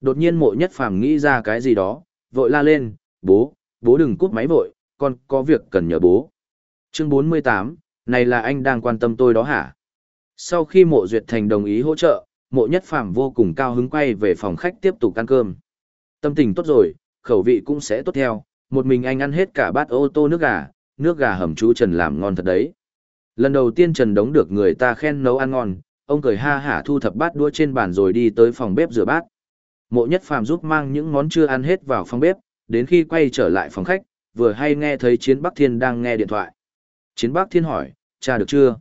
Đột nhiên mộ nhất phàm nghĩ ra cái gì đó, vội la lên, bố, bố đừng cút máy vội, con có việc cần nhờ bố. Chương 48, này là anh đang quan tâm tôi đó hả? Sau khi mộ duyệt thành đồng ý hỗ trợ, mộ nhất phàm vô cùng cao hứng quay về phòng khách tiếp tục ăn cơm. Tâm tình tốt rồi, khẩu vị cũng sẽ tốt theo, một mình anh ăn hết cả bát ô tô nước gà, nước gà hầm chú Trần làm ngon thật đấy. Lần đầu tiên Trần Đống được người ta khen nấu ăn ngon, ông cười ha hả thu thập bát đũa trên bàn rồi đi tới phòng bếp rửa bát. Mộ Nhất Phàm giúp mang những món chưa ăn hết vào phòng bếp, đến khi quay trở lại phòng khách, vừa hay nghe thấy Chiến Bắc Thiên đang nghe điện thoại. Chiến Bắc Thiên hỏi, cha được chưa?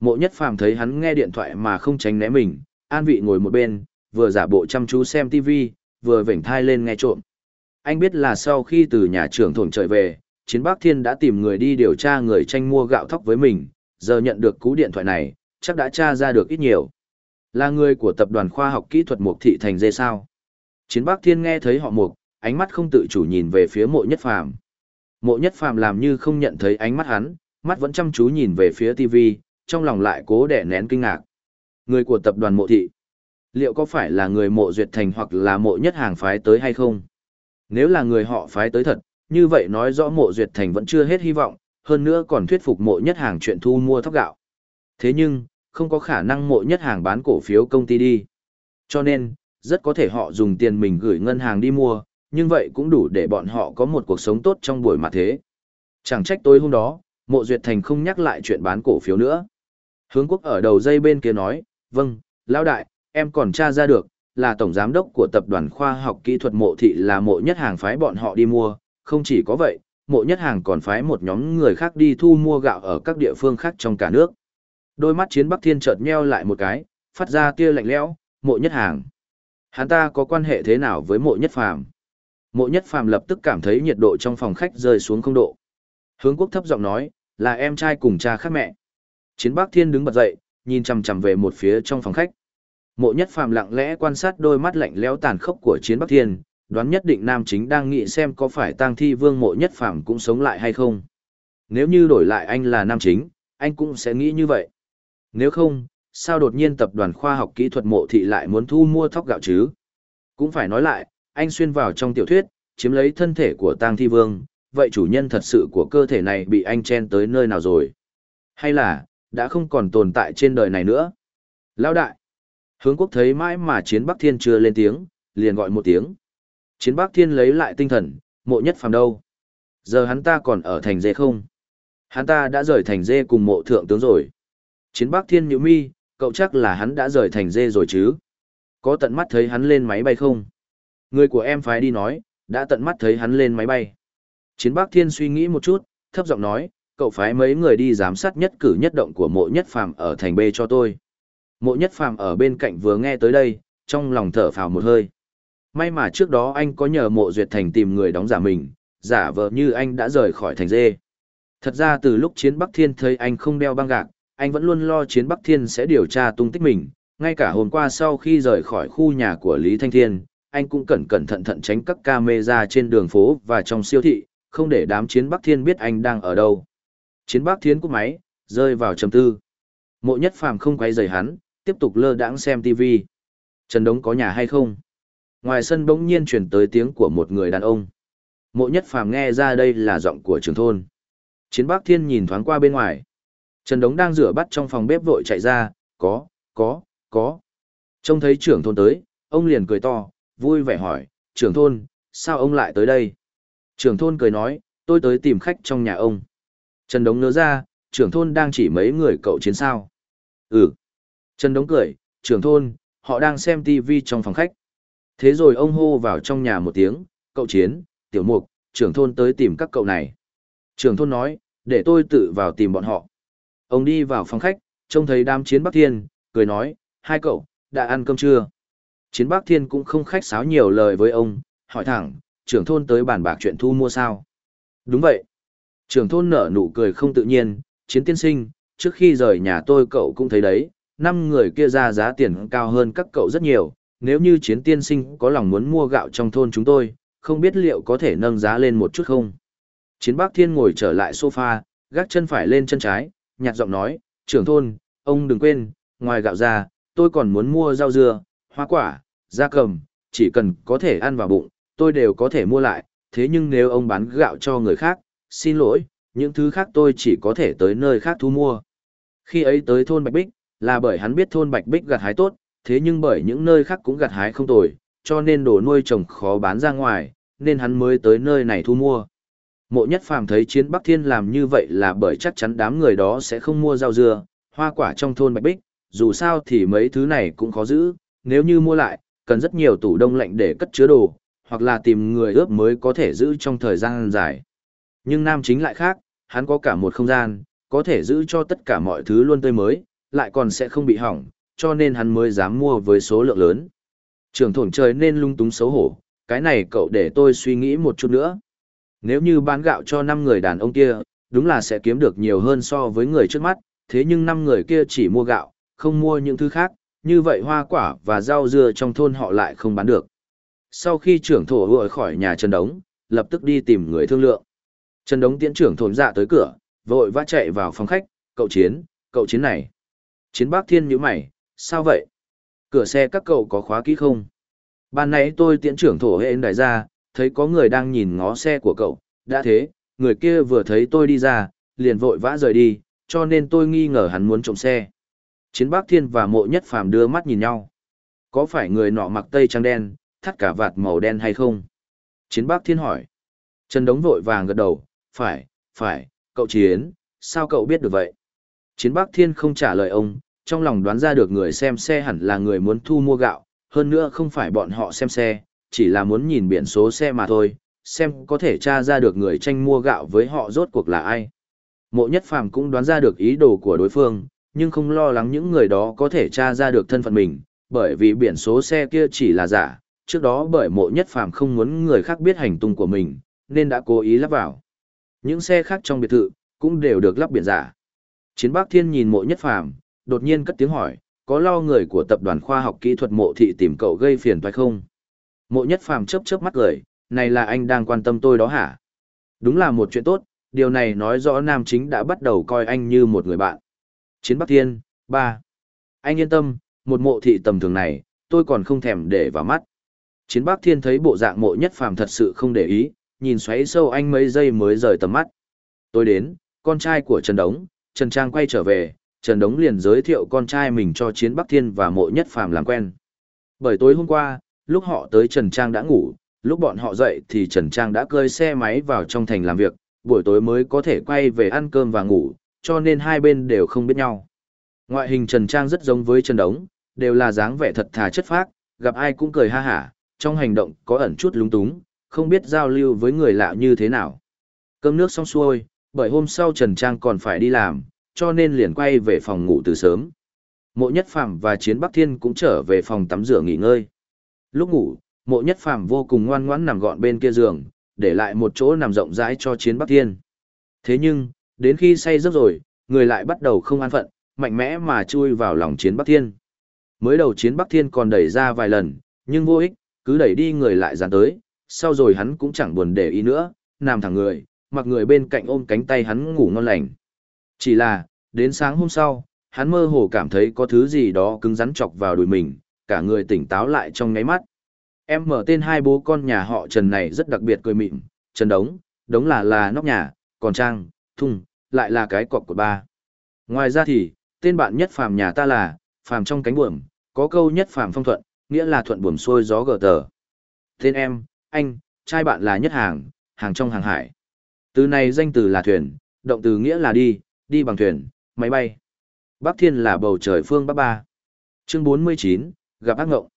Mộ Nhất Phàm thấy hắn nghe điện thoại mà không tránh né mình, an vị ngồi một bên, vừa giả bộ chăm chú xem TV, vừa vểnh thai lên nghe trộm. Anh biết là sau khi từ nhà trưởng thổn trời về, Chiến Bắc Thiên đã tìm người đi điều tra người tranh mua gạo thóc với mình, giờ nhận được cú điện thoại này, chắc đã tra ra được ít nhiều. Là người của tập đoàn khoa học kỹ thuật Mục Thị Thành Dê sao? Chiến Bắc Thiên nghe thấy họ Mục, ánh mắt không tự chủ nhìn về phía mộ nhất phàm. Mộ nhất phàm làm như không nhận thấy ánh mắt hắn, mắt vẫn chăm chú nhìn về phía TV, trong lòng lại cố đẻ nén kinh ngạc. Người của tập đoàn mộ thị, liệu có phải là người mộ duyệt thành hoặc là mộ nhất hàng phái tới hay không? Nếu là người họ phái tới thật, như vậy nói rõ mộ duyệt thành vẫn chưa hết hy vọng, hơn nữa còn thuyết phục mộ nhất hàng chuyện thu mua thóc gạo. Thế nhưng, không có khả năng mộ nhất hàng bán cổ phiếu công ty đi. Cho nên, rất có thể họ dùng tiền mình gửi ngân hàng đi mua, nhưng vậy cũng đủ để bọn họ có một cuộc sống tốt trong buổi mặt thế. Chẳng trách tối hôm đó, mộ duyệt thành không nhắc lại chuyện bán cổ phiếu nữa. Hướng quốc ở đầu dây bên kia nói, vâng, lão đại, em còn tra ra được, là tổng giám đốc của tập đoàn khoa học kỹ thuật mộ thị là mộ nhất hàng phái bọn họ đi mua, không chỉ có vậy, mộ nhất hàng còn phái một nhóm người khác đi thu mua gạo ở các địa phương khác trong cả nước. Đôi mắt chiến Bắc Thiên chợt nheo lại một cái, phát ra tia lạnh lẽo, mộ nhất hàng. Hắn ta có quan hệ thế nào với mộ nhất phàm? Mộ nhất phàm lập tức cảm thấy nhiệt độ trong phòng khách rơi xuống không độ. Hướng quốc thấp giọng nói, là em trai cùng cha khác mẹ. Chiến Bắc Thiên đứng bật dậy, nhìn chằm chằm về một phía trong phòng khách. Mộ nhất phàm lặng lẽ quan sát đôi mắt lạnh lẽo tàn khốc của Chiến Bắc Thiên, đoán nhất định nam chính đang nghĩ xem có phải tang thi vương mộ nhất phàm cũng sống lại hay không. Nếu như đổi lại anh là nam chính, anh cũng sẽ nghĩ như vậy. Nếu không, sao đột nhiên tập đoàn khoa học kỹ thuật mộ thị lại muốn thu mua thóc gạo chứ? Cũng phải nói lại, anh xuyên vào trong tiểu thuyết, chiếm lấy thân thể của tang thi vương, vậy chủ nhân thật sự của cơ thể này bị anh chen tới nơi nào rồi? Hay là, đã không còn tồn tại trên đời này nữa? Lão đại! Hướng quốc thấy mãi mà chiến Bắc Thiên chưa lên tiếng, liền gọi một tiếng. Chiến Bắc Thiên lấy lại tinh thần, mộ nhất phàm đâu? Giờ hắn ta còn ở thành dê không? Hắn ta đã rời thành dê cùng mộ thượng tướng rồi. Chiến Bắc Thiên nhíu mi, cậu chắc là hắn đã rời thành dê rồi chứ? Có tận mắt thấy hắn lên máy bay không? Người của em phái đi nói, đã tận mắt thấy hắn lên máy bay. Chiến Bắc Thiên suy nghĩ một chút, thấp giọng nói, cậu phái mấy người đi giám sát nhất cử nhất động của mộ nhất phàm ở thành B cho tôi. Mộ nhất phàm ở bên cạnh vừa nghe tới đây, trong lòng thở phào một hơi. May mà trước đó anh có nhờ mộ duyệt thành tìm người đóng giả mình, giả vờ như anh đã rời khỏi thành dê. Thật ra từ lúc chiến Bắc Thiên thấy anh không đeo băng gạc, anh vẫn luôn lo chiến Bắc Thiên sẽ điều tra tung tích mình. Ngay cả hôm qua sau khi rời khỏi khu nhà của Lý Thanh Thiên, anh cũng cẩn cẩn thận thận tránh các camera trên đường phố và trong siêu thị, không để đám chiến Bắc Thiên biết anh đang ở đâu. Chiến Bắc Thiên của máy, rơi vào trầm tư. Mộ nhất phàm không quay rời hắn, tiếp tục lơ đãng xem TV. Trần Đống có nhà hay không? Ngoài sân bỗng nhiên truyền tới tiếng của một người đàn ông. Mộ nhất phàm nghe ra đây là giọng của trưởng thôn. Chiến Bắc Thiên nhìn thoáng qua bên ngoài. Trần Đống đang rửa bát trong phòng bếp vội chạy ra, có, có, có. Trông thấy trưởng thôn tới, ông liền cười to, vui vẻ hỏi, trưởng thôn, sao ông lại tới đây? Trưởng thôn cười nói, tôi tới tìm khách trong nhà ông. Trần Đống nhớ ra, trưởng thôn đang chỉ mấy người cậu chiến sao. Ừ. Trần Đống cười, trưởng thôn, họ đang xem TV trong phòng khách. Thế rồi ông hô vào trong nhà một tiếng, cậu chiến, tiểu mục, trưởng thôn tới tìm các cậu này. Trưởng thôn nói, để tôi tự vào tìm bọn họ. Ông đi vào phòng khách, trông thấy đám chiến Bắc Thiên, cười nói, hai cậu, đã ăn cơm chưa? Chiến Bắc Thiên cũng không khách sáo nhiều lời với ông, hỏi thẳng, trưởng thôn tới bàn bạc chuyện thu mua sao? Đúng vậy. Trưởng thôn nở nụ cười không tự nhiên, chiến tiên sinh, trước khi rời nhà tôi cậu cũng thấy đấy, năm người kia ra giá tiền cao hơn các cậu rất nhiều, nếu như chiến tiên sinh có lòng muốn mua gạo trong thôn chúng tôi, không biết liệu có thể nâng giá lên một chút không? Chiến Bắc Thiên ngồi trở lại sofa, gác chân phải lên chân trái, nhạt giọng nói, trưởng thôn, ông đừng quên, ngoài gạo ra, tôi còn muốn mua rau dưa, hoa quả, da cầm, chỉ cần có thể ăn vào bụng, tôi đều có thể mua lại, thế nhưng nếu ông bán gạo cho người khác, xin lỗi, những thứ khác tôi chỉ có thể tới nơi khác thu mua. Khi ấy tới thôn Bạch Bích, là bởi hắn biết thôn Bạch Bích gặt hái tốt, thế nhưng bởi những nơi khác cũng gặt hái không tồi, cho nên đồ nuôi trồng khó bán ra ngoài, nên hắn mới tới nơi này thu mua. Mộ nhất phàm thấy chiến Bắc Thiên làm như vậy là bởi chắc chắn đám người đó sẽ không mua rau dưa, hoa quả trong thôn Bạch Bích, dù sao thì mấy thứ này cũng khó giữ, nếu như mua lại, cần rất nhiều tủ đông lạnh để cất chứa đồ, hoặc là tìm người ướp mới có thể giữ trong thời gian dài. Nhưng nam chính lại khác, hắn có cả một không gian, có thể giữ cho tất cả mọi thứ luôn tươi mới, lại còn sẽ không bị hỏng, cho nên hắn mới dám mua với số lượng lớn. Trường thổn trời nên lung túng xấu hổ, cái này cậu để tôi suy nghĩ một chút nữa. Nếu như bán gạo cho 5 người đàn ông kia, đúng là sẽ kiếm được nhiều hơn so với người trước mắt, thế nhưng 5 người kia chỉ mua gạo, không mua những thứ khác, như vậy hoa quả và rau dưa trong thôn họ lại không bán được. Sau khi trưởng thổ vừa khỏi nhà Trần Đống, lập tức đi tìm người thương lượng. Trần Đống tiễn trưởng thôn dạ tới cửa, vội vã chạy vào phòng khách, cậu chiến, cậu chiến này. Chiến bác thiên nhíu mày, sao vậy? Cửa xe các cậu có khóa kỹ không? Ban nãy tôi tiễn trưởng thổ hệ đại ra, thấy có người đang nhìn ngó xe của cậu, đã thế, người kia vừa thấy tôi đi ra, liền vội vã rời đi, cho nên tôi nghi ngờ hắn muốn trộm xe. Chiến bác thiên và mộ nhất phàm đưa mắt nhìn nhau. Có phải người nọ mặc tây trang đen, thắt cả vạt màu đen hay không? Chiến bác thiên hỏi. Trần Đống vội vàng gật đầu, phải, phải, cậu Chiến, sao cậu biết được vậy? Chiến bác thiên không trả lời ông, trong lòng đoán ra được người xem xe hẳn là người muốn thu mua gạo, hơn nữa không phải bọn họ xem xe, chỉ là muốn nhìn biển số xe mà thôi, xem có thể tra ra được người tranh mua gạo với họ rốt cuộc là ai. Mộ nhất phàm cũng đoán ra được ý đồ của đối phương, nhưng không lo lắng những người đó có thể tra ra được thân phận mình, bởi vì biển số xe kia chỉ là giả, trước đó bởi mộ nhất phàm không muốn người khác biết hành tung của mình, nên đã cố ý lắp vào. Những xe khác trong biệt thự, cũng đều được lắp biển giả. Chiến Bắc Thiên nhìn mộ nhất phàm, đột nhiên cất tiếng hỏi, có lo người của tập đoàn khoa học kỹ thuật mộ thị tìm cậu gây phiền toái không? Mộ nhất phàm chớp chớp mắt cười, này là anh đang quan tâm tôi đó hả? Đúng là một chuyện tốt, điều này nói rõ nam chính đã bắt đầu coi anh như một người bạn. Chiến Bắc Thiên, ba. Anh yên tâm, một mộ thị tầm thường này, tôi còn không thèm để vào mắt. Chiến Bắc Thiên thấy bộ dạng mộ nhất phàm thật sự không để ý, nhìn xoáy sâu anh mấy giây mới rời tầm mắt. Tôi đến, con trai của Trần Đống, Trần Trang quay trở về, Trần Đống liền giới thiệu con trai mình cho Chiến Bắc Thiên và mộ nhất phàm làm quen. Bởi tối hôm qua, lúc họ tới Trần Trang đã ngủ, lúc bọn họ dậy thì Trần Trang đã cơi xe máy vào trong thành làm việc, buổi tối mới có thể quay về ăn cơm và ngủ, cho nên hai bên đều không biết nhau. Ngoại hình Trần Trang rất giống với Trần Đống, đều là dáng vẻ thật thà chất phác, gặp ai cũng cười ha hả, trong hành động có ẩn chút lúng túng, không biết giao lưu với người lạ như thế nào. Cơm nước xong xuôi, bởi hôm sau Trần Trang còn phải đi làm, cho nên liền quay về phòng ngủ từ sớm. Mộ Nhất Phạm và Chiến Bắc Thiên cũng trở về phòng tắm rửa nghỉ ngơi. Lúc ngủ, Mộ Nhất Phàm vô cùng ngoan ngoãn nằm gọn bên kia giường, để lại một chỗ nằm rộng rãi cho Chiến Bắc Thiên. Thế nhưng, đến khi say giấc rồi, người lại bắt đầu không an phận, mạnh mẽ mà chui vào lòng Chiến Bắc Thiên. Mới đầu Chiến Bắc Thiên còn đẩy ra vài lần, nhưng vô ích, cứ đẩy đi người lại dàn tới, sau rồi hắn cũng chẳng buồn để ý nữa, nằm thẳng người, mặc người bên cạnh ôm cánh tay hắn ngủ ngon lành. Chỉ là, đến sáng hôm sau, hắn mơ hồ cảm thấy có thứ gì đó cứng rắn chọc vào đùi mình, cả người tỉnh táo lại trong ngáy mắt. Em mở tên hai bố con nhà họ Trần này rất đặc biệt cười mịn, Trần Đống, Đống là là nóc nhà, còn Trang, Thung, lại là cái cọc của ba. Ngoài ra thì, tên bạn nhất phàm nhà ta là, phàm trong cánh buồm, có câu nhất phàm phong thuận, nghĩa là thuận buồm xuôi gió gờ tờ. Tên em, anh, trai bạn là nhất hàng, hàng trong hàng hải. Từ này danh từ là thuyền, động từ nghĩa là đi, đi bằng thuyền, máy bay. Bắc Thiên là bầu trời phương Bắc Ba. Chương 49, gặp ác ngộng.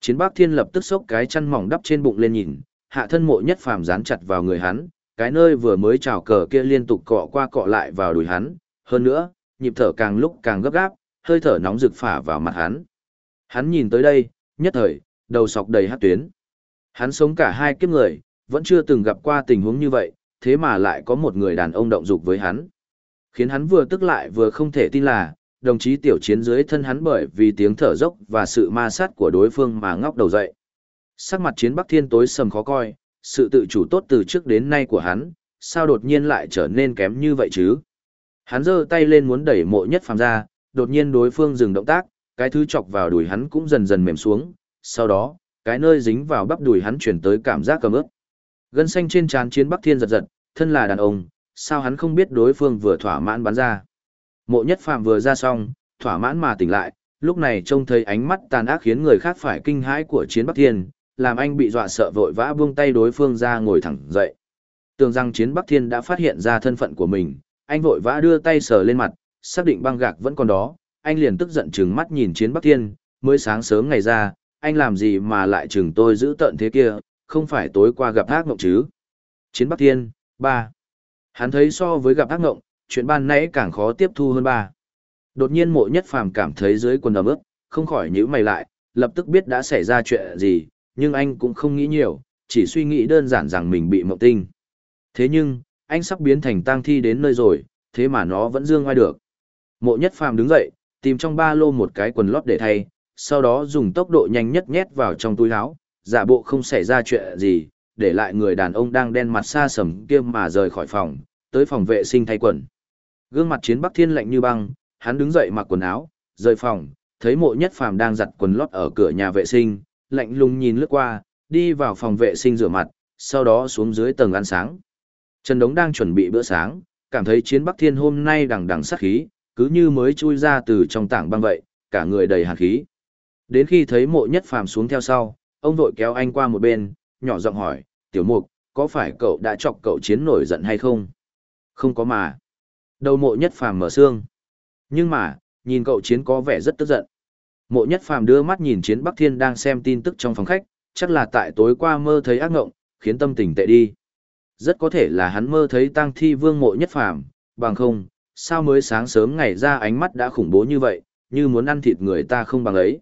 Chiến Bắc Thiên lập tức xốc cái chăn mỏng đắp trên bụng lên nhìn, hạ thân mộ nhất phàm dán chặt vào người hắn, cái nơi vừa mới trào cờ kia liên tục cọ qua cọ lại vào đùi hắn, hơn nữa, nhịp thở càng lúc càng gấp gáp, hơi thở nóng rực phả vào mặt hắn. Hắn nhìn tới đây, nhất thời, đầu sọc đầy hát tuyến. Hắn sống cả hai kiếp người, vẫn chưa từng gặp qua tình huống như vậy, thế mà lại có một người đàn ông động dục với hắn. Khiến hắn vừa tức lại vừa không thể tin là, đồng chí tiểu chiến dưới thân hắn bởi vì tiếng thở dốc và sự ma sát của đối phương mà ngóc đầu dậy. Sắc mặt chiến Bắc Thiên tối sầm khó coi, sự tự chủ tốt từ trước đến nay của hắn, sao đột nhiên lại trở nên kém như vậy chứ? Hắn giơ tay lên muốn đẩy mộ nhất phàm ra, đột nhiên đối phương dừng động tác, cái thứ chọc vào đùi hắn cũng dần dần mềm xuống, sau đó, cái nơi dính vào bắp đùi hắn chuyển tới cảm giác cầm ướp. Gân xanh trên trán chiến Bắc Thiên giật giật, thân là đàn ông, sao hắn không biết đối phương vừa thỏa mãn bắn ra. Mộ nhất Phàm vừa ra xong, thỏa mãn mà tỉnh lại, lúc này trông thấy ánh mắt tàn ác khiến người khác phải kinh hãi của chiến Bắc Thiên, làm anh bị dọa sợ vội vã buông tay đối phương ra ngồi thẳng dậy. Tưởng rằng chiến Bắc Thiên đã phát hiện ra thân phận của mình, anh vội vã đưa tay sờ lên mặt, xác định băng gạc vẫn còn đó, anh liền tức giận trừng mắt nhìn chiến Bắc Thiên, mới sáng sớm ngày ra, anh làm gì mà lại chừng tôi giữ tận thế kia, không phải tối qua gặp ác mộng chứ. Chiến Bắc Thiên, ba. Hắn thấy so với gặp ác mộng, chuyện ban nãy càng khó tiếp thu hơn ba. Đột nhiên mộ nhất phàm cảm thấy dưới quần ấm ướt, không khỏi nhíu mày lại, lập tức biết đã xảy ra chuyện gì, nhưng anh cũng không nghĩ nhiều, chỉ suy nghĩ đơn giản rằng mình bị mộng tinh. Thế nhưng, anh sắp biến thành tang thi đến nơi rồi, thế mà nó vẫn dương ngoài được. Mộ nhất phàm đứng dậy, tìm trong ba lô một cái quần lót để thay, sau đó dùng tốc độ nhanh nhất nhét vào trong túi áo, giả bộ không xảy ra chuyện gì, để lại người đàn ông đang đen mặt xa sầm kia mà rời khỏi phòng, tới phòng vệ sinh thay quần. Gương mặt chiến Bắc Thiên lạnh như băng, hắn đứng dậy mặc quần áo, rời phòng, thấy mộ nhất phàm đang giặt quần lót ở cửa nhà vệ sinh, lạnh lùng nhìn lướt qua, đi vào phòng vệ sinh rửa mặt, sau đó xuống dưới tầng ăn sáng. Trần Đống đang chuẩn bị bữa sáng, cảm thấy chiến Bắc Thiên hôm nay đằng đằng sát khí, cứ như mới chui ra từ trong tảng băng vậy, cả người đầy hàn khí. Đến khi thấy mộ nhất phàm xuống theo sau, ông vội kéo anh qua một bên, nhỏ giọng hỏi, tiểu mục, có phải cậu đã chọc cậu chiến nổi giận hay không? Không có mà. Đầu mộ nhất phàm mở xương. Nhưng mà, nhìn cậu chiến có vẻ rất tức giận. Mộ nhất phàm đưa mắt nhìn chiến Bắc Thiên đang xem tin tức trong phòng khách, chắc là tại tối qua mơ thấy ác ngộng, khiến tâm tình tệ đi. Rất có thể là hắn mơ thấy tang thi vương mộ nhất phàm, bằng không, sao mới sáng sớm ngày ra ánh mắt đã khủng bố như vậy, như muốn ăn thịt người ta không bằng ấy.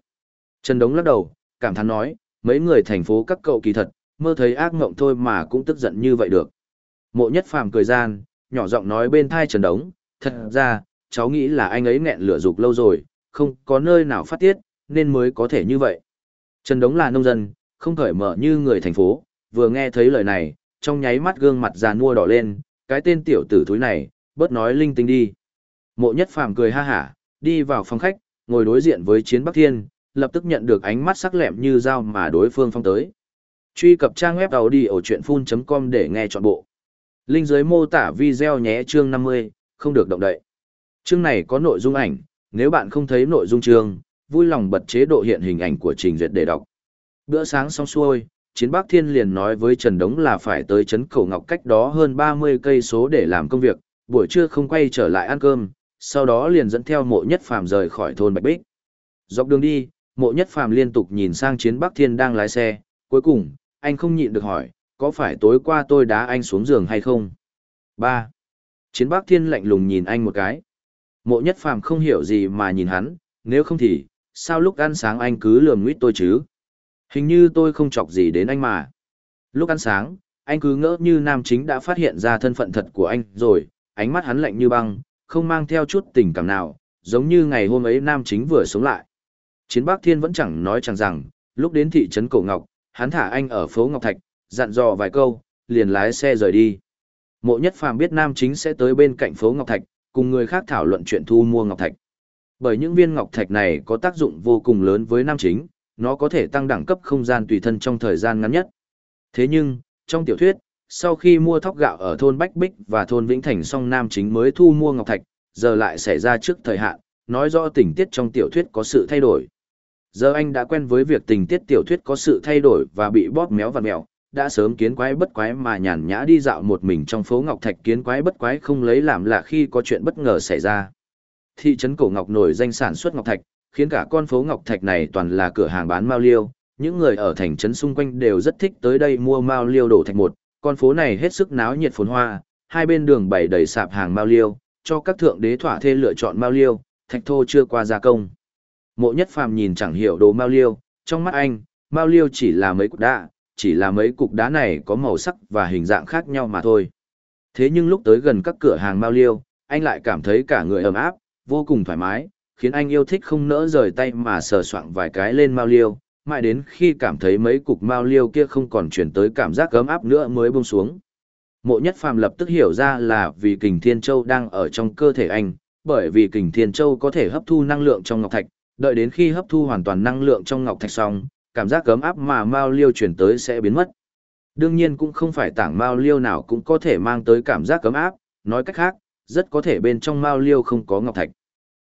Trần Đống lắc đầu, cảm thán nói, mấy người thành phố các cậu kỳ thật, mơ thấy ác ngộng thôi mà cũng tức giận như vậy được. Mộ nhất phàm cười gian, nhỏ giọng nói bên thai Trần Đống, thật ra, cháu nghĩ là anh ấy nghẹn lửa dục lâu rồi, không có nơi nào phát tiết, nên mới có thể như vậy. Trần Đống là nông dân, không cởi mở như người thành phố, vừa nghe thấy lời này, trong nháy mắt gương mặt già nua đỏ lên, cái tên tiểu tử thúi này, bớt nói linh tinh đi. Mộ nhất phàm cười ha hả, đi vào phòng khách, ngồi đối diện với chiến Bắc Thiên, lập tức nhận được ánh mắt sắc lẹm như dao mà đối phương phong tới. Truy cập trang web đầu đi ở chuyện full.com để nghe trọn bộ. Linh dưới mô tả video nhé chương 50, không được động đậy. Chương này có nội dung ảnh, nếu bạn không thấy nội dung chương, vui lòng bật chế độ hiện hình ảnh của trình duyệt để đọc. Bữa sáng xong xuôi, Chiến Bắc Thiên liền nói với Trần Đống là phải tới trấn Cổ Ngọc cách đó hơn 30 cây số để làm công việc, buổi trưa không quay trở lại ăn cơm, sau đó liền dẫn theo mộ nhất phàm rời khỏi thôn Bạch Bích. Dọc đường đi, mộ nhất phàm liên tục nhìn sang chiến Bắc Thiên đang lái xe, cuối cùng, anh không nhịn được hỏi, có phải tối qua tôi đá anh xuống giường hay không? 3. Chiến Bác Thiên lạnh lùng nhìn anh một cái. Mộ nhất phàm không hiểu gì mà nhìn hắn, nếu không thì, sao lúc ăn sáng anh cứ lườm nguyết tôi chứ? Hình như tôi không chọc gì đến anh mà. Lúc ăn sáng, anh cứ ngỡ như nam chính đã phát hiện ra thân phận thật của anh rồi, ánh mắt hắn lạnh như băng, không mang theo chút tình cảm nào, giống như ngày hôm ấy nam chính vừa sống lại. Chiến Bác Thiên vẫn chẳng nói chẳng rằng, lúc đến thị trấn Cổ Ngọc, hắn thả anh ở phố Ngọc Thạch, dặn dò vài câu, liền lái xe rời đi. Mộ Nhất Phàm biết nam chính sẽ tới bên cạnh phố Ngọc Thạch, cùng người khác thảo luận chuyện thu mua Ngọc Thạch. Bởi những viên Ngọc Thạch này có tác dụng vô cùng lớn với nam chính, nó có thể tăng đẳng cấp không gian tùy thân trong thời gian ngắn nhất. Thế nhưng, trong tiểu thuyết, sau khi mua thóc gạo ở thôn Bách Bích và thôn Vĩnh Thành xong nam chính mới thu mua Ngọc Thạch, giờ lại xảy ra trước thời hạn, nói rõ tình tiết trong tiểu thuyết có sự thay đổi. Giờ anh đã quen với việc tình tiết tiểu thuyết có sự thay đổi và bị bóp méo và mèo, đã sớm kiến quái bất quái mà nhàn nhã đi dạo một mình trong phố Ngọc Thạch kiến quái bất quái không lấy làm lạ khi có chuyện bất ngờ xảy ra. Thị trấn Cổ Ngọc nổi danh sản xuất Ngọc Thạch, khiến cả con phố Ngọc Thạch này toàn là cửa hàng bán mao liêu, những người ở thành trấn xung quanh đều rất thích tới đây mua mao liêu đổ thạch một, con phố này hết sức náo nhiệt phồn hoa, hai bên đường bày đầy sạp hàng mao liêu, cho các thượng đế thỏa thê lựa chọn mao liêu, thạch thô chưa qua gia công. Mộ nhất phàm nhìn chẳng hiểu đồ mao liêu, trong mắt anh, mao liêu chỉ là mấy cục đá, chỉ là mấy cục đá này có màu sắc và hình dạng khác nhau mà thôi. Thế nhưng lúc tới gần các cửa hàng mao liêu, anh lại cảm thấy cả người ấm áp, vô cùng thoải mái, khiến anh yêu thích không nỡ rời tay mà sờ soạng vài cái lên mao liêu, mãi đến khi cảm thấy mấy cục mao liêu kia không còn chuyển tới cảm giác ấm áp nữa mới buông xuống. Mộ nhất phàm lập tức hiểu ra là vì kình thiên châu đang ở trong cơ thể anh, bởi vì kình thiên châu có thể hấp thu năng lượng trong ngọc thạch, đợi đến khi hấp thu hoàn toàn năng lượng trong ngọc thạch xong, cảm giác cấm áp mà mao liêu chuyển tới sẽ biến mất. Đương nhiên cũng không phải tảng mao liêu nào cũng có thể mang tới cảm giác cấm áp, nói cách khác, rất có thể bên trong mao liêu không có ngọc thạch.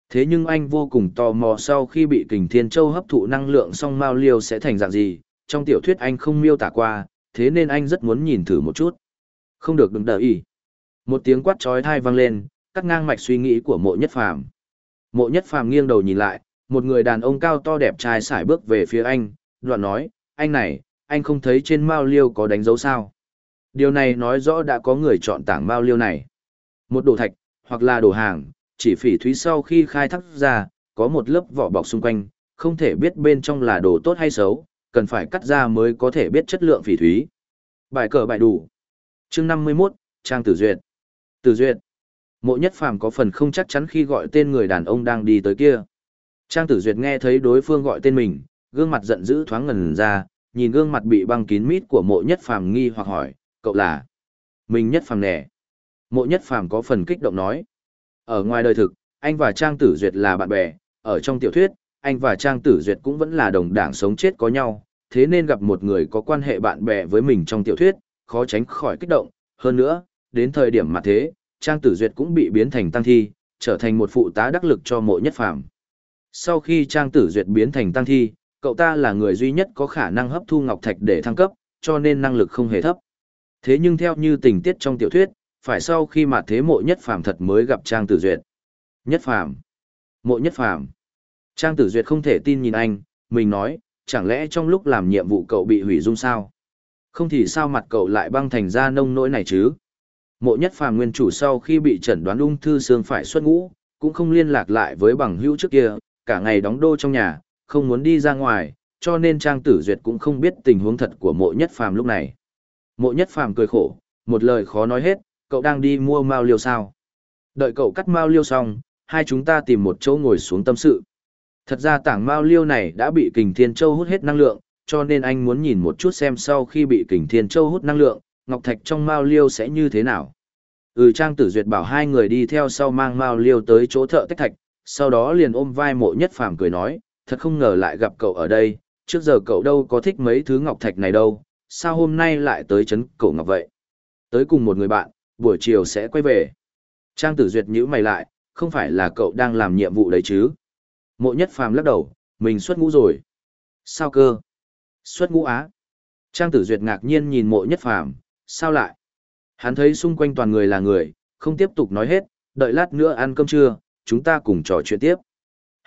Thế nhưng anh vô cùng tò mò sau khi bị kình thiên châu hấp thụ năng lượng xong mao liêu sẽ thành dạng gì, trong tiểu thuyết anh không miêu tả qua, thế nên anh rất muốn nhìn thử một chút. Không được đừng đợi ý. Một tiếng quát trói thai vang lên, cắt ngang mạch suy nghĩ của mộ nhất phàm. Mộ nhất phàm nghiêng đầu nhìn lại, một người đàn ông cao to đẹp trai sải bước về phía anh, đoạn nói, anh này, anh không thấy trên mao liêu có đánh dấu sao. Điều này nói rõ đã có người chọn tảng mao liêu này. Một đồ thạch, hoặc là đồ hàng, chỉ phỉ thúy sau khi khai thác ra, có một lớp vỏ bọc xung quanh, không thể biết bên trong là đồ tốt hay xấu, cần phải cắt ra mới có thể biết chất lượng phỉ thúy. Bài cờ bài đủ. Chương 51, Trang Tử Duyệt. Tử Duyệt. Mộ nhất phàm có phần không chắc chắn khi gọi tên người đàn ông đang đi tới kia. Trang Tử Duyệt nghe thấy đối phương gọi tên mình, gương mặt giận dữ thoáng ngần ra, nhìn gương mặt bị băng kín mít của mộ nhất phàm nghi hoặc hỏi, cậu là? Mình nhất phàm nè. Mộ nhất phàm có phần kích động nói. Ở ngoài đời thực, anh và Trang Tử Duyệt là bạn bè, ở trong tiểu thuyết, anh và Trang Tử Duyệt cũng vẫn là đồng đảng sống chết có nhau, thế nên gặp một người có quan hệ bạn bè với mình trong tiểu thuyết, khó tránh khỏi kích động. Hơn nữa, đến thời điểm mà thế, Trang Tử Duyệt cũng bị biến thành tăng thi, trở thành một phụ tá đắc lực cho mộ nhất phàm. Sau khi Trang Tử Duyệt biến thành tăng thi, cậu ta là người duy nhất có khả năng hấp thu ngọc thạch để thăng cấp, cho nên năng lực không hề thấp. Thế nhưng theo như tình tiết trong tiểu thuyết, phải sau khi mà thế mộ nhất phàm thật mới gặp Trang Tử Duyệt. Nhất phàm. Mộ nhất phàm. Trang Tử Duyệt không thể tin nhìn anh, mình nói, chẳng lẽ trong lúc làm nhiệm vụ cậu bị hủy dung sao? Không thì sao mặt cậu lại băng thành ra nông nỗi này chứ? Mộ nhất phàm nguyên chủ sau khi bị chẩn đoán ung thư xương phải xuất ngũ, cũng không liên lạc lại với bằng hữu trước kia, cả ngày đóng đô trong nhà, không muốn đi ra ngoài, cho nên Trang Tử Duyệt cũng không biết tình huống thật của mộ nhất phàm lúc này. Mộ nhất phàm cười khổ, một lời khó nói hết, cậu đang đi mua mao liêu sao? Đợi cậu cắt mao liêu xong, hai chúng ta tìm một chỗ ngồi xuống tâm sự. Thật ra tảng mao liêu này đã bị kình thiên châu hút hết năng lượng, cho nên anh muốn nhìn một chút xem sau khi bị kình thiên châu hút năng lượng, ngọc thạch trong mao liêu sẽ như thế nào. Ừ Trang Tử Duyệt bảo hai người đi theo sau mang mao liêu tới chỗ thợ tách thạch, sau đó liền ôm vai mộ nhất phàm cười nói, thật không ngờ lại gặp cậu ở đây, trước giờ cậu đâu có thích mấy thứ ngọc thạch này đâu, sao hôm nay lại tới chấn cổ ngọc vậy? Tới cùng một người bạn, buổi chiều sẽ quay về. Trang tử duyệt nhíu mày lại, không phải là cậu đang làm nhiệm vụ đấy chứ? Mộ nhất phàm lắc đầu, mình xuất ngũ rồi. Sao cơ? Xuất ngũ á? Trang tử duyệt ngạc nhiên nhìn mộ nhất phàm, sao lại? Hắn thấy xung quanh toàn người là người, không tiếp tục nói hết, đợi lát nữa ăn cơm trưa, chúng ta cùng trò chuyện tiếp.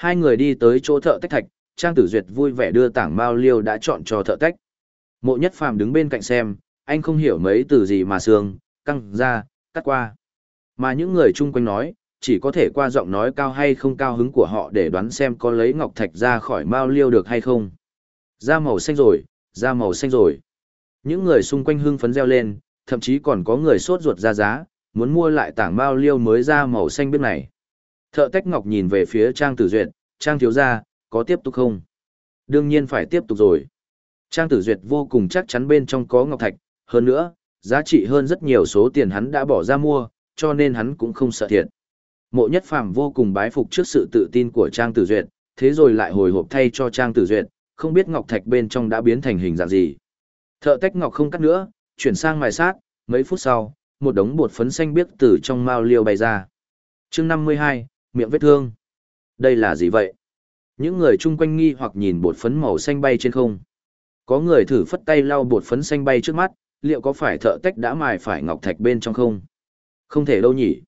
Hai người đi tới chỗ thợ tách thạch, Trang Tử Duyệt vui vẻ đưa tảng mao liêu đã chọn cho thợ tách. Mộ Nhất Phàm đứng bên cạnh xem, anh không hiểu mấy từ gì mà sương, căng, ra, cắt qua. Mà những người chung quanh nói, chỉ có thể qua giọng nói cao hay không cao hứng của họ để đoán xem có lấy ngọc thạch ra khỏi mao liêu được hay không. Da màu xanh rồi, da màu xanh rồi. Những người xung quanh hưng phấn reo lên, thậm chí còn có người sốt ruột ra giá, muốn mua lại tảng mao liêu mới da màu xanh biết này. Thợ tách ngọc nhìn về phía Trang Tử Duyệt, Trang thiếu gia, có tiếp tục không? Đương nhiên phải tiếp tục rồi. Trang Tử Duyệt vô cùng chắc chắn bên trong có ngọc thạch, hơn nữa, giá trị hơn rất nhiều số tiền hắn đã bỏ ra mua, cho nên hắn cũng không sợ thiệt. Mộ Nhất Phàm vô cùng bái phục trước sự tự tin của Trang Tử Duyệt, thế rồi lại hồi hộp thay cho Trang Tử Duyệt, không biết ngọc thạch bên trong đã biến thành hình dạng gì. Thợ tách ngọc không cắt nữa, chuyển sang mài sát, mấy phút sau, một đống bột phấn xanh biếc từ trong mao liêu bay ra. Chương 52, miệng vết thương. Đây là gì vậy? Những người chung quanh nghi hoặc nhìn bột phấn màu xanh bay trên không. Có người thử phất tay lau bột phấn xanh bay trước mắt, liệu có phải thợ tách đã mài phải ngọc thạch bên trong không? Không thể đâu nhỉ.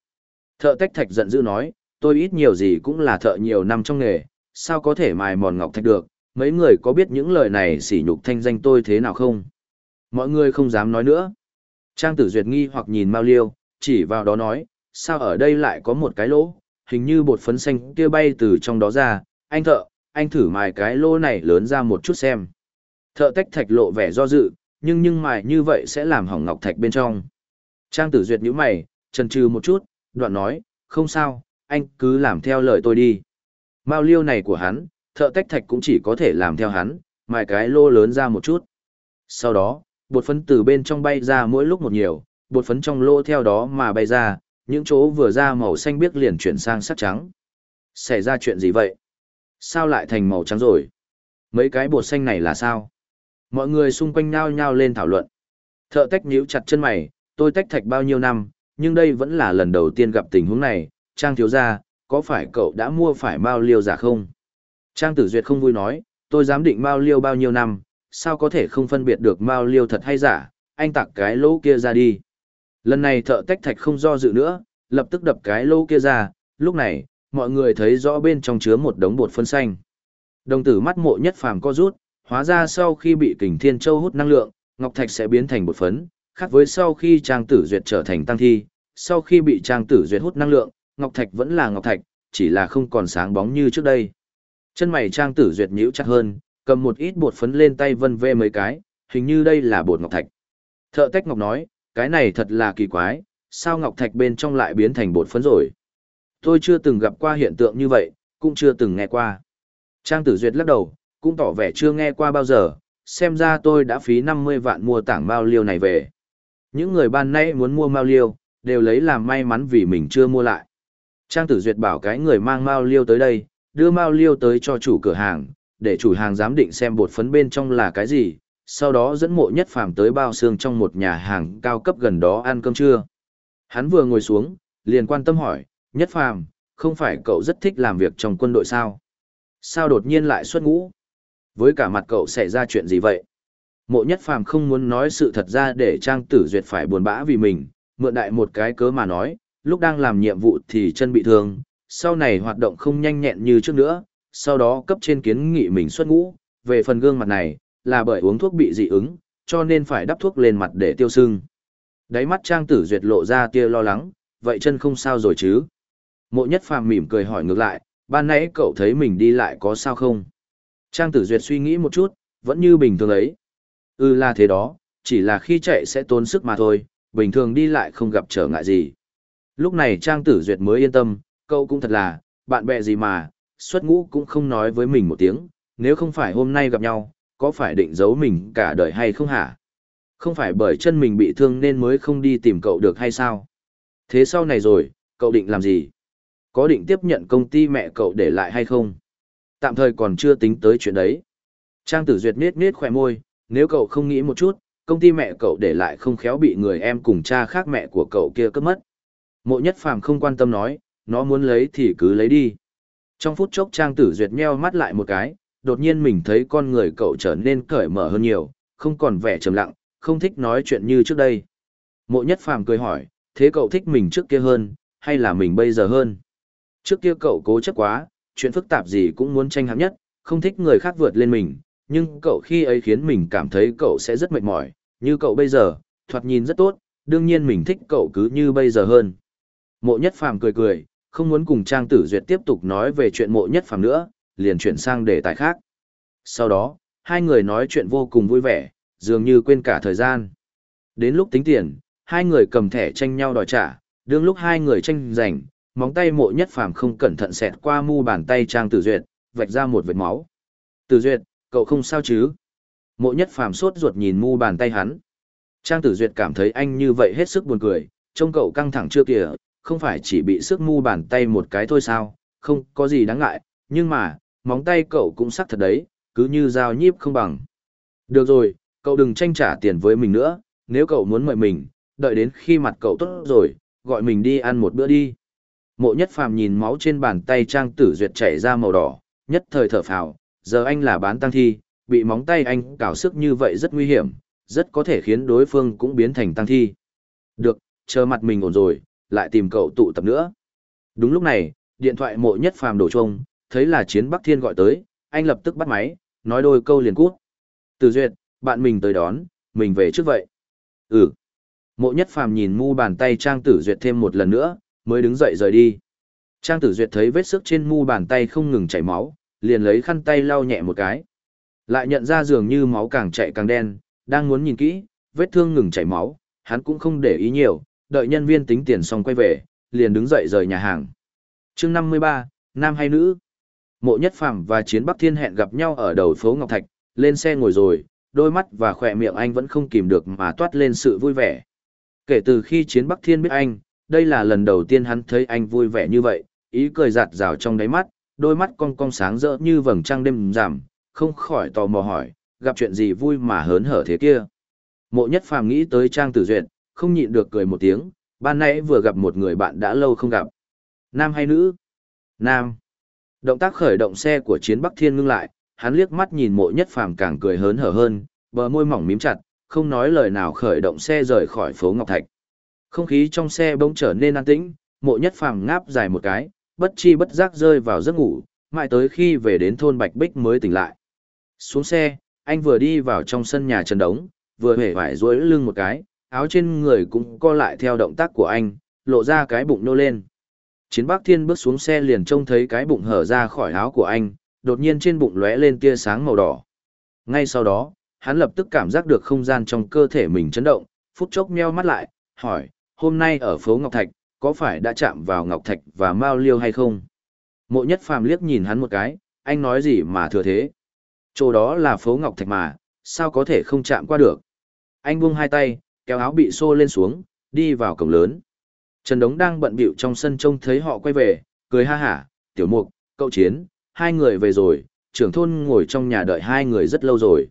Thợ tách thạch giận dữ nói, tôi ít nhiều gì cũng là thợ nhiều năm trong nghề, sao có thể mài mòn ngọc thạch được, mấy người có biết những lời này sỉ nhục thanh danh tôi thế nào không? Mọi người không dám nói nữa. Trang tử duyệt nghi hoặc nhìn Mao Liêu, chỉ vào đó nói, sao ở đây lại có một cái lỗ, hình như bột phấn xanh kia bay từ trong đó ra, anh thợ, anh thử mài cái lô này lớn ra một chút xem. Thợ tách thạch lộ vẻ do dự, nhưng nhưng mài như vậy sẽ làm hỏng ngọc thạch bên trong. Trang tử duyệt nhíu mày, chần chừ một chút, đoạn nói, không sao, anh cứ làm theo lời tôi đi. Mao liêu này của hắn, thợ tách thạch cũng chỉ có thể làm theo hắn, mài cái lô lớn ra một chút. Sau đó, bột phấn từ bên trong bay ra mỗi lúc một nhiều, bột phấn trong lô theo đó mà bay ra, những chỗ vừa ra màu xanh biếc liền chuyển sang sắc trắng. Xảy ra chuyện gì vậy? Sao lại thành màu trắng rồi? Mấy cái bột xanh này là sao? Mọi người xung quanh nhao nhao lên thảo luận. Thợ tách nhíu chặt chân mày, tôi tách thạch bao nhiêu năm, nhưng đây vẫn là lần đầu tiên gặp tình huống này. Trang thiếu gia, có phải cậu đã mua phải mao liêu giả không? Trang tử duyệt không vui nói, tôi dám định mao liêu bao nhiêu năm, sao có thể không phân biệt được mao liêu thật hay giả, anh tặng cái lỗ kia ra đi. Lần này thợ tách thạch không do dự nữa, lập tức đập cái lô kia ra, lúc này, mọi người thấy rõ bên trong chứa một đống bột phân xanh. Đồng tử mắt mộ nhất phàm co rút, hóa ra sau khi bị kình thiên châu hút năng lượng, ngọc thạch sẽ biến thành bột phấn, khác với sau khi trang tử duyệt trở thành tăng thi, sau khi bị trang tử duyệt hút năng lượng, ngọc thạch vẫn là ngọc thạch, chỉ là không còn sáng bóng như trước đây. Chân mày trang tử duyệt nhíu chặt hơn, cầm một ít bột phấn lên tay vân vê mấy cái, hình như đây là bột ngọc thạch. Thợ tách ngọc nói, cái này thật là kỳ quái, sao ngọc thạch bên trong lại biến thành bột phấn rồi. Tôi chưa từng gặp qua hiện tượng như vậy, cũng chưa từng nghe qua. Trang tử duyệt lắc đầu, cũng tỏ vẻ chưa nghe qua bao giờ, xem ra tôi đã phí 50 vạn mua tảng mao liêu này về. Những người ban nãy muốn mua mao liêu, đều lấy làm may mắn vì mình chưa mua lại. Trang tử duyệt bảo cái người mang mao liêu tới đây, đưa mao liêu tới cho chủ cửa hàng, để chủ hàng giám định xem bột phấn bên trong là cái gì, sau đó dẫn mộ nhất phàm tới bao xương trong một nhà hàng cao cấp gần đó ăn cơm trưa. Hắn vừa ngồi xuống, liền quan tâm hỏi, nhất phàm, không phải cậu rất thích làm việc trong quân đội sao? Sao đột nhiên lại xuất ngũ? Với cả mặt cậu xảy ra chuyện gì vậy? Mộ nhất phàm không muốn nói sự thật ra để Trang Tử Duyệt phải buồn bã vì mình, mượn đại một cái cớ mà nói, lúc đang làm nhiệm vụ thì chân bị thương, sau này hoạt động không nhanh nhẹn như trước nữa, sau đó cấp trên kiến nghị mình xuất ngũ, về phần gương mặt này, là bởi uống thuốc bị dị ứng, cho nên phải đắp thuốc lên mặt để tiêu sưng. Đáy mắt Trang Tử Duyệt lộ ra tia lo lắng, vậy chân không sao rồi chứ? Mộ nhất phàm mỉm cười hỏi ngược lại, ban nãy cậu thấy mình đi lại có sao không? Trang Tử Duyệt suy nghĩ một chút, vẫn như bình thường ấy. Ừ là thế đó, chỉ là khi chạy sẽ tốn sức mà thôi, bình thường đi lại không gặp trở ngại gì. Lúc này Trang Tử Duyệt mới yên tâm, cậu cũng thật là, bạn bè gì mà, xuất ngũ cũng không nói với mình một tiếng, nếu không phải hôm nay gặp nhau, có phải định giấu mình cả đời hay không hả? Không phải bởi chân mình bị thương nên mới không đi tìm cậu được hay sao? Thế sau này rồi, cậu định làm gì? Có định tiếp nhận công ty mẹ cậu để lại hay không? Tạm thời còn chưa tính tới chuyện đấy. Trang tử duyệt nết nết khỏe môi, nếu cậu không nghĩ một chút, công ty mẹ cậu để lại không khéo bị người em cùng cha khác mẹ của cậu kia cướp mất. Mộ nhất phàm không quan tâm nói, nó muốn lấy thì cứ lấy đi. Trong phút chốc Trang tử duyệt nheo mắt lại một cái, đột nhiên mình thấy con người cậu trở nên cởi mở hơn nhiều, không còn vẻ trầm lặng, không thích nói chuyện như trước đây. Mộ nhất phàm cười hỏi, thế cậu thích mình trước kia hơn, hay là mình bây giờ hơn? Trước kia cậu cố chấp quá, chuyện phức tạp gì cũng muốn tranh hạng nhất, không thích người khác vượt lên mình, nhưng cậu khi ấy khiến mình cảm thấy cậu sẽ rất mệt mỏi, như cậu bây giờ, thoạt nhìn rất tốt, đương nhiên mình thích cậu cứ như bây giờ hơn. Mộ nhất phàm cười cười, không muốn cùng Trang Tử Duyệt tiếp tục nói về chuyện mộ nhất phàm nữa, liền chuyển sang đề tài khác. Sau đó, hai người nói chuyện vô cùng vui vẻ, dường như quên cả thời gian. Đến lúc tính tiền, hai người cầm thẻ tranh nhau đòi trả, đương lúc hai người tranh giành, móng tay mộ nhất phàm không cẩn thận xẹt qua mu bàn tay Trang Tử Duyệt, vạch ra một vệt máu. Tử Duyệt, cậu không sao chứ? Mộ nhất phàm sốt ruột nhìn mu bàn tay hắn. Trang Tử Duyệt cảm thấy anh như vậy hết sức buồn cười, trông cậu căng thẳng chưa kìa, không phải chỉ bị sức mu bàn tay một cái thôi sao, không có gì đáng ngại, nhưng mà, móng tay cậu cũng sắc thật đấy, cứ như dao nhíp không bằng. Được rồi, cậu đừng tranh trả tiền với mình nữa, nếu cậu muốn mời mình, đợi đến khi mặt cậu tốt rồi, gọi mình đi ăn một bữa đi. Mộ nhất phàm nhìn máu trên bàn tay trang tử duyệt chảy ra màu đỏ, nhất thời thở phào, giờ anh là bán tăng thi, bị móng tay anh cào sức như vậy rất nguy hiểm, rất có thể khiến đối phương cũng biến thành tăng thi. Được, chờ mặt mình ổn rồi, lại tìm cậu tụ tập nữa. Đúng lúc này, điện thoại mộ nhất phàm đổ trông, thấy là chiến Bắc Thiên gọi tới, anh lập tức bắt máy, nói đôi câu liền cút. Từ duyệt, bạn mình tới đón, mình về trước vậy. Ừ. Mộ nhất phàm nhìn mu bàn tay Trang Tử Duyệt thêm một lần nữa, mới đứng dậy rời đi. Trang Tử Duyệt thấy vết sức trên mu bàn tay không ngừng chảy máu, liền lấy khăn tay lau nhẹ một cái. Lại nhận ra dường như máu càng chạy càng đen, đang muốn nhìn kỹ, vết thương ngừng chảy máu, hắn cũng không để ý nhiều, đợi nhân viên tính tiền xong quay về, liền đứng dậy rời nhà hàng. chương 53, nam hay nữ? Mộ Nhất Phàm và Chiến Bắc Thiên hẹn gặp nhau ở đầu phố Ngọc Thạch, lên xe ngồi rồi, đôi mắt và khỏe miệng anh vẫn không kìm được mà toát lên sự vui vẻ. Kể từ khi Chiến Bắc Thiên biết anh, đây là lần đầu tiên hắn thấy anh vui vẻ như vậy, ý cười giạt rào trong đáy mắt, đôi mắt cong cong sáng rỡ như vầng trăng đêm giảm, không khỏi tò mò hỏi, gặp chuyện gì vui mà hớn hở thế kia. Mộ nhất phàm nghĩ tới Trang Tử Duyệt, không nhịn được cười một tiếng, ban nãy vừa gặp một người bạn đã lâu không gặp. Nam hay nữ? Nam. Động tác khởi động xe của chiến Bắc Thiên ngưng lại, hắn liếc mắt nhìn mộ nhất phàm càng cười hớn hở hơn, bờ môi mỏng mím chặt, không nói lời nào khởi động xe rời khỏi phố Ngọc Thạch. Không khí trong xe bỗng trở nên an tĩnh, mộ nhất phàm ngáp dài một cái, bất chi bất giác rơi vào giấc ngủ, mãi tới khi về đến thôn Bạch Bích mới tỉnh lại. Xuống xe, anh vừa đi vào trong sân nhà Trần Đống, vừa hể vải duỗi lưng một cái, áo trên người cũng co lại theo động tác của anh, lộ ra cái bụng nô lên. Chiến Bắc Thiên bước xuống xe liền trông thấy cái bụng hở ra khỏi áo của anh, đột nhiên trên bụng lóe lên tia sáng màu đỏ. Ngay sau đó, hắn lập tức cảm giác được không gian trong cơ thể mình chấn động, phút chốc meo mắt lại, hỏi, hôm nay ở phố Ngọc Thạch, có phải đã chạm vào Ngọc Thạch và Mao Liêu hay không? Mộ nhất phàm liếc nhìn hắn một cái, anh nói gì mà thừa thế? Chỗ đó là phố Ngọc Thạch mà, sao có thể không chạm qua được? Anh buông hai tay, kéo áo bị xô lên xuống, đi vào cổng lớn. Trần Đống đang bận bịu trong sân trông thấy họ quay về, cười ha hả, tiểu mục, cậu chiến, hai người về rồi, trưởng thôn ngồi trong nhà đợi hai người rất lâu rồi.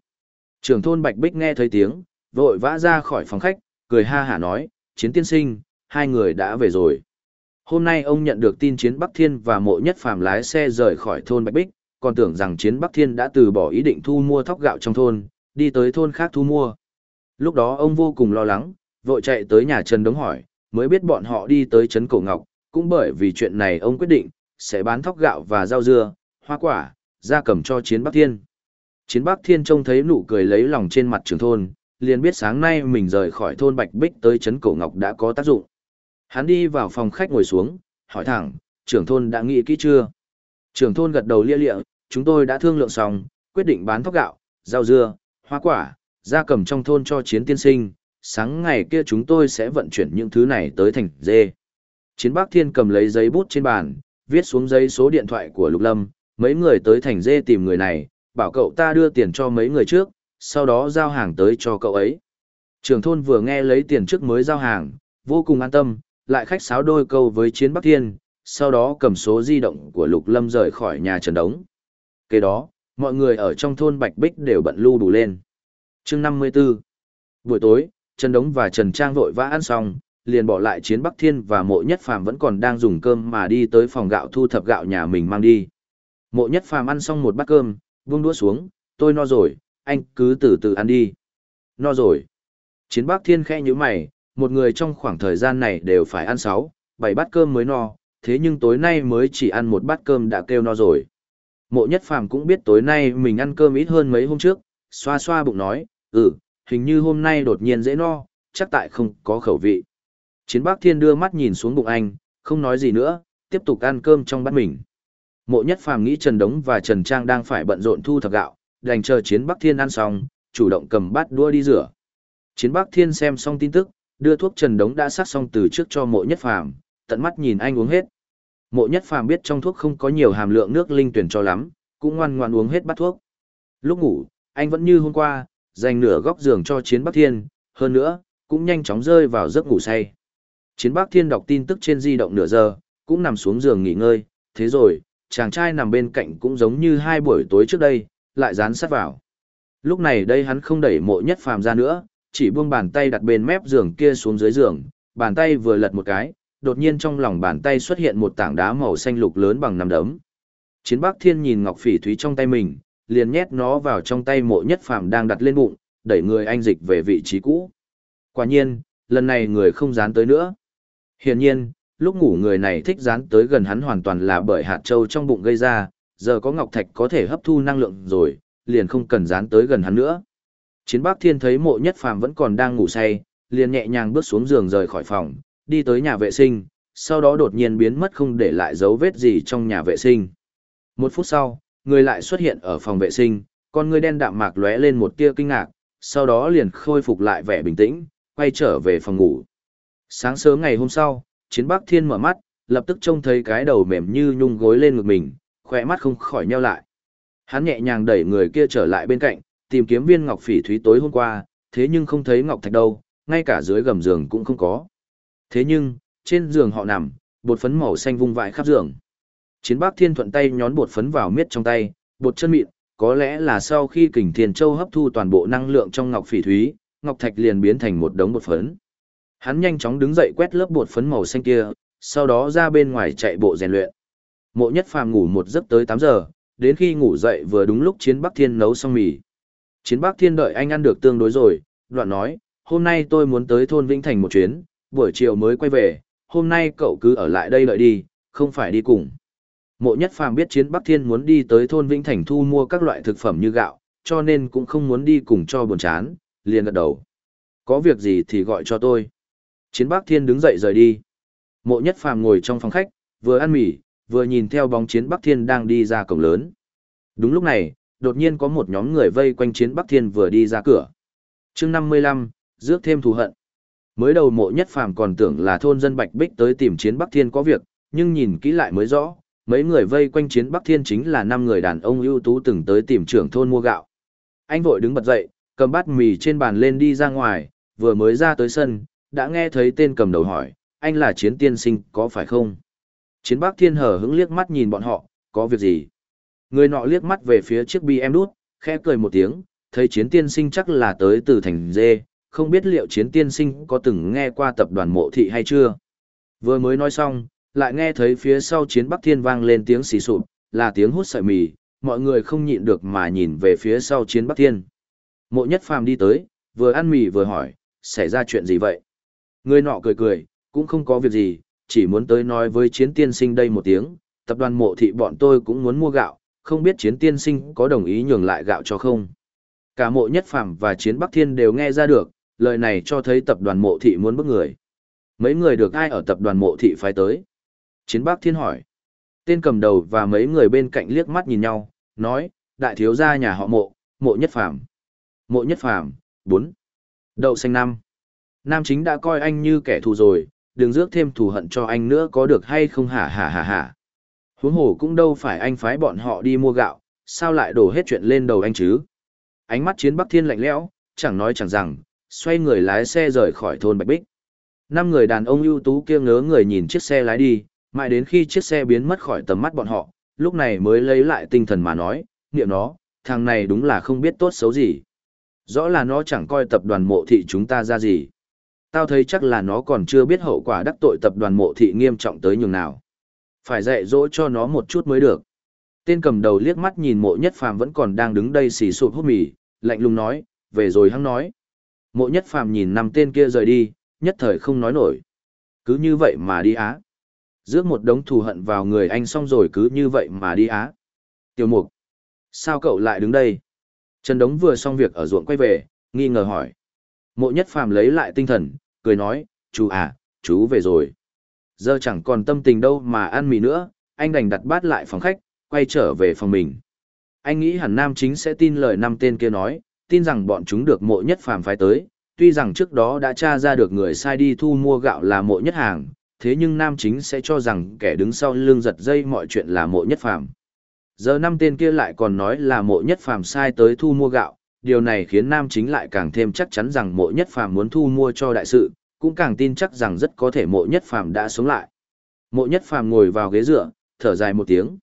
Trưởng thôn Bạch Bích nghe thấy tiếng, vội vã ra khỏi phòng khách, cười ha hả nói, chiến tiên sinh, hai người đã về rồi. Hôm nay ông nhận được tin chiến Bắc Thiên và mộ nhất phàm lái xe rời khỏi thôn Bạch Bích, còn tưởng rằng chiến Bắc Thiên đã từ bỏ ý định thu mua thóc gạo trong thôn, đi tới thôn khác thu mua. Lúc đó ông vô cùng lo lắng, vội chạy tới nhà Trần Đống hỏi, mới biết bọn họ đi tới Trấn Cổ Ngọc, cũng bởi vì chuyện này ông quyết định, sẽ bán thóc gạo và rau dưa, hoa quả, ra cầm cho chiến Bắc Thiên. Chiến Bắc Thiên trông thấy nụ cười lấy lòng trên mặt trưởng thôn, liền biết sáng nay mình rời khỏi thôn Bạch Bích tới Trấn Cổ Ngọc đã có tác dụng. Hắn đi vào phòng khách ngồi xuống, hỏi thẳng, trưởng thôn đã nghĩ kỹ chưa? Trưởng thôn gật đầu lia lịa, chúng tôi đã thương lượng xong, quyết định bán thóc gạo, rau dưa, hoa quả, ra cầm trong thôn cho chiến tiên sinh, sáng ngày kia chúng tôi sẽ vận chuyển những thứ này tới thành dê. Chiến Bắc Thiên cầm lấy giấy bút trên bàn, viết xuống giấy số điện thoại của Lục Lâm, mấy người tới thành dê tìm người này, bảo cậu ta đưa tiền cho mấy người trước, sau đó giao hàng tới cho cậu ấy. Trường thôn vừa nghe lấy tiền trước mới giao hàng, vô cùng an tâm, lại khách sáo đôi câu với Chiến Bắc Thiên, sau đó cầm số di động của Lục Lâm rời khỏi nhà Trần Đống. Kế đó, mọi người ở trong thôn Bạch Bích đều bận lưu đủ lên. chương 54 Buổi tối, Trần Đống và Trần Trang vội vã ăn xong, liền bỏ lại Chiến Bắc Thiên và Mộ Nhất Phàm vẫn còn đang dùng cơm mà đi tới phòng gạo thu thập gạo nhà mình mang đi. Mộ Nhất Phàm ăn xong một bát cơm, buông đũa xuống, tôi no rồi, anh cứ từ từ ăn đi. No rồi. Chiến Bắc Thiên khẽ như mày, một người trong khoảng thời gian này đều phải ăn sáu, bảy bát cơm mới no, thế nhưng tối nay mới chỉ ăn một bát cơm đã kêu no rồi. Mộ Nhất Phàm cũng biết tối nay mình ăn cơm ít hơn mấy hôm trước, xoa xoa bụng nói, ừ, hình như hôm nay đột nhiên dễ no, chắc tại không có khẩu vị. Chiến Bắc Thiên đưa mắt nhìn xuống bụng anh, không nói gì nữa, tiếp tục ăn cơm trong bát mình. Mộ Nhất Phàm nghĩ Trần Đống và Trần Trang đang phải bận rộn thu thập gạo, đành chờ Chiến Bắc Thiên ăn xong, chủ động cầm bát đua đi rửa. Chiến Bắc Thiên xem xong tin tức, đưa thuốc Trần Đống đã sắc xong từ trước cho Mộ Nhất Phàm, tận mắt nhìn anh uống hết. Mộ Nhất Phàm biết trong thuốc không có nhiều hàm lượng nước linh tuyển cho lắm, cũng ngoan ngoãn uống hết bát thuốc. Lúc ngủ, anh vẫn như hôm qua, dành nửa góc giường cho Chiến Bắc Thiên, hơn nữa, cũng nhanh chóng rơi vào giấc ngủ say. Chiến Bắc Thiên đọc tin tức trên di động nửa giờ, cũng nằm xuống giường nghỉ ngơi, thế rồi, chàng trai nằm bên cạnh cũng giống như hai buổi tối trước đây, lại dán sát vào. Lúc này đây hắn không đẩy mộ nhất phàm ra nữa, chỉ buông bàn tay đặt bên mép giường kia xuống dưới giường, bàn tay vừa lật một cái, đột nhiên trong lòng bàn tay xuất hiện một tảng đá màu xanh lục lớn bằng nắm đấm. Chiến Bắc Thiên nhìn ngọc phỉ thúy trong tay mình, liền nhét nó vào trong tay mộ nhất phàm đang đặt lên bụng, đẩy người anh dịch về vị trí cũ. Quả nhiên, lần này người không dán tới nữa. Hiển nhiên, lúc ngủ người này thích dán tới gần hắn hoàn toàn là bởi hạt châu trong bụng gây ra, giờ có ngọc thạch có thể hấp thu năng lượng rồi, liền không cần dán tới gần hắn nữa. Chiến Bắc Thiên thấy mộ nhất phàm vẫn còn đang ngủ say, liền nhẹ nhàng bước xuống giường rời khỏi phòng, đi tới nhà vệ sinh, sau đó đột nhiên biến mất không để lại dấu vết gì trong nhà vệ sinh. Một phút sau, người lại xuất hiện ở phòng vệ sinh, con người đen đạm mạc lóe lên một tia kinh ngạc, sau đó liền khôi phục lại vẻ bình tĩnh, quay trở về phòng ngủ. Sáng sớm ngày hôm sau, Chiến Bắc Thiên mở mắt, lập tức trông thấy cái đầu mềm như nhung gối lên ngực mình, khỏe mắt không khỏi nheo lại. Hắn nhẹ nhàng đẩy người kia trở lại bên cạnh, tìm kiếm viên ngọc phỉ thúy tối hôm qua, thế nhưng không thấy ngọc thạch đâu, ngay cả dưới gầm giường cũng không có. Thế nhưng, trên giường họ nằm, bột phấn màu xanh vung vãi khắp giường. Chiến Bắc Thiên thuận tay nhón bột phấn vào miết trong tay, bột chân mịn, có lẽ là sau khi kình thiên châu hấp thu toàn bộ năng lượng trong ngọc phỉ thúy, ngọc thạch liền biến thành một đống bột phấn. Hắn nhanh chóng đứng dậy quét lớp bột phấn màu xanh kia, sau đó ra bên ngoài chạy bộ rèn luyện. Mộ Nhất Phàm ngủ một giấc tới 8 giờ, đến khi ngủ dậy vừa đúng lúc Chiến Bắc Thiên nấu xong mì. Chiến Bắc Thiên đợi anh ăn được tương đối rồi, đoạn nói, hôm nay tôi muốn tới thôn Vĩnh Thành một chuyến, buổi chiều mới quay về, hôm nay cậu cứ ở lại đây đợi đi, không phải đi cùng. Mộ Nhất Phàm biết Chiến Bắc Thiên muốn đi tới thôn Vĩnh Thành thu mua các loại thực phẩm như gạo, cho nên cũng không muốn đi cùng cho buồn chán, liền gật đầu. Có việc gì thì gọi cho tôi. Chiến Bắc Thiên đứng dậy rời đi. Mộ Nhất Phàm ngồi trong phòng khách, vừa ăn mì, vừa nhìn theo bóng Chiến Bắc Thiên đang đi ra cổng lớn. Đúng lúc này, đột nhiên có một nhóm người vây quanh Chiến Bắc Thiên vừa đi ra cửa. Chương 55, rước thêm thù hận. Mới đầu Mộ Nhất Phàm còn tưởng là thôn dân Bạch Bích tới tìm Chiến Bắc Thiên có việc, nhưng nhìn kỹ lại mới rõ, mấy người vây quanh Chiến Bắc Thiên chính là năm người đàn ông ưu tú từng tới tìm trưởng thôn mua gạo. Anh vội đứng bật dậy, cầm bát mì trên bàn lên đi ra ngoài, vừa mới ra tới sân, đã nghe thấy tên cầm đầu hỏi, anh là chiến tiên sinh, có phải không? Chiến bắc thiên hở hững liếc mắt nhìn bọn họ, có việc gì? Người nọ liếc mắt về phía chiếc bi em đút, khẽ cười một tiếng, thấy chiến tiên sinh chắc là tới từ thành dê, không biết liệu chiến tiên sinh có từng nghe qua tập đoàn mộ thị hay chưa? Vừa mới nói xong, lại nghe thấy phía sau chiến bắc thiên vang lên tiếng xì sụp, là tiếng hút sợi mì, mọi người không nhịn được mà nhìn về phía sau chiến bắc thiên. Mộ nhất phàm đi tới, vừa ăn mì vừa hỏi, xảy ra chuyện gì vậy? Người nọ cười cười, cũng không có việc gì, chỉ muốn tới nói với chiến tiên sinh đây một tiếng, tập đoàn mộ thị bọn tôi cũng muốn mua gạo, không biết chiến tiên sinh có đồng ý nhường lại gạo cho không. Cả mộ nhất phàm và chiến bắc thiên đều nghe ra được, lời này cho thấy tập đoàn mộ thị muốn bức người. Mấy người được ai ở tập đoàn mộ thị phái tới? Chiến bắc thiên hỏi. Tên cầm đầu và mấy người bên cạnh liếc mắt nhìn nhau, nói, đại thiếu gia nhà họ mộ, mộ nhất phàm. Mộ nhất phàm, 4. Đậu xanh năm. Nam chính đã coi anh như kẻ thù rồi, đừng rước thêm thù hận cho anh nữa có được hay không hả hả hả hả. Huống hồ cũng đâu phải anh phái bọn họ đi mua gạo, sao lại đổ hết chuyện lên đầu anh chứ. Ánh mắt chiến Bắc Thiên lạnh lẽo, chẳng nói chẳng rằng, xoay người lái xe rời khỏi thôn Bạch Bích. Năm người đàn ông ưu tú kia ngớ người nhìn chiếc xe lái đi, mãi đến khi chiếc xe biến mất khỏi tầm mắt bọn họ, lúc này mới lấy lại tinh thần mà nói, niệm nó, thằng này đúng là không biết tốt xấu gì. Rõ là nó chẳng coi tập đoàn mộ thị chúng ta ra gì. Tao thấy chắc là nó còn chưa biết hậu quả đắc tội tập đoàn mộ thị nghiêm trọng tới nhường nào. Phải dạy dỗ cho nó một chút mới được. Tên cầm đầu liếc mắt nhìn mộ nhất phàm vẫn còn đang đứng đây xì sụp hút mì, lạnh lùng nói, về rồi hắn nói. Mộ nhất phàm nhìn năm tên kia rời đi, nhất thời không nói nổi. Cứ như vậy mà đi á. Giữa một đống thù hận vào người anh xong rồi cứ như vậy mà đi á. Tiểu mục. Sao cậu lại đứng đây? Trần Đống vừa xong việc ở ruộng quay về, nghi ngờ hỏi. Mộ nhất phàm lấy lại tinh thần, cười nói, chú à, chú về rồi. Giờ chẳng còn tâm tình đâu mà ăn mì nữa, anh đành đặt bát lại phòng khách, quay trở về phòng mình. Anh nghĩ hẳn nam chính sẽ tin lời năm tên kia nói, tin rằng bọn chúng được mộ nhất phàm phái tới, tuy rằng trước đó đã tra ra được người sai đi thu mua gạo là mộ nhất hàng, thế nhưng nam chính sẽ cho rằng kẻ đứng sau lưng giật dây mọi chuyện là mộ nhất phàm. Giờ năm tên kia lại còn nói là mộ nhất phàm sai tới thu mua gạo, điều này khiến nam chính lại càng thêm chắc chắn rằng mộ nhất phàm muốn thu mua cho đại sự, cũng càng tin chắc rằng rất có thể mộ nhất phàm đã sống lại. Mộ nhất phàm ngồi vào ghế dựa, thở dài một tiếng.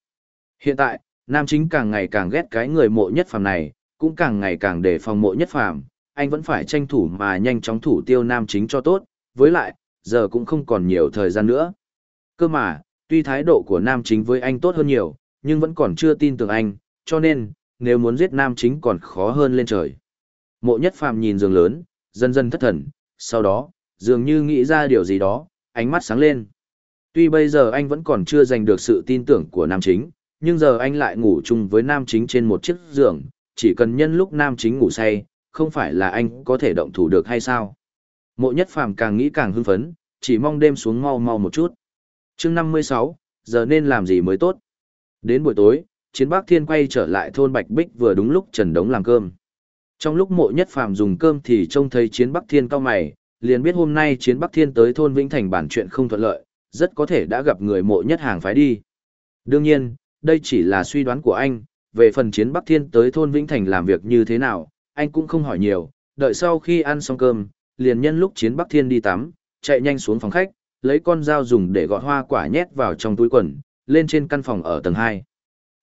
Hiện tại, nam chính càng ngày càng ghét cái người mộ nhất phàm này, cũng càng ngày càng đề phòng mộ nhất phàm, anh vẫn phải tranh thủ mà nhanh chóng thủ tiêu nam chính cho tốt, với lại, giờ cũng không còn nhiều thời gian nữa. Cơ mà, tuy thái độ của nam chính với anh tốt hơn nhiều, nhưng vẫn còn chưa tin tưởng anh, cho nên, nếu muốn giết nam chính còn khó hơn lên trời. Mộ nhất phàm nhìn giường lớn, dần dần thất thần, sau đó, dường như nghĩ ra điều gì đó, ánh mắt sáng lên. Tuy bây giờ anh vẫn còn chưa giành được sự tin tưởng của nam chính, nhưng giờ anh lại ngủ chung với nam chính trên một chiếc giường, chỉ cần nhân lúc nam chính ngủ say, không phải là anh có thể động thủ được hay sao. Mộ nhất phàm càng nghĩ càng hưng phấn, chỉ mong đêm xuống mau mau một chút. chương 56, giờ nên làm gì mới tốt. Đến buổi tối, chiến bắc thiên quay trở lại thôn Bạch Bích vừa đúng lúc Trần Đống làm cơm. Trong lúc mộ nhất phàm dùng cơm thì trông thấy chiến bắc thiên cao mày, liền biết hôm nay chiến bắc thiên tới thôn Vĩnh Thành bản chuyện không thuận lợi, rất có thể đã gặp người mộ nhất hàng phái đi. Đương nhiên, đây chỉ là suy đoán của anh, về phần chiến bắc thiên tới thôn Vĩnh Thành làm việc như thế nào, anh cũng không hỏi nhiều, đợi sau khi ăn xong cơm, liền nhân lúc chiến bắc thiên đi tắm, chạy nhanh xuống phòng khách, lấy con dao dùng để gọt hoa quả nhét vào trong túi quần, lên trên căn phòng ở tầng 2.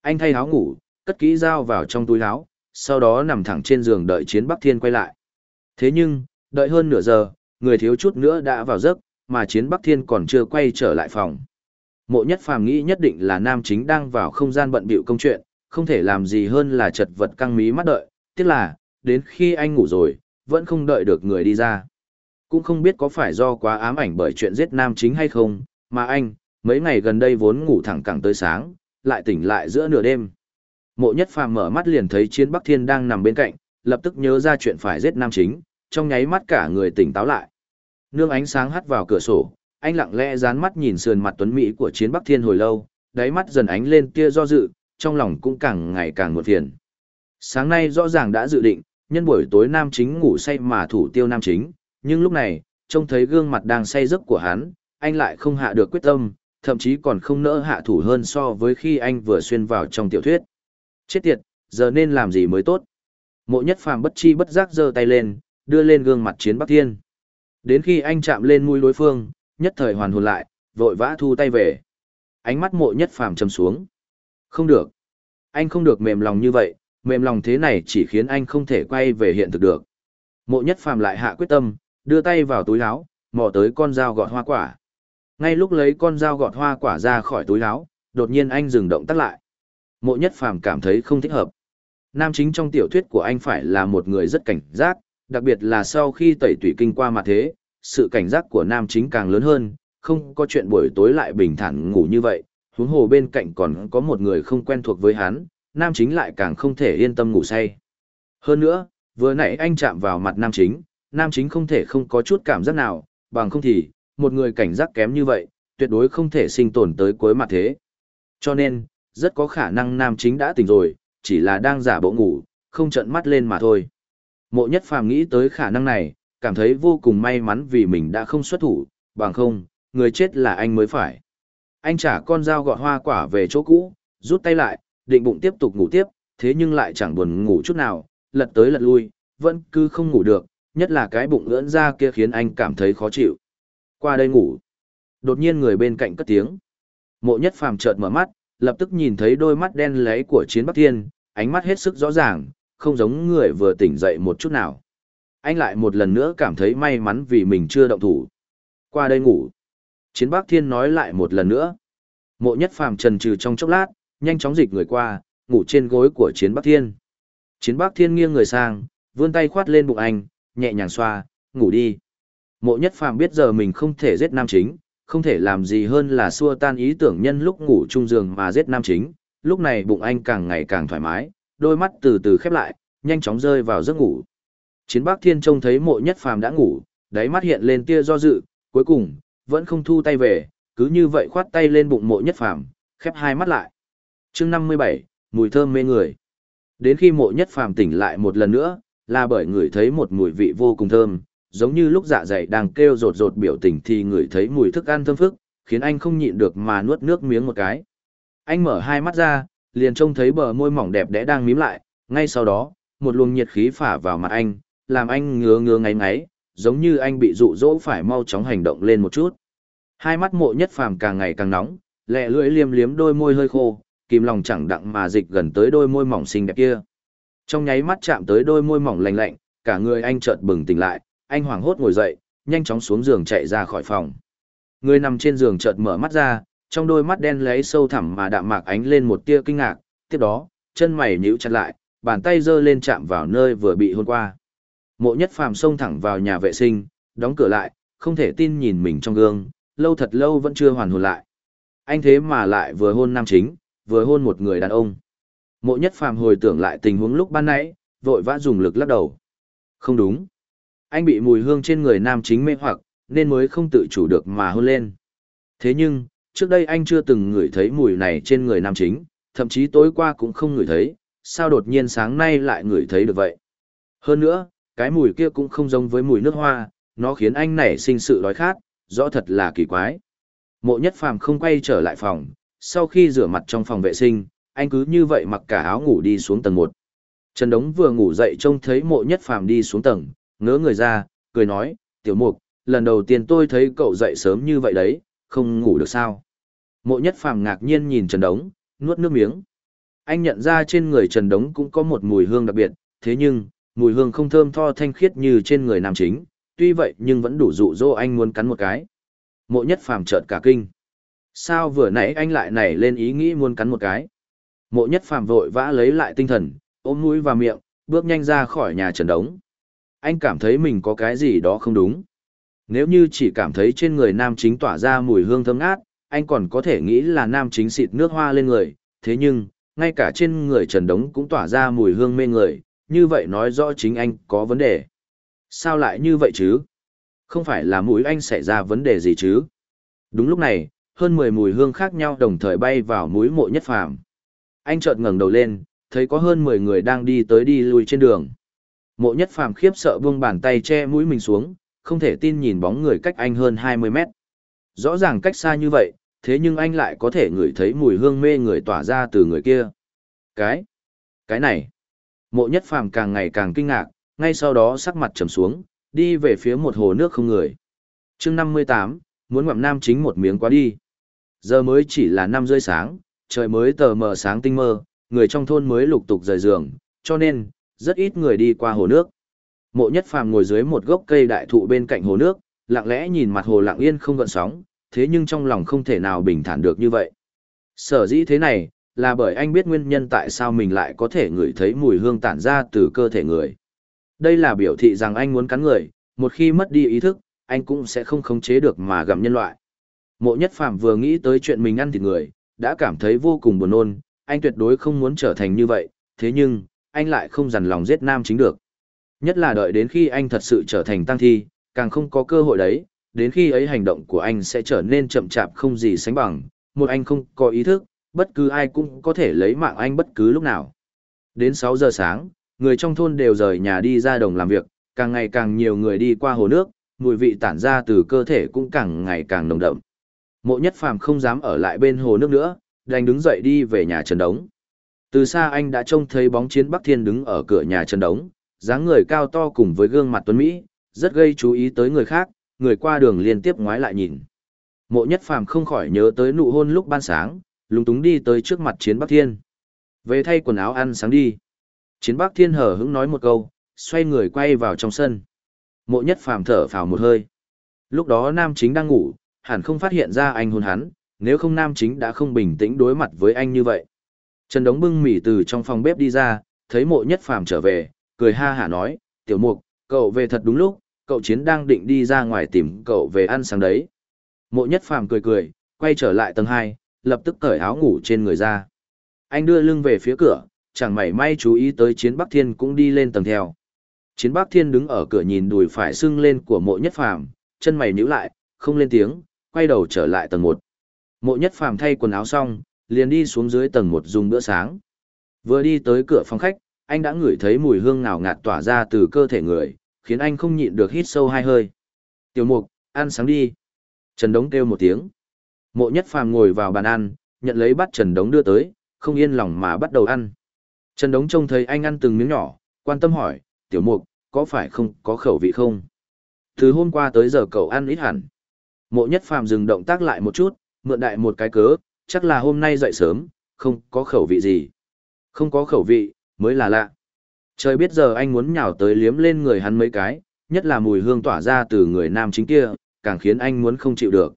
Anh thay áo ngủ, cất kỹ dao vào trong túi áo, sau đó nằm thẳng trên giường đợi chiến Bắc Thiên quay lại. Thế nhưng, đợi hơn nửa giờ, người thiếu chút nữa đã vào giấc, mà chiến Bắc Thiên còn chưa quay trở lại phòng. Mộ nhất phàm nghĩ nhất định là nam chính đang vào không gian bận bịu công chuyện, không thể làm gì hơn là chật vật căng mí mắt đợi, tiếc là, đến khi anh ngủ rồi, vẫn không đợi được người đi ra. Cũng không biết có phải do quá ám ảnh bởi chuyện giết nam chính hay không, mà anh, mấy ngày gần đây vốn ngủ thẳng cẳng tới sáng, lại tỉnh lại giữa nửa đêm. Mộ nhất phàm mở mắt liền thấy chiến Bắc Thiên đang nằm bên cạnh, lập tức nhớ ra chuyện phải giết nam chính, trong nháy mắt cả người tỉnh táo lại. Nương ánh sáng hắt vào cửa sổ, anh lặng lẽ dán mắt nhìn sườn mặt tuấn mỹ của chiến Bắc Thiên hồi lâu, đáy mắt dần ánh lên tia do dự, trong lòng cũng càng ngày càng một phiền. Sáng nay rõ ràng đã dự định, nhân buổi tối nam chính ngủ say mà thủ tiêu nam chính, nhưng lúc này, trông thấy gương mặt đang say giấc của hắn, anh lại không hạ được quyết tâm, thậm chí còn không nỡ hạ thủ hơn so với khi anh vừa xuyên vào trong tiểu thuyết. Chết tiệt, giờ nên làm gì mới tốt? Mộ nhất phàm bất chi bất giác giơ tay lên, đưa lên gương mặt chiến Bắc Thiên. Đến khi anh chạm lên mũi đối phương, nhất thời hoàn hồn lại, vội vã thu tay về. Ánh mắt mộ nhất phàm trầm xuống. Không được. Anh không được mềm lòng như vậy, mềm lòng thế này chỉ khiến anh không thể quay về hiện thực được. Mộ nhất phàm lại hạ quyết tâm, đưa tay vào túi áo, mò tới con dao gọt hoa quả. Ngay lúc lấy con dao gọt hoa quả ra khỏi túi áo, đột nhiên anh dừng động tác lại. Mộ nhất phàm cảm thấy không thích hợp. Nam chính trong tiểu thuyết của anh phải là một người rất cảnh giác, đặc biệt là sau khi tẩy tủy kinh qua mặt thế, sự cảnh giác của nam chính càng lớn hơn, không có chuyện buổi tối lại bình thản ngủ như vậy, huống hồ bên cạnh còn có một người không quen thuộc với hắn, nam chính lại càng không thể yên tâm ngủ say. Hơn nữa, vừa nãy anh chạm vào mặt nam chính, nam chính không thể không có chút cảm giác nào, bằng không thì, một người cảnh giác kém như vậy, tuyệt đối không thể sinh tồn tới cuối mặt thế. Cho nên, rất có khả năng nam chính đã tỉnh rồi, chỉ là đang giả bộ ngủ, không trận mắt lên mà thôi. Mộ nhất phàm nghĩ tới khả năng này, cảm thấy vô cùng may mắn vì mình đã không xuất thủ, bằng không, người chết là anh mới phải. Anh trả con dao gọt hoa quả về chỗ cũ, rút tay lại, định bụng tiếp tục ngủ tiếp, thế nhưng lại chẳng buồn ngủ chút nào, lật tới lật lui, vẫn cứ không ngủ được, nhất là cái bụng ưỡn ra kia khiến anh cảm thấy khó chịu. Qua đây ngủ. Đột nhiên người bên cạnh cất tiếng. Mộ nhất phàm chợt mở mắt, lập tức nhìn thấy đôi mắt đen lấy của chiến bắc thiên, ánh mắt hết sức rõ ràng, không giống người vừa tỉnh dậy một chút nào. Anh lại một lần nữa cảm thấy may mắn vì mình chưa động thủ. Qua đây ngủ. Chiến bắc thiên nói lại một lần nữa. Mộ nhất phàm trần trừ trong chốc lát, nhanh chóng dịch người qua, ngủ trên gối của chiến bắc thiên. Chiến bắc thiên nghiêng người sang, vươn tay khoát lên bụng anh, nhẹ nhàng xoa, ngủ đi. Mộ nhất phàm biết giờ mình không thể giết nam chính, không thể làm gì hơn là xua tan ý tưởng nhân lúc ngủ chung giường mà giết nam chính. Lúc này bụng anh càng ngày càng thoải mái, đôi mắt từ từ khép lại, nhanh chóng rơi vào giấc ngủ. Chiến Bắc Thiên trông thấy mộ nhất phàm đã ngủ, đáy mắt hiện lên tia do dự, cuối cùng, vẫn không thu tay về, cứ như vậy khoát tay lên bụng mộ nhất phàm, khép hai mắt lại. chương 57, mùi thơm mê người. Đến khi mộ nhất phàm tỉnh lại một lần nữa, là bởi người thấy một mùi vị vô cùng thơm, giống như lúc dạ dày đang kêu rột rột biểu tình thì người thấy mùi thức ăn thơm phức, khiến anh không nhịn được mà nuốt nước miếng một cái. Anh mở hai mắt ra, liền trông thấy bờ môi mỏng đẹp đẽ đang mím lại, ngay sau đó, một luồng nhiệt khí phả vào mặt anh, làm anh ngứa ngứa ngáy ngáy, giống như anh bị dụ dỗ phải mau chóng hành động lên một chút. Hai mắt mộ nhất phàm càng ngày càng nóng, lẹ lưỡi liếm liếm đôi môi hơi khô, kìm lòng chẳng đặng mà dịch gần tới đôi môi mỏng xinh đẹp kia. Trong nháy mắt chạm tới đôi môi mỏng lạnh lạnh, cả người anh chợt bừng tỉnh lại, anh hoảng hốt ngồi dậy, nhanh chóng xuống giường chạy ra khỏi phòng. Người nằm trên giường chợt mở mắt ra, trong đôi mắt đen lấy sâu thẳm mà đạm mạc ánh lên một tia kinh ngạc, tiếp đó, chân mày nhíu chặt lại, bàn tay giơ lên chạm vào nơi vừa bị hôn qua. Mộ nhất phàm xông thẳng vào nhà vệ sinh, đóng cửa lại, không thể tin nhìn mình trong gương, lâu thật lâu vẫn chưa hoàn hồn lại. Anh thế mà lại vừa hôn nam chính, vừa hôn một người đàn ông. Mộ nhất phàm hồi tưởng lại tình huống lúc ban nãy, vội vã dùng lực lắc đầu. Không đúng. Anh bị mùi hương trên người nam chính mê hoặc, nên mới không tự chủ được mà hôn lên. Thế nhưng, trước đây anh chưa từng ngửi thấy mùi này trên người nam chính, thậm chí tối qua cũng không ngửi thấy, sao đột nhiên sáng nay lại ngửi thấy được vậy. Hơn nữa, cái mùi kia cũng không giống với mùi nước hoa, nó khiến anh nảy sinh sự đói khát, rõ thật là kỳ quái. Mộ nhất phàm không quay trở lại phòng, sau khi rửa mặt trong phòng vệ sinh, anh cứ như vậy mặc cả áo ngủ đi xuống tầng một. Trần Đống vừa ngủ dậy trông thấy mộ nhất phàm đi xuống tầng, ngớ người ra, cười nói, tiểu mục, lần đầu tiên tôi thấy cậu dậy sớm như vậy đấy, không ngủ được sao. Mộ nhất phàm ngạc nhiên nhìn Trần Đống, nuốt nước miếng. Anh nhận ra trên người Trần Đống cũng có một mùi hương đặc biệt, thế nhưng, mùi hương không thơm tho thanh khiết như trên người nam chính, tuy vậy nhưng vẫn đủ dụ dỗ anh muốn cắn một cái. Mộ nhất phàm trợt cả kinh. Sao vừa nãy anh lại nảy lên ý nghĩ muốn cắn một cái? Mộ nhất phàm vội vã lấy lại tinh thần, ôm mũi và miệng, bước nhanh ra khỏi nhà Trần Đống. Anh cảm thấy mình có cái gì đó không đúng. Nếu như chỉ cảm thấy trên người nam chính tỏa ra mùi hương thơm ngát, anh còn có thể nghĩ là nam chính xịt nước hoa lên người, thế nhưng, ngay cả trên người Trần Đống cũng tỏa ra mùi hương mê người, như vậy nói rõ chính anh có vấn đề. Sao lại như vậy chứ? Không phải là mũi anh xảy ra vấn đề gì chứ? Đúng lúc này, hơn 10 mùi hương khác nhau đồng thời bay vào mũi mộ nhất phàm. Anh chợt ngẩng đầu lên, thấy có hơn 10 người đang đi tới đi lui trên đường. Mộ nhất phàm khiếp sợ buông bàn tay che mũi mình xuống, không thể tin nhìn bóng người cách anh hơn 20 mét. Rõ ràng cách xa như vậy, thế nhưng anh lại có thể ngửi thấy mùi hương mê người tỏa ra từ người kia. Cái, cái này, mộ nhất phàm càng ngày càng kinh ngạc, ngay sau đó sắc mặt trầm xuống, đi về phía một hồ nước không người. chương 58, muốn ngoạm nam chính một miếng quá đi. Giờ mới chỉ là năm rưỡi sáng, trời mới tờ mờ sáng tinh mơ, người trong thôn mới lục tục rời giường, cho nên, rất ít người đi qua hồ nước. Mộ nhất phàm ngồi dưới một gốc cây đại thụ bên cạnh hồ nước, lặng lẽ nhìn mặt hồ lặng yên không gợn sóng, thế nhưng trong lòng không thể nào bình thản được như vậy. Sở dĩ thế này, là bởi anh biết nguyên nhân tại sao mình lại có thể ngửi thấy mùi hương tản ra từ cơ thể người. Đây là biểu thị rằng anh muốn cắn người, một khi mất đi ý thức, anh cũng sẽ không khống chế được mà gặm nhân loại. Mộ nhất phạm vừa nghĩ tới chuyện mình ăn thịt người, đã cảm thấy vô cùng buồn nôn, anh tuyệt đối không muốn trở thành như vậy, thế nhưng, anh lại không dằn lòng giết nam chính được. Nhất là đợi đến khi anh thật sự trở thành tăng thi, càng không có cơ hội đấy, đến khi ấy hành động của anh sẽ trở nên chậm chạp không gì sánh bằng, một anh không có ý thức, bất cứ ai cũng có thể lấy mạng anh bất cứ lúc nào. Đến 6 giờ sáng, người trong thôn đều rời nhà đi ra đồng làm việc, càng ngày càng nhiều người đi qua hồ nước, mùi vị tản ra từ cơ thể cũng càng ngày càng nồng đậm. Mộ nhất phàm không dám ở lại bên hồ nước nữa, đành đứng dậy đi về nhà Trần Đống. Từ xa anh đã trông thấy bóng chiến Bắc Thiên đứng ở cửa nhà Trần Đống, dáng người cao to cùng với gương mặt tuấn Mỹ, rất gây chú ý tới người khác, người qua đường liên tiếp ngoái lại nhìn. Mộ nhất phàm không khỏi nhớ tới nụ hôn lúc ban sáng, lúng túng đi tới trước mặt chiến Bắc Thiên. Về thay quần áo ăn sáng đi. Chiến Bắc Thiên hờ hững nói một câu, xoay người quay vào trong sân. Mộ nhất phàm thở phào một hơi. Lúc đó nam chính đang ngủ, hẳn không phát hiện ra anh hôn hắn, nếu không nam chính đã không bình tĩnh đối mặt với anh như vậy. Trần Đống bưng mì từ trong phòng bếp đi ra, thấy mộ nhất phàm trở về, cười ha hả nói, tiểu mục, cậu về thật đúng lúc, cậu chiến đang định đi ra ngoài tìm cậu về ăn sáng đấy. Mộ nhất phàm cười cười, quay trở lại tầng 2, lập tức cởi áo ngủ trên người ra. Anh đưa lưng về phía cửa, chẳng mảy may chú ý tới chiến Bắc Thiên cũng đi lên tầng theo. Chiến Bắc Thiên đứng ở cửa nhìn đùi phải sưng lên của mộ nhất phàm, chân mày nhíu lại, không lên tiếng, quay đầu trở lại tầng 1. Mộ nhất phàm thay quần áo xong, liền đi xuống dưới tầng 1 dùng bữa sáng. Vừa đi tới cửa phòng khách, anh đã ngửi thấy mùi hương ngào ngạt tỏa ra từ cơ thể người, khiến anh không nhịn được hít sâu hai hơi. Tiểu mục, ăn sáng đi. Trần Đống kêu một tiếng. Mộ nhất phàm ngồi vào bàn ăn, nhận lấy bát Trần Đống đưa tới, không yên lòng mà bắt đầu ăn. Trần Đống trông thấy anh ăn từng miếng nhỏ, quan tâm hỏi, tiểu mục, có phải không có khẩu vị không? Từ hôm qua tới giờ cậu ăn ít hẳn. Mộ nhất phàm dừng động tác lại một chút, mượn đại một cái cớ, chắc là hôm nay dậy sớm, không có khẩu vị gì. Không có khẩu vị, mới là lạ. Trời biết giờ anh muốn nhào tới liếm lên người hắn mấy cái, nhất là mùi hương tỏa ra từ người nam chính kia, càng khiến anh muốn không chịu được.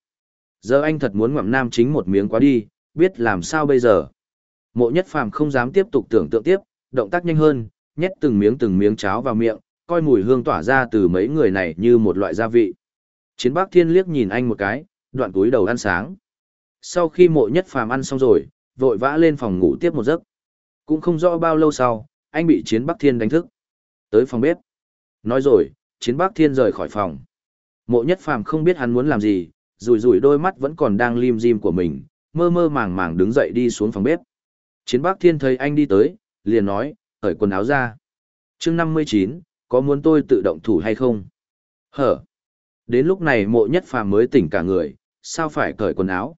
Giờ anh thật muốn ngậm nam chính một miếng quá đi, biết làm sao bây giờ. Mộ nhất phàm không dám tiếp tục tưởng tượng tiếp, động tác nhanh hơn, nhét từng miếng từng miếng cháo vào miệng, coi mùi hương tỏa ra từ mấy người này như một loại gia vị. Chiến bác thiên liếc nhìn anh một cái, đoạn túi đầu ăn sáng. Sau khi mộ nhất phàm ăn xong rồi, vội vã lên phòng ngủ tiếp một giấc. Cũng không rõ bao lâu sau, anh bị chiến bắc thiên đánh thức. Tới phòng bếp. Nói rồi, chiến bắc thiên rời khỏi phòng. Mộ nhất phàm không biết hắn muốn làm gì, rủi rủi đôi mắt vẫn còn đang lim dim của mình, mơ mơ màng màng đứng dậy đi xuống phòng bếp. Chiến bắc thiên thấy anh đi tới, liền nói, hởi quần áo ra. chương năm mươi chín, có muốn tôi tự động thủ hay không? Hở. Đến lúc này mộ nhất phàm mới tỉnh cả người, sao phải cởi quần áo?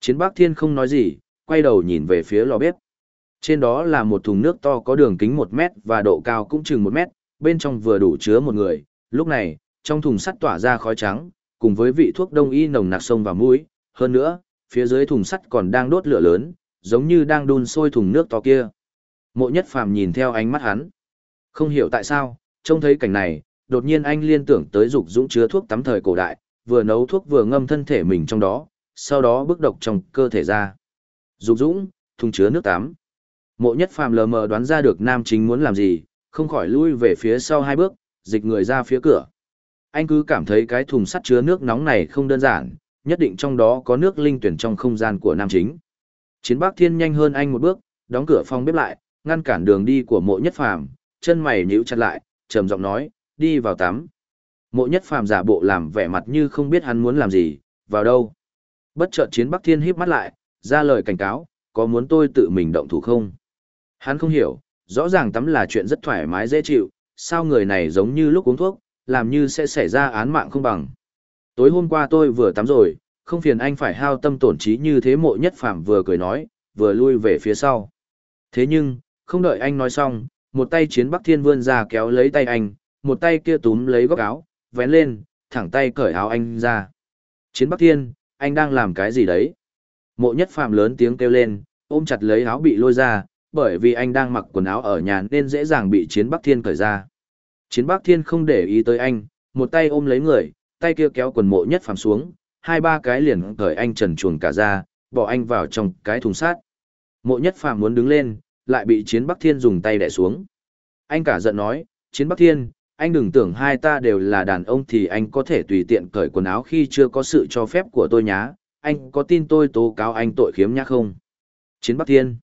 Chiến bắc thiên không nói gì, quay đầu nhìn về phía lò bếp. Trên đó là một thùng nước to có đường kính một mét và độ cao cũng chừng một mét, bên trong vừa đủ chứa một người. Lúc này, trong thùng sắt tỏa ra khói trắng, cùng với vị thuốc đông y nồng nặc sông và mũi. Hơn nữa, phía dưới thùng sắt còn đang đốt lửa lớn, giống như đang đun sôi thùng nước to kia. Mộ nhất phàm nhìn theo ánh mắt hắn. Không hiểu tại sao, trông thấy cảnh này, đột nhiên anh liên tưởng tới dục dũng chứa thuốc tắm thời cổ đại, vừa nấu thuốc vừa ngâm thân thể mình trong đó, sau đó bức độc trong cơ thể ra. Dục dũng, thùng chứa nước tắm. Mộ nhất phàm lờ mờ đoán ra được nam chính muốn làm gì, không khỏi lui về phía sau hai bước, dịch người ra phía cửa. Anh cứ cảm thấy cái thùng sắt chứa nước nóng này không đơn giản, nhất định trong đó có nước linh tuyển trong không gian của nam chính. Chiến Bắc Thiên nhanh hơn anh một bước, đóng cửa phòng bếp lại, ngăn cản đường đi của mộ nhất phàm, chân mày nhíu chặt lại, trầm giọng nói, đi vào tắm. Mộ nhất phàm giả bộ làm vẻ mặt như không biết hắn muốn làm gì, vào đâu. Bất chợt Chiến Bắc Thiên híp mắt lại, ra lời cảnh cáo, có muốn tôi tự mình động thủ không? Hắn không hiểu, rõ ràng tắm là chuyện rất thoải mái dễ chịu, sao người này giống như lúc uống thuốc, làm như sẽ xảy ra án mạng không bằng. Tối hôm qua tôi vừa tắm rồi, không phiền anh phải hao tâm tổn trí như thế mộ nhất Phàm vừa cười nói, vừa lui về phía sau. Thế nhưng, không đợi anh nói xong, một tay chiến Bắc Thiên vươn ra kéo lấy tay anh, một tay kia túm lấy góc áo, vén lên, thẳng tay cởi áo anh ra. Chiến Bắc Thiên, anh đang làm cái gì đấy? Mộ nhất phạm lớn tiếng kêu lên, ôm chặt lấy áo bị lôi ra, bởi vì anh đang mặc quần áo ở nhà nên dễ dàng bị Chiến Bắc Thiên cởi ra. Chiến Bắc Thiên không để ý tới anh, một tay ôm lấy người, tay kia kéo quần mộ nhất phàm xuống, hai ba cái liền cởi anh trần chuồng cả ra, bỏ anh vào trong cái thùng sát. Mộ nhất phàm muốn đứng lên, lại bị Chiến Bắc Thiên dùng tay đè xuống. Anh cả giận nói, Chiến Bắc Thiên, anh đừng tưởng hai ta đều là đàn ông thì anh có thể tùy tiện cởi quần áo khi chưa có sự cho phép của tôi nhá, anh có tin tôi tố cáo anh tội khiếm nhá không? Chiến Bắc Thiên.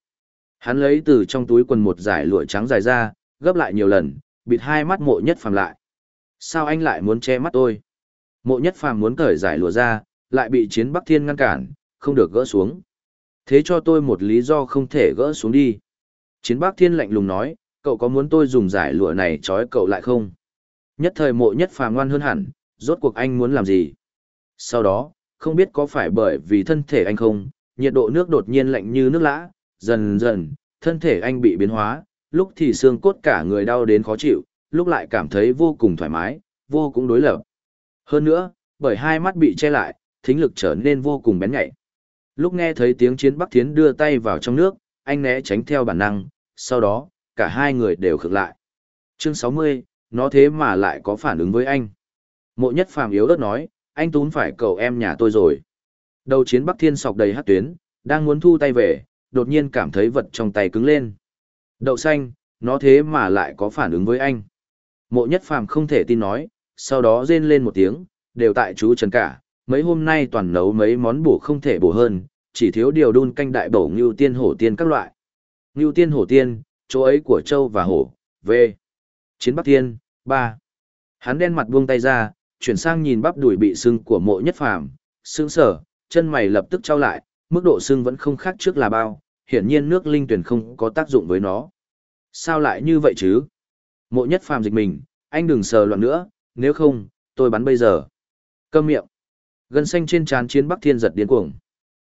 Hắn lấy từ trong túi quần một giải lụa trắng dài ra, gấp lại nhiều lần, bịt hai mắt mộ nhất phàm lại. Sao anh lại muốn che mắt tôi? Mộ nhất phàm muốn cởi giải lụa ra, lại bị chiến Bắc Thiên ngăn cản, không được gỡ xuống. Thế cho tôi một lý do không thể gỡ xuống đi. Chiến Bắc Thiên lạnh lùng nói, cậu có muốn tôi dùng giải lụa này trói cậu lại không? Nhất thời mộ nhất phàm ngoan hơn hẳn, rốt cuộc anh muốn làm gì? Sau đó, không biết có phải bởi vì thân thể anh không, nhiệt độ nước đột nhiên lạnh như nước lã, dần dần, thân thể anh bị biến hóa, lúc thì xương cốt cả người đau đến khó chịu, lúc lại cảm thấy vô cùng thoải mái, vô cùng đối lập. Hơn nữa, bởi hai mắt bị che lại, thính lực trở nên vô cùng bén nhạy. Lúc nghe thấy tiếng chiến Bắc Thiến đưa tay vào trong nước, anh né tránh theo bản năng, sau đó, cả hai người đều khựng lại. Chương 60, nó thế mà lại có phản ứng với anh. Mộ nhất phàm yếu đất nói, anh tún phải cậu em nhà tôi rồi. Đầu chiến Bắc Thiên sọc đầy hát tuyến, đang muốn thu tay về, đột nhiên cảm thấy vật trong tay cứng lên. Đậu xanh, nó thế mà lại có phản ứng với anh. Mộ nhất phàm không thể tin nói, sau đó rên lên một tiếng, đều tại chú Trần cả, mấy hôm nay toàn nấu mấy món bổ không thể bổ hơn, chỉ thiếu điều đun canh đại bổ ngưu tiên hổ tiên các loại. Ngưu tiên hổ tiên, chỗ ấy của châu và hổ, Về. Chiến Bắc Thiên 3. Hắn đen mặt buông tay ra, chuyển sang nhìn bắp đùi bị sưng của mộ nhất phàm, sưng sở, chân mày lập tức trao lại, mức độ sưng vẫn không khác trước là bao, hiển nhiên nước linh tuyển không có tác dụng với nó. Sao lại như vậy chứ? Mộ nhất phàm dịch mình, anh đừng sờ loạn nữa, nếu không, tôi bắn bây giờ. Câm miệng. Gân xanh trên trán chiến Bắc Thiên giật điên cuồng.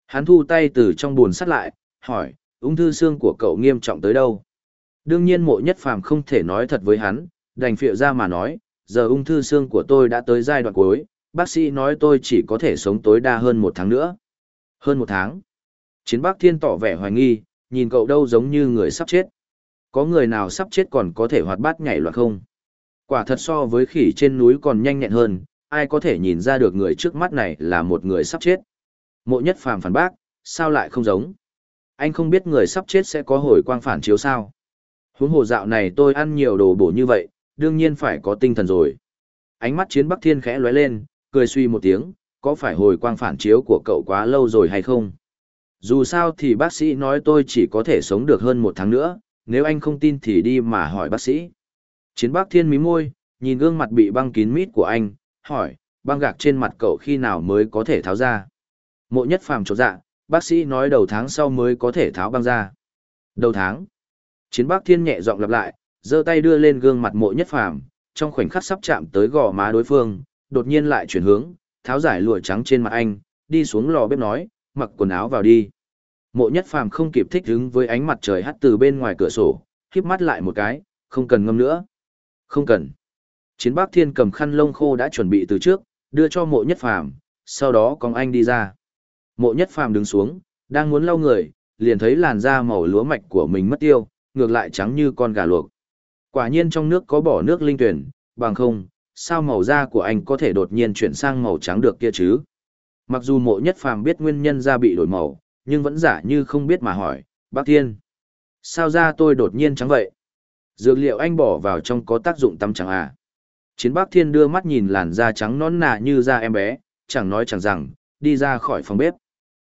Hắn thu tay từ trong buồn sắt lại, hỏi, ung thư xương của cậu nghiêm trọng tới đâu? Đương nhiên mộ nhất phàm không thể nói thật với hắn, đành phịa ra mà nói, giờ ung thư xương của tôi đã tới giai đoạn cuối, bác sĩ nói tôi chỉ có thể sống tối đa hơn một tháng nữa. Hơn một tháng. Chiến bác Thiên tỏ vẻ hoài nghi, nhìn cậu đâu giống như người sắp chết. Có người nào sắp chết còn có thể hoạt bát nhảy loạn không? Quả thật so với khỉ trên núi còn nhanh nhẹn hơn, ai có thể nhìn ra được người trước mắt này là một người sắp chết. Mộ nhất phàm phản bác, sao lại không giống? Anh không biết người sắp chết sẽ có hồi quang phản chiếu sao? Huống hồ dạo này tôi ăn nhiều đồ bổ như vậy, đương nhiên phải có tinh thần rồi. Ánh mắt chiến Bắc Thiên khẽ lóe lên, cười suy một tiếng, có phải hồi quang phản chiếu của cậu quá lâu rồi hay không? Dù sao thì bác sĩ nói tôi chỉ có thể sống được hơn một tháng nữa, nếu anh không tin thì đi mà hỏi bác sĩ. Chiến bác thiên mí môi, nhìn gương mặt bị băng kín mít của anh, hỏi, băng gạc trên mặt cậu khi nào mới có thể tháo ra? Mộ nhất phàm chột dạ, bác sĩ nói đầu tháng sau mới có thể tháo băng ra. Đầu tháng. Chiến bác thiên nhẹ giọng lặp lại, giơ tay đưa lên gương mặt mộ nhất phàm, trong khoảnh khắc sắp chạm tới gò má đối phương, đột nhiên lại chuyển hướng, tháo giải lụa trắng trên mặt anh, đi xuống lò bếp nói, mặc quần áo vào đi. Mộ nhất phàm không kịp thích ứng với ánh mặt trời hắt từ bên ngoài cửa sổ, híp mắt lại một cái, không cần ngâm nữa. Không cần. Chiến bác thiên cầm khăn lông khô đã chuẩn bị từ trước, đưa cho mộ nhất phàm, sau đó con anh đi ra. Mộ nhất phàm đứng xuống, đang muốn lau người, liền thấy làn da màu lúa mạch của mình mất tiêu, ngược lại trắng như con gà luộc. Quả nhiên trong nước có bỏ nước linh tuyển, bằng không, sao màu da của anh có thể đột nhiên chuyển sang màu trắng được kia chứ? Mặc dù mộ nhất phàm biết nguyên nhân da bị đổi màu, nhưng vẫn giả như không biết mà hỏi, bác thiên. Sao da tôi đột nhiên trắng vậy? Dược liệu anh bỏ vào trong có tác dụng tắm trắng à? Chiến bác thiên đưa mắt nhìn làn da trắng nón nà như da em bé, chẳng nói chẳng rằng, đi ra khỏi phòng bếp.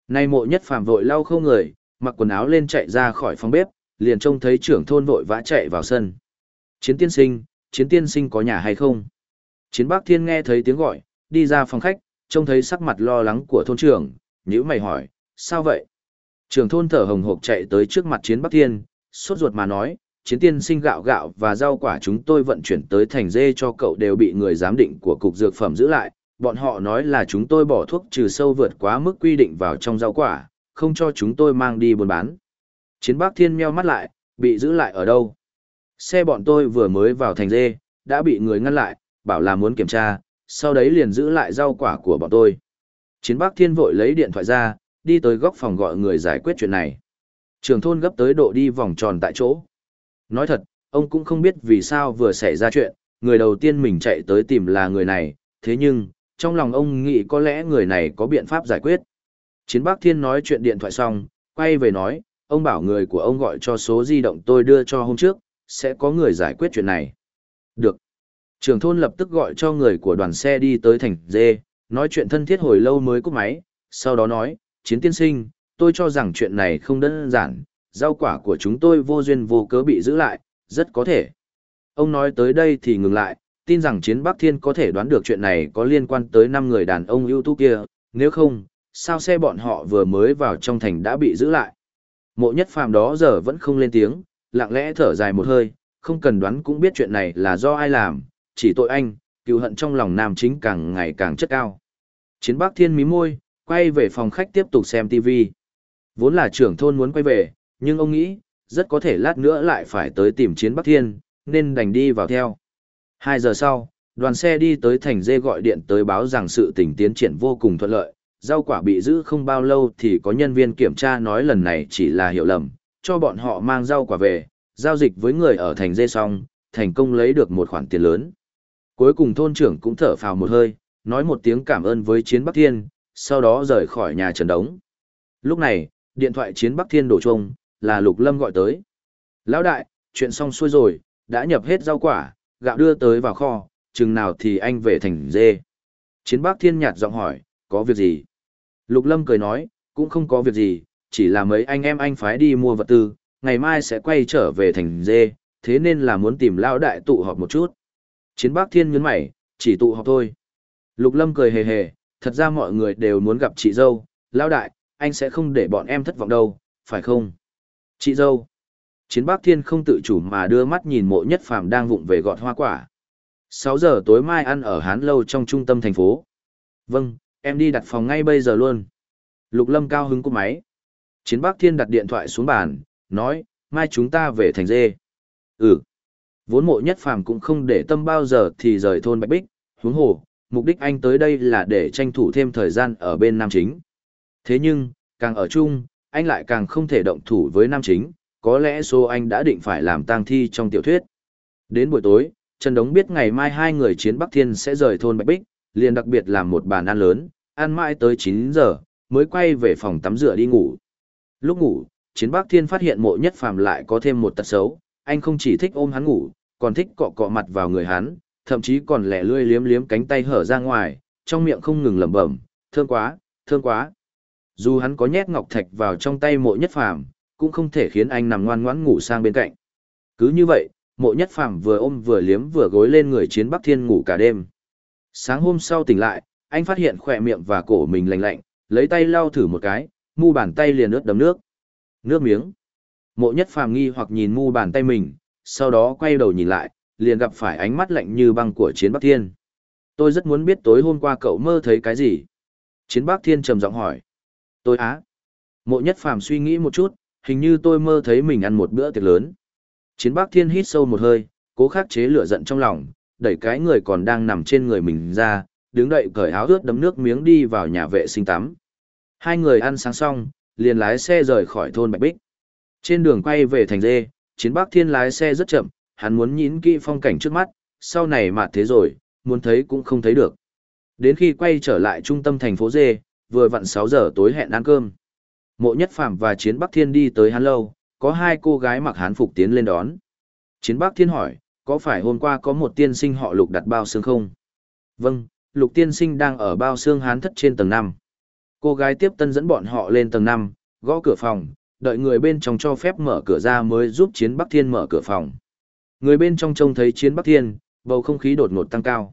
Nay mộ nhất phàm vội lau khâu người, mặc quần áo lên chạy ra khỏi phòng bếp, liền trông thấy trưởng thôn vội vã chạy vào sân. Chiến tiên sinh, chiến tiên sinh có nhà hay không? Chiến bác thiên nghe thấy tiếng gọi, đi ra phòng khách, trông thấy sắc mặt lo lắng của thôn trưởng, nhữ mày hỏi, sao vậy? Trưởng thôn thở hồng hộc chạy tới trước mặt chiến bác thiên, sốt ruột mà nói, chiến tiên sinh gạo gạo và rau quả chúng tôi vận chuyển tới thành dê cho cậu đều bị người giám định của cục dược phẩm giữ lại, bọn họ nói là chúng tôi bỏ thuốc trừ sâu vượt quá mức quy định vào trong rau quả, không cho chúng tôi mang đi buôn bán. Chiến bác thiên meo mắt lại, bị giữ lại ở đâu? Xe bọn tôi vừa mới vào thành dê, đã bị người ngăn lại, bảo là muốn kiểm tra, sau đấy liền giữ lại rau quả của bọn tôi. Chiến bác thiên vội lấy điện thoại ra, đi tới góc phòng gọi người giải quyết chuyện này. Trường thôn gấp tới độ đi vòng tròn tại chỗ. Nói thật, ông cũng không biết vì sao vừa xảy ra chuyện, người đầu tiên mình chạy tới tìm là người này, thế nhưng, trong lòng ông nghĩ có lẽ người này có biện pháp giải quyết. Chiến Bắc Thiên nói chuyện điện thoại xong, quay về nói, ông bảo người của ông gọi cho số di động tôi đưa cho hôm trước, sẽ có người giải quyết chuyện này. Được. Trường thôn lập tức gọi cho người của đoàn xe đi tới thành dê, nói chuyện thân thiết hồi lâu mới cúp máy, sau đó nói, chiến tiên sinh, tôi cho rằng chuyện này không đơn giản, rau quả của chúng tôi vô duyên vô cớ bị giữ lại, rất có thể. Ông nói tới đây thì ngừng lại, tin rằng chiến Bắc Thiên có thể đoán được chuyện này có liên quan tới 5 người đàn ông ưu tú kia, nếu không, sao xe bọn họ vừa mới vào trong thành đã bị giữ lại. Mộ nhất phàm đó giờ vẫn không lên tiếng, lặng lẽ thở dài một hơi, không cần đoán cũng biết chuyện này là do ai làm, chỉ tội anh, cựu hận trong lòng nam chính càng ngày càng chất cao. Chiến Bắc Thiên mí môi, quay về phòng khách tiếp tục xem TV. Vốn là trưởng thôn muốn quay về, nhưng ông nghĩ, rất có thể lát nữa lại phải tới tìm chiến Bắc Thiên, nên đành đi vào theo. Hai giờ sau, đoàn xe đi tới thành dê gọi điện tới báo rằng sự tình tiến triển vô cùng thuận lợi, rau quả bị giữ không bao lâu thì có nhân viên kiểm tra nói lần này chỉ là hiểu lầm, cho bọn họ mang rau quả về, giao dịch với người ở thành dê xong, thành công lấy được một khoản tiền lớn. Cuối cùng thôn trưởng cũng thở phào một hơi, nói một tiếng cảm ơn với chiến Bắc Thiên, sau đó rời khỏi nhà trần đống. Lúc này, điện thoại chiến Bắc Thiên đổ chuông, là Lục Lâm gọi tới. Lão đại, chuyện xong xuôi rồi, đã nhập hết rau quả, gạo đưa tới vào kho, chừng nào thì anh về thành dê. Chiến Bắc Thiên nhạt giọng hỏi, có việc gì? Lục Lâm cười nói, cũng không có việc gì, chỉ là mấy anh em anh phái đi mua vật tư, ngày mai sẽ quay trở về thành dê, thế nên là muốn tìm lão đại tụ họp một chút. Chiến Bác Thiên nhấn mày, chỉ tụ họp thôi. Lục Lâm cười hề hề, thật ra mọi người đều muốn gặp chị dâu, lão đại, anh sẽ không để bọn em thất vọng đâu, phải không? Chị dâu. Chiến Bác Thiên không tự chủ mà đưa mắt nhìn mộ nhất phàm đang vụng về gọt hoa quả. 6 giờ tối mai ăn ở Hán Lâu trong trung tâm thành phố. Vâng, em đi đặt phòng ngay bây giờ luôn. Lục Lâm cao hứng cúp máy. Chiến Bắc Thiên đặt điện thoại xuống bàn, nói, mai chúng ta về thành dê. Ừ. Vốn mộ nhất phàm cũng không để tâm bao giờ thì rời thôn Bạch Bích, huống hồ, mục đích anh tới đây là để tranh thủ thêm thời gian ở bên Nam Chính. Thế nhưng, càng ở chung, anh lại càng không thể động thủ với Nam Chính, có lẽ số anh đã định phải làm tang thi trong tiểu thuyết. Đến buổi tối, Trần Đống biết ngày mai hai người chiến Bắc Thiên sẽ rời thôn Bạch Bích, liền đặc biệt làm một bàn ăn lớn, ăn mãi tới 9 giờ, mới quay về phòng tắm rửa đi ngủ. Lúc ngủ, chiến Bắc Thiên phát hiện mộ nhất phàm lại có thêm một tật xấu, anh không chỉ thích ôm hắn ngủ, còn thích cọ cọ mặt vào người hắn, thậm chí còn lẻ lươi liếm liếm cánh tay hở ra ngoài, trong miệng không ngừng lẩm bẩm, thương quá, thương quá. Dù hắn có nhét ngọc thạch vào trong tay mộ nhất phàm, cũng không thể khiến anh nằm ngoan ngoãn ngủ sang bên cạnh. Cứ như vậy, mộ nhất phàm vừa ôm vừa liếm vừa gối lên người chiến Bắc Thiên ngủ cả đêm. Sáng hôm sau tỉnh lại, anh phát hiện khỏe miệng và cổ mình lành lạnh, lấy tay lau thử một cái, mu bàn tay liền ướt đấm nước. Nước miếng. Mộ nhất phàm nghi hoặc nhìn mu bàn tay mình, sau đó quay đầu nhìn lại, liền gặp phải ánh mắt lạnh như băng của chiến Bắc Thiên. Tôi rất muốn biết tối hôm qua cậu mơ thấy cái gì. Chiến Bắc Thiên trầm giọng hỏi. Tôi á. Mộ nhất phàm suy nghĩ một chút, hình như tôi mơ thấy mình ăn một bữa tiệc lớn. Chiến Bắc Thiên hít sâu một hơi, cố khắc chế lửa giận trong lòng, đẩy cái người còn đang nằm trên người mình ra, đứng đậy cởi áo ướt đấm nước miếng đi vào nhà vệ sinh tắm. Hai người ăn sáng xong, liền lái xe rời khỏi thôn Bạch Bích. Trên đường quay về thành dê, chiến bắc thiên lái xe rất chậm, hắn muốn nhịn kỹ phong cảnh trước mắt, sau này mạt thế rồi, muốn thấy cũng không thấy được. Đến khi quay trở lại trung tâm thành phố dê, vừa vặn 6 giờ tối hẹn ăn cơm. Mộ Nhất Phạm và Chiến Bắc Thiên đi tới hắn lâu, có hai cô gái mặc hán phục tiến lên đón. Chiến Bắc Thiên hỏi, có phải hôm qua có một tiên sinh họ lục đặt bao xương không? Vâng, lục tiên sinh đang ở bao xương hán thất trên tầng 5. Cô gái tiếp tân dẫn bọn họ lên tầng 5, gõ cửa phòng, đợi người bên trong cho phép mở cửa ra mới giúp Chiến Bắc Thiên mở cửa phòng. Người bên trong trông thấy Chiến Bắc Thiên, bầu không khí đột ngột tăng cao.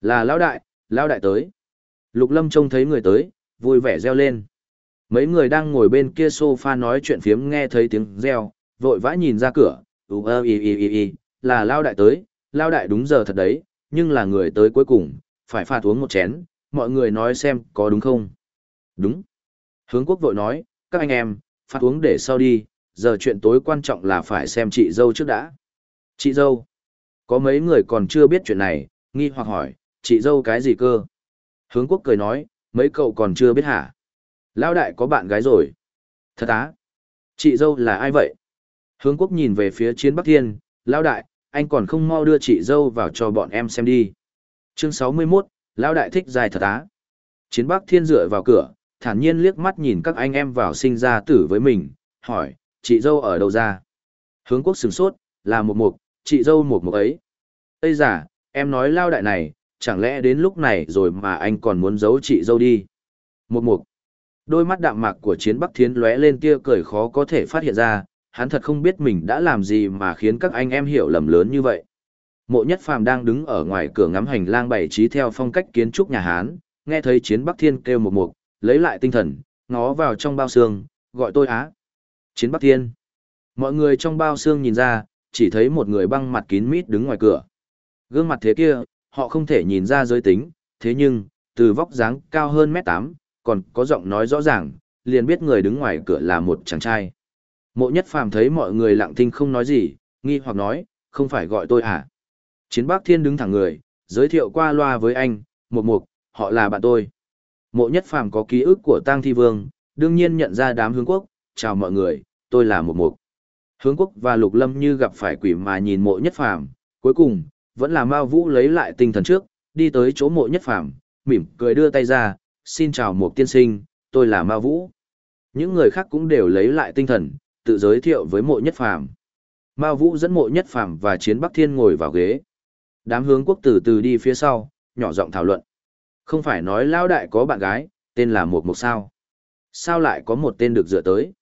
Là lão đại, lão đại tới. Lục Lâm trông thấy người tới, vui vẻ reo lên. Mấy người đang ngồi bên kia sofa nói chuyện phiếm nghe thấy tiếng reo, vội vã nhìn ra cửa, ú ơ y y y y, là lao đại tới, lao đại đúng giờ thật đấy, nhưng là người tới cuối cùng, phải phạt uống một chén, mọi người nói xem có đúng không? Đúng. Hướng quốc vội nói, các anh em, phạt uống để sau đi, giờ chuyện tối quan trọng là phải xem chị dâu trước đã. Chị dâu. Có mấy người còn chưa biết chuyện này, nghi hoặc hỏi, chị dâu cái gì cơ? Hướng quốc cười nói, mấy cậu còn chưa biết hả? Lão đại có bạn gái rồi. Thật á? Chị dâu là ai vậy? Hướng quốc nhìn về phía chiến Bắc Thiên, Lão đại, anh còn không mau đưa chị dâu vào cho bọn em xem đi. Chương 61, Lão đại thích dài thật á. Chiến Bắc Thiên dựa vào cửa, thản nhiên liếc mắt nhìn các anh em vào sinh ra tử với mình, hỏi, chị dâu ở đâu ra? Hướng quốc sừng sốt, là một mục, chị dâu một mục ấy. Ây giả, em nói lao đại này, chẳng lẽ đến lúc này rồi mà anh còn muốn giấu chị dâu đi? Một mục. Đôi mắt đạm mạc của chiến bắc Thiên lóe lên tia cười khó có thể phát hiện ra, hắn thật không biết mình đã làm gì mà khiến các anh em hiểu lầm lớn như vậy. Mộ nhất phàm đang đứng ở ngoài cửa ngắm hành lang bày trí theo phong cách kiến trúc nhà Hán, nghe thấy chiến bắc thiên kêu một mục, lấy lại tinh thần, ngó vào trong bao xương, gọi tôi á. Chiến bắc thiên. Mọi người trong bao xương nhìn ra, chỉ thấy một người băng mặt kín mít đứng ngoài cửa. Gương mặt thế kia, họ không thể nhìn ra giới tính, thế nhưng, từ vóc dáng cao hơn mét tám, còn có giọng nói rõ ràng, liền biết người đứng ngoài cửa là một chàng trai. Mộ nhất phàm thấy mọi người lặng thinh không nói gì, nghi hoặc nói, không phải gọi tôi à? Chiến bác thiên đứng thẳng người, giới thiệu qua loa với anh, Mục mục, họ là bạn tôi. Mộ nhất phàm có ký ức của tang thi vương, đương nhiên nhận ra đám hướng quốc, chào mọi người, tôi là Mục mục. Hướng quốc và lục lâm như gặp phải quỷ mà nhìn mộ nhất phàm, cuối cùng, vẫn là Mao Vũ lấy lại tinh thần trước, đi tới chỗ mộ nhất phàm, mỉm cười đưa tay ra, xin chào Mục tiên sinh, tôi là Mao Vũ. Những người khác cũng đều lấy lại tinh thần, tự giới thiệu với mộ nhất phàm. Mao Vũ dẫn mộ nhất phàm và chiến Bắc Thiên ngồi vào ghế. Đám hướng quốc từ từ đi phía sau, nhỏ giọng thảo luận. Không phải nói Lao Đại có bạn gái, tên là Mộc Mục sao? Sao lại có một tên được dựa tới?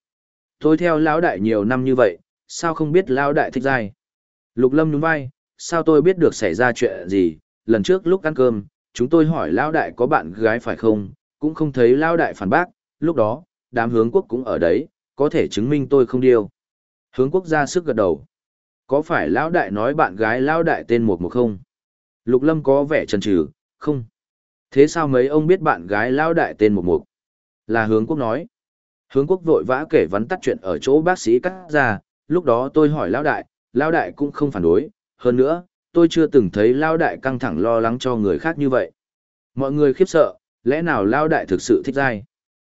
Tôi theo Lão Đại nhiều năm như vậy, sao không biết Lão Đại thích dai? Lục Lâm nhún vai, sao tôi biết được xảy ra chuyện gì? Lần trước lúc ăn cơm, chúng tôi hỏi Lão Đại có bạn gái phải không, cũng không thấy Lão Đại phản bác, lúc đó, đám hướng quốc cũng ở đấy, có thể chứng minh tôi không điêu. Hướng quốc ra sức gật đầu. Có phải Lão Đại nói bạn gái Lão Đại tên một một không? Lục Lâm có vẻ chần chừ, không. Thế sao mấy ông biết bạn gái Lão Đại tên một một? Là hướng quốc nói. Hướng quốc vội vã kể vắn tắt chuyện ở chỗ bác sĩ cắt ra, lúc đó tôi hỏi Lão Đại, Lão Đại cũng không phản đối, hơn nữa, tôi chưa từng thấy lão Đại căng thẳng lo lắng cho người khác như vậy. Mọi người khiếp sợ, lẽ nào lão Đại thực sự thích dai?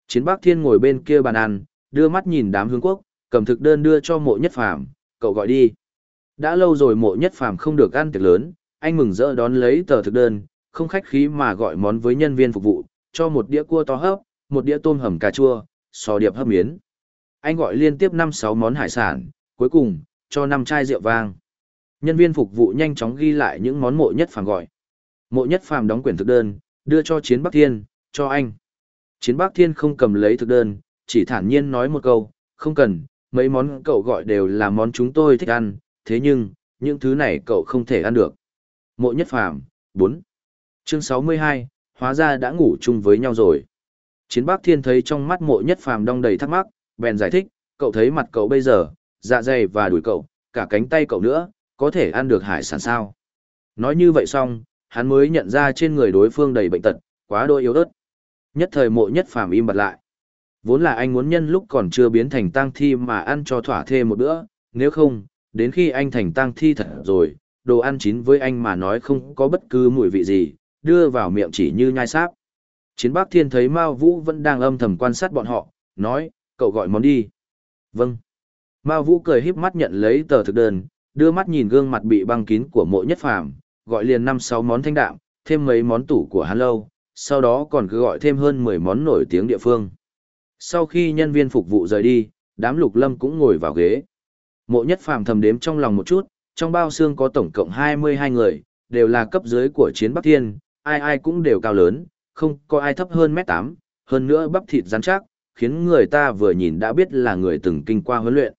Chiến Bắc Thiên ngồi bên kia bàn ăn, đưa mắt nhìn đám hướng quốc, cầm thực đơn đưa cho mộ nhất phàm, cậu gọi đi. Đã lâu rồi mộ nhất phàm không được ăn tiệc lớn, anh mừng rỡ đón lấy tờ thực đơn, không khách khí mà gọi món với nhân viên phục vụ, cho một đĩa cua to hấp, một đĩa tôm hầm cà chua, sò điệp hấp miến. Anh gọi liên tiếp 5-6 món hải sản, cuối cùng, cho 5 chai rượu vang. Nhân viên phục vụ nhanh chóng ghi lại những món mộ nhất phàm gọi. Mộ nhất phàm đóng quyển thực đơn, đưa cho Chiến Bắc Thiên, cho anh. Chiến Bắc Thiên không cầm lấy thực đơn, chỉ thản nhiên nói một câu, không cần, mấy món cậu gọi đều là món chúng tôi thích ăn, thế nhưng, những thứ này cậu không thể ăn được. Mộ nhất phàm, 4. Chương 62, hóa ra đã ngủ chung với nhau rồi. Chiến Bác Thiên thấy trong mắt mộ nhất phàm đong đầy thắc mắc, bèn giải thích, cậu thấy mặt cậu bây giờ, dạ dày và đùi cậu, cả cánh tay cậu nữa, có thể ăn được hải sản sao. Nói như vậy xong, hắn mới nhận ra trên người đối phương đầy bệnh tật, quá đôi yếu ớt. Nhất thời mộ nhất phàm im bặt lại. Vốn là anh muốn nhân lúc còn chưa biến thành tang thi mà ăn cho thỏa thê một bữa, nếu không, đến khi anh thành tang thi thật rồi, đồ ăn chín với anh mà nói không có bất cứ mùi vị gì, đưa vào miệng chỉ như nhai sáp. Chiến Bắc Thiên thấy Mao Vũ vẫn đang âm thầm quan sát bọn họ, nói, cậu gọi món đi. Vâng. Mao Vũ cười híp mắt nhận lấy tờ thực đơn, đưa mắt nhìn gương mặt bị băng kín của mộ nhất phàm, gọi liền năm sáu món thanh đạm, thêm mấy món tủ của hắn lâu, sau đó còn cứ gọi thêm hơn 10 món nổi tiếng địa phương. Sau khi nhân viên phục vụ rời đi, đám lục lâm cũng ngồi vào ghế. Mộ nhất phàm thầm đếm trong lòng một chút, trong bao xương có tổng cộng 22 người, đều là cấp dưới của chiến Bắc Thiên, ai ai cũng đều cao lớn, không có ai thấp hơn mét 8, hơn nữa bắp thịt rắn chắc, khiến người ta vừa nhìn đã biết là người từng kinh qua huấn luyện.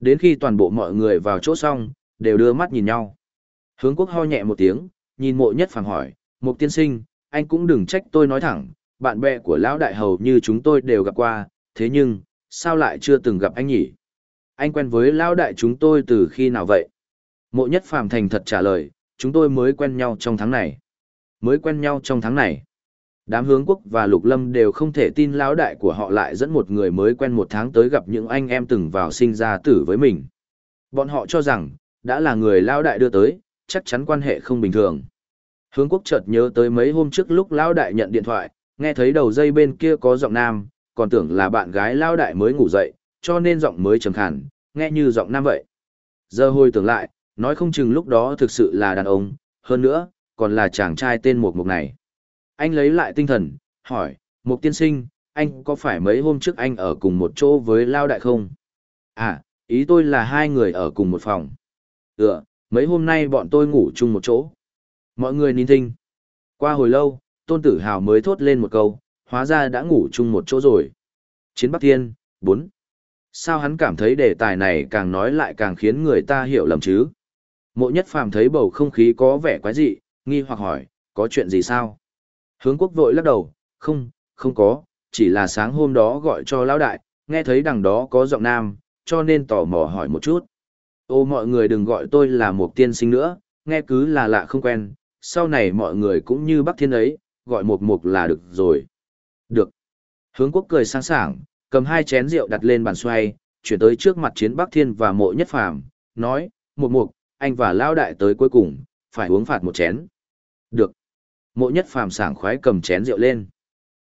Đến khi toàn bộ mọi người vào chỗ xong, đều đưa mắt nhìn nhau. Hướng quốc ho nhẹ một tiếng, nhìn mộ nhất phàm hỏi, Mục tiên sinh, anh cũng đừng trách tôi nói thẳng, bạn bè của lão đại hầu như chúng tôi đều gặp qua, thế nhưng, sao lại chưa từng gặp anh nhỉ? Anh quen với lão đại chúng tôi từ khi nào vậy? Mộ nhất phàm thành thật trả lời, chúng tôi mới quen nhau trong tháng này. Mới quen nhau trong tháng này. Đám hướng quốc và lục lâm đều không thể tin lão đại của họ lại dẫn một người mới quen một tháng tới gặp những anh em từng vào sinh ra tử với mình. Bọn họ cho rằng, đã là người lão đại đưa tới, chắc chắn quan hệ không bình thường. Hướng quốc chợt nhớ tới mấy hôm trước lúc lão đại nhận điện thoại, nghe thấy đầu dây bên kia có giọng nam, còn tưởng là bạn gái lão đại mới ngủ dậy, cho nên giọng mới trầm khàn, nghe như giọng nam vậy. Giờ hồi tưởng lại, nói không chừng lúc đó thực sự là đàn ông, hơn nữa, còn là chàng trai tên Mục Mục này. Anh lấy lại tinh thần, hỏi, Mục tiên sinh, anh có phải mấy hôm trước anh ở cùng một chỗ với Lao Đại không? À, ý tôi là hai người ở cùng một phòng. Ừ, mấy hôm nay bọn tôi ngủ chung một chỗ. Mọi người nín thinh. Qua hồi lâu, Tôn Tử Hào mới thốt lên một câu, hóa ra đã ngủ chung một chỗ rồi. Chiến Bắc Thiên, 4. Sao hắn cảm thấy đề tài này càng nói lại càng khiến người ta hiểu lầm chứ? Mộ nhất phàm thấy bầu không khí có vẻ quái dị, nghi hoặc hỏi, có chuyện gì sao? Hướng quốc vội lắc đầu, không, không có, chỉ là sáng hôm đó gọi cho lão đại, nghe thấy đằng đó có giọng nam, cho nên tò mò hỏi một chút. Ô mọi người đừng gọi tôi là một tiên sinh nữa, nghe cứ là lạ không quen, sau này mọi người cũng như Bắc Thiên ấy, gọi một mục là được rồi. Được. Hướng quốc cười sáng sảng, cầm hai chén rượu đặt lên bàn xoay, chuyển tới trước mặt chiến Bắc Thiên và mộ nhất phàm, nói, một mục, anh và Lao Đại tới cuối cùng, phải uống phạt một chén. Được. Mộ nhất phàm sảng khoái cầm chén rượu lên.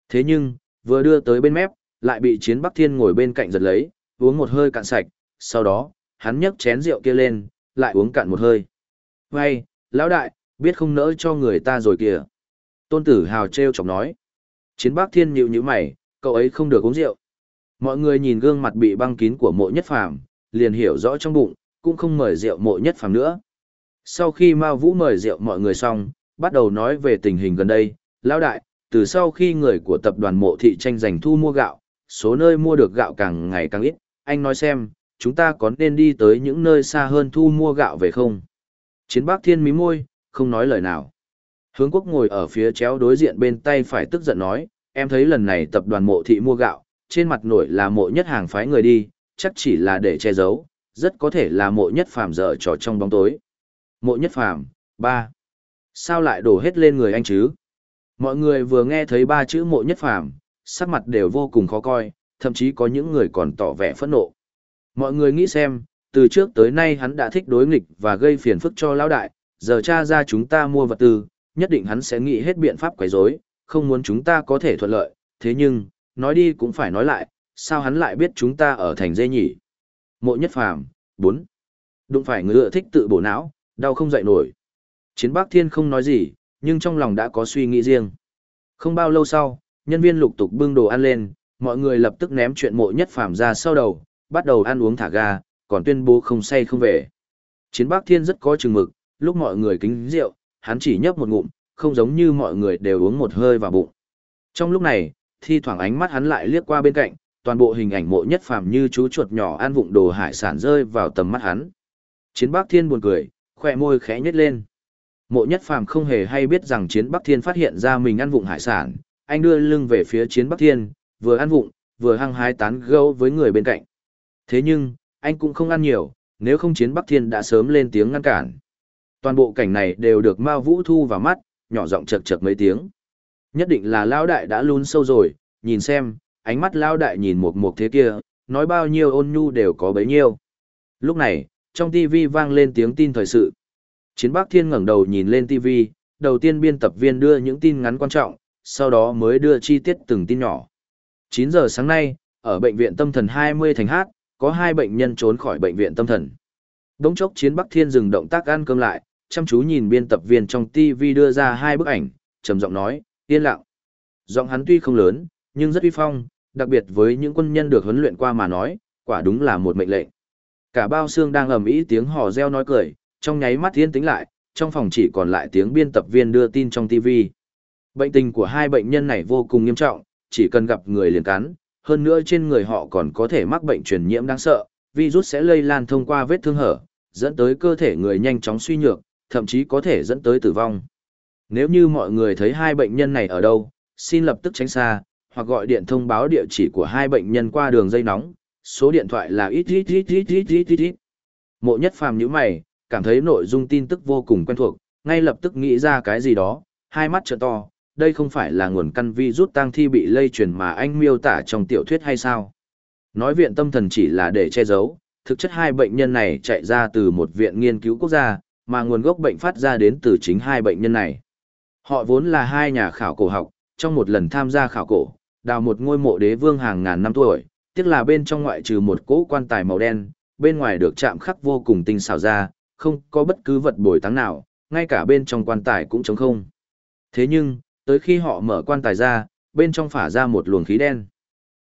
Thế nhưng, vừa đưa tới bên mép, lại bị chiến Bắc Thiên ngồi bên cạnh giật lấy, uống một hơi cạn sạch, sau đó, hắn nhấc chén rượu kia lên, lại uống cạn một hơi. vay lão đại, biết không nỡ cho người ta rồi kìa. Tôn tử hào treo chọc nói. Chiến bác thiên nhịu như mày, cậu ấy không được uống rượu. Mọi người nhìn gương mặt bị băng kín của mộ nhất phàm, liền hiểu rõ trong bụng, cũng không mời rượu mộ nhất phàm nữa. Sau khi Mao Vũ mời rượu mọi người xong, bắt đầu nói về tình hình gần đây, lão đại, từ sau khi người của tập đoàn mộ thị tranh giành thu mua gạo, số nơi mua được gạo càng ngày càng ít, anh nói xem, chúng ta có nên đi tới những nơi xa hơn thu mua gạo về không? Chiến bác thiên mí môi, không nói lời nào. Hướng quốc ngồi ở phía chéo đối diện bên tay phải tức giận nói, em thấy lần này tập đoàn mộ thị mua gạo, trên mặt nổi là mộ nhất hàng phái người đi, chắc chỉ là để che giấu, rất có thể là mộ nhất phàm dở trò trong bóng tối. Mộ nhất phàm, ba. Sao lại đổ hết lên người anh chứ? Mọi người vừa nghe thấy ba chữ mộ nhất phàm, sắc mặt đều vô cùng khó coi, thậm chí có những người còn tỏ vẻ phẫn nộ. Mọi người nghĩ xem, từ trước tới nay hắn đã thích đối nghịch và gây phiền phức cho lão đại, giờ cha ra chúng ta mua vật tư, nhất định hắn sẽ nghĩ hết biện pháp quấy rối, không muốn chúng ta có thể thuận lợi, thế nhưng, nói đi cũng phải nói lại, sao hắn lại biết chúng ta ở thành dê nhỉ? Mộ nhất phàm, 4. Đụng phải ngựa thích tự bổ não, đau không dậy nổi. Chiến bác thiên không nói gì, nhưng trong lòng đã có suy nghĩ riêng. Không bao lâu sau, nhân viên lục tục bưng đồ ăn lên, mọi người lập tức ném chuyện mộ nhất phàm ra sau đầu, bắt đầu ăn uống thả ga, còn tuyên bố không say không về. Chiến bác thiên rất có chừng mực, lúc mọi người kính rượu, hắn chỉ nhấp một ngụm, không giống như mọi người đều uống một hơi vào bụng. Trong lúc này, thi thoảng ánh mắt hắn lại liếc qua bên cạnh, toàn bộ hình ảnh mộ nhất phàm như chú chuột nhỏ ăn vụng đồ hải sản rơi vào tầm mắt hắn. Chiến Bắc Thiên buồn cười, khỏe môi khẽ nhếch lên. Mộ nhất phàm không hề hay biết rằng Chiến Bắc Thiên phát hiện ra mình ăn vụng hải sản, anh đưa lưng về phía Chiến Bắc Thiên, vừa ăn vụng, vừa hăng hái tán gẫu với người bên cạnh. Thế nhưng, anh cũng không ăn nhiều, nếu không Chiến Bắc Thiên đã sớm lên tiếng ngăn cản. Toàn bộ cảnh này đều được Mao Vũ thu vào mắt, nhỏ giọng chật chật mấy tiếng. Nhất định là Lão Đại đã lún sâu rồi, nhìn xem, ánh mắt Lão Đại nhìn một một thế kia, nói bao nhiêu ôn nhu đều có bấy nhiêu. Lúc này, trong TV vang lên tiếng tin thời sự. Chiến Bắc Thiên ngẩng đầu nhìn lên TV, đầu tiên biên tập viên đưa những tin ngắn quan trọng, sau đó mới đưa chi tiết từng tin nhỏ. 9 giờ sáng nay, Ở bệnh viện tâm thần 20 thành hát, có hai bệnh nhân trốn khỏi bệnh viện tâm thần. Đống chốc chiến Bắc Thiên dừng động tác ăn cơm lại, chăm chú nhìn biên tập viên trong TV đưa ra hai bức ảnh, trầm giọng nói, yên lặng. Giọng hắn tuy không lớn, nhưng rất uy phong, đặc biệt với những quân nhân được huấn luyện qua mà nói, quả đúng là một mệnh lệnh. Cả bao xương đang ầm ĩ tiếng hò reo nói cười, trong nháy mắt thiên tính lại, trong phòng chỉ còn lại tiếng biên tập viên đưa tin trong TV. Bệnh tình của hai bệnh nhân này vô cùng nghiêm trọng, chỉ cần gặp người liền cắn, hơn nữa trên người họ còn có thể mắc bệnh truyền nhiễm đáng sợ, virus sẽ lây lan thông qua vết thương hở, dẫn tới cơ thể người nhanh chóng suy nhược, thậm chí có thể dẫn tới tử vong. Nếu như mọi người thấy hai bệnh nhân này ở đâu, xin lập tức tránh xa, hoặc gọi điện thông báo địa chỉ của hai bệnh nhân qua đường dây nóng, số điện thoại là ít ít ít ít ít ít ít ít. Mộ nhất phàm như mày, cảm thấy nội dung tin tức vô cùng quen thuộc, ngay lập tức nghĩ ra cái gì đó, hai mắt trợn to, đây không phải là nguồn căn vi rút tang thi bị lây truyền mà anh miêu tả trong tiểu thuyết hay sao? Nói viện tâm thần chỉ là để che giấu, thực chất hai bệnh nhân này chạy ra từ một viện nghiên cứu quốc gia, mà nguồn gốc bệnh phát ra đến từ chính hai bệnh nhân này. Họ vốn là hai nhà khảo cổ học, trong một lần tham gia khảo cổ, đào một ngôi mộ đế vương hàng ngàn năm tuổi, tiếc là bên trong ngoại trừ một cỗ quan tài màu đen, bên ngoài được chạm khắc vô cùng tinh xảo ra, không có bất cứ vật bồi táng nào, ngay cả bên trong quan tài cũng trống không. Thế nhưng, tới khi họ mở quan tài ra, bên trong phả ra một luồng khí đen.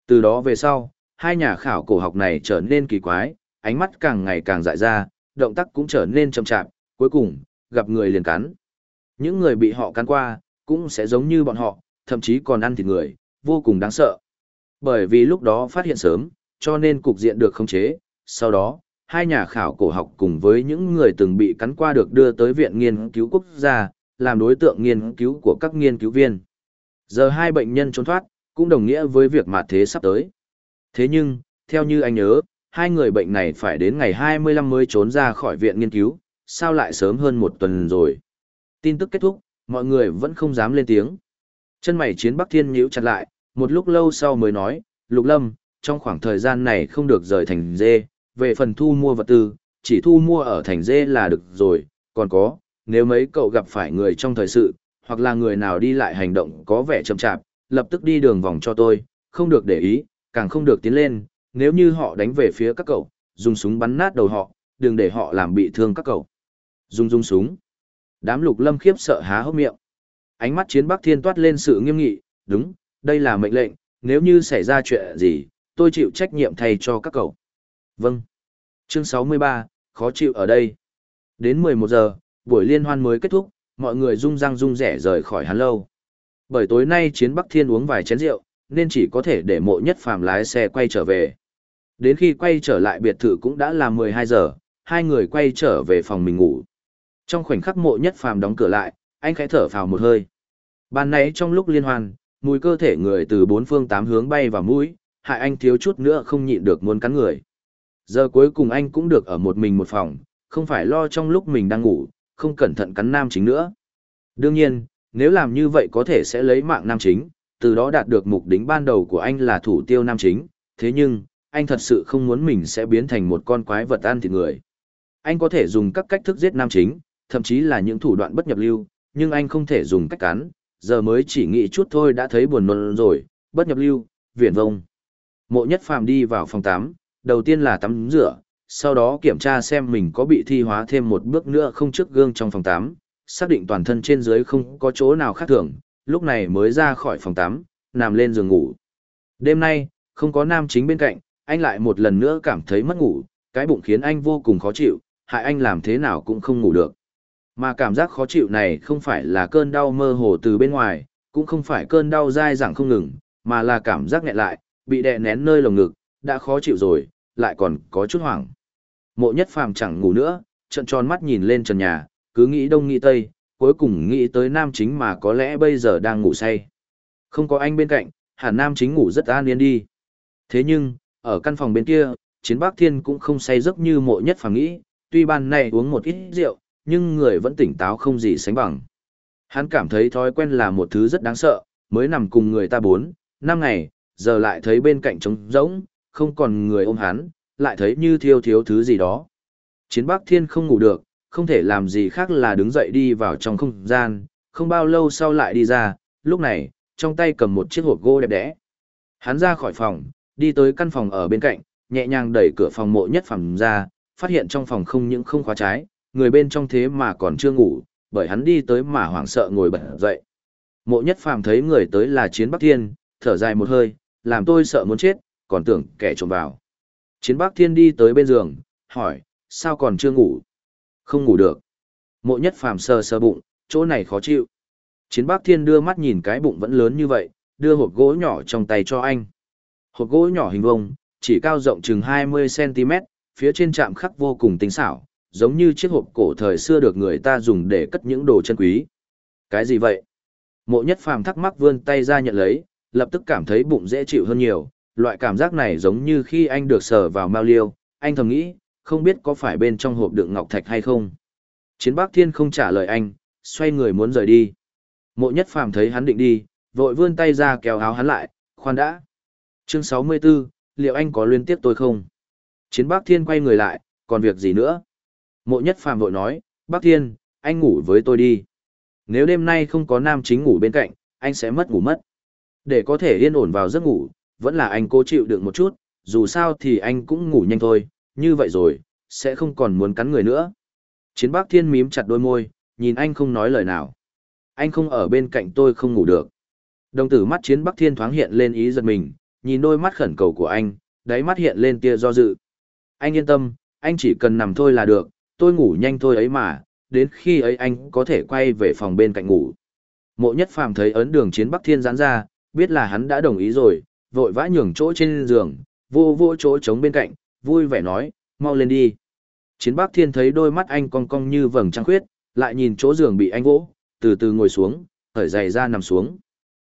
Từ đó về sau, hai nhà khảo cổ học này trở nên kỳ quái, ánh mắt càng ngày càng dại ra, động tác cũng trở nên chậm chạp, cuối cùng, gặp người liền cắn. Những người bị họ cắn qua, cũng sẽ giống như bọn họ, thậm chí còn ăn thịt người, vô cùng đáng sợ. Bởi vì lúc đó phát hiện sớm, cho nên cục diện được khống chế, sau đó, hai nhà khảo cổ học cùng với những người từng bị cắn qua được đưa tới Viện Nghiên cứu Quốc gia, làm đối tượng nghiên cứu của các nghiên cứu viên. Giờ hai bệnh nhân trốn thoát, cũng đồng nghĩa với việc mà thế sắp tới. Thế nhưng, theo như anh nhớ, hai người bệnh này phải đến ngày 25 mới trốn ra khỏi viện nghiên cứu, sao lại sớm hơn một tuần rồi. Tin tức kết thúc, mọi người vẫn không dám lên tiếng. Chân mày chiến Bắc Thiên nhíu chặt lại, một lúc lâu sau mới nói, Lục Lâm, trong khoảng thời gian này không được rời thành dê, về phần thu mua vật tư, chỉ thu mua ở thành dê là được rồi, còn có, nếu mấy cậu gặp phải người trong thời sự, hoặc là người nào đi lại hành động có vẻ chậm chạp, lập tức đi đường vòng cho tôi, không được để ý, càng không được tiến lên, nếu như họ đánh về phía các cậu, dùng súng bắn nát đầu họ, đừng để họ làm bị thương các cậu. Dùng dùng súng. Đám lục lâm khiếp sợ há hốc miệng. Ánh mắt chiến bắc thiên toát lên sự nghiêm nghị, đúng, đây là mệnh lệnh, nếu như xảy ra chuyện gì, tôi chịu trách nhiệm thay cho các cậu. Vâng. Chương 63, khó chịu ở đây. Đến 11 giờ, buổi liên hoan mới kết thúc, mọi người rung răng rung rẻ rời khỏi hắn lâu. Bởi tối nay chiến Bắc Thiên uống vài chén rượu, nên chỉ có thể để mộ nhất phàm lái xe quay trở về. Đến khi quay trở lại biệt thự cũng đã là 12 giờ, hai người quay trở về phòng mình ngủ. Trong khoảnh khắc mộ nhất phàm đóng cửa lại, anh khẽ thở phào một hơi. Ban nãy trong lúc liên hoan, mùi cơ thể người từ bốn phương tám hướng bay vào mũi, hại anh thiếu chút nữa không nhịn được muốn cắn người. Giờ cuối cùng anh cũng được ở một mình một phòng, không phải lo trong lúc mình đang ngủ, không cẩn thận cắn nam chính nữa. Đương nhiên, nếu làm như vậy có thể sẽ lấy mạng nam chính, từ đó đạt được mục đích ban đầu của anh là thủ tiêu nam chính, thế nhưng, anh thật sự không muốn mình sẽ biến thành một con quái vật ăn thịt người. Anh có thể dùng các cách thức giết nam chính, thậm chí là những thủ đoạn bất nhập lưu, nhưng anh không thể dùng cách cắn, giờ mới chỉ nghĩ chút thôi đã thấy buồn nôn rồi, bất nhập lưu, viển vông. Mộ nhất phàm đi vào phòng tắm, đầu tiên là tắm rửa, sau đó kiểm tra xem mình có bị thi hóa thêm một bước nữa không trước gương trong phòng tắm, xác định toàn thân trên dưới không có chỗ nào khác thường, lúc này mới ra khỏi phòng tắm, nằm lên giường ngủ. Đêm nay, không có nam chính bên cạnh, anh lại một lần nữa cảm thấy mất ngủ, cái bụng khiến anh vô cùng khó chịu, hại anh làm thế nào cũng không ngủ được. Mà cảm giác khó chịu này không phải là cơn đau mơ hồ từ bên ngoài, cũng không phải cơn đau dai dẳng không ngừng, mà là cảm giác nghẹn lại, bị đè nén nơi lồng ngực, đã khó chịu rồi, lại còn có chút hoảng. Mộ nhất phàm chẳng ngủ nữa, trận tròn mắt nhìn lên trần nhà, cứ nghĩ đông nghĩ tây, cuối cùng nghĩ tới nam chính mà có lẽ bây giờ đang ngủ say. Không có anh bên cạnh, hẳn nam chính ngủ rất an yên đi. Thế nhưng, ở căn phòng bên kia, chiến bác thiên cũng không say giấc như mộ nhất phàm nghĩ, tuy ban này uống một ít rượu, nhưng người vẫn tỉnh táo không gì sánh bằng. Hắn cảm thấy thói quen là một thứ rất đáng sợ, mới nằm cùng người ta bốn, năm ngày, giờ lại thấy bên cạnh trống rỗng, không còn người ôm hắn, lại thấy như thiếu thiếu thứ gì đó. Chiến Bắc Thiên không ngủ được, không thể làm gì khác là đứng dậy đi vào trong không gian, không bao lâu sau lại đi ra, lúc này, trong tay cầm một chiếc hộp gỗ đẹp đẽ. Hắn ra khỏi phòng, đi tới căn phòng ở bên cạnh, nhẹ nhàng đẩy cửa phòng mộ nhất phàm ra, phát hiện trong phòng không những không khóa trái, người bên trong thế mà còn chưa ngủ, bởi hắn đi tới mà hoảng sợ ngồi bật dậy. Mộ nhất phàm thấy người tới là chiến Bắc Thiên, thở dài một hơi, làm tôi sợ muốn chết, còn tưởng kẻ trộm vào. Chiến Bắc Thiên đi tới bên giường, hỏi, sao còn chưa ngủ? Không ngủ được. Mộ nhất phàm sờ sờ bụng, chỗ này khó chịu. Chiến Bắc Thiên đưa mắt nhìn cái bụng vẫn lớn như vậy, đưa hộp gỗ nhỏ trong tay cho anh. Hộp gỗ nhỏ hình vuông, chỉ cao rộng chừng 20cm, phía trên chạm khắc vô cùng tinh xảo, giống như chiếc hộp cổ thời xưa được người ta dùng để cất những đồ chân quý. Cái gì vậy? Mộ nhất phàm thắc mắc vươn tay ra nhận lấy, lập tức cảm thấy bụng dễ chịu hơn nhiều, loại cảm giác này giống như khi anh được sờ vào mao liêu, anh thầm nghĩ, không biết có phải bên trong hộp đựng ngọc thạch hay không. Chiến Bắc Thiên không trả lời anh, xoay người muốn rời đi. Mộ nhất phàm thấy hắn định đi, vội vươn tay ra kéo áo hắn lại, khoan đã. Chương 64, liệu anh có liên tiếp tôi không? Chiến Bắc Thiên quay người lại, còn việc gì nữa? Mộ nhất phàm vội nói, Bắc Thiên, anh ngủ với tôi đi. Nếu đêm nay không có nam chính ngủ bên cạnh, anh sẽ mất ngủ mất. Để có thể yên ổn vào giấc ngủ, vẫn là anh cố chịu đựng một chút, dù sao thì anh cũng ngủ nhanh thôi, như vậy rồi, sẽ không còn muốn cắn người nữa. Chiến Bắc Thiên mím chặt đôi môi, nhìn anh không nói lời nào. Anh không ở bên cạnh tôi không ngủ được. Đồng tử mắt Chiến Bắc Thiên thoáng hiện lên ý giật mình, nhìn đôi mắt khẩn cầu của anh, đáy mắt hiện lên tia do dự. Anh yên tâm, anh chỉ cần nằm thôi là được, tôi ngủ nhanh thôi ấy mà, đến khi ấy anh có thể quay về phòng bên cạnh ngủ. Mộ nhất phàm thấy ấn đường chiến Bắc Thiên giãn ra, biết là hắn đã đồng ý rồi, vội vã nhường chỗ trên giường, vô vô chỗ trống bên cạnh, vui vẻ nói, mau lên đi. Chiến Bắc Thiên thấy đôi mắt anh cong cong như vầng trăng khuyết, lại nhìn chỗ giường bị anh vỗ, từ từ ngồi xuống, thở dày ra nằm xuống.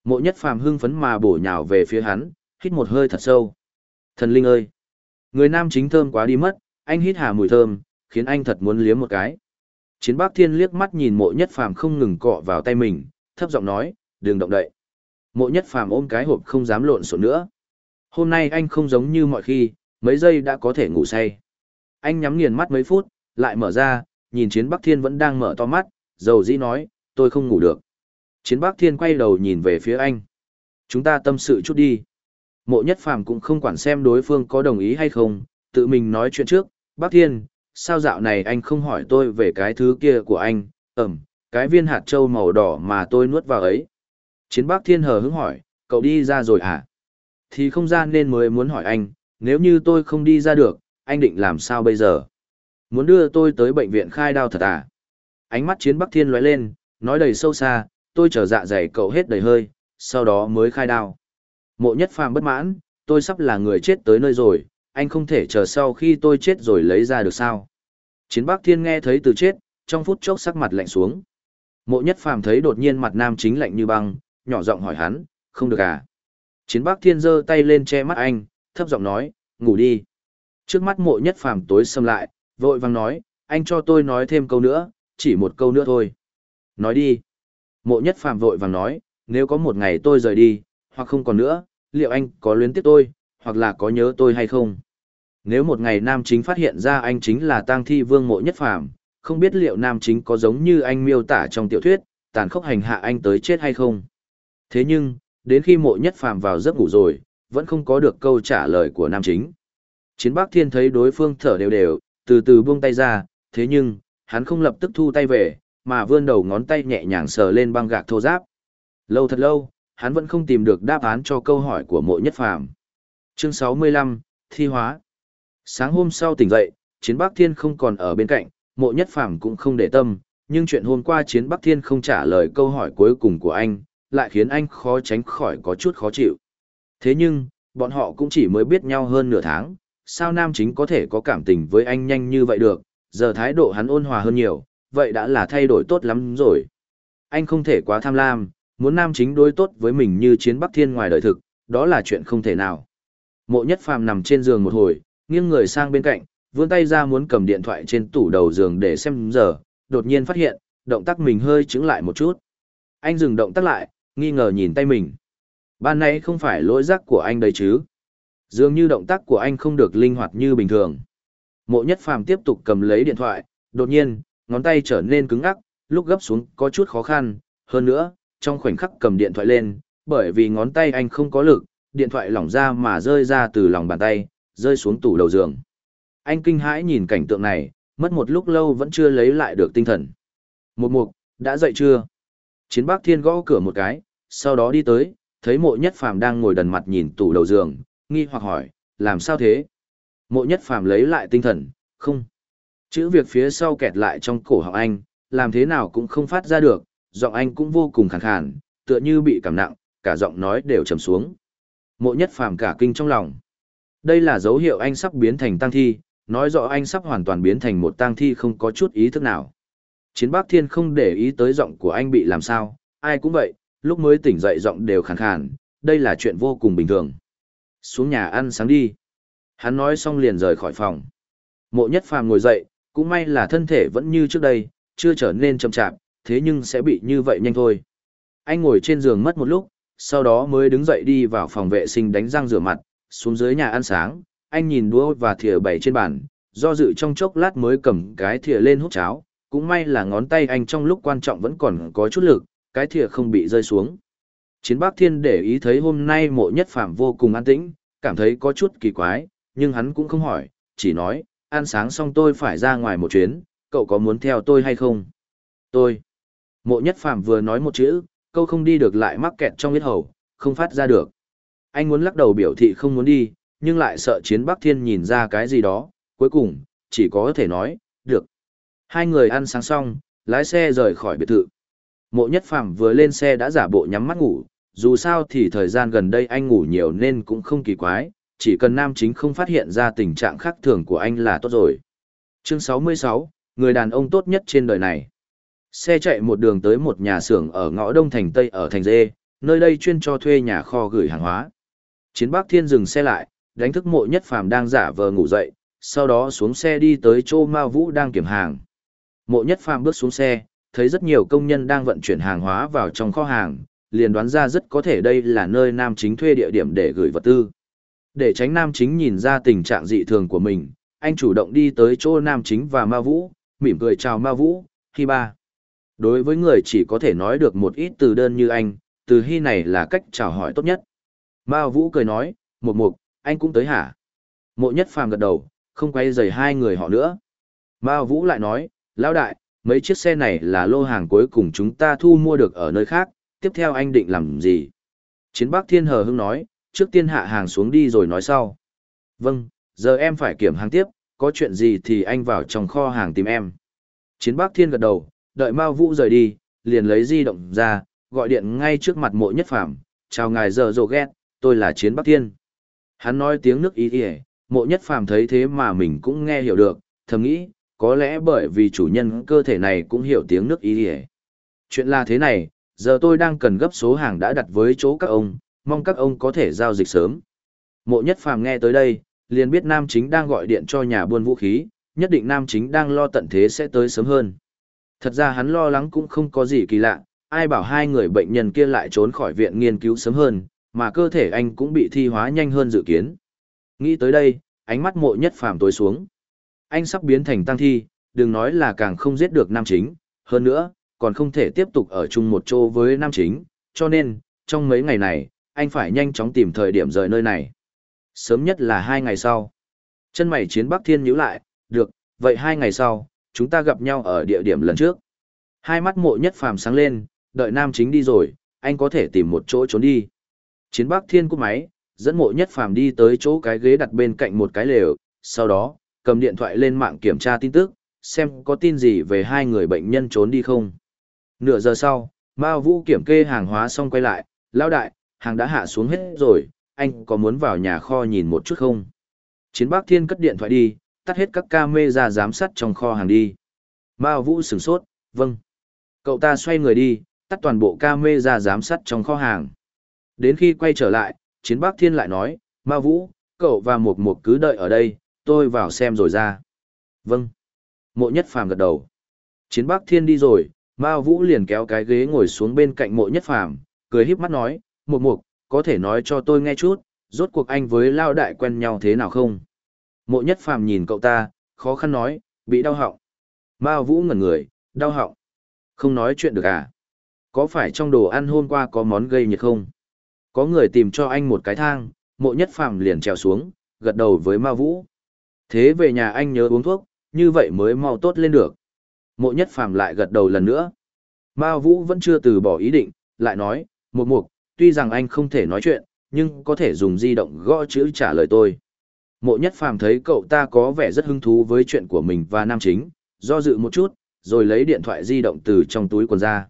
Mộ nhất phàm hưng phấn mà bổ nhào về phía hắn, hít một hơi thật sâu. Thần linh ơi! Người nam chính thơm quá đi mất, anh hít hà mùi thơm, khiến anh thật muốn liếm một cái. Chiến Bắc Thiên liếc mắt nhìn mộ nhất phàm không ngừng cọ vào tay mình, thấp giọng nói, đừng động đậy. Mộ nhất phàm ôm cái hộp không dám lộn xộn nữa. Hôm nay anh không giống như mọi khi, mấy giây đã có thể ngủ say. Anh nhắm nghiền mắt mấy phút, lại mở ra, nhìn Chiến Bắc Thiên vẫn đang mở to mắt, dầu dĩ nói, tôi không ngủ được. Chiến Bắc Thiên quay đầu nhìn về phía anh. Chúng ta tâm sự chút đi. Mộ nhất phàm cũng không quản xem đối phương có đồng ý hay không, tự mình nói chuyện trước. Bắc Thiên, sao dạo này anh không hỏi tôi về cái thứ kia của anh, ẩm, cái viên hạt trâu màu đỏ mà tôi nuốt vào ấy. Chiến Bắc Thiên hờ hững hỏi, cậu đi ra rồi à? Thì không ra nên mới muốn hỏi anh, nếu như tôi không đi ra được, anh định làm sao bây giờ? Muốn đưa tôi tới bệnh viện khai đao thật à? Ánh mắt Chiến Bắc Thiên lóe lên, nói đầy sâu xa, tôi chờ dạ dày cậu hết đầy hơi, sau đó mới khai đao. Mộ nhất phàm bất mãn, tôi sắp là người chết tới nơi rồi, anh không thể chờ sau khi tôi chết rồi lấy ra được sao. Chiến Bắc Thiên nghe thấy từ chết, trong phút chốc sắc mặt lạnh xuống. Mộ nhất phàm thấy đột nhiên mặt nam chính lạnh như băng, nhỏ giọng hỏi hắn, không được à. Chiến Bắc Thiên giơ tay lên che mắt anh, thấp giọng nói, ngủ đi. Trước mắt mộ nhất phàm tối xâm lại, vội vang nói, anh cho tôi nói thêm câu nữa, chỉ một câu nữa thôi. Nói đi. Mộ nhất phàm vội vàng nói, nếu có một ngày tôi rời đi, hoặc không còn nữa, liệu anh có luyến tiếc tôi, hoặc là có nhớ tôi hay không? Nếu một ngày nam chính phát hiện ra anh chính là tang thi vương mộ nhất phàm, không biết liệu nam chính có giống như anh miêu tả trong tiểu thuyết, tàn khốc hành hạ anh tới chết hay không? Thế nhưng, đến khi mộ nhất phàm vào giấc ngủ rồi, vẫn không có được câu trả lời của nam chính. Chiến Bắc Thiên thấy đối phương thở đều đều, từ từ buông tay ra, thế nhưng, hắn không lập tức thu tay về, mà vươn đầu ngón tay nhẹ nhàng sờ lên băng gạc thô giáp. Lâu thật lâu, hắn vẫn không tìm được đáp án cho câu hỏi của mộ nhất phàm. Chương 65, Thi hóa. Sáng hôm sau tỉnh dậy, Chiến Bắc Thiên không còn ở bên cạnh, mộ nhất phàm cũng không để tâm, nhưng chuyện hôm qua Chiến Bắc Thiên không trả lời câu hỏi cuối cùng của anh, lại khiến anh khó tránh khỏi có chút khó chịu. Thế nhưng, bọn họ cũng chỉ mới biết nhau hơn nửa tháng, sao nam chính có thể có cảm tình với anh nhanh như vậy được, giờ thái độ hắn ôn hòa hơn nhiều, vậy đã là thay đổi tốt lắm rồi. Anh không thể quá tham lam, muốn nam chính đối tốt với mình như chiến Bắc Thiên ngoài đời thực, đó là chuyện không thể nào. Mộ nhất phàm nằm trên giường một hồi, nghiêng người sang bên cạnh, vươn tay ra muốn cầm điện thoại trên tủ đầu giường để xem giờ, đột nhiên phát hiện, động tác mình hơi chứng lại một chút. Anh dừng động tác lại, nghi ngờ nhìn tay mình. Ban nãy không phải lỗi rắc của anh đấy chứ. Dường như động tác của anh không được linh hoạt như bình thường. Mộ nhất phàm tiếp tục cầm lấy điện thoại, đột nhiên, ngón tay trở nên cứng ngắc, lúc gấp xuống có chút khó khăn, hơn nữa, trong khoảnh khắc cầm điện thoại lên, bởi vì ngón tay anh không có lực, điện thoại lỏng ra mà rơi ra từ lòng bàn tay, rơi xuống tủ đầu giường. Anh kinh hãi nhìn cảnh tượng này, mất một lúc lâu vẫn chưa lấy lại được tinh thần. Một mục, đã dậy chưa? Chiến Bác Thiên gõ cửa một cái, sau đó đi tới, thấy mộ nhất phàm đang ngồi đần mặt nhìn tủ đầu giường, nghi hoặc hỏi, làm sao thế? Mộ nhất phàm lấy lại tinh thần, không. Chữ việc phía sau kẹt lại trong cổ họng anh, làm thế nào cũng không phát ra được, giọng anh cũng vô cùng khàn khàn, tựa như bị cảm nặng, cả giọng nói đều trầm xuống. Mộ nhất phàm cả kinh trong lòng. Đây là dấu hiệu anh sắp biến thành tăng thi, nói rõ anh sắp hoàn toàn biến thành một tăng thi không có chút ý thức nào. Chiến Bác Thiên không để ý tới giọng của anh bị làm sao, ai cũng vậy, lúc mới tỉnh dậy giọng đều khàn khàn, đây là chuyện vô cùng bình thường. Xuống nhà ăn sáng đi. Hắn nói xong liền rời khỏi phòng. Mộ nhất phàm ngồi dậy, cũng may là thân thể vẫn như trước đây, chưa trở nên chậm chạp, thế nhưng sẽ bị như vậy nhanh thôi. Anh ngồi trên giường mất một lúc, sau đó mới đứng dậy đi vào phòng vệ sinh đánh răng rửa mặt, xuống dưới nhà ăn sáng, anh nhìn đũa và thìa bày trên bàn, do dự trong chốc lát mới cầm cái thìa lên hút cháo, cũng may là ngón tay anh trong lúc quan trọng vẫn còn có chút lực, cái thìa không bị rơi xuống. Chiến bác Thiên để ý thấy hôm nay mộ nhất phạm vô cùng an tĩnh, cảm thấy có chút kỳ quái, nhưng hắn cũng không hỏi, chỉ nói, ăn sáng xong tôi phải ra ngoài một chuyến, cậu có muốn theo tôi hay không? Tôi. Mộ nhất phạm vừa nói một chữ, câu không đi được lại mắc kẹt trong huyết hầu, không phát ra được. Anh muốn lắc đầu biểu thị không muốn đi, nhưng lại sợ chiến Bắc Thiên nhìn ra cái gì đó, cuối cùng, chỉ có thể nói, được. Hai người ăn sáng xong, lái xe rời khỏi biệt thự. Mộ nhất phàm vừa lên xe đã giả bộ nhắm mắt ngủ, dù sao thì thời gian gần đây anh ngủ nhiều nên cũng không kỳ quái, chỉ cần nam chính không phát hiện ra tình trạng khác thường của anh là tốt rồi. Chương 66, người đàn ông tốt nhất trên đời này. Xe chạy một đường tới một nhà xưởng ở ngõ Đông Thành Tây ở Thành Dê, nơi đây chuyên cho thuê nhà kho gửi hàng hóa. Chiến Bác Thiên dừng xe lại, đánh thức mộ nhất phàm đang giả vờ ngủ dậy, sau đó xuống xe đi tới chỗ Ma Vũ đang kiểm hàng. Mộ nhất phàm bước xuống xe, thấy rất nhiều công nhân đang vận chuyển hàng hóa vào trong kho hàng, liền đoán ra rất có thể đây là nơi nam chính thuê địa điểm để gửi vật tư. Để tránh nam chính nhìn ra tình trạng dị thường của mình, anh chủ động đi tới chỗ nam chính và ma vũ, mỉm cười chào ma vũ, khi ba. Đối với người chỉ có thể nói được một ít từ đơn như anh, từ hy này là cách chào hỏi tốt nhất. Mao vũ cười nói, một mục, anh cũng tới hả? Mộ nhất phàm gật đầu, không quay rời hai người họ nữa. Mao vũ lại nói, lão đại, mấy chiếc xe này là lô hàng cuối cùng chúng ta thu mua được ở nơi khác, tiếp theo anh định làm gì? Chiến Bắc Thiên Hờ Hưng nói, trước tiên hạ hàng xuống đi rồi nói sau. Vâng, giờ em phải kiểm hàng tiếp, có chuyện gì thì anh vào trong kho hàng tìm em. Chiến Bắc Thiên gật đầu, đợi Mao Vũ rời đi, liền lấy di động ra, gọi điện ngay trước mặt mộ nhất Phàm, chào ngài giờ rồ ghét, tôi là Chiến Bắc Thiên. Hắn nói tiếng nước ý ý, mộ nhất phàm thấy thế mà mình cũng nghe hiểu được, thầm nghĩ, có lẽ bởi vì chủ nhân cơ thể này cũng hiểu tiếng nước ý ý. Chuyện là thế này, giờ tôi đang cần gấp số hàng đã đặt với chỗ các ông, mong các ông có thể giao dịch sớm. Mộ nhất phàm nghe tới đây, liền biết nam chính đang gọi điện cho nhà buôn vũ khí, nhất định nam chính đang lo tận thế sẽ tới sớm hơn. Thật ra hắn lo lắng cũng không có gì kỳ lạ, ai bảo hai người bệnh nhân kia lại trốn khỏi viện nghiên cứu sớm hơn, mà cơ thể anh cũng bị thi hóa nhanh hơn dự kiến. Nghĩ tới đây, ánh mắt mộ nhất phàm tối xuống. Anh sắp biến thành tăng thi, đừng nói là càng không giết được nam chính, hơn nữa, còn không thể tiếp tục ở chung một chỗ với nam chính, cho nên, trong mấy ngày này, anh phải nhanh chóng tìm thời điểm rời nơi này. Sớm nhất là hai ngày sau. Chân mày chiến Bắc Thiên nhíu lại, được, vậy hai ngày sau, chúng ta gặp nhau ở địa điểm lần trước. Hai mắt mộ nhất phàm sáng lên, đợi nam chính đi rồi, anh có thể tìm một chỗ trốn đi. Chiến Bắc Thiên cúp máy, dẫn mộ nhất phàm đi tới chỗ cái ghế đặt bên cạnh một cái lều, sau đó, cầm điện thoại lên mạng kiểm tra tin tức, xem có tin gì về hai người bệnh nhân trốn đi không. Nửa giờ sau, Mao Vũ kiểm kê hàng hóa xong quay lại, lao đại, hàng đã hạ xuống hết rồi, anh có muốn vào nhà kho nhìn một chút không? Chiến Bắc Thiên cất điện thoại đi, tắt hết các camera giám sát trong kho hàng đi. Mao Vũ sửng sốt, vâng. Cậu ta xoay người đi, tắt toàn bộ camera giám sát trong kho hàng. Đến khi quay trở lại, Chiến Bắc Thiên lại nói, ma Vũ, cậu và Mục Mục cứ đợi ở đây, tôi vào xem rồi ra. Vâng. Mộ Nhất Phàm gật đầu. Chiến Bắc Thiên đi rồi, ma Vũ liền kéo cái ghế ngồi xuống bên cạnh Mộ Nhất Phàm, cười híp mắt nói, Mục Mục, có thể nói cho tôi nghe chút, rốt cuộc anh với Lao Đại quen nhau thế nào không? Mộ Nhất Phàm nhìn cậu ta, khó khăn nói, bị đau họng. Mao Vũ ngẩn người, đau họng. Không nói chuyện được à? Có phải trong đồ ăn hôm qua có món gây nhiệt không? Có người tìm cho anh một cái thang, mộ nhất phàm liền trèo xuống, gật đầu với Ma Vũ. Thế về nhà anh nhớ uống thuốc, như vậy mới mau tốt lên được. Mộ nhất phàm lại gật đầu lần nữa. Ma Vũ vẫn chưa từ bỏ ý định, lại nói, mục mục, tuy rằng anh không thể nói chuyện, nhưng có thể dùng di động gõ chữ trả lời tôi. Mộ nhất phàm thấy cậu ta có vẻ rất hứng thú với chuyện của mình và nam chính, do dự một chút, rồi lấy điện thoại di động từ trong túi quần ra.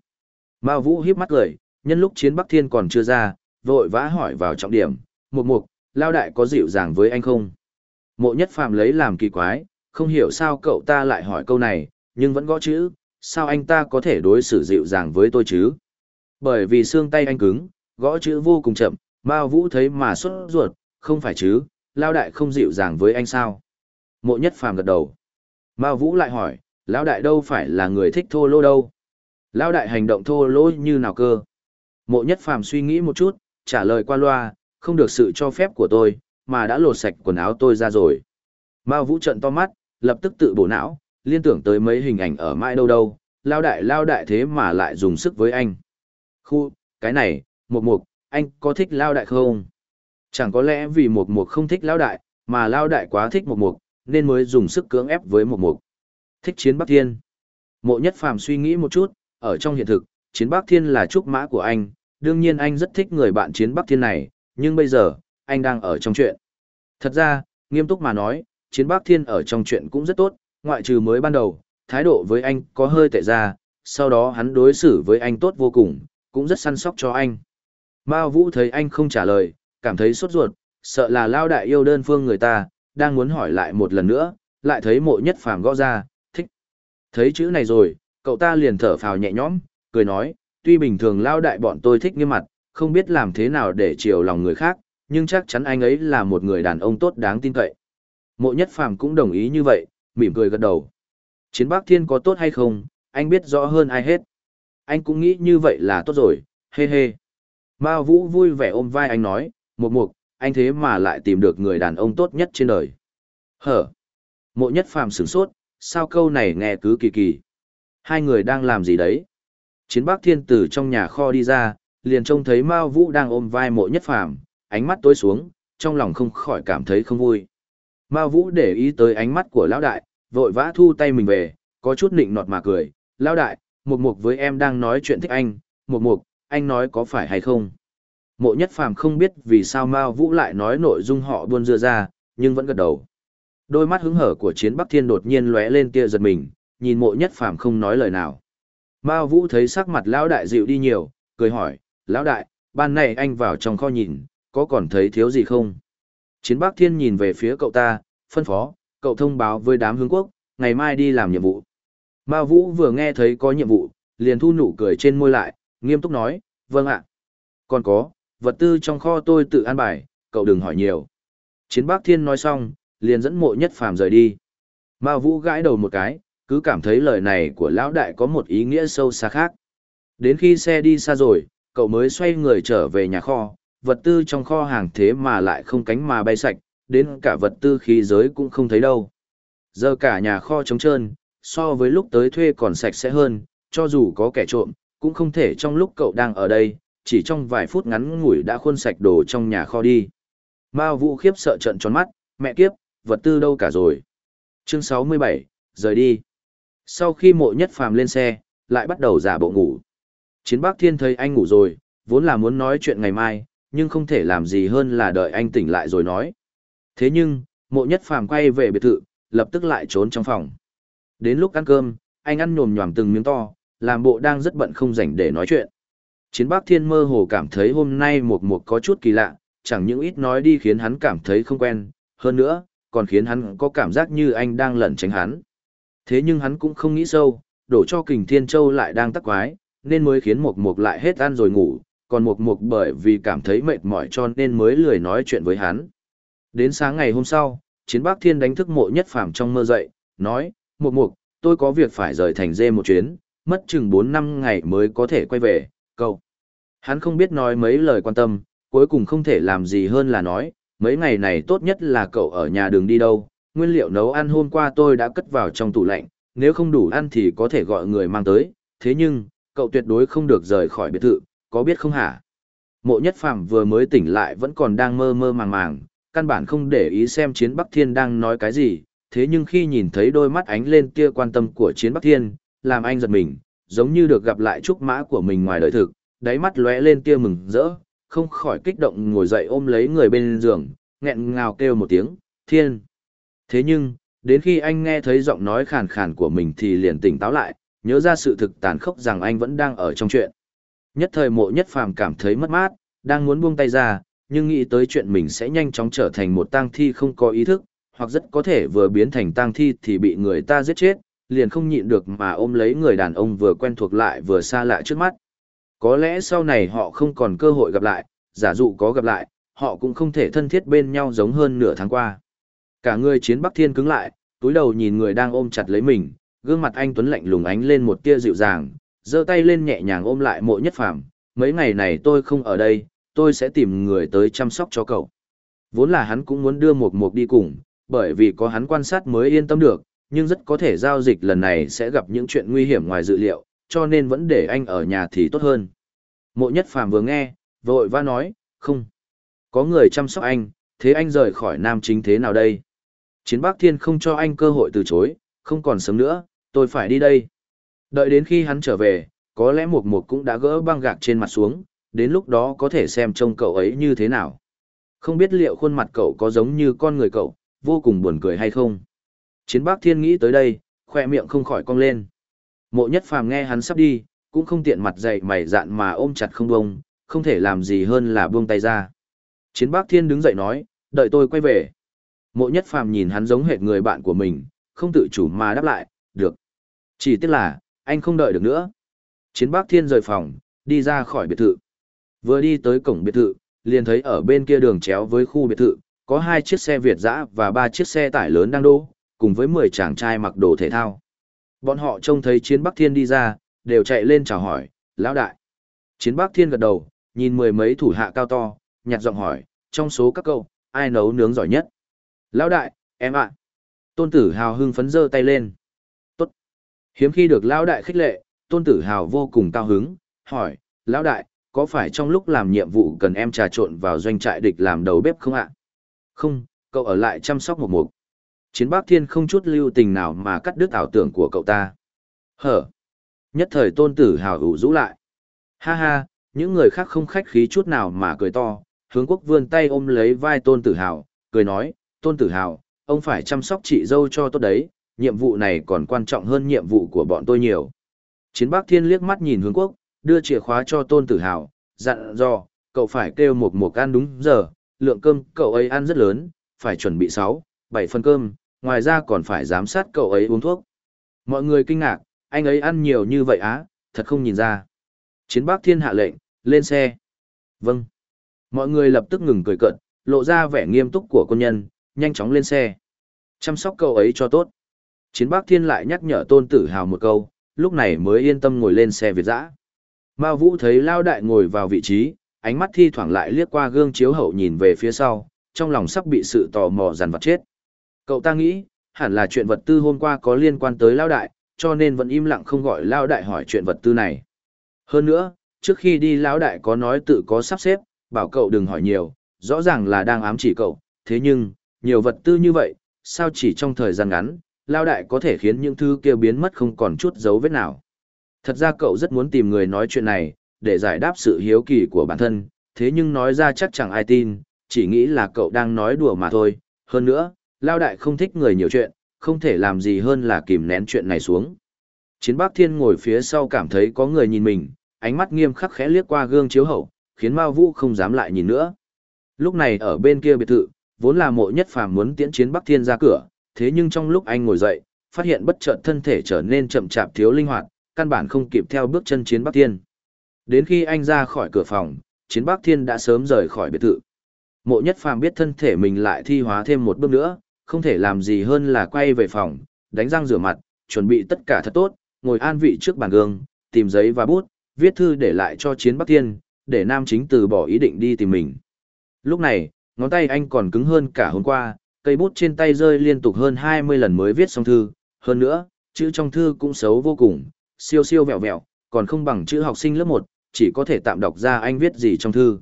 Ma Vũ híp mắt cười, nhân lúc chiến Bắc Thiên còn chưa ra, vội vã hỏi vào trọng điểm, mục mục, lao đại có dịu dàng với anh không? Mộ nhất phàm lấy làm kỳ quái, không hiểu sao cậu ta lại hỏi câu này, nhưng vẫn gõ chữ, sao anh ta có thể đối xử dịu dàng với tôi chứ? Bởi vì xương tay anh cứng, gõ chữ vô cùng chậm, Mao Vũ thấy mà xuất ruột, không phải chứ, Lao Đại không dịu dàng với anh sao? Mộ nhất phàm gật đầu. Mao Vũ lại hỏi, Lao Đại đâu phải là người thích thô lô đâu? Lao Đại hành động thô lỗ như nào cơ? Mộ nhất phàm suy nghĩ một chút, trả lời qua loa, không được sự cho phép của tôi, mà đã lột sạch quần áo tôi ra rồi. Mao Vũ trận to mắt, lập tức tự bổ não, liên tưởng tới mấy hình ảnh ở mãi đâu đâu, lao đại lao đại thế mà lại dùng sức với anh. Khu, cái này, mục mục, anh có thích lao đại không? Chẳng có lẽ vì mục mục không thích lao đại, mà lao đại quá thích mục mục, nên mới dùng sức cưỡng ép với mục mục. Thích chiến Bắc Thiên. Mộ nhất phàm suy nghĩ một chút, ở trong hiện thực, chiến Bắc Thiên là trúc mã của anh, đương nhiên anh rất thích người bạn chiến Bắc Thiên này, nhưng bây giờ, anh đang ở trong chuyện. Thật ra, nghiêm túc mà nói, chiến Bắc Thiên ở trong chuyện cũng rất tốt, ngoại trừ mới ban đầu, thái độ với anh có hơi tệ ra, sau đó hắn đối xử với anh tốt vô cùng, cũng rất săn sóc cho anh. Mao Vũ thấy anh không trả lời, cảm thấy sốt ruột, sợ là lao đại yêu đơn phương người ta, đang muốn hỏi lại một lần nữa, lại thấy mộ nhất phàm gõ ra, thích. Thấy chữ này rồi, cậu ta liền thở phào nhẹ nhõm, cười nói, tuy bình thường lao đại bọn tôi thích nghiêm mặt, không biết làm thế nào để chiều lòng người khác, nhưng chắc chắn anh ấy là một người đàn ông tốt đáng tin cậy. Mộ nhất phàm cũng đồng ý như vậy, mỉm cười gật đầu. Chiến Bắc Thiên có tốt hay không, anh biết rõ hơn ai hết. Anh cũng nghĩ như vậy là tốt rồi, hê hê. Mao Vũ vui vẻ ôm vai anh nói, mục mục, anh thế mà lại tìm được người đàn ông tốt nhất trên đời. Hở. Mộ nhất phàm sửng sốt, sao câu này nghe cứ kỳ kỳ. Hai người đang làm gì đấy? Chiến Bắc Thiên từ trong nhà kho đi ra, liền trông thấy Mao Vũ đang ôm vai mộ nhất phàm, ánh mắt tối xuống, trong lòng không khỏi cảm thấy không vui. Mao Vũ để ý tới ánh mắt của lão đại, vội vã thu tay mình về, có chút nịnh nọt mà cười, lão đại, mục mục với em đang nói chuyện thích anh, mục mục, anh nói có phải hay không? Mộ nhất phàm không biết vì sao Mao Vũ lại nói nội dung họ buôn dưa ra, nhưng vẫn gật đầu. Đôi mắt hứng hở của chiến Bắc Thiên đột nhiên lóe lên tia giật mình, nhìn mộ nhất phàm không nói lời nào. Mao Vũ thấy sắc mặt lão đại dịu đi nhiều, cười hỏi, lão đại, ban này anh vào trong kho nhìn, có còn thấy thiếu gì không? Chiến Bắc Thiên nhìn về phía cậu ta, phân phó, cậu thông báo với đám hướng quốc, ngày mai đi làm nhiệm vụ. Mao Vũ vừa nghe thấy có nhiệm vụ, liền thu nụ cười trên môi lại, nghiêm túc nói, vâng ạ. Còn có, vật tư trong kho tôi tự an bài, cậu đừng hỏi nhiều. Chiến Bắc Thiên nói xong, liền dẫn mộ nhất phàm rời đi. Mao Vũ gãi đầu một cái, cứ cảm thấy lời này của lão đại có một ý nghĩa sâu xa khác. Đến khi xe đi xa rồi, cậu mới xoay người trở về nhà kho, vật tư trong kho hàng thế mà lại không cánh mà bay sạch, đến cả vật tư khí giới cũng không thấy đâu. Giờ cả nhà kho trống trơn, so với lúc tới thuê còn sạch sẽ hơn, cho dù có kẻ trộm, cũng không thể trong lúc cậu đang ở đây, chỉ trong vài phút ngắn ngủi đã khuôn sạch đồ trong nhà kho đi. Mao Vũ khiếp sợ trận tròn mắt, mẹ kiếp, vật tư đâu cả rồi. Chương 67, rời đi. Sau khi mộ nhất phàm lên xe, lại bắt đầu giả bộ ngủ. Chiến bác thiên thấy anh ngủ rồi, vốn là muốn nói chuyện ngày mai, nhưng không thể làm gì hơn là đợi anh tỉnh lại rồi nói. Thế nhưng, mộ nhất phàm quay về biệt thự, lập tức lại trốn trong phòng. Đến lúc ăn cơm, anh ăn nhồm nhòm từng miếng to, làm bộ đang rất bận không rảnh để nói chuyện. Chiến bác thiên mơ hồ cảm thấy hôm nay một một có chút kỳ lạ, chẳng những ít nói đi khiến hắn cảm thấy không quen, hơn nữa, còn khiến hắn có cảm giác như anh đang lẩn tránh hắn. Thế nhưng hắn cũng không nghĩ sâu, đổ cho kình thiên châu lại đang tắc quái, nên mới khiến mộc mộc lại hết ăn rồi ngủ, còn mộc mục bởi vì cảm thấy mệt mỏi cho nên mới lười nói chuyện với hắn. Đến sáng ngày hôm sau, chiến bác thiên đánh thức mộ nhất phàm trong mơ dậy, nói, mục mục, tôi có việc phải rời thành dê một chuyến, mất chừng 4 năm ngày mới có thể quay về, cậu. Hắn không biết nói mấy lời quan tâm, cuối cùng không thể làm gì hơn là nói, mấy ngày này tốt nhất là cậu ở nhà đừng đi đâu, nguyên liệu nấu ăn hôm qua tôi đã cất vào trong tủ lạnh, nếu không đủ ăn thì có thể gọi người mang tới, thế nhưng, cậu tuyệt đối không được rời khỏi biệt thự, có biết không hả? Mộ nhất phàm vừa mới tỉnh lại vẫn còn đang mơ mơ màng màng, căn bản không để ý xem chiến Bắc Thiên đang nói cái gì, thế nhưng khi nhìn thấy đôi mắt ánh lên tia quan tâm của chiến Bắc Thiên, làm anh giật mình, giống như được gặp lại trúc mã của mình ngoài đời thực, đáy mắt lóe lên tia mừng rỡ, không khỏi kích động ngồi dậy ôm lấy người bên giường, nghẹn ngào kêu một tiếng, thiên. Thế nhưng, đến khi anh nghe thấy giọng nói khàn khàn của mình thì liền tỉnh táo lại, nhớ ra sự thực tàn khốc rằng anh vẫn đang ở trong chuyện. Nhất thời mộ nhất phàm cảm thấy mất mát, đang muốn buông tay ra, nhưng nghĩ tới chuyện mình sẽ nhanh chóng trở thành một tang thi không có ý thức, hoặc rất có thể vừa biến thành tang thi thì bị người ta giết chết, liền không nhịn được mà ôm lấy người đàn ông vừa quen thuộc lại vừa xa lạ trước mắt. Có lẽ sau này họ không còn cơ hội gặp lại, giả dụ có gặp lại, họ cũng không thể thân thiết bên nhau giống hơn nửa tháng qua. Cả người chiến Bắc Thiên cứng lại, túi đầu nhìn người đang ôm chặt lấy mình, gương mặt anh Tuấn lạnh lùng ánh lên một tia dịu dàng, giơ tay lên nhẹ nhàng ôm lại mộ nhất phàm. Mấy ngày này tôi không ở đây, tôi sẽ tìm người tới chăm sóc cho cậu. Vốn là hắn cũng muốn đưa một mục đi cùng, bởi vì có hắn quan sát mới yên tâm được, nhưng rất có thể giao dịch lần này sẽ gặp những chuyện nguy hiểm ngoài dự liệu, cho nên vẫn để anh ở nhà thì tốt hơn. Mộ nhất phàm vừa nghe, vội va nói, không. Có người chăm sóc anh, thế anh rời khỏi nam chính thế nào đây? Chiến Bắc Thiên không cho anh cơ hội từ chối, không còn sớm nữa, tôi phải đi đây. Đợi đến khi hắn trở về, có lẽ Mục Mục cũng đã gỡ băng gạc trên mặt xuống, đến lúc đó có thể xem trông cậu ấy như thế nào. Không biết liệu khuôn mặt cậu có giống như con người cậu, vô cùng buồn cười hay không. Chiến Bắc Thiên nghĩ tới đây, khoe miệng không khỏi cong lên. Mộ nhất phàm nghe hắn sắp đi, cũng không tiện mặt dậy mày dạn mà ôm chặt không bông, không thể làm gì hơn là buông tay ra. Chiến Bắc Thiên đứng dậy nói, đợi tôi quay về. Mộ nhất phàm nhìn hắn giống hệt người bạn của mình, không tự chủ mà đáp lại, được. Chỉ tiếc là, anh không đợi được nữa. Chiến Bắc Thiên rời phòng, đi ra khỏi biệt thự. Vừa đi tới cổng biệt thự, liền thấy ở bên kia đường chéo với khu biệt thự, có hai chiếc xe Việt dã và ba chiếc xe tải lớn đang đỗ, cùng với 10 chàng trai mặc đồ thể thao. Bọn họ trông thấy Chiến Bắc Thiên đi ra, đều chạy lên chào hỏi, lão đại. Chiến Bắc Thiên gật đầu, nhìn mười mấy thủ hạ cao to, nhặt giọng hỏi, trong số các cậu, ai nấu nướng giỏi nhất? Lão đại, em ạ. Tôn tử hào hưng phấn giơ tay lên. Tốt. Hiếm khi được lão đại khích lệ, tôn tử hào vô cùng cao hứng, hỏi, lão đại, có phải trong lúc làm nhiệm vụ cần em trà trộn vào doanh trại địch làm đầu bếp không ạ? Không, cậu ở lại chăm sóc một mục. Chiến bác thiên không chút lưu tình nào mà cắt đứt ảo tưởng của cậu ta. Hở. Nhất thời tôn tử hào hữu rũ lại. Ha ha, những người khác không khách khí chút nào mà cười to, hướng quốc vươn tay ôm lấy vai tôn tử hào, cười nói, tôn tử hào, ông phải chăm sóc chị dâu cho tốt đấy, nhiệm vụ này còn quan trọng hơn nhiệm vụ của bọn tôi nhiều. Chiến bác thiên liếc mắt nhìn hướng quốc, đưa chìa khóa cho tôn tử hào, dặn dò, cậu phải kêu một mục ăn đúng giờ, lượng cơm cậu ấy ăn rất lớn, phải chuẩn bị 6, 7 phần cơm, ngoài ra còn phải giám sát cậu ấy uống thuốc. Mọi người kinh ngạc, anh ấy ăn nhiều như vậy á, thật không nhìn ra. Chiến bác thiên hạ lệnh, lên xe. Vâng. Mọi người lập tức ngừng cười cợt, lộ ra vẻ nghiêm túc của quân nhân, nhanh chóng lên xe. Chăm sóc cậu ấy cho tốt. Chiến bác thiên lại nhắc nhở tôn tử hào một câu, lúc này mới yên tâm ngồi lên xe Việt dã. Mao Vũ thấy Lao Đại ngồi vào vị trí, ánh mắt thi thoảng lại liếc qua gương chiếu hậu nhìn về phía sau, trong lòng sắp bị sự tò mò dằn vặt chết. Cậu ta nghĩ, hẳn là chuyện vật tư hôm qua có liên quan tới Lao Đại, cho nên vẫn im lặng không gọi Lao Đại hỏi chuyện vật tư này. Hơn nữa, trước khi đi Lão Đại có nói tự có sắp xếp, bảo cậu đừng hỏi nhiều, rõ ràng là đang ám chỉ cậu, thế nhưng, nhiều vật tư như vậy, sao chỉ trong thời gian ngắn, Lao Đại có thể khiến những thứ kia biến mất không còn chút dấu vết nào. Thật ra cậu rất muốn tìm người nói chuyện này, để giải đáp sự hiếu kỳ của bản thân, thế nhưng nói ra chắc chẳng ai tin, chỉ nghĩ là cậu đang nói đùa mà thôi. Hơn nữa, Lao Đại không thích người nhiều chuyện, không thể làm gì hơn là kìm nén chuyện này xuống. Chiến Bác Thiên ngồi phía sau cảm thấy có người nhìn mình, ánh mắt nghiêm khắc khẽ liếc qua gương chiếu hậu, khiến Mao Vũ không dám lại nhìn nữa. Lúc này ở bên kia biệt thự, vốn là mộ nhất phàm muốn tiễn chiến Bắc Thiên ra cửa, thế nhưng trong lúc anh ngồi dậy, phát hiện bất chợt thân thể trở nên chậm chạp thiếu linh hoạt, căn bản không kịp theo bước chân chiến Bắc Thiên. Đến khi anh ra khỏi cửa phòng, chiến Bắc Thiên đã sớm rời khỏi biệt thự. Mộ nhất phàm biết thân thể mình lại thi hóa thêm một bước nữa, không thể làm gì hơn là quay về phòng, đánh răng rửa mặt, chuẩn bị tất cả thật tốt, ngồi an vị trước bàn gương, tìm giấy và bút, viết thư để lại cho chiến Bắc Thiên, để nam chính từ bỏ ý định đi tìm mình. Lúc này, ngón tay anh còn cứng hơn cả hôm qua, cây bút trên tay rơi liên tục hơn 20 lần mới viết xong thư, hơn nữa, chữ trong thư cũng xấu vô cùng, siêu siêu vẹo vẹo, còn không bằng chữ học sinh lớp 1, chỉ có thể tạm đọc ra anh viết gì trong thư.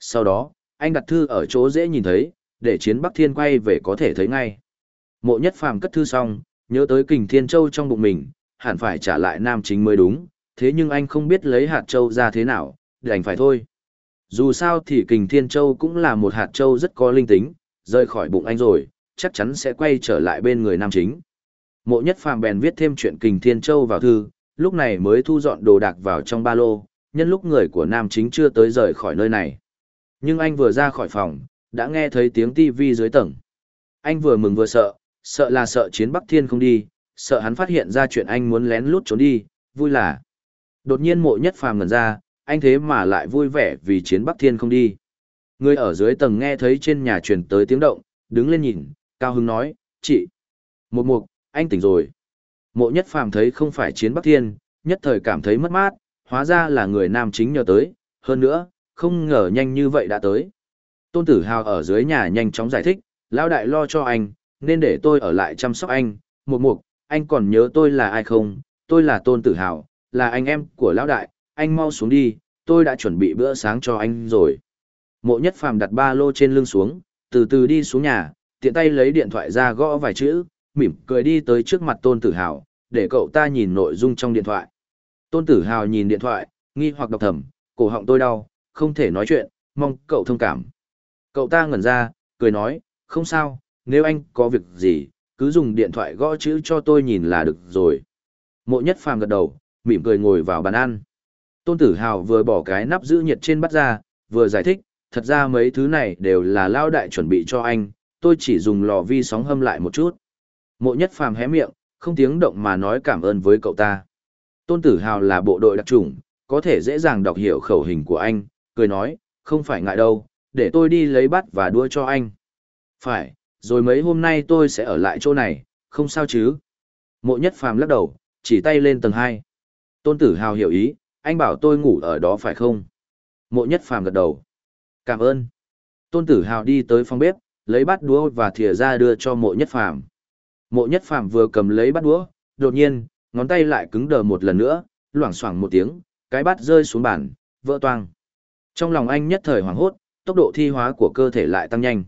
Sau đó, anh đặt thư ở chỗ dễ nhìn thấy, để chiến Bắc Thiên quay về có thể thấy ngay. Mộ nhất phàm cất thư xong, nhớ tới kình Thiên Châu trong bụng mình, hẳn phải trả lại nam chính mới đúng, thế nhưng anh không biết lấy hạt châu ra thế nào, đành phải thôi. Dù sao thì kình Thiên Châu cũng là một hạt châu rất có linh tính, rời khỏi bụng anh rồi, chắc chắn sẽ quay trở lại bên người nam chính. Mộ nhất phàm bèn viết thêm chuyện kình Thiên Châu vào thư, lúc này mới thu dọn đồ đạc vào trong ba lô, nhân lúc người của nam chính chưa tới rời khỏi nơi này. Nhưng anh vừa ra khỏi phòng, đã nghe thấy tiếng tivi dưới tầng. Anh vừa mừng vừa sợ, sợ là sợ chiến Bắc Thiên không đi, sợ hắn phát hiện ra chuyện anh muốn lén lút trốn đi, vui là. Đột nhiên mộ nhất phàm ngẩn ra, anh thế mà lại vui vẻ vì chiến Bắc Thiên không đi. Người ở dưới tầng nghe thấy trên nhà truyền tới tiếng động, đứng lên nhìn, cao hứng nói, chị. Một mục, anh tỉnh rồi. Mộ nhất phàm thấy không phải chiến Bắc Thiên, nhất thời cảm thấy mất mát, hóa ra là người nam chính nhờ tới, hơn nữa, không ngờ nhanh như vậy đã tới. Tôn tử hào ở dưới nhà nhanh chóng giải thích, lão đại lo cho anh, nên để tôi ở lại chăm sóc anh, một mục, anh còn nhớ tôi là ai không, tôi là tôn tử hào, là anh em của lão đại, anh mau xuống đi, tôi đã chuẩn bị bữa sáng cho anh rồi. Mộ nhất phàm đặt ba lô trên lưng xuống, từ từ đi xuống nhà, tiện tay lấy điện thoại ra gõ vài chữ, mỉm cười đi tới trước mặt tôn tử hào, để cậu ta nhìn nội dung trong điện thoại. Tôn tử hào nhìn điện thoại, nghi hoặc đọc thầm, cổ họng tôi đau, không thể nói chuyện, mong cậu thông cảm. Cậu ta ngẩn ra, cười nói, không sao, nếu anh có việc gì, cứ dùng điện thoại gõ chữ cho tôi nhìn là được rồi. Mộ nhất phàm gật đầu, mỉm cười ngồi vào bàn ăn. Tôn tử hào vừa bỏ cái nắp giữ nhiệt trên bắt ra, vừa giải thích, thật ra mấy thứ này đều là lao đại chuẩn bị cho anh, tôi chỉ dùng lò vi sóng hâm lại một chút. Mộ nhất phàm hé miệng, không tiếng động mà nói cảm ơn với cậu ta. Tôn tử hào là bộ đội đặc trùng, có thể dễ dàng đọc hiểu khẩu hình của anh, cười nói, không phải ngại đâu, để tôi đi lấy bắt và đua cho anh. Phải, rồi mấy hôm nay tôi sẽ ở lại chỗ này, không sao chứ. Mộ nhất phàm lắc đầu, chỉ tay lên tầng 2. Tôn tử hào hiểu ý, anh bảo tôi ngủ ở đó phải không? Mộ nhất phàm gật đầu. Cảm ơn. Tôn tử hào đi tới phòng bếp, lấy bát đũa và thìa ra đưa cho mộ nhất phàm. Mộ nhất phàm vừa cầm lấy bát đũa, đột nhiên, ngón tay lại cứng đờ một lần nữa, loảng xoảng một tiếng, cái bát rơi xuống bàn, vỡ toang. Trong lòng anh nhất thời hoảng hốt, tốc độ thi hóa của cơ thể lại tăng nhanh.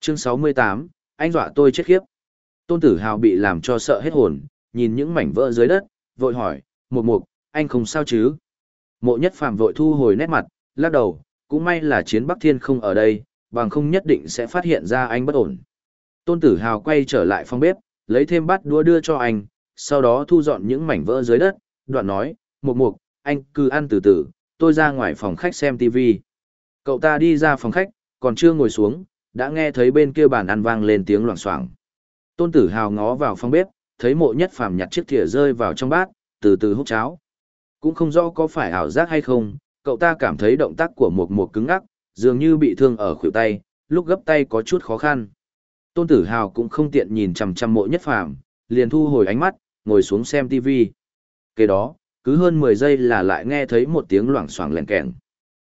Chương 68, anh dọa tôi chết khiếp. Tôn tử hào bị làm cho sợ hết hồn, nhìn những mảnh vỡ dưới đất, vội hỏi, một mục, anh không sao chứ? Mộ nhất phàm vội thu hồi nét mặt, lắc đầu, cũng may là chiến Bắc Thiên không ở đây, bằng không nhất định sẽ phát hiện ra anh bất ổn. Tôn tử hào quay trở lại phòng bếp, lấy thêm bát đũa đưa cho anh, sau đó thu dọn những mảnh vỡ dưới đất, đoạn nói, một mục, anh cứ ăn từ từ, tôi ra ngoài phòng khách xem TV. Cậu ta đi ra phòng khách, còn chưa ngồi xuống, đã nghe thấy bên kia bàn ăn vang lên tiếng loảng xoảng. Tôn Tử Hào ngó vào phòng bếp, thấy Mộ Nhất Phàm nhặt chiếc thìa rơi vào trong bát, từ từ hút cháo. Cũng không rõ có phải ảo giác hay không, cậu ta cảm thấy động tác của Mộc Mộc cứng ngắc, dường như bị thương ở khuỷu tay, lúc gấp tay có chút khó khăn. Tôn Tử Hào cũng không tiện nhìn chằm chằm Mộ Nhất Phàm, liền thu hồi ánh mắt, ngồi xuống xem TV. Kế đó, cứ hơn 10 giây là lại nghe thấy một tiếng loảng xoảng lèn kẹn.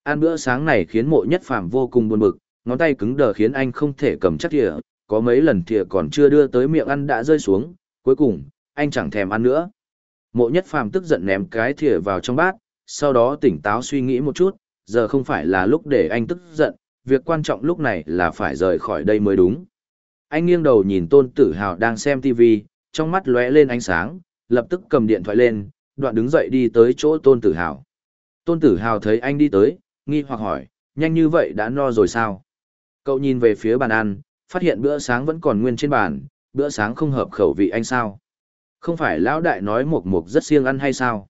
Ăn bữa sáng này khiến mộ nhất phàm vô cùng buồn bực, ngón tay cứng đờ khiến anh không thể cầm chắc thìa, có mấy lần thìa còn chưa đưa tới miệng ăn đã rơi xuống, cuối cùng, anh chẳng thèm ăn nữa. Mộ nhất phàm tức giận ném cái thìa vào trong bát, sau đó tỉnh táo suy nghĩ một chút, giờ không phải là lúc để anh tức giận, việc quan trọng lúc này là phải rời khỏi đây mới đúng. Anh nghiêng đầu nhìn tôn tử hào đang xem TV, trong mắt lóe lên ánh sáng, lập tức cầm điện thoại lên, đoạn đứng dậy đi tới chỗ tôn tử hào. Tôn tử hào thấy anh đi tới, nghi hoặc hỏi, nhanh như vậy đã no rồi sao? Cậu nhìn về phía bàn ăn, phát hiện bữa sáng vẫn còn nguyên trên bàn, bữa sáng không hợp khẩu vị anh sao? Không phải lão đại nói mộc mộc rất siêng ăn hay sao?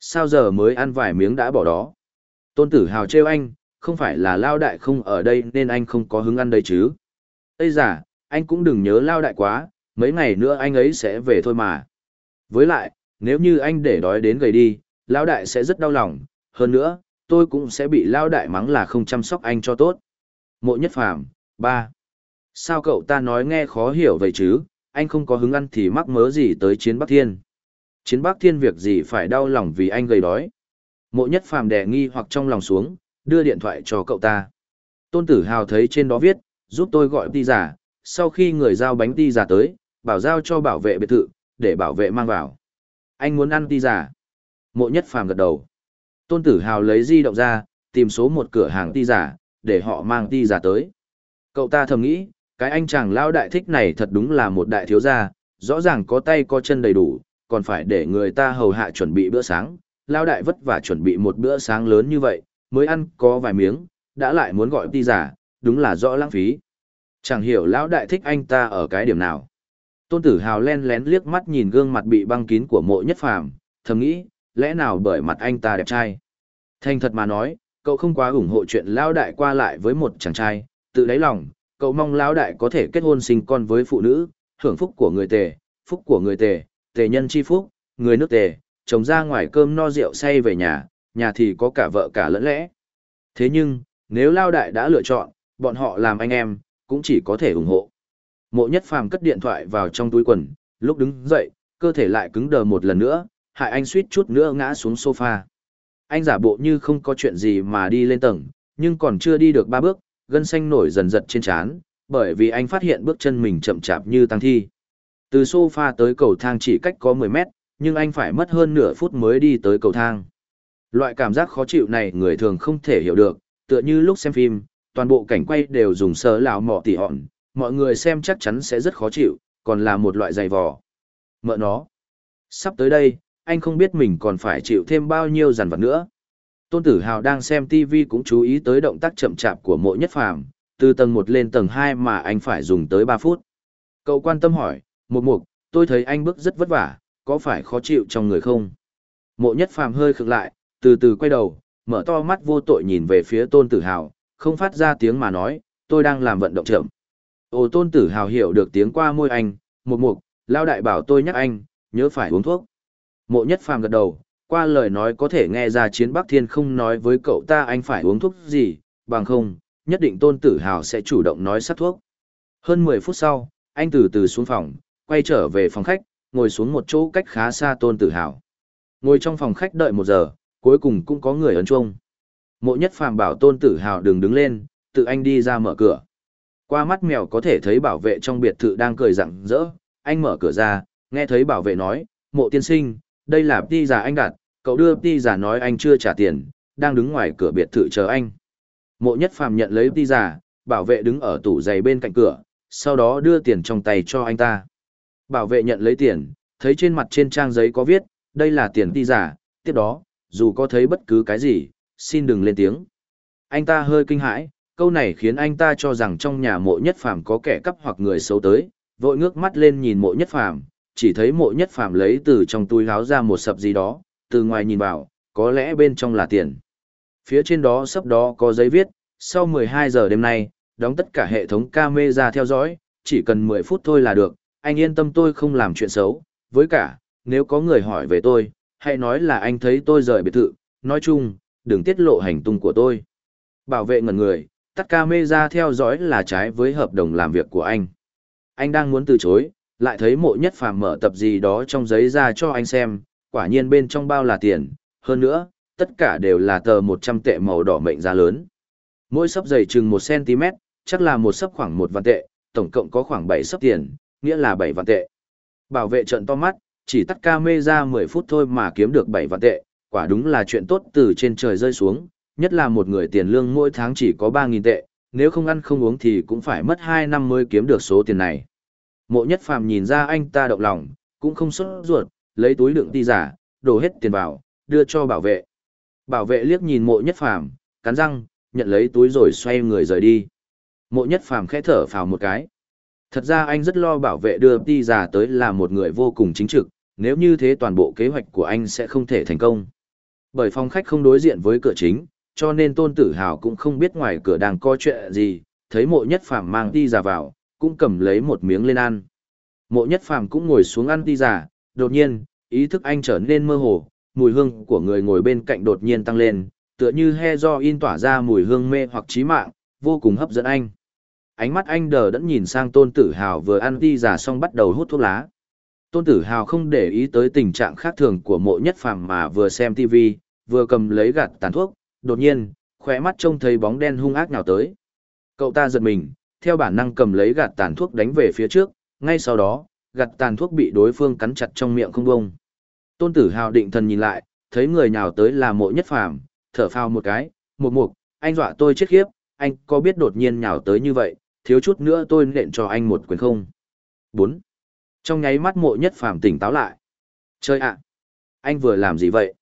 Sao giờ mới ăn vài miếng đã bỏ đó? Tôn tử hào trêu anh, không phải là lao đại không ở đây nên anh không có hứng ăn đây chứ? Ây giả, anh cũng đừng nhớ lao đại quá, mấy ngày nữa anh ấy sẽ về thôi mà. Với lại, nếu như anh để đói đến gầy đi, lão đại sẽ rất đau lòng, hơn nữa, tôi cũng sẽ bị lao đại mắng là không chăm sóc anh cho tốt. Mộ nhất phàm, ba. Sao cậu ta nói nghe khó hiểu vậy chứ, anh không có hứng ăn thì mắc mớ gì tới chiến Bắc Thiên. Chiến Bắc Thiên việc gì phải đau lòng vì anh gầy đói. Mộ nhất phàm đè nghi hoặc trong lòng xuống, đưa điện thoại cho cậu ta. Tôn tử hào thấy trên đó viết, giúp tôi gọi ti giả, sau khi người giao bánh ti giả tới, bảo giao cho bảo vệ biệt thự, để bảo vệ mang vào. Anh muốn ăn ti giả. Mộ nhất phàm gật đầu. Tôn tử hào lấy di động ra, tìm số một cửa hàng ti giả, để họ mang ti giả tới. Cậu ta thầm nghĩ, cái anh chàng lao đại thích này thật đúng là một đại thiếu gia, rõ ràng có tay có chân đầy đủ, còn phải để người ta hầu hạ chuẩn bị bữa sáng. Lao đại vất vả chuẩn bị một bữa sáng lớn như vậy, mới ăn có vài miếng, đã lại muốn gọi ti giả, đúng là rõ lãng phí. Chẳng hiểu lão đại thích anh ta ở cái điểm nào. Tôn tử hào len lén liếc mắt nhìn gương mặt bị băng kín của mộ nhất phàm, thầm nghĩ, lẽ nào bởi mặt anh ta đẹp trai. Thành thật mà nói, cậu không quá ủng hộ chuyện lão đại qua lại với một chàng trai, tự đáy lòng, cậu mong lão đại có thể kết hôn sinh con với phụ nữ, hưởng phúc của người tề, phúc của người tề, tề nhân chi phúc, người nước tề, chồng ra ngoài cơm no rượu say về nhà, nhà thì có cả vợ cả lẫn lẽ. Thế nhưng, nếu Lao Đại đã lựa chọn, bọn họ làm anh em, cũng chỉ có thể ủng hộ. Mộ nhất phàm cất điện thoại vào trong túi quần, lúc đứng dậy, cơ thể lại cứng đờ một lần nữa, hại anh suýt chút nữa ngã xuống sofa. Anh giả bộ như không có chuyện gì mà đi lên tầng, nhưng còn chưa đi được ba bước, gân xanh nổi dần dật trên trán, bởi vì anh phát hiện bước chân mình chậm chạp như tăng thi. Từ sofa tới cầu thang chỉ cách có 10 mét, nhưng anh phải mất hơn nửa phút mới đi tới cầu thang. Loại cảm giác khó chịu này người thường không thể hiểu được, tựa như lúc xem phim, toàn bộ cảnh quay đều dùng sờ lão mỏ tỉ hòn, mọi người xem chắc chắn sẽ rất khó chịu, còn là một loại dày vò. Mợ nó. Sắp tới đây, anh không biết mình còn phải chịu thêm bao nhiêu giàn vặt nữa. Tôn Tử Hào đang xem TV cũng chú ý tới động tác chậm chạp của mộ nhất phàm, từ tầng 1 lên tầng 2 mà anh phải dùng tới 3 phút. Cậu quan tâm hỏi, một mục, tôi thấy anh bước rất vất vả, có phải khó chịu trong người không? Mộ nhất phàm hơi khựng lại, từ từ quay đầu, mở to mắt vô tội nhìn về phía tôn tử hào, không phát ra tiếng mà nói, tôi đang làm vận động chậm. Ồ tôn tử hào hiểu được tiếng qua môi anh, một mục, lao đại bảo tôi nhắc anh, nhớ phải uống thuốc. Mộ nhất phàm gật đầu, qua lời nói có thể nghe ra chiến Bắc Thiên không nói với cậu ta anh phải uống thuốc gì, bằng không, nhất định tôn tử hào sẽ chủ động nói sát thuốc. Hơn 10 phút sau, anh từ từ xuống phòng, quay trở về phòng khách, ngồi xuống một chỗ cách khá xa tôn tử hào. Ngồi trong phòng khách đợi một giờ, cuối cùng cũng có người ấn chuông. Mộ nhất phàm bảo tôn tử hào đừng đứng lên, tự anh đi ra mở cửa. Qua mắt mèo có thể thấy bảo vệ trong biệt thự đang cười rặng rỡ, anh mở cửa ra, nghe thấy bảo vệ nói, mộ tiên sinh, đây là đi già anh đặt, cậu đưa ti giả nói anh chưa trả tiền, đang đứng ngoài cửa biệt thự chờ anh. Mộ nhất phàm nhận lấy ti giả, bảo vệ đứng ở tủ giày bên cạnh cửa, sau đó đưa tiền trong tay cho anh ta. Bảo vệ nhận lấy tiền, thấy trên mặt trên trang giấy có viết, đây là tiền ti giả, tiếp đó, dù có thấy bất cứ cái gì, xin đừng lên tiếng. Anh ta hơi kinh hãi, câu này khiến anh ta cho rằng trong nhà mộ nhất phàm có kẻ cắp hoặc người xấu tới, vội ngước mắt lên nhìn mộ nhất phàm, chỉ thấy mộ nhất phàm lấy từ trong túi áo ra một sập gì đó, từ ngoài nhìn vào, có lẽ bên trong là tiền. Phía trên đó sắp đó có giấy viết, sau 12 giờ đêm nay, đóng tất cả hệ thống camera theo dõi, chỉ cần 10 phút thôi là được, anh yên tâm tôi không làm chuyện xấu, với cả, nếu có người hỏi về tôi, hãy nói là anh thấy tôi rời biệt thự, nói chung, đừng tiết lộ hành tung của tôi. Bảo vệ ngẩn người, tắt camera theo dõi là trái với hợp đồng làm việc của anh. Anh đang muốn từ chối, lại thấy mộ nhất phàm mở tập gì đó trong giấy ra cho anh xem, quả nhiên bên trong bao là tiền, hơn nữa, tất cả đều là tờ 100 tệ màu đỏ mệnh giá lớn. Mỗi sấp dày chừng 1cm, chắc là một sấp khoảng 1 vạn tệ, tổng cộng có khoảng 7 sấp tiền, nghĩa là 7 vạn tệ. Bảo vệ trận to mắt, chỉ tắt ca mê ra 10 phút thôi mà kiếm được 7 vạn tệ, quả đúng là chuyện tốt từ trên trời rơi xuống, nhất là một người tiền lương mỗi tháng chỉ có 3.000 tệ, nếu không ăn không uống thì cũng phải mất 2 năm mới kiếm được số tiền này. Mộ nhất phàm nhìn ra anh ta động lòng, cũng không xuất ruột, lấy túi đựng ti giả, đổ hết tiền vào, đưa cho bảo vệ. Bảo vệ liếc nhìn mộ nhất phàm, cắn răng, nhận lấy túi rồi xoay người rời đi. Mộ nhất phàm khẽ thở phào một cái. Thật ra anh rất lo bảo vệ đưa ti giả tới là một người vô cùng chính trực, nếu như thế toàn bộ kế hoạch của anh sẽ không thể thành công. Bởi phòng khách không đối diện với cửa chính, cho nên tôn tử hào cũng không biết ngoài cửa đang có chuyện gì, thấy mộ nhất phàm mang ti giả vào, cũng cầm lấy một miếng lên ăn. Mộ nhất phàm cũng ngồi xuống ăn ti giả, đột nhiên, ý thức anh trở nên mơ hồ, mùi hương của người ngồi bên cạnh đột nhiên tăng lên, tựa như he do in tỏa ra mùi hương mê hoặc trí mạng, vô cùng hấp dẫn anh. Ánh mắt anh đờ đẫn nhìn sang tôn tử hào vừa ăn đi giả xong bắt đầu hút thuốc lá. Tôn tử hào không để ý tới tình trạng khác thường của mộ nhất phàm mà vừa xem TV, vừa cầm lấy gạt tàn thuốc, đột nhiên, khỏe mắt trông thấy bóng đen hung ác nào tới. Cậu ta giật mình, theo bản năng cầm lấy gạt tàn thuốc đánh về phía trước, ngay sau đó, gạt tàn thuốc bị đối phương cắn chặt trong miệng không bông. Tôn tử hào định thần nhìn lại, thấy người nào tới là mộ nhất phàm, thở phào một cái, một mục, anh dọa tôi chết khiếp, anh có biết đột nhiên nhào tới như vậy, thiếu chút nữa tôi nện cho anh một quyền không? 4. Trong nháy mắt mộ nhất phàm tỉnh táo lại. Chơi ạ! anh vừa làm gì vậy?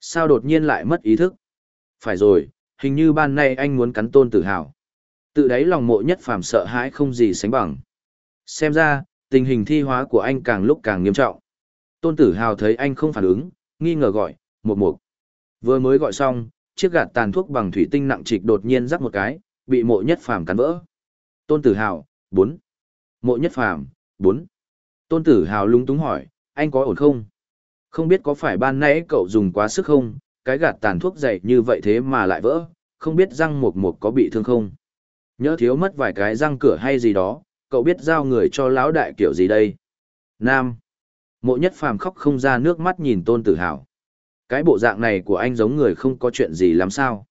Sao đột nhiên lại mất ý thức? Phải rồi, hình như ban nay anh muốn cắn tôn tử hào. Tự đáy lòng mộ nhất phàm sợ hãi không gì sánh bằng. Xem ra, tình hình thi hóa của anh càng lúc càng nghiêm trọng. Tôn tử hào thấy anh không phản ứng, nghi ngờ gọi, một mục. Vừa mới gọi xong, chiếc gạt tàn thuốc bằng thủy tinh nặng trịch đột nhiên rắc một cái, bị mộ nhất phàm cắn vỡ. Tôn tử hào, bốn. Mộ nhất phàm, bốn. Tôn tử hào lung túng hỏi, anh có ổn không? Không biết có phải ban nãy cậu dùng quá sức không, cái gạt tàn thuốc dày như vậy thế mà lại vỡ, không biết răng một một có bị thương không? Nhớ thiếu mất vài cái răng cửa hay gì đó, cậu biết giao người cho lão đại kiểu gì đây? Nam. Mộ nhất phàm khóc không ra nước mắt nhìn tôn tử hào. Cái bộ dạng này của anh giống người không có chuyện gì làm sao?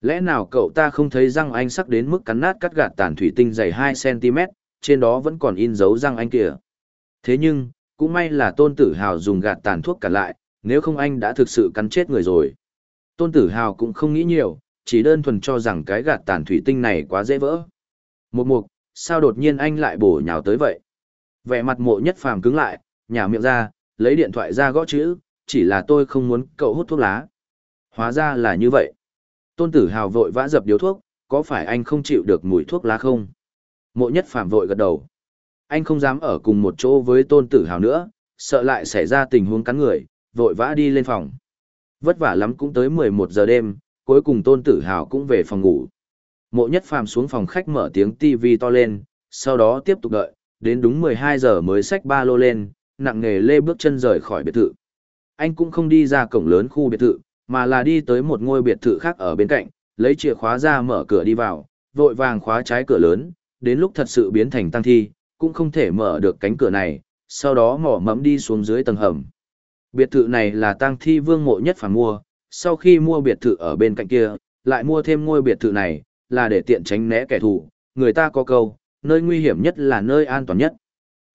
Lẽ nào cậu ta không thấy răng anh sắc đến mức cắn nát cắt gạt tàn thủy tinh dày 2cm, trên đó vẫn còn in dấu răng anh kìa. Thế nhưng, cũng may là tôn tử hào dùng gạt tàn thuốc cả lại, nếu không anh đã thực sự cắn chết người rồi. Tôn tử hào cũng không nghĩ nhiều, chỉ đơn thuần cho rằng cái gạt tàn thủy tinh này quá dễ vỡ. Một mục, sao đột nhiên anh lại bổ nhào tới vậy? Vẻ mặt mộ nhất phàm cứng lại, nhả miệng ra, lấy điện thoại ra gõ chữ, chỉ là tôi không muốn cậu hút thuốc lá. Hóa ra là như vậy. Tôn tử hào vội vã dập điếu thuốc, có phải anh không chịu được mùi thuốc lá không? Mộ nhất phàm vội gật đầu. Anh không dám ở cùng một chỗ với tôn tử hào nữa, sợ lại xảy ra tình huống cắn người, vội vã đi lên phòng. Vất vả lắm cũng tới 11 giờ đêm, cuối cùng tôn tử hào cũng về phòng ngủ. Mộ nhất phàm xuống phòng khách mở tiếng TV to lên, sau đó tiếp tục đợi, đến đúng 12 giờ mới xách ba lô lên, nặng nghề lê bước chân rời khỏi biệt thự. Anh cũng không đi ra cổng lớn khu biệt thự, mà là đi tới một ngôi biệt thự khác ở bên cạnh, lấy chìa khóa ra mở cửa đi vào, vội vàng khóa trái cửa lớn, đến lúc thật sự biến thành tăng thi, cũng không thể mở được cánh cửa này, sau đó mỏ mẫm đi xuống dưới tầng hầm. Biệt thự này là tăng thi vương mộ nhất Phàm mua, sau khi mua biệt thự ở bên cạnh kia, lại mua thêm ngôi biệt thự này, là để tiện tránh né kẻ thù, người ta có câu, nơi nguy hiểm nhất là nơi an toàn nhất.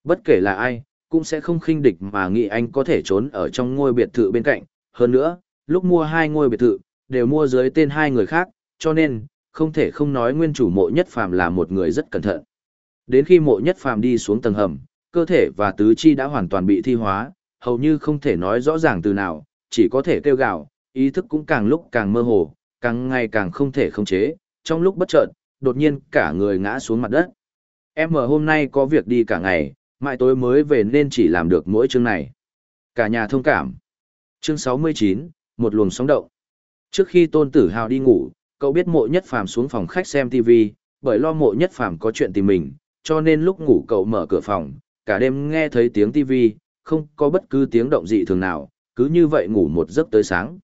Bất kể là ai, cũng sẽ không khinh địch mà nghĩ anh có thể trốn ở trong ngôi biệt thự bên cạnh. Hơn nữa, lúc mua hai ngôi biệt thự, đều mua dưới tên hai người khác, cho nên, không thể không nói nguyên chủ mộ nhất phàm là một người rất cẩn thận. Đến khi mộ nhất phàm đi xuống tầng hầm, cơ thể và tứ chi đã hoàn toàn bị thi hóa, hầu như không thể nói rõ ràng từ nào, chỉ có thể kêu gào, ý thức cũng càng lúc càng mơ hồ, càng ngày càng không thể khống chế, trong lúc bất chợt, đột nhiên cả người ngã xuống mặt đất. Em mờ hôm nay có việc đi cả ngày, mãi tối mới về nên chỉ làm được mỗi chương này. Cả nhà thông cảm. Chương 69, một luồng sóng động. Trước khi Tôn Tử Hào đi ngủ, cậu biết mộ nhất phàm xuống phòng khách xem TV, bởi lo mộ nhất phàm có chuyện tìm mình, cho nên lúc ngủ cậu mở cửa phòng, cả đêm nghe thấy tiếng TV, không có bất cứ tiếng động dị thường nào, cứ như vậy ngủ một giấc tới sáng.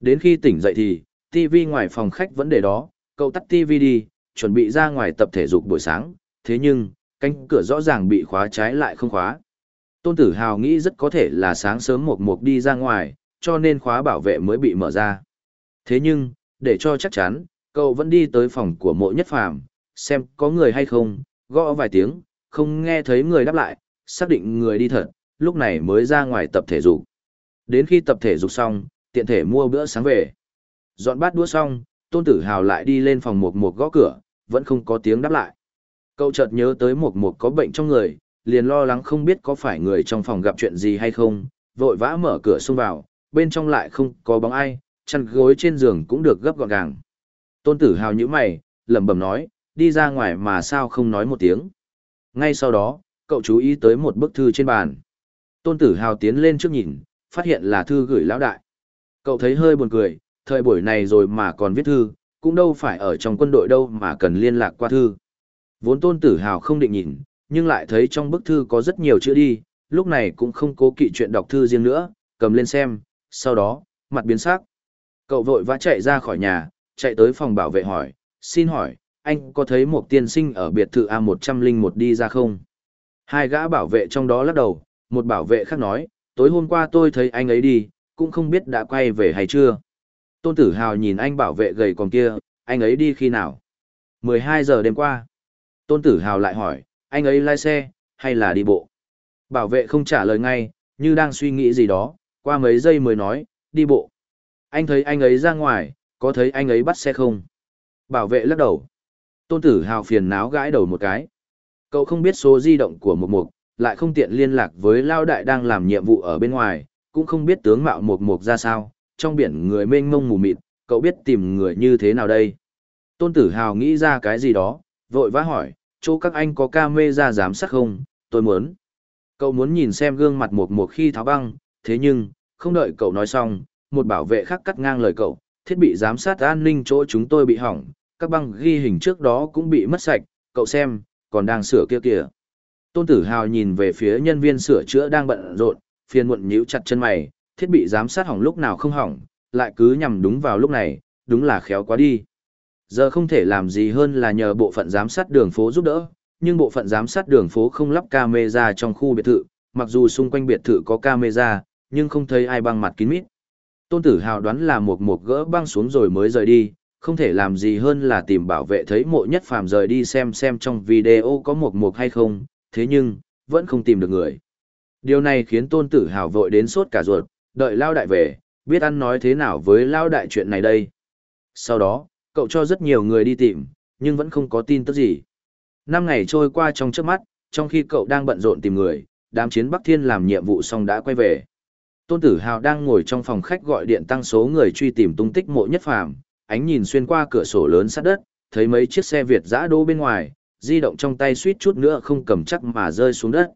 Đến khi tỉnh dậy thì, TV ngoài phòng khách vẫn để đó, cậu tắt TV đi, chuẩn bị ra ngoài tập thể dục buổi sáng, thế nhưng, cánh cửa rõ ràng bị khóa trái lại không khóa. Tôn Tử Hào nghĩ rất có thể là sáng sớm một mục đi ra ngoài, cho nên khóa bảo vệ mới bị mở ra. Thế nhưng, để cho chắc chắn, cậu vẫn đi tới phòng của mộ nhất phàm, xem có người hay không, gõ vài tiếng, không nghe thấy người đáp lại, xác định người đi thật, lúc này mới ra ngoài tập thể dục. Đến khi tập thể dục xong, tiện thể mua bữa sáng về. Dọn bát đũa xong, Tôn Tử Hào lại đi lên phòng một một gõ cửa, vẫn không có tiếng đáp lại. Cậu chợt nhớ tới một một có bệnh trong người, liền lo lắng không biết có phải người trong phòng gặp chuyện gì hay không, vội vã mở cửa xông vào, bên trong lại không có bóng ai, chăn gối trên giường cũng được gấp gọn gàng. Tôn Tử Hào nhíu mày, lẩm bẩm nói, đi ra ngoài mà sao không nói một tiếng. Ngay sau đó, cậu chú ý tới một bức thư trên bàn. Tôn Tử Hào tiến lên trước nhìn, phát hiện là thư gửi lão đại. Cậu thấy hơi buồn cười, thời buổi này rồi mà còn viết thư, cũng đâu phải ở trong quân đội đâu mà cần liên lạc qua thư. Vốn tôn tử hào không định nhìn, nhưng lại thấy trong bức thư có rất nhiều chữ đi, lúc này cũng không cố kỵ chuyện đọc thư riêng nữa, cầm lên xem, sau đó, mặt biến sắc. Cậu vội vã chạy ra khỏi nhà, chạy tới phòng bảo vệ hỏi, xin hỏi, anh có thấy một tiên sinh ở biệt thự A101 đi ra không? Hai gã bảo vệ trong đó lắc đầu, một bảo vệ khác nói, tối hôm qua tôi thấy anh ấy đi, cũng không biết đã quay về hay chưa. Tôn Tử Hào nhìn anh bảo vệ gầy còn kia, anh ấy đi khi nào? 12 giờ đêm qua. Tôn Tử Hào lại hỏi, anh ấy lái xe, hay là đi bộ? Bảo vệ không trả lời ngay, như đang suy nghĩ gì đó, qua mấy giây mới nói, đi bộ. Anh thấy anh ấy ra ngoài, có thấy anh ấy bắt xe không? Bảo vệ lắc đầu. Tôn tử hào phiền náo gãi đầu một cái. Cậu không biết số di động của Mục Mục, lại không tiện liên lạc với Lao Đại đang làm nhiệm vụ ở bên ngoài, cũng không biết tướng mạo Mục Mục ra sao, trong biển người mênh mông mù mịt, cậu biết tìm người như thế nào đây? Tôn tử hào nghĩ ra cái gì đó, vội vã hỏi, chỗ các anh có camera giám sát không, tôi muốn. Cậu muốn nhìn xem gương mặt Mục Mục khi tháo băng, thế nhưng, không đợi cậu nói xong, một bảo vệ khác cắt ngang lời cậu, thiết bị giám sát an ninh chỗ chúng tôi bị hỏng, các băng ghi hình trước đó cũng bị mất sạch, cậu xem, còn đang sửa kia kìa. Tôn Tử Hào nhìn về phía nhân viên sửa chữa đang bận rộn, phiền muộn nhíu chặt chân mày, thiết bị giám sát hỏng lúc nào không hỏng, lại cứ nhằm đúng vào lúc này, đúng là khéo quá đi. Giờ không thể làm gì hơn là nhờ bộ phận giám sát đường phố giúp đỡ, nhưng bộ phận giám sát đường phố không lắp camera trong khu biệt thự, mặc dù xung quanh biệt thự có camera, nhưng không thấy ai băng mặt kín mít. Tôn Tử Hào đoán là một một gỡ băng xuống rồi mới rời đi, không thể làm gì hơn là tìm bảo vệ thấy mộ nhất phàm rời đi xem xem trong video có một một hay không, thế nhưng, vẫn không tìm được người. Điều này khiến tôn tử hào vội đến sốt cả ruột, đợi lao đại về, biết ăn nói thế nào với lao đại chuyện này đây. Sau đó, cậu cho rất nhiều người đi tìm, nhưng vẫn không có tin tức gì. Năm ngày trôi qua trong trước mắt, trong khi cậu đang bận rộn tìm người, đám chiến Bắc Thiên làm nhiệm vụ xong đã quay về. Tôn Tử Hào đang ngồi trong phòng khách gọi điện tăng số người truy tìm tung tích mộ nhất phàm, ánh nhìn xuyên qua cửa sổ lớn sát đất, thấy mấy chiếc xe Việt giã đỗ bên ngoài, di động trong tay suýt chút nữa không cầm chắc mà rơi xuống đất.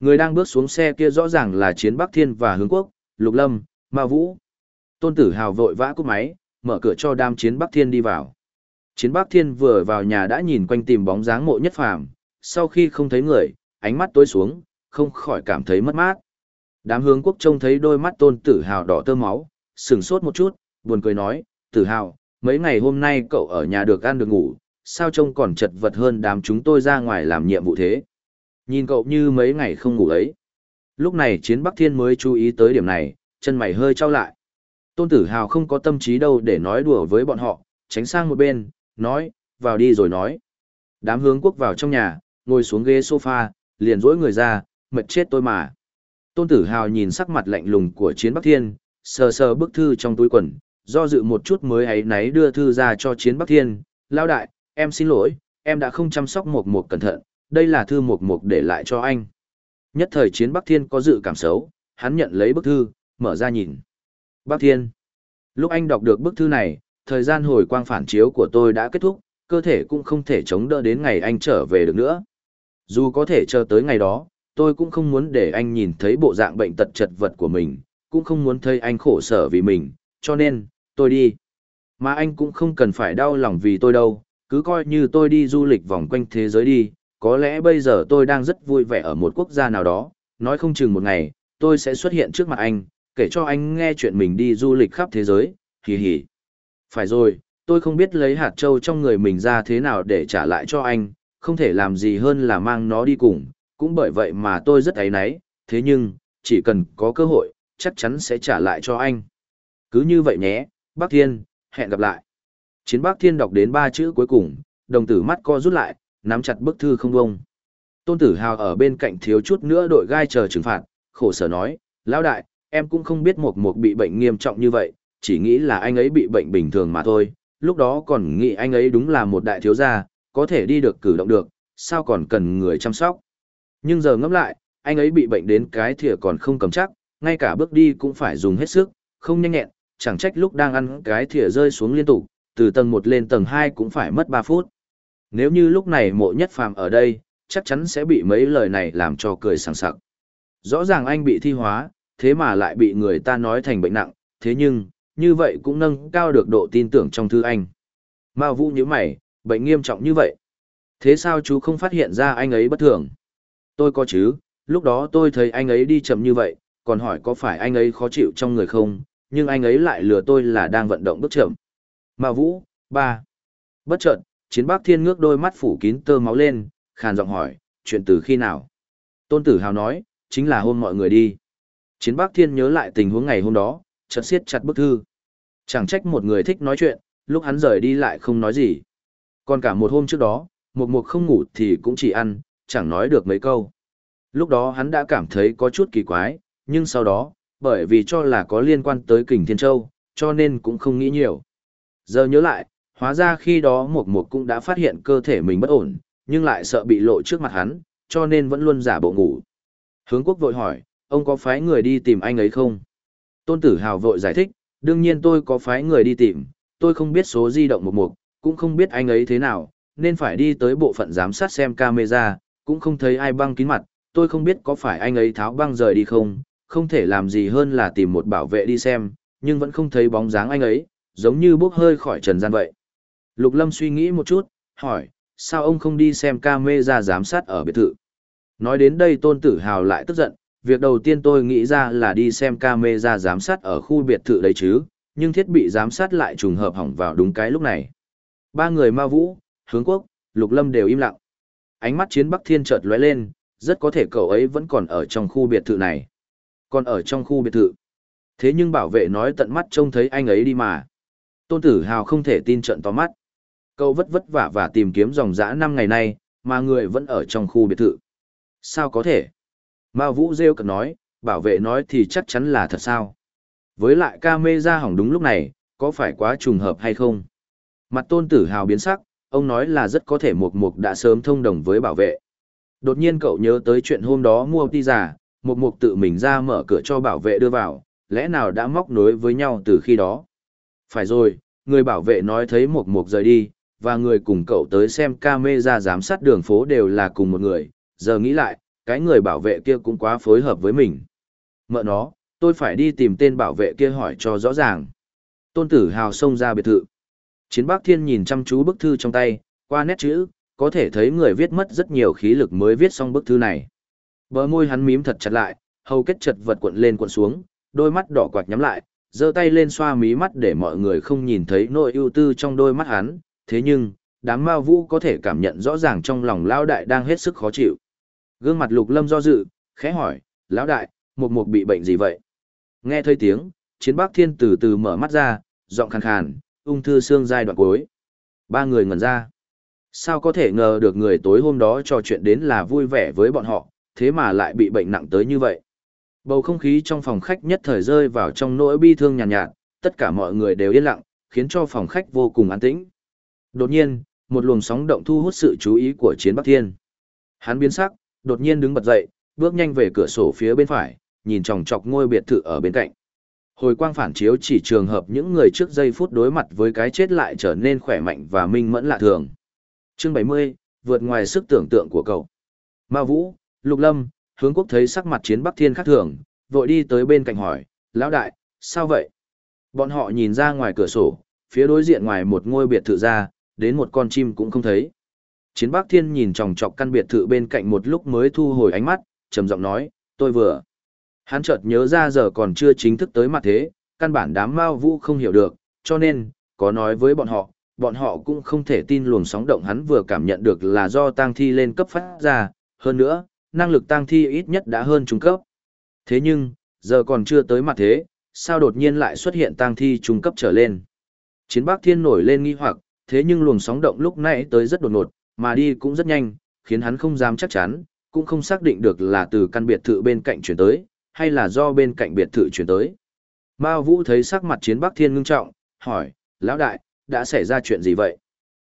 Người đang bước xuống xe kia rõ ràng là Chiến Bắc Thiên và Hướng Quốc, Lục Lâm, Ma Vũ. Tôn Tử Hào vội vã cúp máy, mở cửa cho đám Chiến Bắc Thiên đi vào. Chiến Bắc Thiên vừa vào nhà đã nhìn quanh tìm bóng dáng mộ nhất phàm, sau khi không thấy người, ánh mắt tối xuống, không khỏi cảm thấy mất mát. Đám hướng quốc trông thấy đôi mắt tôn tử hào đỏ tơ máu, sừng sốt một chút, buồn cười nói, tử hào, mấy ngày hôm nay cậu ở nhà được ăn được ngủ, sao trông còn chật vật hơn đám chúng tôi ra ngoài làm nhiệm vụ thế. Nhìn cậu như mấy ngày không ngủ ấy. Lúc này chiến Bắc Thiên mới chú ý tới điểm này, chân mày hơi trao lại. Tôn tử hào không có tâm trí đâu để nói đùa với bọn họ, tránh sang một bên, nói, vào đi rồi nói. Đám hướng quốc vào trong nhà, ngồi xuống ghế sofa, liền rỗi người ra, mệt chết tôi mà. Tôn tử hào nhìn sắc mặt lạnh lùng của chiến Bắc Thiên, sờ sờ bức thư trong túi quần, do dự một chút mới ấy náy đưa thư ra cho chiến Bắc Thiên, lao đại, em xin lỗi, em đã không chăm sóc một một cẩn thận, đây là thư một một để lại cho anh. Nhất thời chiến Bắc Thiên có dự cảm xấu, hắn nhận lấy bức thư, mở ra nhìn. Bắc Thiên, lúc anh đọc được bức thư này, thời gian hồi quang phản chiếu của tôi đã kết thúc, cơ thể cũng không thể chống đỡ đến ngày anh trở về được nữa. Dù có thể chờ tới ngày đó, tôi cũng không muốn để anh nhìn thấy bộ dạng bệnh tật chật vật của mình, cũng không muốn thấy anh khổ sở vì mình, cho nên, tôi đi. Mà anh cũng không cần phải đau lòng vì tôi đâu, cứ coi như tôi đi du lịch vòng quanh thế giới đi, có lẽ bây giờ tôi đang rất vui vẻ ở một quốc gia nào đó, nói không chừng một ngày, tôi sẽ xuất hiện trước mặt anh, kể cho anh nghe chuyện mình đi du lịch khắp thế giới, hì hì. Phải rồi, tôi không biết lấy hạt trâu trong người mình ra thế nào để trả lại cho anh, không thể làm gì hơn là mang nó đi cùng, cũng bởi vậy mà tôi rất ấy náy, thế nhưng, chỉ cần có cơ hội, chắc chắn sẽ trả lại cho anh. Cứ như vậy nhé, Bác Thiên, hẹn gặp lại. Chiến Bác Thiên đọc đến ba chữ cuối cùng, đồng tử mắt co rút lại, nắm chặt bức thư không bông. Tôn Tử Hào ở bên cạnh thiếu chút nữa đội gai chờ trừng phạt, khổ sở nói, lão đại, em cũng không biết một một bị bệnh nghiêm trọng như vậy, chỉ nghĩ là anh ấy bị bệnh bình thường mà thôi, lúc đó còn nghĩ anh ấy đúng là một đại thiếu gia, có thể đi được cử động được, sao còn cần người chăm sóc. Nhưng giờ ngẫm lại, anh ấy bị bệnh đến cái thìa còn không cầm chắc, ngay cả bước đi cũng phải dùng hết sức, không nhanh nhẹn, chẳng trách lúc đang ăn cái thìa rơi xuống liên tục, từ tầng 1 lên tầng 2 cũng phải mất 3 phút. Nếu như lúc này mộ nhất phàm ở đây, chắc chắn sẽ bị mấy lời này làm cho cười sảng sặc. Rõ ràng anh bị thi hóa, thế mà lại bị người ta nói thành bệnh nặng, thế nhưng, như vậy cũng nâng cao được độ tin tưởng trong thư anh. Mao Vũ như mày, bệnh nghiêm trọng như vậy. Thế sao chú không phát hiện ra anh ấy bất thường? Tôi có chứ, lúc đó tôi thấy anh ấy đi chậm như vậy, còn hỏi có phải anh ấy khó chịu trong người không, nhưng anh ấy lại lừa tôi là đang vận động bước chậm. Mà Vũ, ba. Bất chợt, chiến bác thiên ngước đôi mắt phủ kín tơ máu lên, khàn giọng hỏi, chuyện từ khi nào? Tôn tử hào nói, chính là hôm mọi người đi. Chiến bác thiên nhớ lại tình huống ngày hôm đó, chợt siết chặt bức thư. Chẳng trách một người thích nói chuyện, lúc hắn rời đi lại không nói gì. Còn cả một hôm trước đó, một mục không ngủ thì cũng chỉ ăn, chẳng nói được mấy câu. Lúc đó hắn đã cảm thấy có chút kỳ quái, nhưng sau đó, bởi vì cho là có liên quan tới kình Thiên Châu, cho nên cũng không nghĩ nhiều. Giờ nhớ lại, hóa ra khi đó một một cũng đã phát hiện cơ thể mình bất ổn, nhưng lại sợ bị lộ trước mặt hắn, cho nên vẫn luôn giả bộ ngủ. Hướng quốc vội hỏi, ông có phái người đi tìm anh ấy không? Tôn tử hào vội giải thích, đương nhiên tôi có phái người đi tìm, tôi không biết số di động một Mục, cũng không biết anh ấy thế nào, nên phải đi tới bộ phận giám sát xem camera, cũng không thấy ai băng kín mặt, tôi không biết có phải anh ấy tháo băng rời đi không, không thể làm gì hơn là tìm một bảo vệ đi xem, nhưng vẫn không thấy bóng dáng anh ấy, giống như bốc hơi khỏi trần gian vậy. Lục Lâm suy nghĩ một chút, hỏi, sao ông không đi xem camera giám sát ở biệt thự? Nói đến đây Tôn Tử Hào lại tức giận, việc đầu tiên tôi nghĩ ra là đi xem camera giám sát ở khu biệt thự đấy chứ, nhưng thiết bị giám sát lại trùng hợp hỏng vào đúng cái lúc này. Ba người ma vũ, hướng quốc, Lục Lâm đều im lặng. Ánh mắt chiến Bắc Thiên chợt lóe lên, rất có thể cậu ấy vẫn còn ở trong khu biệt thự này. Còn ở trong khu biệt thự. Thế nhưng bảo vệ nói tận mắt trông thấy anh ấy đi mà. Tôn Tử Hào không thể tin trận to mắt. Cậu vất vất vả và tìm kiếm dòng dã năm ngày nay, mà người vẫn ở trong khu biệt thự. Sao có thể? Mao Vũ rêu cực nói, bảo vệ nói thì chắc chắn là thật sao. Với lại ca mê ra hỏng đúng lúc này, có phải quá trùng hợp hay không? Mặt tôn tử hào biến sắc, ông nói là rất có thể Mục Mục đã sớm thông đồng với bảo vệ. Đột nhiên cậu nhớ tới chuyện hôm đó mua ti giả, Mục Mục tự mình ra mở cửa cho bảo vệ đưa vào, lẽ nào đã móc nối với nhau từ khi đó? Phải rồi, người bảo vệ nói thấy Mục Mục rời đi, và người cùng cậu tới xem camera giám sát đường phố đều là cùng một người, giờ nghĩ lại, cái người bảo vệ kia cũng quá phối hợp với mình. Mợ nó, tôi phải đi tìm tên bảo vệ kia hỏi cho rõ ràng. Tôn tử hào xông ra biệt thự. Chiến Bắc Thiên nhìn chăm chú bức thư trong tay, qua nét chữ, có thể thấy người viết mất rất nhiều khí lực mới viết xong bức thư này. Bờ môi hắn mím thật chặt lại, hầu kết chật vật cuộn lên cuộn xuống, đôi mắt đỏ quạt nhắm lại, giơ tay lên xoa mí mắt để mọi người không nhìn thấy nỗi ưu tư trong đôi mắt hắn, thế nhưng, đám mao vũ có thể cảm nhận rõ ràng trong lòng lão đại đang hết sức khó chịu. Gương mặt lục lâm do dự, khẽ hỏi, lão đại, một mục bị bệnh gì vậy? Nghe thấy tiếng, chiến bác thiên từ từ mở mắt ra, giọng khàn khàn, ung thư xương giai đoạn cuối. Ba người ngẩn ra. Sao có thể ngờ được người tối hôm đó trò chuyện đến là vui vẻ với bọn họ, thế mà lại bị bệnh nặng tới như vậy. Bầu không khí trong phòng khách nhất thời rơi vào trong nỗi bi thương nhàn nhạt, nhạt, tất cả mọi người đều yên lặng, khiến cho phòng khách vô cùng an tĩnh. Đột nhiên, một luồng sóng động thu hút sự chú ý của Chiến Bắc Thiên. Hắn biến sắc, đột nhiên đứng bật dậy, bước nhanh về cửa sổ phía bên phải, nhìn chòng chọc ngôi biệt thự ở bên cạnh. Hồi quang phản chiếu chỉ trường hợp những người trước giây phút đối mặt với cái chết lại trở nên khỏe mạnh và minh mẫn lạ thường. Chương 70, vượt ngoài sức tưởng tượng của cậu. Ma Vũ, Lục Lâm, hướng quốc thấy sắc mặt chiến Bắc Thiên khác thường, vội đi tới bên cạnh hỏi, lão đại, sao vậy? Bọn họ nhìn ra ngoài cửa sổ, phía đối diện ngoài một ngôi biệt thự ra, đến một con chim cũng không thấy. Chiến Bắc Thiên nhìn chòng chọc căn biệt thự bên cạnh một lúc mới thu hồi ánh mắt, trầm giọng nói, tôi vừa. Hắn chợt nhớ ra giờ còn chưa chính thức tới mặt thế, căn bản đám mao vũ không hiểu được, cho nên, có nói với bọn họ, bọn họ cũng không thể tin luồng sóng động hắn vừa cảm nhận được là do tang thi lên cấp phát ra, hơn nữa, năng lực tang thi ít nhất đã hơn trung cấp. Thế nhưng, giờ còn chưa tới mặt thế, sao đột nhiên lại xuất hiện tang thi trung cấp trở lên. Chiến Bắc Thiên nổi lên nghi hoặc, thế nhưng luồng sóng động lúc nãy tới rất đột ngột, mà đi cũng rất nhanh, khiến hắn không dám chắc chắn, cũng không xác định được là từ căn biệt thự bên cạnh chuyển tới, hay là do bên cạnh biệt thự chuyển tới. Mao Vũ thấy sắc mặt Chiến Bắc Thiên ngưng trọng, hỏi, lão đại, đã xảy ra chuyện gì vậy?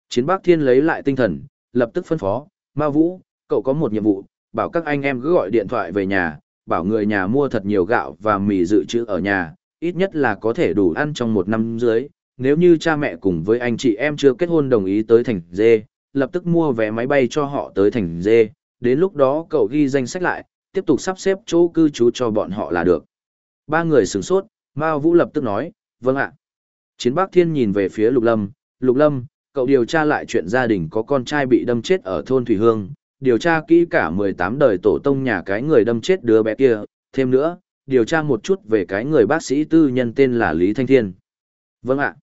Chiến Bắc Thiên lấy lại tinh thần, lập tức phân phó, Mao Vũ, cậu có một nhiệm vụ, bảo các anh em cứ gọi điện thoại về nhà, bảo người nhà mua thật nhiều gạo và mì dự trữ ở nhà, ít nhất là có thể đủ ăn trong một năm dưới. Nếu như cha mẹ cùng với anh chị em chưa kết hôn đồng ý tới thành dê, lập tức mua vé máy bay cho họ tới thành dê, đến lúc đó cậu ghi danh sách lại, tiếp tục sắp xếp chỗ cư trú cho bọn họ là được. Ba người sửng sốt, Mao Vũ lập tức nói, vâng ạ. Chiến Bắc Thiên nhìn về phía Lục Lâm, Lục Lâm, cậu điều tra lại chuyện gia đình có con trai bị đâm chết ở thôn Thủy Hương, điều tra kỹ cả 18 đời tổ tông nhà cái người đâm chết đứa bé kia, thêm nữa, điều tra một chút về cái người bác sĩ tư nhân tên là Lý Thanh Thiên. Vâng ạ.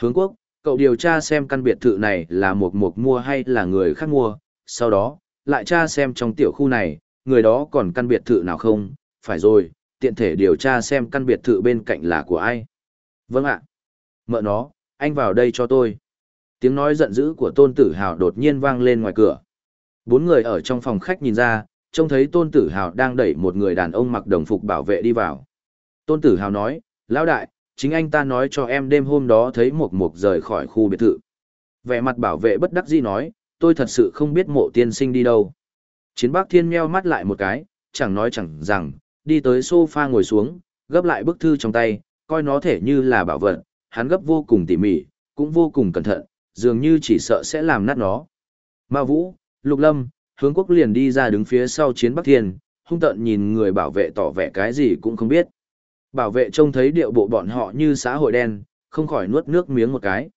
Hướng quốc, cậu điều tra xem căn biệt thự này là một mục mua hay là người khác mua, sau đó, lại tra xem trong tiểu khu này, người đó còn căn biệt thự nào không, phải rồi, tiện thể điều tra xem căn biệt thự bên cạnh là của ai. Vâng ạ. Mợ nó, anh vào đây cho tôi. Tiếng nói giận dữ của tôn tử hào đột nhiên vang lên ngoài cửa. Bốn người ở trong phòng khách nhìn ra, trông thấy tôn tử hào đang đẩy một người đàn ông mặc đồng phục bảo vệ đi vào. Tôn tử hào nói, lão đại, chính anh ta nói cho em đêm hôm đó thấy một mục rời khỏi khu biệt thự. Vẻ mặt bảo vệ bất đắc dĩ nói, tôi thật sự không biết mộ tiên sinh đi đâu. Chiến bác thiên meo mắt lại một cái, chẳng nói chẳng rằng, đi tới sofa ngồi xuống, gấp lại bức thư trong tay, coi nó thể như là bảo vật, hắn gấp vô cùng tỉ mỉ, cũng vô cùng cẩn thận, dường như chỉ sợ sẽ làm nát nó. Ma Vũ, Lục Lâm, hướng quốc liền đi ra đứng phía sau chiến Bắc Thiên, hung tận nhìn người bảo vệ tỏ vẻ cái gì cũng không biết. Bảo vệ trông thấy điệu bộ bọn họ như xã hội đen, không khỏi nuốt nước miếng một cái.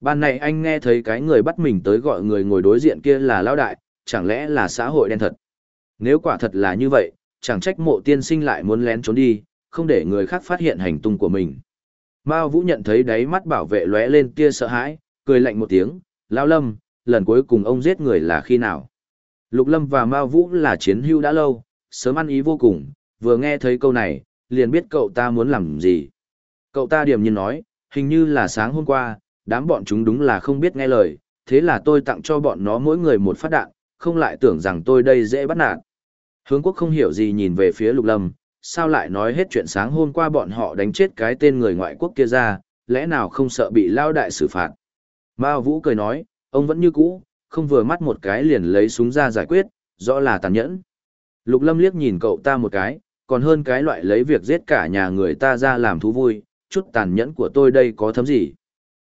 Ban này anh nghe thấy cái người bắt mình tới gọi người ngồi đối diện kia là lao đại, chẳng lẽ là xã hội đen thật? Nếu quả thật là như vậy, chẳng trách mộ tiên sinh lại muốn lén trốn đi, không để người khác phát hiện hành tung của mình. Mao Vũ nhận thấy đáy mắt bảo vệ lóe lên tia sợ hãi, cười lạnh một tiếng, lao lâm, lần cuối cùng ông giết người là khi nào? Lục Lâm và Mao Vũ là chiến hưu đã lâu, sớm ăn ý vô cùng, vừa nghe thấy câu này, liền biết cậu ta muốn làm gì. Cậu ta điềm nhiên nói, hình như là sáng hôm qua, đám bọn chúng đúng là không biết nghe lời, thế là tôi tặng cho bọn nó mỗi người một phát đạn, không lại tưởng rằng tôi đây dễ bắt nạt. Hướng quốc không hiểu gì nhìn về phía Lục Lâm, sao lại nói hết chuyện sáng hôm qua bọn họ đánh chết cái tên người ngoại quốc kia ra, lẽ nào không sợ bị lao đại xử phạt. Mao Vũ cười nói, ông vẫn như cũ, không vừa mắt một cái liền lấy súng ra giải quyết, rõ là tàn nhẫn. Lục Lâm liếc nhìn cậu ta một cái, còn hơn cái loại lấy việc giết cả nhà người ta ra làm thú vui, chút tàn nhẫn của tôi đây có thấm gì.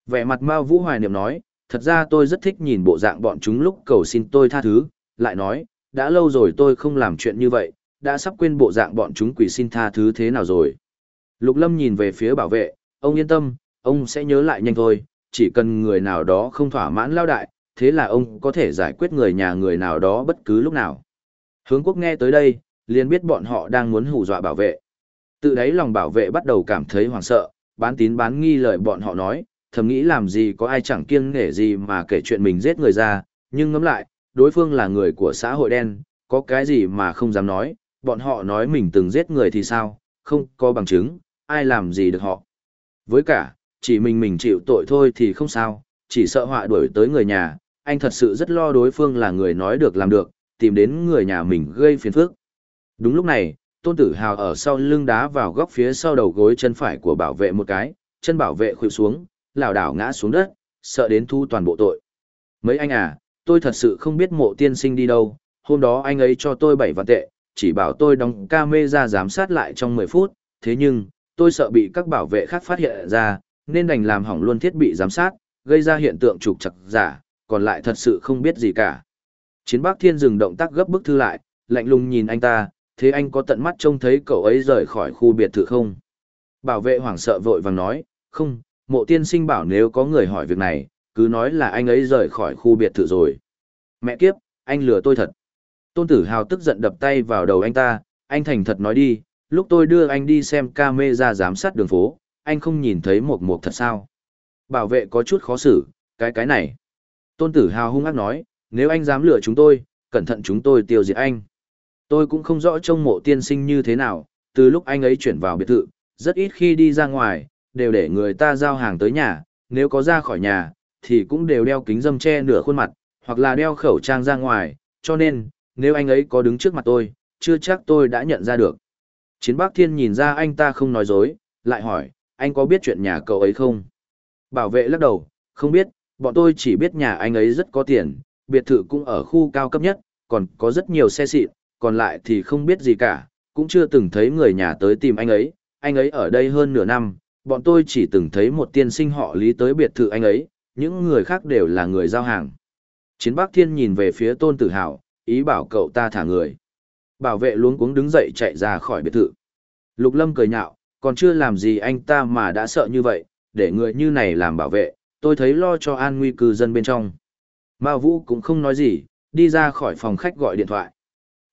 Vẻ mặt Mao Vũ hoài niệm nói, thật ra tôi rất thích nhìn bộ dạng bọn chúng lúc cầu xin tôi tha thứ, lại nói, đã lâu rồi tôi không làm chuyện như vậy, đã sắp quên bộ dạng bọn chúng quỷ xin tha thứ thế nào rồi. Lục Lâm nhìn về phía bảo vệ, ông yên tâm, ông sẽ nhớ lại nhanh thôi, chỉ cần người nào đó không thỏa mãn lao đại, thế là ông có thể giải quyết người nhà người nào đó bất cứ lúc nào. Hướng quốc nghe tới đây, liền biết bọn họ đang muốn hù dọa bảo vệ. Tự đấy lòng bảo vệ bắt đầu cảm thấy hoảng sợ, bán tín bán nghi lời bọn họ nói, thầm nghĩ làm gì có ai chẳng kiêng nể gì mà kể chuyện mình giết người ra, nhưng ngẫm lại, đối phương là người của xã hội đen, có cái gì mà không dám nói, bọn họ nói mình từng giết người thì sao, không có bằng chứng, ai làm gì được họ. Với cả, chỉ mình mình chịu tội thôi thì không sao, chỉ sợ họa đuổi tới người nhà, anh thật sự rất lo đối phương là người nói được làm được, tìm đến người nhà mình gây phiền phức. Đúng lúc này, tôn tử hào ở sau lưng đá vào góc phía sau đầu gối chân phải của bảo vệ một cái, chân bảo vệ khuỵu xuống, lảo đảo ngã xuống đất, sợ đến thu toàn bộ tội. Mấy anh à, tôi thật sự không biết mộ tiên sinh đi đâu, hôm đó anh ấy cho tôi bảy vạn tệ, chỉ bảo tôi đóng camera giám sát lại trong 10 phút, thế nhưng, tôi sợ bị các bảo vệ khác phát hiện ra, nên đành làm hỏng luôn thiết bị giám sát, gây ra hiện tượng trục chặt giả, còn lại thật sự không biết gì cả. Chiến Bắc Thiên dừng động tác gấp bức thư lại, lạnh lùng nhìn anh ta, thế anh có tận mắt trông thấy cậu ấy rời khỏi khu biệt thự không? Bảo vệ hoảng sợ vội vàng nói, không, mộ tiên sinh bảo nếu có người hỏi việc này, cứ nói là anh ấy rời khỏi khu biệt thự rồi. Mẹ kiếp, anh lừa tôi thật. Tôn tử hào tức giận đập tay vào đầu anh ta, anh thành thật nói đi, lúc tôi đưa anh đi xem ca mê ra giám sát đường phố, anh không nhìn thấy một một thật sao. Bảo vệ có chút khó xử, cái cái này. Tôn tử hào hung ác nói, nếu anh dám lừa chúng tôi, cẩn thận chúng tôi tiêu diệt anh. Tôi cũng không rõ trông mộ tiên sinh như thế nào, từ lúc anh ấy chuyển vào biệt thự, rất ít khi đi ra ngoài, đều để người ta giao hàng tới nhà, nếu có ra khỏi nhà, thì cũng đều đeo kính dâm che nửa khuôn mặt, hoặc là đeo khẩu trang ra ngoài, cho nên, nếu anh ấy có đứng trước mặt tôi, chưa chắc tôi đã nhận ra được. Chiến Bắc Thiên nhìn ra anh ta không nói dối, lại hỏi, anh có biết chuyện nhà cậu ấy không? Bảo vệ lắc đầu, không biết, bọn tôi chỉ biết nhà anh ấy rất có tiền, biệt thự cũng ở khu cao cấp nhất, còn có rất nhiều xe xịn, còn lại thì không biết gì cả, cũng chưa từng thấy người nhà tới tìm anh ấy, anh ấy ở đây hơn nửa năm, bọn tôi chỉ từng thấy một tiên sinh họ lý tới biệt thự anh ấy, những người khác đều là người giao hàng. Chiến Bắc Thiên nhìn về phía tôn tử hào, ý bảo cậu ta thả người. Bảo vệ luống cuống đứng dậy chạy ra khỏi biệt thự. Lục Lâm cười nhạo, còn chưa làm gì anh ta mà đã sợ như vậy, để người như này làm bảo vệ, tôi thấy lo cho an nguy cư dân bên trong. Mao Vũ cũng không nói gì, đi ra khỏi phòng khách gọi điện thoại.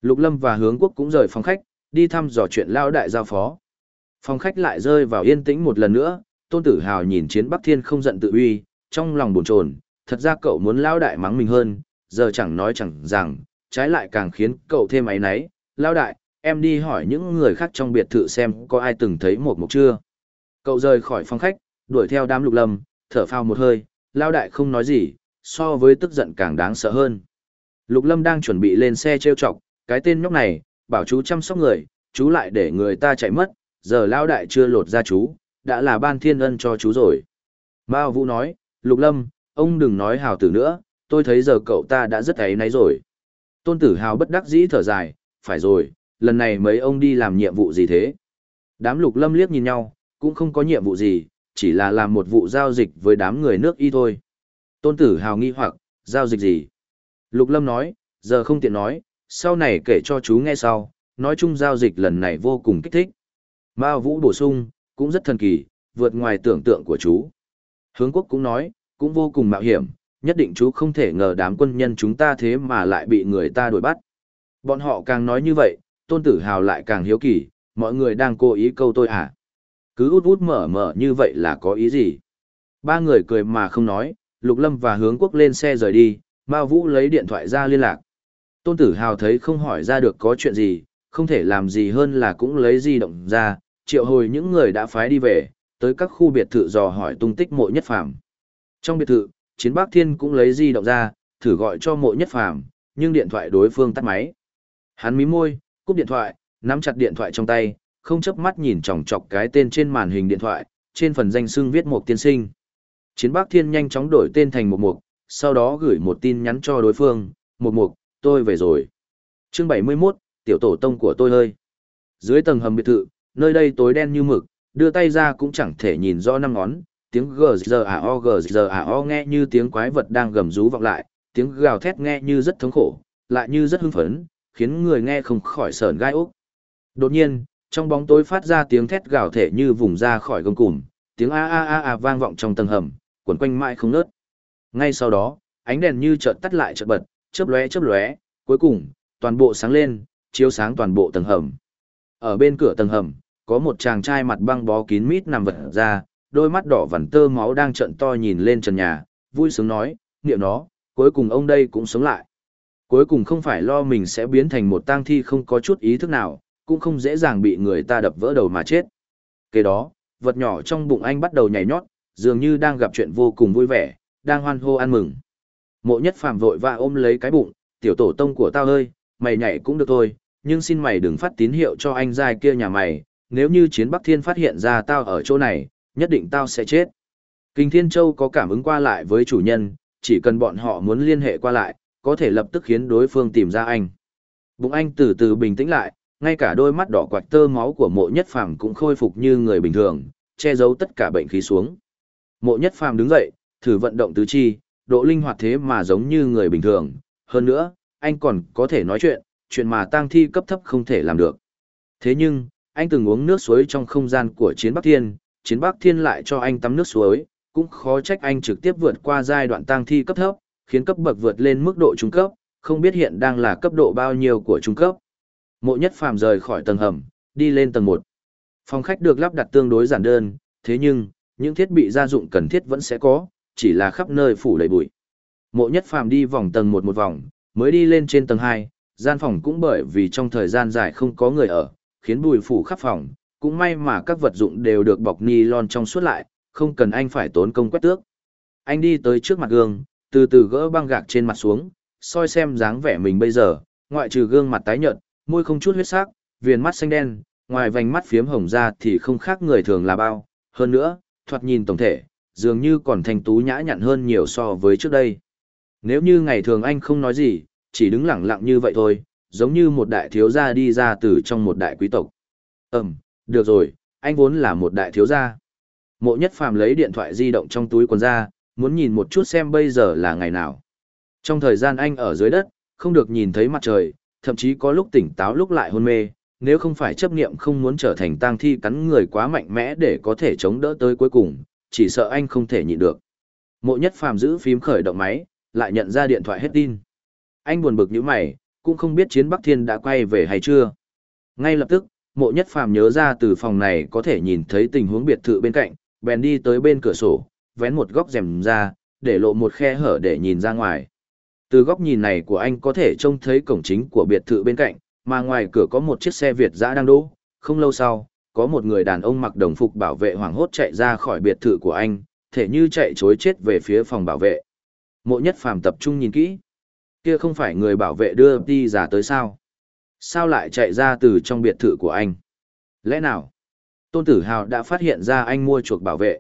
Lục Lâm và Hướng Quốc cũng rời phòng khách, đi thăm dò chuyện lao đại giao phó. Phòng khách lại rơi vào yên tĩnh một lần nữa, Tôn Tử Hào nhìn Chiến Bắc Thiên không giận tự uy, trong lòng buồn chồn, thật ra cậu muốn lao đại mắng mình hơn, giờ chẳng nói chẳng rằng, trái lại càng khiến cậu thêm ấy náy. Lao đại, em đi hỏi những người khác trong biệt thự xem có ai từng thấy một mục chưa. Cậu rời khỏi phòng khách, đuổi theo đám lục lâm, thở phào một hơi, lao đại không nói gì, so với tức giận càng đáng sợ hơn. Lục lâm đang chuẩn bị lên xe treo chọc, cái tên nhóc này, bảo chú chăm sóc người, chú lại để người ta chạy mất, giờ lao đại chưa lột ra chú, đã là ban thiên ân cho chú rồi. Mao Vũ nói, Lục Lâm, Ông đừng nói hào tử nữa, tôi thấy giờ cậu ta đã rất ấy náy rồi. Tôn tử hào bất đắc dĩ thở dài, phải rồi, lần này mấy ông đi làm nhiệm vụ gì thế? Đám lục lâm liếc nhìn nhau, cũng không có nhiệm vụ gì, chỉ là làm một vụ giao dịch với đám người nước y thôi. Tôn tử hào nghi hoặc, giao dịch gì? Lục lâm nói, giờ không tiện nói, sau này kể cho chú nghe sau, nói chung giao dịch lần này vô cùng kích thích. Mao Vũ bổ sung, cũng rất thần kỳ, vượt ngoài tưởng tượng của chú. Hướng quốc cũng nói, cũng vô cùng mạo hiểm, nhất định chú không thể ngờ đám quân nhân chúng ta thế mà lại bị người ta đuổi bắt. Bọn họ càng nói như vậy, tôn tử hào lại càng hiếu kỳ, mọi người đang cố ý câu tôi à. Cứ út út mở mở như vậy là có ý gì? Ba người cười mà không nói, Lục Lâm và Hướng Quốc lên xe rời đi, Mao Vũ lấy điện thoại ra liên lạc. Tôn Tử Hào thấy không hỏi ra được có chuyện gì, không thể làm gì hơn là cũng lấy di động ra, triệu hồi những người đã phái đi về, tới các khu biệt thự dò hỏi tung tích mộ nhất phàm. Trong biệt thự, Chiến Bác Thiên cũng lấy di động ra, thử gọi cho mộ nhất phàm, nhưng điện thoại đối phương tắt máy. Hắn mím môi, cúp điện thoại, nắm chặt điện thoại trong tay, không chớp mắt nhìn chòng chọc cái tên trên màn hình điện thoại, trên phần danh xưng viết một tiên sinh. Chiến Bác Thiên nhanh chóng đổi tên thành một mục, sau đó gửi một tin nhắn cho đối phương, một mục, tôi về rồi. Chương 71, tiểu tổ tông của tôi ơi. Dưới tầng hầm biệt thự, nơi đây tối đen như mực, đưa tay ra cũng chẳng thể nhìn rõ năm ngón, tiếng gờ giờ à o gờ giờ à o nghe như tiếng quái vật đang gầm rú vọng lại, tiếng gào thét nghe như rất thống khổ, lại như rất hưng phấn, khiến người nghe không khỏi sởn gai ốc. Đột nhiên, trong bóng tối phát ra tiếng thét gào thể như vùng ra khỏi gông cùm, tiếng a a a a vang vọng trong tầng hầm, quẩn quanh mãi không ngớt. Ngay sau đó, ánh đèn như chợt tắt lại chợt bật, chớp lóe chớp lóe, cuối cùng, toàn bộ sáng lên, chiếu sáng toàn bộ tầng hầm. Ở bên cửa tầng hầm, có một chàng trai mặt băng bó kín mít nằm vật ra, đôi mắt đỏ vằn tơ máu đang trợn to nhìn lên trần nhà, vui sướng nói, niệm nó, cuối cùng ông đây cũng sống lại. Cuối cùng không phải lo mình sẽ biến thành một tang thi không có chút ý thức nào, cũng không dễ dàng bị người ta đập vỡ đầu mà chết. Kế đó, vật nhỏ trong bụng anh bắt đầu nhảy nhót, dường như đang gặp chuyện vô cùng vui vẻ, đang hoan hô ăn mừng. Mộ nhất phàm vội và ôm lấy cái bụng, tiểu tổ tông của tao ơi, mày nhảy cũng được thôi, nhưng xin mày đừng phát tín hiệu cho anh giai kia nhà mày, nếu như chiến Bắc Thiên phát hiện ra tao ở chỗ này, nhất định tao sẽ chết. Kinh Thiên Châu có cảm ứng qua lại với chủ nhân, chỉ cần bọn họ muốn liên hệ qua lại, có thể lập tức khiến đối phương tìm ra anh. Bụng anh từ từ bình tĩnh lại, ngay cả đôi mắt đỏ quạch tơ máu của mộ nhất phàm cũng khôi phục như người bình thường, che giấu tất cả bệnh khí xuống. Mộ nhất phàm đứng dậy, thử vận động tứ chi, độ linh hoạt thế mà giống như người bình thường. Hơn nữa, anh còn có thể nói chuyện, chuyện mà tang thi cấp thấp không thể làm được. Thế nhưng, anh từng uống nước suối trong không gian của Chiến Bắc Thiên, Chiến Bắc Thiên lại cho anh tắm nước suối, cũng khó trách anh trực tiếp vượt qua giai đoạn tang thi cấp thấp, khiến cấp bậc vượt lên mức độ trung cấp, không biết hiện đang là cấp độ bao nhiêu của trung cấp. Mộ Nhất Phàm rời khỏi tầng hầm, đi lên tầng 1. Phòng khách được lắp đặt tương đối giản đơn, thế nhưng, những thiết bị gia dụng cần thiết vẫn sẽ có, chỉ là khắp nơi phủ đầy bụi. Mộ Nhất Phàm đi vòng tầng một một vòng, mới đi lên trên tầng 2, gian phòng cũng bởi vì trong thời gian dài không có người ở, khiến bụi phủ khắp phòng, cũng may mà các vật dụng đều được bọc ni lon trong suốt lại, không cần anh phải tốn công quét tước. Anh đi tới trước mặt gương, từ từ gỡ băng gạc trên mặt xuống, soi xem dáng vẻ mình bây giờ, ngoại trừ gương mặt tái nhợt, môi không chút huyết sắc, viền mắt xanh đen, ngoài vành mắt phiếm hồng ra thì không khác người thường là bao, hơn nữa, thoạt nhìn tổng thể, dường như còn thành tú nhã nhặn hơn nhiều so với trước đây. Nếu như ngày thường anh không nói gì, chỉ đứng lặng lặng như vậy thôi, giống như một đại thiếu gia đi ra từ trong một đại quý tộc. Ừm, được rồi, anh vốn là một đại thiếu gia. Mộ nhất phàm lấy điện thoại di động trong túi quần ra, muốn nhìn một chút xem bây giờ là ngày nào. Trong thời gian anh ở dưới đất, không được nhìn thấy mặt trời, thậm chí có lúc tỉnh táo lúc lại hôn mê, nếu không phải chấp niệm không muốn trở thành tang thi cắn người quá mạnh mẽ để có thể chống đỡ tới cuối cùng, chỉ sợ anh không thể nhịn được. Mộ nhất phàm giữ phím khởi động máy, lại nhận ra điện thoại hết tin. Anh buồn bực như mày, cũng không biết chiến Bắc Thiên đã quay về hay chưa. Ngay lập tức, mộ nhất phàm nhớ ra từ phòng này có thể nhìn thấy tình huống biệt thự bên cạnh, bèn đi tới bên cửa sổ, vén một góc rèm ra, để lộ một khe hở để nhìn ra ngoài. Từ góc nhìn này của anh có thể trông thấy cổng chính của biệt thự bên cạnh, mà ngoài cửa có một chiếc xe Việt dã đang đỗ. Không lâu sau, có một người đàn ông mặc đồng phục bảo vệ hoảng hốt chạy ra khỏi biệt thự của anh, thể như chạy chối chết về phía phòng bảo vệ. Mộ nhất phàm tập trung nhìn kỹ. Kia không phải người bảo vệ đưa đi giả tới sao? Sao lại chạy ra từ trong biệt thự của anh? Lẽ nào? Tôn Tử Hào đã phát hiện ra anh mua chuộc bảo vệ.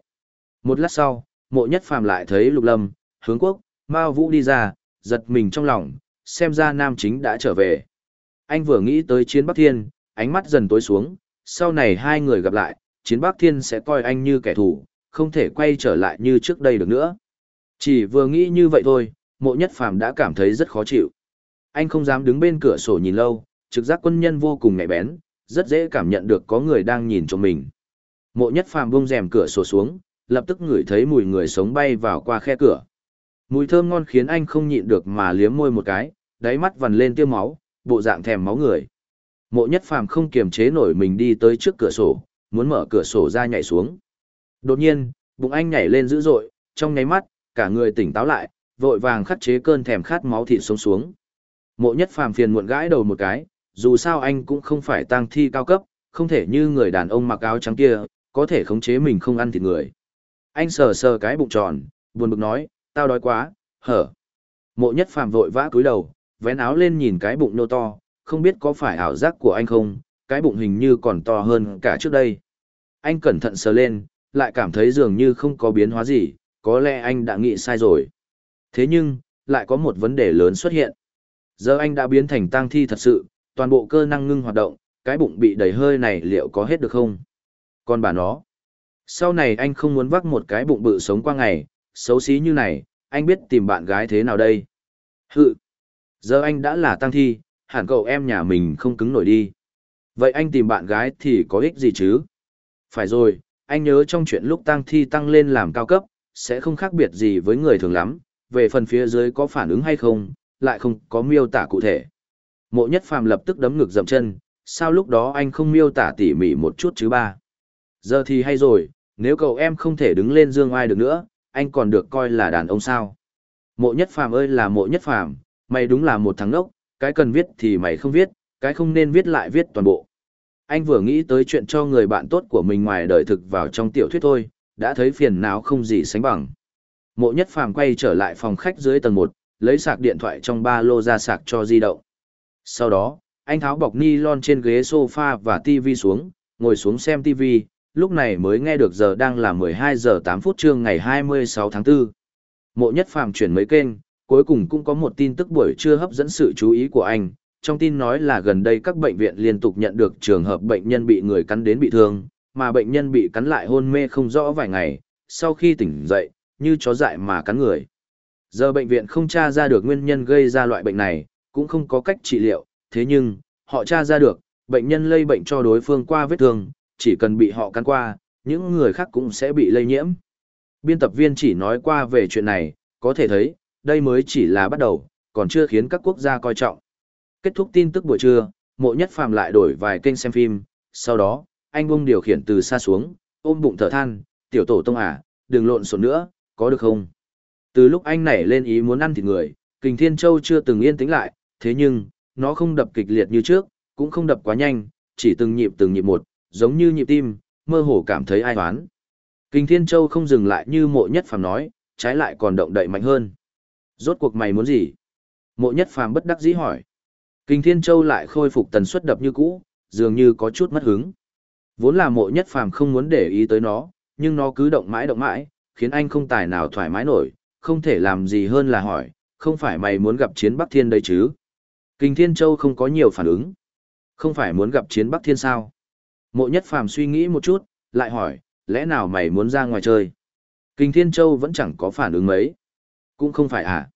Một lát sau, mộ nhất phàm lại thấy Lục Lâm, hướng quốc, Mao Vũ đi ra, giật mình trong lòng, xem ra nam chính đã trở về. Anh vừa nghĩ tới chiến Bắc Thiên, ánh mắt dần tối xuống, sau này hai người gặp lại, chiến Bắc Thiên sẽ coi anh như kẻ thù, không thể quay trở lại như trước đây được nữa. Chỉ vừa nghĩ như vậy thôi, mộ nhất phàm đã cảm thấy rất khó chịu. Anh không dám đứng bên cửa sổ nhìn lâu, trực giác quân nhân vô cùng nhạy bén, rất dễ cảm nhận được có người đang nhìn cho mình. Mộ nhất phàm buông rèm cửa sổ xuống, lập tức ngửi thấy mùi người sống bay vào qua khe cửa. Mùi thơm ngon khiến anh không nhịn được mà liếm môi một cái, đáy mắt vằn lên tiêu máu, bộ dạng thèm máu người. Mộ nhất phàm không kiềm chế nổi mình đi tới trước cửa sổ, muốn mở cửa sổ ra nhảy xuống. Đột nhiên, bụng anh nhảy lên dữ dội, trong nháy mắt, cả người tỉnh táo lại, vội vàng khắc chế cơn thèm khát máu thịt sống xuống. Mộ nhất phàm phiền muộn gãi đầu một cái, dù sao anh cũng không phải tang thi cao cấp, không thể như người đàn ông mặc áo trắng kia, có thể khống chế mình không ăn thịt người. Anh sờ sờ cái bụng tròn, buồn bực nói, tao đói quá, hở. Mộ nhất phàm vội vã cúi đầu, vén áo lên nhìn cái bụng nô to, không biết có phải ảo giác của anh không, cái bụng hình như còn to hơn cả trước đây. Anh cẩn thận sờ lên, lại cảm thấy dường như không có biến hóa gì, có lẽ anh đã nghĩ sai rồi. Thế nhưng, lại có một vấn đề lớn xuất hiện. Giờ anh đã biến thành tang thi thật sự, toàn bộ cơ năng ngưng hoạt động, cái bụng bị đầy hơi này liệu có hết được không? Còn bà nó, sau này anh không muốn vác một cái bụng bự sống qua ngày, xấu xí như này, anh biết tìm bạn gái thế nào đây? Hự, giờ anh đã là tang thi, hẳn cậu em nhà mình không cứng nổi đi. Vậy anh tìm bạn gái thì có ích gì chứ? Phải rồi, anh nhớ trong chuyện lúc tang thi tăng lên làm cao cấp, sẽ không khác biệt gì với người thường lắm, về phần phía dưới có phản ứng hay không, lại không có miêu tả cụ thể. Mộ nhất phàm lập tức đấm ngực dậm chân, sao lúc đó anh không miêu tả tỉ mỉ một chút chứ ba. Giờ thì hay rồi, nếu cậu em không thể đứng lên dương ai được nữa, anh còn được coi là đàn ông sao. Mộ nhất phàm ơi là mộ nhất phàm, mày đúng là một thằng ngốc, cái cần viết thì mày không viết, cái không nên viết lại viết toàn bộ. Anh vừa nghĩ tới chuyện cho người bạn tốt của mình ngoài đời thực vào trong tiểu thuyết thôi, đã thấy phiền não không gì sánh bằng. Mộ nhất phàm quay trở lại phòng khách dưới tầng 1, lấy sạc điện thoại trong ba lô ra sạc cho di động. Sau đó, anh tháo bọc ni lon trên ghế sofa và tivi xuống, ngồi xuống xem tivi. lúc này mới nghe được giờ đang là 12 giờ 8 phút trưa ngày 26 tháng 4. Mộ nhất phàm chuyển mấy kênh, cuối cùng cũng có một tin tức buổi trưa hấp dẫn sự chú ý của anh. Trong tin nói là gần đây các bệnh viện liên tục nhận được trường hợp bệnh nhân bị người cắn đến bị thương, mà bệnh nhân bị cắn lại hôn mê không rõ vài ngày, sau khi tỉnh dậy, như chó dại mà cắn người. Giờ bệnh viện không tra ra được nguyên nhân gây ra loại bệnh này, cũng không có cách trị liệu, thế nhưng, họ tra ra được, bệnh nhân lây bệnh cho đối phương qua vết thương, chỉ cần bị họ cắn qua, những người khác cũng sẽ bị lây nhiễm. Biên tập viên chỉ nói qua về chuyện này, có thể thấy, đây mới chỉ là bắt đầu, còn chưa khiến các quốc gia coi trọng. Kết thúc tin tức buổi trưa, mộ nhất phàm lại đổi vài kênh xem phim, sau đó, anh bung điều khiển từ xa xuống, ôm bụng thở than, tiểu tổ tông à, đừng lộn xộn nữa, có được không? Từ lúc anh nảy lên ý muốn ăn thịt người, Kình Thiên Châu chưa từng yên tĩnh lại, thế nhưng, nó không đập kịch liệt như trước, cũng không đập quá nhanh, chỉ từng nhịp từng nhịp một, giống như nhịp tim, mơ hồ cảm thấy ai hoán. Kình Thiên Châu không dừng lại như mộ nhất phàm nói, trái lại còn động đậy mạnh hơn. Rốt cuộc mày muốn gì? Mộ nhất phàm bất đắc dĩ hỏi. Kình Thiên Châu lại khôi phục tần suất đập như cũ, dường như có chút mất hứng. Vốn là mộ nhất phàm không muốn để ý tới nó, nhưng nó cứ động mãi động mãi, khiến anh không tài nào thoải mái nổi, không thể làm gì hơn là hỏi, không phải mày muốn gặp chiến Bắc Thiên đây chứ? Kinh Thiên Châu không có nhiều phản ứng. Không phải muốn gặp chiến Bắc Thiên sao? Mộ nhất phàm suy nghĩ một chút, lại hỏi, lẽ nào mày muốn ra ngoài chơi? Kinh Thiên Châu vẫn chẳng có phản ứng mấy. Cũng không phải à?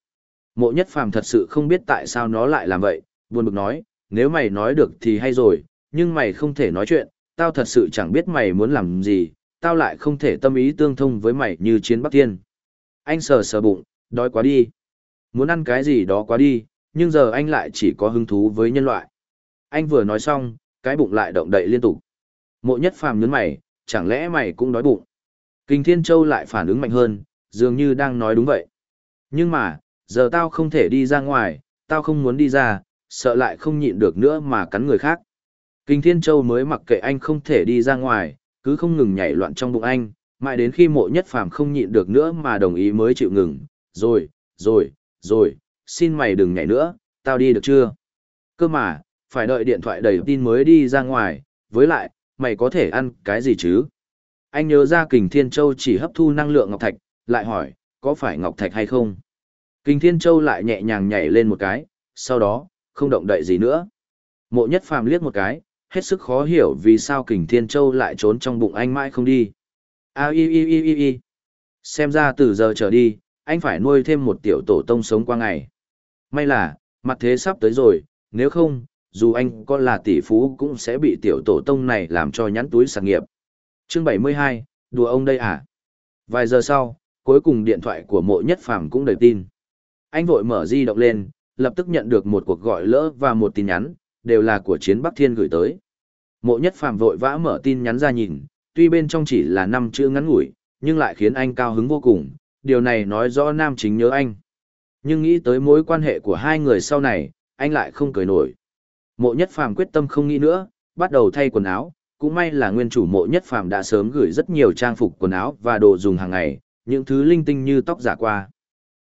Mộ nhất phàm thật sự không biết tại sao nó lại làm vậy, buồn bực nói, nếu mày nói được thì hay rồi, nhưng mày không thể nói chuyện, tao thật sự chẳng biết mày muốn làm gì, tao lại không thể tâm ý tương thông với mày như chiến Bắc Thiên. Anh sờ sờ bụng, đói quá đi. Muốn ăn cái gì đó quá đi, nhưng giờ anh lại chỉ có hứng thú với nhân loại. Anh vừa nói xong, cái bụng lại động đậy liên tục. Mộ nhất phàm nhấn mày, chẳng lẽ mày cũng đói bụng? Kinh Thiên Châu lại phản ứng mạnh hơn, dường như đang nói đúng vậy. Nhưng mà, giờ tao không thể đi ra ngoài, tao không muốn đi ra, sợ lại không nhịn được nữa mà cắn người khác. Kinh Thiên Châu mới mặc kệ anh không thể đi ra ngoài, cứ không ngừng nhảy loạn trong bụng anh, mãi đến khi mộ nhất phàm không nhịn được nữa mà đồng ý mới chịu ngừng, rồi, rồi, rồi, xin mày đừng nhảy nữa, tao đi được chưa? Cơ mà, phải đợi điện thoại đầy tin mới đi ra ngoài, với lại, mày có thể ăn cái gì chứ? Anh nhớ ra kình Thiên Châu chỉ hấp thu năng lượng ngọc thạch, lại hỏi, có phải ngọc thạch hay không? Kinh Thiên Châu lại nhẹ nhàng nhảy lên một cái, sau đó, không động đậy gì nữa. Mộ nhất phàm liếc một cái, hết sức khó hiểu vì sao Kình Thiên Châu lại trốn trong bụng anh mãi không đi. A i i i i i. Xem ra từ giờ trở đi, anh phải nuôi thêm một tiểu tổ tông sống qua ngày. May là, mặt thế sắp tới rồi, nếu không, dù anh có là tỷ phú cũng sẽ bị tiểu tổ tông này làm cho nhắn túi sản nghiệp. Chương 72, đùa ông đây à? Vài giờ sau, cuối cùng điện thoại của mộ nhất phàm cũng đầy tin. Anh vội mở di động lên, lập tức nhận được một cuộc gọi lỡ và một tin nhắn, đều là của chiến Bắc Thiên gửi tới. Mộ nhất phàm vội vã mở tin nhắn ra nhìn, tuy bên trong chỉ là năm chữ ngắn ngủi, nhưng lại khiến anh cao hứng vô cùng, điều này nói rõ nam chính nhớ anh. Nhưng nghĩ tới mối quan hệ của hai người sau này, anh lại không cười nổi. Mộ nhất phàm quyết tâm không nghĩ nữa, bắt đầu thay quần áo, cũng may là nguyên chủ mộ nhất phàm đã sớm gửi rất nhiều trang phục quần áo và đồ dùng hàng ngày, những thứ linh tinh như tóc giả qua.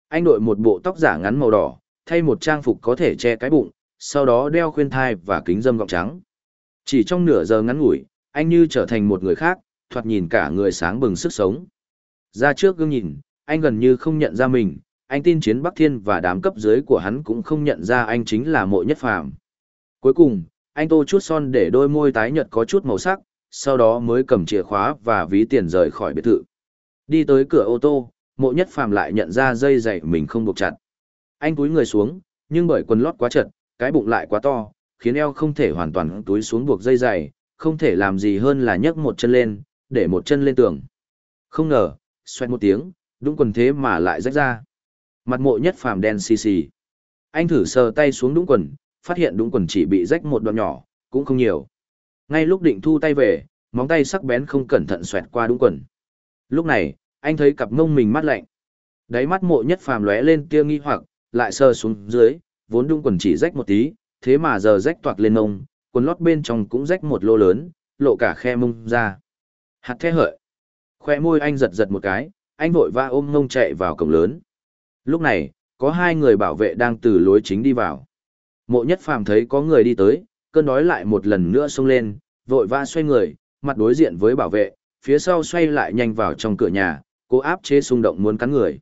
Anh đội một bộ tóc giả ngắn màu đỏ, thay một trang phục có thể che cái bụng, sau đó đeo khuyên thai và kính dâm gọng trắng. Chỉ trong nửa giờ ngắn ngủi, anh như trở thành một người khác, thoạt nhìn cả người sáng bừng sức sống. Ra trước gương nhìn, anh gần như không nhận ra mình, anh tin chiến Bắc Thiên và đám cấp dưới của hắn cũng không nhận ra anh chính là mộ nhất phàm. Cuối cùng, anh tô chút son để đôi môi tái nhợt có chút màu sắc, sau đó mới cầm chìa khóa và ví tiền rời khỏi biệt thự. Đi tới cửa ô tô, mộ nhất phàm lại nhận ra dây giày mình không buộc chặt. Anh túi người xuống, nhưng bởi quần lót quá chật, cái bụng lại quá to, khiến eo không thể hoàn toàn túi xuống buộc dây giày, không thể làm gì hơn là nhấc một chân lên, để một chân lên tường. Không ngờ, xoẹt một tiếng, đúng quần thế mà lại rách ra. Mặt mộ nhất phàm đen xì xì. Anh thử sờ tay xuống đúng quần, phát hiện đúng quần chỉ bị rách một đoạn nhỏ, cũng không nhiều. Ngay lúc định thu tay về, móng tay sắc bén không cẩn thận xoẹt qua đúng quần. Lúc này, anh thấy cặp mông mình mắt lạnh. Đáy mắt mộ nhất phàm lóe lên tia nghi hoặc, lại sờ xuống dưới, vốn đung quần chỉ rách một tí, thế mà giờ rách toạc lên mông, quần lót bên trong cũng rách một lô lớn, lộ cả khe mông ra. Hạt thế hợi. Khoe môi anh giật giật một cái, anh vội va ôm mông chạy vào cổng lớn. Lúc này, có hai người bảo vệ đang từ lối chính đi vào. Mộ nhất phàm thấy có người đi tới, cơn đói lại một lần nữa xông lên, vội va xoay người, mặt đối diện với bảo vệ, phía sau xoay lại nhanh vào trong cửa nhà, cố áp chế xung động muốn cắn người.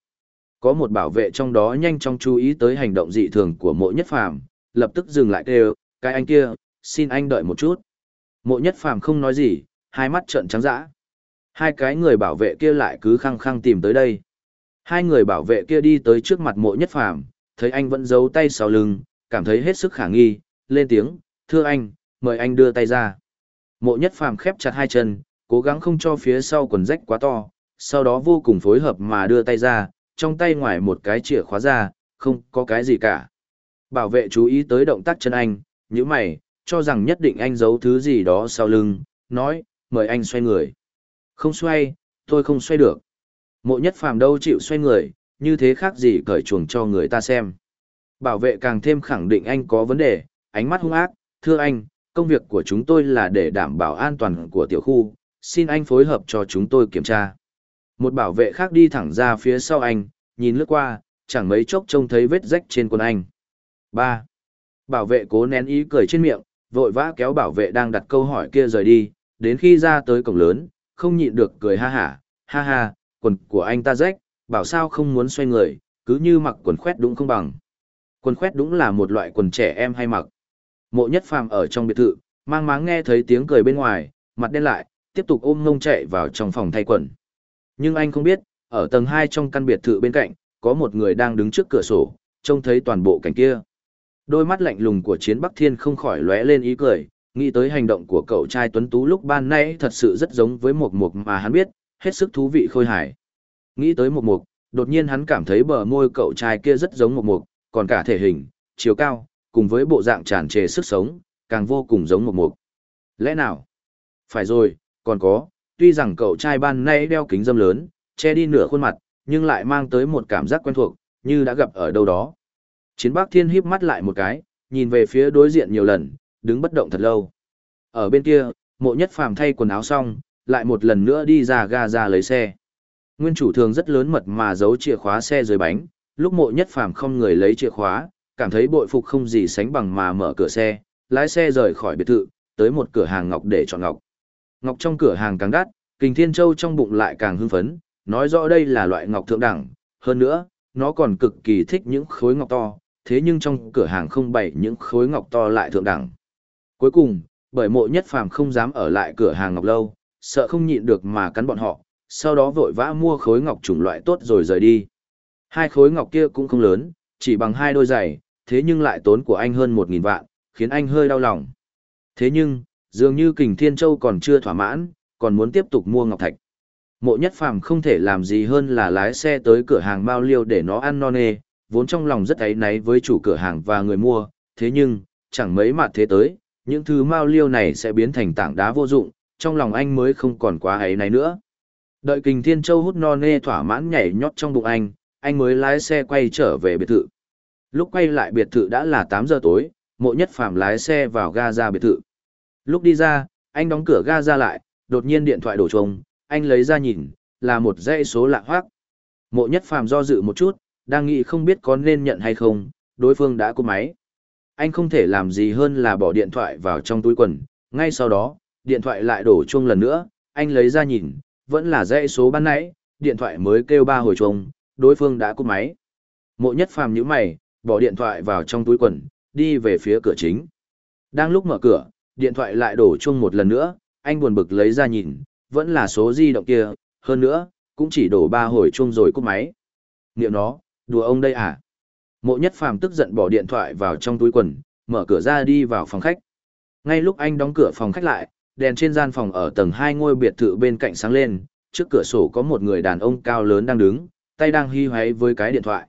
Có một bảo vệ trong đó nhanh chóng chú ý tới hành động dị thường của mộ nhất phàm, lập tức dừng lại kêu, cái anh kia, xin anh đợi một chút. Mộ nhất phàm không nói gì, hai mắt trợn trắng dã. Hai cái người bảo vệ kia lại cứ khăng khăng tìm tới đây. Hai người bảo vệ kia đi tới trước mặt mộ nhất phàm, thấy anh vẫn giấu tay sau lưng, cảm thấy hết sức khả nghi, lên tiếng, thưa anh, mời anh đưa tay ra. Mộ nhất phàm khép chặt hai chân, cố gắng không cho phía sau quần rách quá to, sau đó vô cùng phối hợp mà đưa tay ra, trong tay ngoài một cái chìa khóa ra, không có cái gì cả. Bảo vệ chú ý tới động tác chân anh, như mày, cho rằng nhất định anh giấu thứ gì đó sau lưng, nói, mời anh xoay người. Không xoay, tôi không xoay được. Mộ nhất phàm đâu chịu xoay người, như thế khác gì cởi chuồng cho người ta xem. Bảo vệ càng thêm khẳng định anh có vấn đề, ánh mắt hung ác, thưa anh, công việc của chúng tôi là để đảm bảo an toàn của tiểu khu, xin anh phối hợp cho chúng tôi kiểm tra. Một bảo vệ khác đi thẳng ra phía sau anh, nhìn lướt qua, chẳng mấy chốc trông thấy vết rách trên quần anh. 3. Bảo vệ cố nén ý cười trên miệng, vội vã kéo bảo vệ đang đặt câu hỏi kia rời đi, đến khi ra tới cổng lớn, không nhịn được cười ha hả, ha ha, quần của anh ta rách, bảo sao không muốn xoay người, cứ như mặc quần khoét đúng không bằng. Quần khoét đúng là một loại quần trẻ em hay mặc. Mộ nhất phàm ở trong biệt thự, mang máng nghe thấy tiếng cười bên ngoài, mặt đen lại, tiếp tục ôm ngông chạy vào trong phòng thay quần. Nhưng anh không biết, ở tầng 2 trong căn biệt thự bên cạnh, có một người đang đứng trước cửa sổ, trông thấy toàn bộ cảnh kia. Đôi mắt lạnh lùng của Chiến Bắc Thiên không khỏi lóe lên ý cười, nghĩ tới hành động của cậu trai tuấn tú lúc ban nãy thật sự rất giống với một mục mà hắn biết, hết sức thú vị khôi hài. Nghĩ tới một mục, đột nhiên hắn cảm thấy bờ môi cậu trai kia rất giống một mục, còn cả thể hình, chiều cao, cùng với bộ dạng tràn trề sức sống, càng vô cùng giống một mục. Lẽ nào? Phải rồi, còn có, tuy rằng cậu trai ban nay đeo kính dâm lớn, che đi nửa khuôn mặt, nhưng lại mang tới một cảm giác quen thuộc, như đã gặp ở đâu đó. Chiến Bắc Thiên híp mắt lại một cái, nhìn về phía đối diện nhiều lần, đứng bất động thật lâu. Ở bên kia, mộ nhất phàm thay quần áo xong, lại một lần nữa đi ra ga ra lấy xe. Nguyên chủ thường rất lớn mật mà giấu chìa khóa xe dưới bánh, lúc mộ nhất phàm không người lấy chìa khóa, cảm thấy bội phục không gì sánh bằng mà mở cửa xe, lái xe rời khỏi biệt thự, tới một cửa hàng ngọc để chọn ngọc. Ngọc trong cửa hàng càng đắt, Kình Thiên Châu trong bụng lại càng hưng phấn, nói rõ đây là loại ngọc thượng đẳng, hơn nữa, nó còn cực kỳ thích những khối ngọc to, thế nhưng trong cửa hàng không bày những khối ngọc to lại thượng đẳng. Cuối cùng, bởi mộ nhất phàm không dám ở lại cửa hàng ngọc lâu, sợ không nhịn được mà cắn bọn họ, sau đó vội vã mua khối ngọc chủng loại tốt rồi rời đi. Hai khối ngọc kia cũng không lớn, chỉ bằng hai đôi giày, thế nhưng lại tốn của anh hơn một nghìn vạn, khiến anh hơi đau lòng. Thế nhưng, dường như Kình Thiên Châu còn chưa thỏa mãn, còn muốn tiếp tục mua ngọc thạch. Mộ Nhất Phàm không thể làm gì hơn là lái xe tới cửa hàng Mao Liêu để nó ăn non nê, vốn trong lòng rất áy náy với chủ cửa hàng và người mua, thế nhưng, chẳng mấy mặt thế tới, những thứ Mao Liêu này sẽ biến thành tảng đá vô dụng, trong lòng anh mới không còn quá áy náy nữa. Đợi Kình Thiên Châu hút non nê thỏa mãn nhảy nhót trong bụng anh, anh mới lái xe quay trở về biệt thự. Lúc quay lại biệt thự đã là 8 giờ tối, mộ nhất phàm lái xe vào ga ra biệt thự. Lúc đi ra, anh đóng cửa ga ra lại, đột nhiên điện thoại đổ chuông, anh lấy ra nhìn, là một dãy số lạ hoắc, Mộ nhất phàm do dự một chút, đang nghĩ không biết có nên nhận hay không, đối phương đã cúp máy. Anh không thể làm gì hơn là bỏ điện thoại vào trong túi quần, ngay sau đó, điện thoại lại đổ chuông lần nữa, anh lấy ra nhìn, vẫn là dãy số ban nãy, điện thoại mới kêu ba hồi chuông, đối phương đã cúp máy. Mộ nhất phàm nhíu mày, bỏ điện thoại vào trong túi quần, đi về phía cửa chính. Đang lúc mở cửa, điện thoại lại đổ chuông một lần nữa, anh buồn bực lấy ra nhìn, vẫn là số di động kia, hơn nữa, cũng chỉ đổ ba hồi chuông rồi cúp máy. Niệm nó, đùa ông đây à? Mộ nhất phàm tức giận bỏ điện thoại vào trong túi quần, mở cửa ra đi vào phòng khách. Ngay lúc anh đóng cửa phòng khách lại, đèn trên gian phòng ở tầng 2 ngôi biệt thự bên cạnh sáng lên, trước cửa sổ có một người đàn ông cao lớn đang đứng, tay đang hy hoáy với cái điện thoại.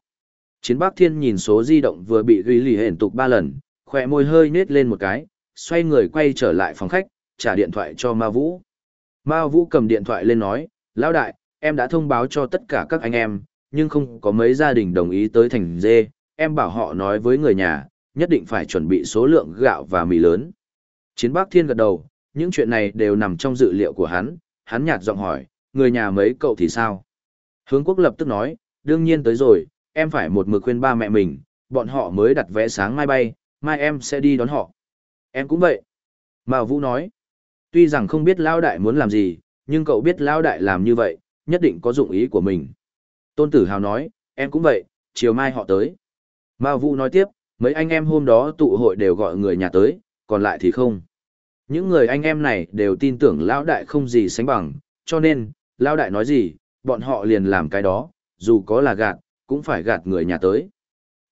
Chiến Bắc Thiên nhìn số di động vừa bị ghi lì hển tục ba lần, khỏe môi hơi nết lên một cái, xoay người quay trở lại phòng khách, trả điện thoại cho Ma Vũ. Ma Vũ cầm điện thoại lên nói, Lão đại, em đã thông báo cho tất cả các anh em, nhưng không có mấy gia đình đồng ý tới thành dê, em bảo họ nói với người nhà, nhất định phải chuẩn bị số lượng gạo và mì lớn. Chiến Bắc Thiên gật đầu, những chuyện này đều nằm trong dự liệu của hắn, hắn nhạt giọng hỏi, người nhà mấy cậu thì sao? Hướng quốc lập tức nói, đương nhiên tới rồi, em phải một mực khuyên ba mẹ mình, bọn họ mới đặt vé sáng mai bay, mai em sẽ đi đón họ. Em cũng vậy. Mao Vũ nói, tuy rằng không biết Lão Đại muốn làm gì, nhưng cậu biết Lão Đại làm như vậy, nhất định có dụng ý của mình. Tôn Tử Hào nói, em cũng vậy, chiều mai họ tới. Mao Vũ nói tiếp, mấy anh em hôm đó tụ hội đều gọi người nhà tới, còn lại thì không. Những người anh em này đều tin tưởng Lão Đại không gì sánh bằng, cho nên, Lão Đại nói gì, bọn họ liền làm cái đó, dù có là gạt, cũng phải gạt người nhà tới.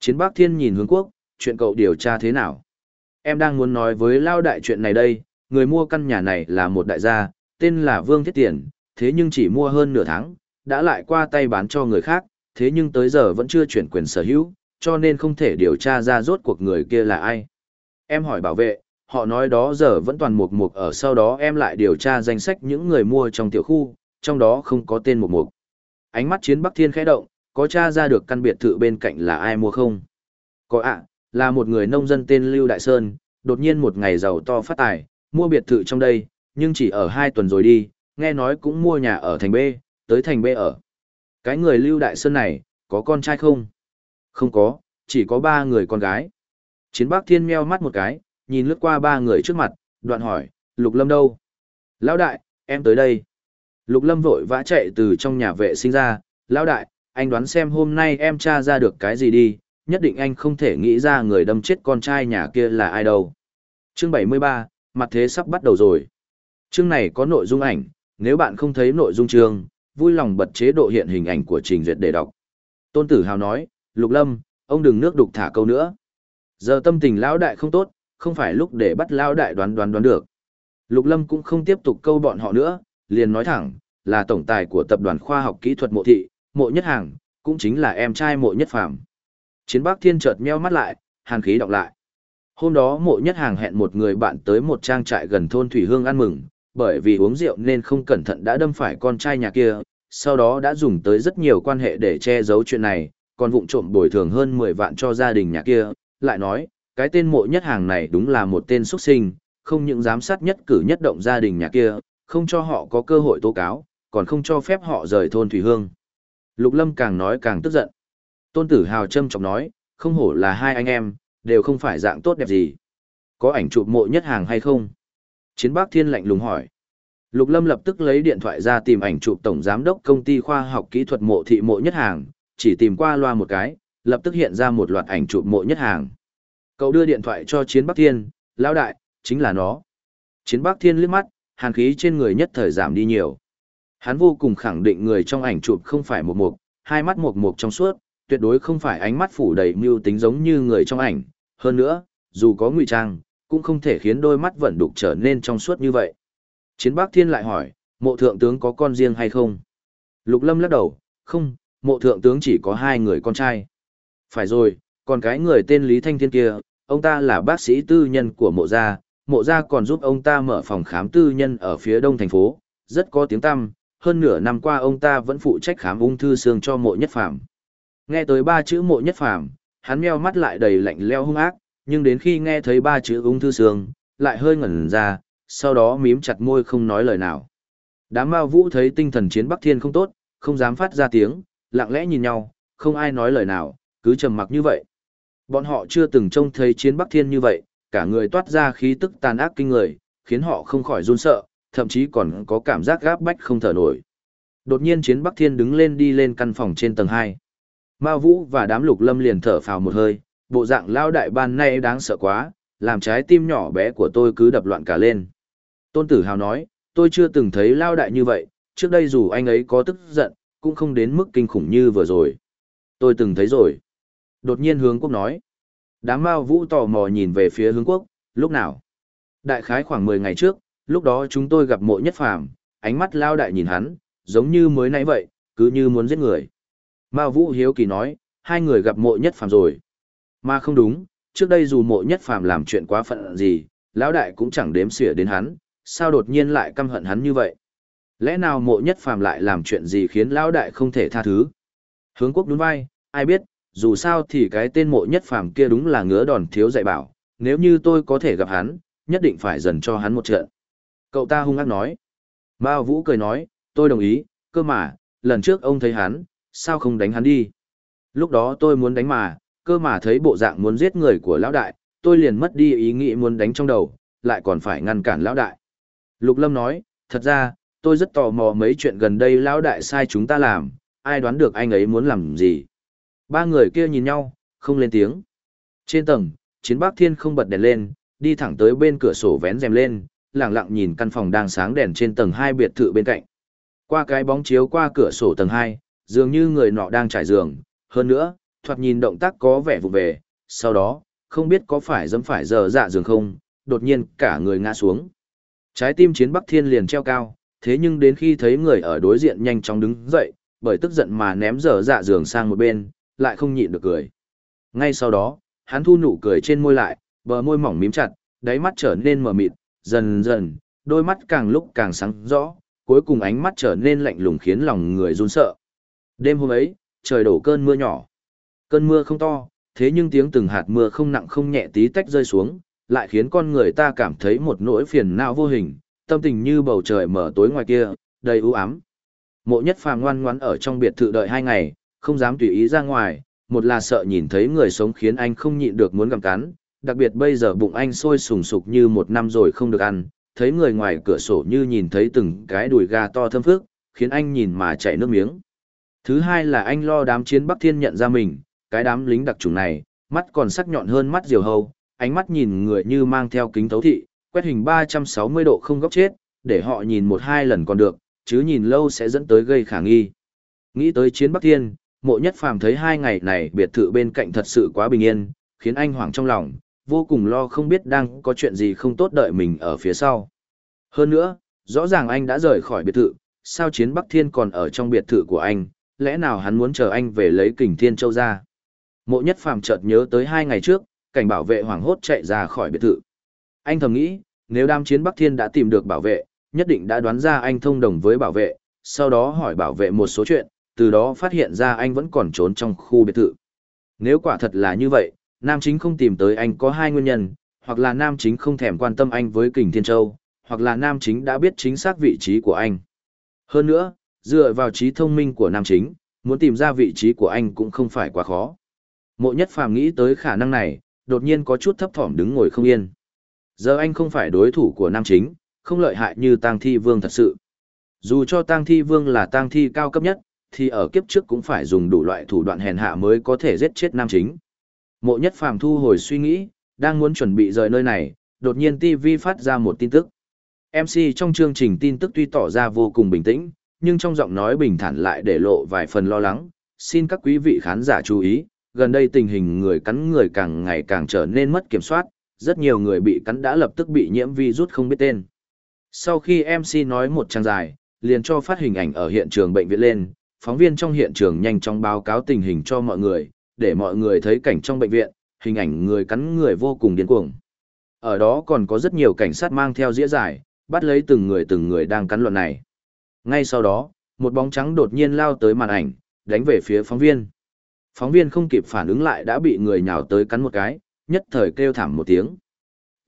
Chiến Bắc Thiên nhìn hướng quốc, chuyện cậu điều tra thế nào? Em đang muốn nói với Lao Đại chuyện này đây, người mua căn nhà này là một đại gia, tên là Vương Thiết Tiền, thế nhưng chỉ mua hơn nửa tháng, đã lại qua tay bán cho người khác, thế nhưng tới giờ vẫn chưa chuyển quyền sở hữu, cho nên không thể điều tra ra rốt cuộc người kia là ai. Em hỏi bảo vệ, họ nói đó giờ vẫn toàn mục mục ở sau đó em lại điều tra danh sách những người mua trong tiểu khu, trong đó không có tên mục mục. Ánh mắt chiến Bắc Thiên khẽ động, có tra ra được căn biệt thự bên cạnh là ai mua không? Có ạ, là một người nông dân tên Lưu Đại Sơn, đột nhiên một ngày giàu to phát tài, mua biệt thự trong đây, nhưng chỉ ở hai tuần rồi đi, nghe nói cũng mua nhà ở thành B, tới thành B ở. Cái người Lưu Đại Sơn này, có con trai không? Không có, chỉ có ba người con gái. Chiến Bắc Thiên meo mắt một cái, nhìn lướt qua ba người trước mặt, đoạn hỏi, Lục Lâm đâu? Lão đại, em tới đây. Lục Lâm vội vã chạy từ trong nhà vệ sinh ra, Lão đại, anh đoán xem hôm nay em tra ra được cái gì đi, nhất định anh không thể nghĩ ra người đâm chết con trai nhà kia là ai đâu. Chương 73, mặt thế sắp bắt đầu rồi. Chương này có nội dung ảnh, nếu bạn không thấy nội dung chương, vui lòng bật chế độ hiện hình ảnh của trình duyệt để đọc. Tôn Tử Hào nói, Lục Lâm, ông đừng nước đục thả câu nữa. Giờ tâm tình lão đại không tốt, không phải lúc để bắt lão đại đoán đoán đoán được. Lục Lâm cũng không tiếp tục câu bọn họ nữa, liền nói thẳng, là tổng tài của tập đoàn khoa học kỹ thuật mộ thị, mộ nhất hàng, cũng chính là em trai mộ nhất phàm. Chiến Bắc Thiên chợt meo mắt lại, hàn khí đọc lại. Hôm đó mộ nhất hàng hẹn một người bạn tới một trang trại gần thôn Thủy Hương ăn mừng, bởi vì uống rượu nên không cẩn thận đã đâm phải con trai nhà kia, sau đó đã dùng tới rất nhiều quan hệ để che giấu chuyện này, còn vụng trộm bồi thường hơn 10 vạn cho gia đình nhà kia, lại nói, cái tên mộ nhất hàng này đúng là một tên xuất sinh, không những giám sát nhất cử nhất động gia đình nhà kia, không cho họ có cơ hội tố cáo, còn không cho phép họ rời thôn Thủy Hương. Lục Lâm càng nói càng tức giận. Tôn Tử Hào châm trọng nói, không hổ là hai anh em, đều không phải dạng tốt đẹp gì. Có ảnh chụp mộ nhất hàng hay không? Chiến Bác Thiên lạnh lùng hỏi. Lục Lâm lập tức lấy điện thoại ra tìm ảnh chụp tổng giám đốc công ty khoa học kỹ thuật mộ thị mộ nhất hàng, chỉ tìm qua loa một cái, lập tức hiện ra một loạt ảnh chụp mộ nhất hàng. Cậu đưa điện thoại cho Chiến Bắc Thiên, lão đại, chính là nó. Chiến Bắc Thiên liếc mắt, hàn khí trên người nhất thời giảm đi nhiều. Hắn vô cùng khẳng định người trong ảnh chụp không phải một mục, hai mắt một mục trong suốt, tuyệt đối không phải ánh mắt phủ đầy mưu tính giống như người trong ảnh. Hơn nữa, dù có ngụy trang, cũng không thể khiến đôi mắt vận đục trở nên trong suốt như vậy. Chiến Bắc Thiên lại hỏi, mộ thượng tướng có con riêng hay không? Lục Lâm lắc đầu, không, mộ thượng tướng chỉ có hai người con trai. Phải rồi, còn cái người tên Lý Thanh Thiên kia, ông ta là bác sĩ tư nhân của mộ gia, mộ gia còn giúp ông ta mở phòng khám tư nhân ở phía đông thành phố, rất có tiếng tăm, hơn nửa năm qua ông ta vẫn phụ trách khám ung thư xương cho mộ nhất phàm. Nghe tới ba chữ mộ nhất phàm, hắn meo mắt lại đầy lạnh leo hung ác, nhưng đến khi nghe thấy ba chữ ung thư sương, lại hơi ngẩn ra, sau đó mím chặt môi không nói lời nào. Đám Mao Vũ thấy tinh thần chiến Bắc Thiên không tốt, không dám phát ra tiếng, lặng lẽ nhìn nhau, không ai nói lời nào, cứ trầm mặc như vậy. Bọn họ chưa từng trông thấy chiến Bắc Thiên như vậy, cả người toát ra khí tức tàn ác kinh người, khiến họ không khỏi run sợ, thậm chí còn có cảm giác gáp bách không thở nổi. Đột nhiên chiến Bắc Thiên đứng lên đi lên căn phòng trên tầng 2. Ma Vũ và đám lục lâm liền thở phào một hơi, bộ dạng lao đại ban nay đáng sợ quá, làm trái tim nhỏ bé của tôi cứ đập loạn cả lên. Tôn Tử Hào nói, tôi chưa từng thấy lao đại như vậy, trước đây dù anh ấy có tức giận, cũng không đến mức kinh khủng như vừa rồi. Tôi từng thấy rồi. Đột nhiên hướng quốc nói. Đám Mao Vũ tò mò nhìn về phía hướng quốc, lúc nào? Đại khái khoảng 10 ngày trước, lúc đó chúng tôi gặp mộ nhất phàm, ánh mắt lao đại nhìn hắn, giống như mới nãy vậy, cứ như muốn giết người. Mao Vũ hiếu kỳ nói, hai người gặp mộ nhất phàm rồi. Mà không đúng, trước đây dù mộ nhất phàm làm chuyện quá phận gì, lão đại cũng chẳng đếm xỉa đến hắn, sao đột nhiên lại căm hận hắn như vậy? Lẽ nào mộ nhất phàm lại làm chuyện gì khiến lão đại không thể tha thứ? Hướng quốc đúng vai, ai biết, dù sao thì cái tên mộ nhất phàm kia đúng là ngứa đòn thiếu dạy bảo, nếu như tôi có thể gặp hắn, nhất định phải dần cho hắn một trận. Cậu ta hung ác nói. Mao Vũ cười nói, tôi đồng ý, cơ mà, lần trước ông thấy hắn, sao không đánh hắn đi? Lúc đó tôi muốn đánh mà, cơ mà thấy bộ dạng muốn giết người của lão đại, tôi liền mất đi ý nghĩ muốn đánh trong đầu, lại còn phải ngăn cản lão đại. Lục Lâm nói, thật ra, tôi rất tò mò mấy chuyện gần đây lão đại sai chúng ta làm, ai đoán được anh ấy muốn làm gì. Ba người kia nhìn nhau, không lên tiếng. Trên tầng, chiến bác thiên không bật đèn lên, đi thẳng tới bên cửa sổ vén rèm lên, lặng lặng nhìn căn phòng đang sáng đèn trên tầng hai biệt thự bên cạnh. Qua cái bóng chiếu qua cửa sổ tầng hai, dường như người nọ đang trải giường, hơn nữa, thoạt nhìn động tác có vẻ vụ về, sau đó, không biết có phải dẫm phải giờ dạ giường không, đột nhiên cả người ngã xuống. Trái tim chiến Bắc Thiên liền treo cao, thế nhưng đến khi thấy người ở đối diện nhanh chóng đứng dậy, bởi tức giận mà ném giờ dạ giường sang một bên, lại không nhịn được cười. Ngay sau đó, hắn thu nụ cười trên môi lại, bờ môi mỏng mím chặt, đáy mắt trở nên mờ mịt, dần dần, đôi mắt càng lúc càng sáng rõ, cuối cùng ánh mắt trở nên lạnh lùng khiến lòng người run sợ. Đêm hôm ấy, trời đổ cơn mưa nhỏ. Cơn mưa không to, thế nhưng tiếng từng hạt mưa không nặng không nhẹ tí tách rơi xuống, lại khiến con người ta cảm thấy một nỗi phiền não vô hình, tâm tình như bầu trời mở tối ngoài kia, đầy u ám. Mộ nhất phàm ngoan ngoãn ở trong biệt thự đợi hai ngày, không dám tùy ý ra ngoài, một là sợ nhìn thấy người sống khiến anh không nhịn được muốn gặm cắn, đặc biệt bây giờ bụng anh sôi sùng sục như một năm rồi không được ăn, thấy người ngoài cửa sổ như nhìn thấy từng cái đùi gà to thơm phức, khiến anh nhìn mà chảy nước miếng. Thứ hai là anh lo đám chiến Bắc Thiên nhận ra mình, cái đám lính đặc trùng này, mắt còn sắc nhọn hơn mắt diều hâu, ánh mắt nhìn người như mang theo kính thấu thị, quét hình 360 độ không góc chết, để họ nhìn một hai lần còn được, chứ nhìn lâu sẽ dẫn tới gây khả nghi. Nghĩ tới chiến Bắc Thiên, mộ nhất phàm thấy hai ngày này biệt thự bên cạnh thật sự quá bình yên, khiến anh hoảng trong lòng, vô cùng lo không biết đang có chuyện gì không tốt đợi mình ở phía sau. Hơn nữa, rõ ràng anh đã rời khỏi biệt thự, sao chiến Bắc Thiên còn ở trong biệt thự của anh, lẽ nào hắn muốn chờ anh về lấy kình thiên châu ra. Mộ nhất phàm chợt nhớ tới hai ngày trước, cảnh bảo vệ hoảng hốt chạy ra khỏi biệt thự. Anh thầm nghĩ, nếu đam chiến Bắc Thiên đã tìm được bảo vệ, nhất định đã đoán ra anh thông đồng với bảo vệ, sau đó hỏi bảo vệ một số chuyện, từ đó phát hiện ra anh vẫn còn trốn trong khu biệt thự. Nếu quả thật là như vậy, nam chính không tìm tới anh có hai nguyên nhân, hoặc là nam chính không thèm quan tâm anh với kình thiên châu, hoặc là nam chính đã biết chính xác vị trí của anh. Hơn nữa, dựa vào trí thông minh của nam chính, muốn tìm ra vị trí của anh cũng không phải quá khó. Mộ nhất phàm nghĩ tới khả năng này, đột nhiên có chút thấp thỏm đứng ngồi không yên. Giờ anh không phải đối thủ của nam chính, không lợi hại như tang thi vương thật sự. Dù cho tang thi vương là tang thi cao cấp nhất, thì ở kiếp trước cũng phải dùng đủ loại thủ đoạn hèn hạ mới có thể giết chết nam chính. Mộ nhất phàm thu hồi suy nghĩ, đang muốn chuẩn bị rời nơi này, đột nhiên TV phát ra một tin tức. MC trong chương trình tin tức tuy tỏ ra vô cùng bình tĩnh, nhưng trong giọng nói bình thản lại để lộ vài phần lo lắng. Xin các quý vị khán giả chú ý, gần đây tình hình người cắn người càng ngày càng trở nên mất kiểm soát, rất nhiều người bị cắn đã lập tức bị nhiễm virus không biết tên. Sau khi MC nói một trang dài, liền cho phát hình ảnh ở hiện trường bệnh viện lên, phóng viên trong hiện trường nhanh chóng báo cáo tình hình cho mọi người, để mọi người thấy cảnh trong bệnh viện, hình ảnh người cắn người vô cùng điên cuồng. Ở đó còn có rất nhiều cảnh sát mang theo dĩa dài, bắt lấy từng người từng người đang cắn luận này. Ngay sau đó, một bóng trắng đột nhiên lao tới màn ảnh, đánh về phía phóng viên. Phóng viên không kịp phản ứng lại đã bị người nhào tới cắn một cái, nhất thời kêu thảm một tiếng.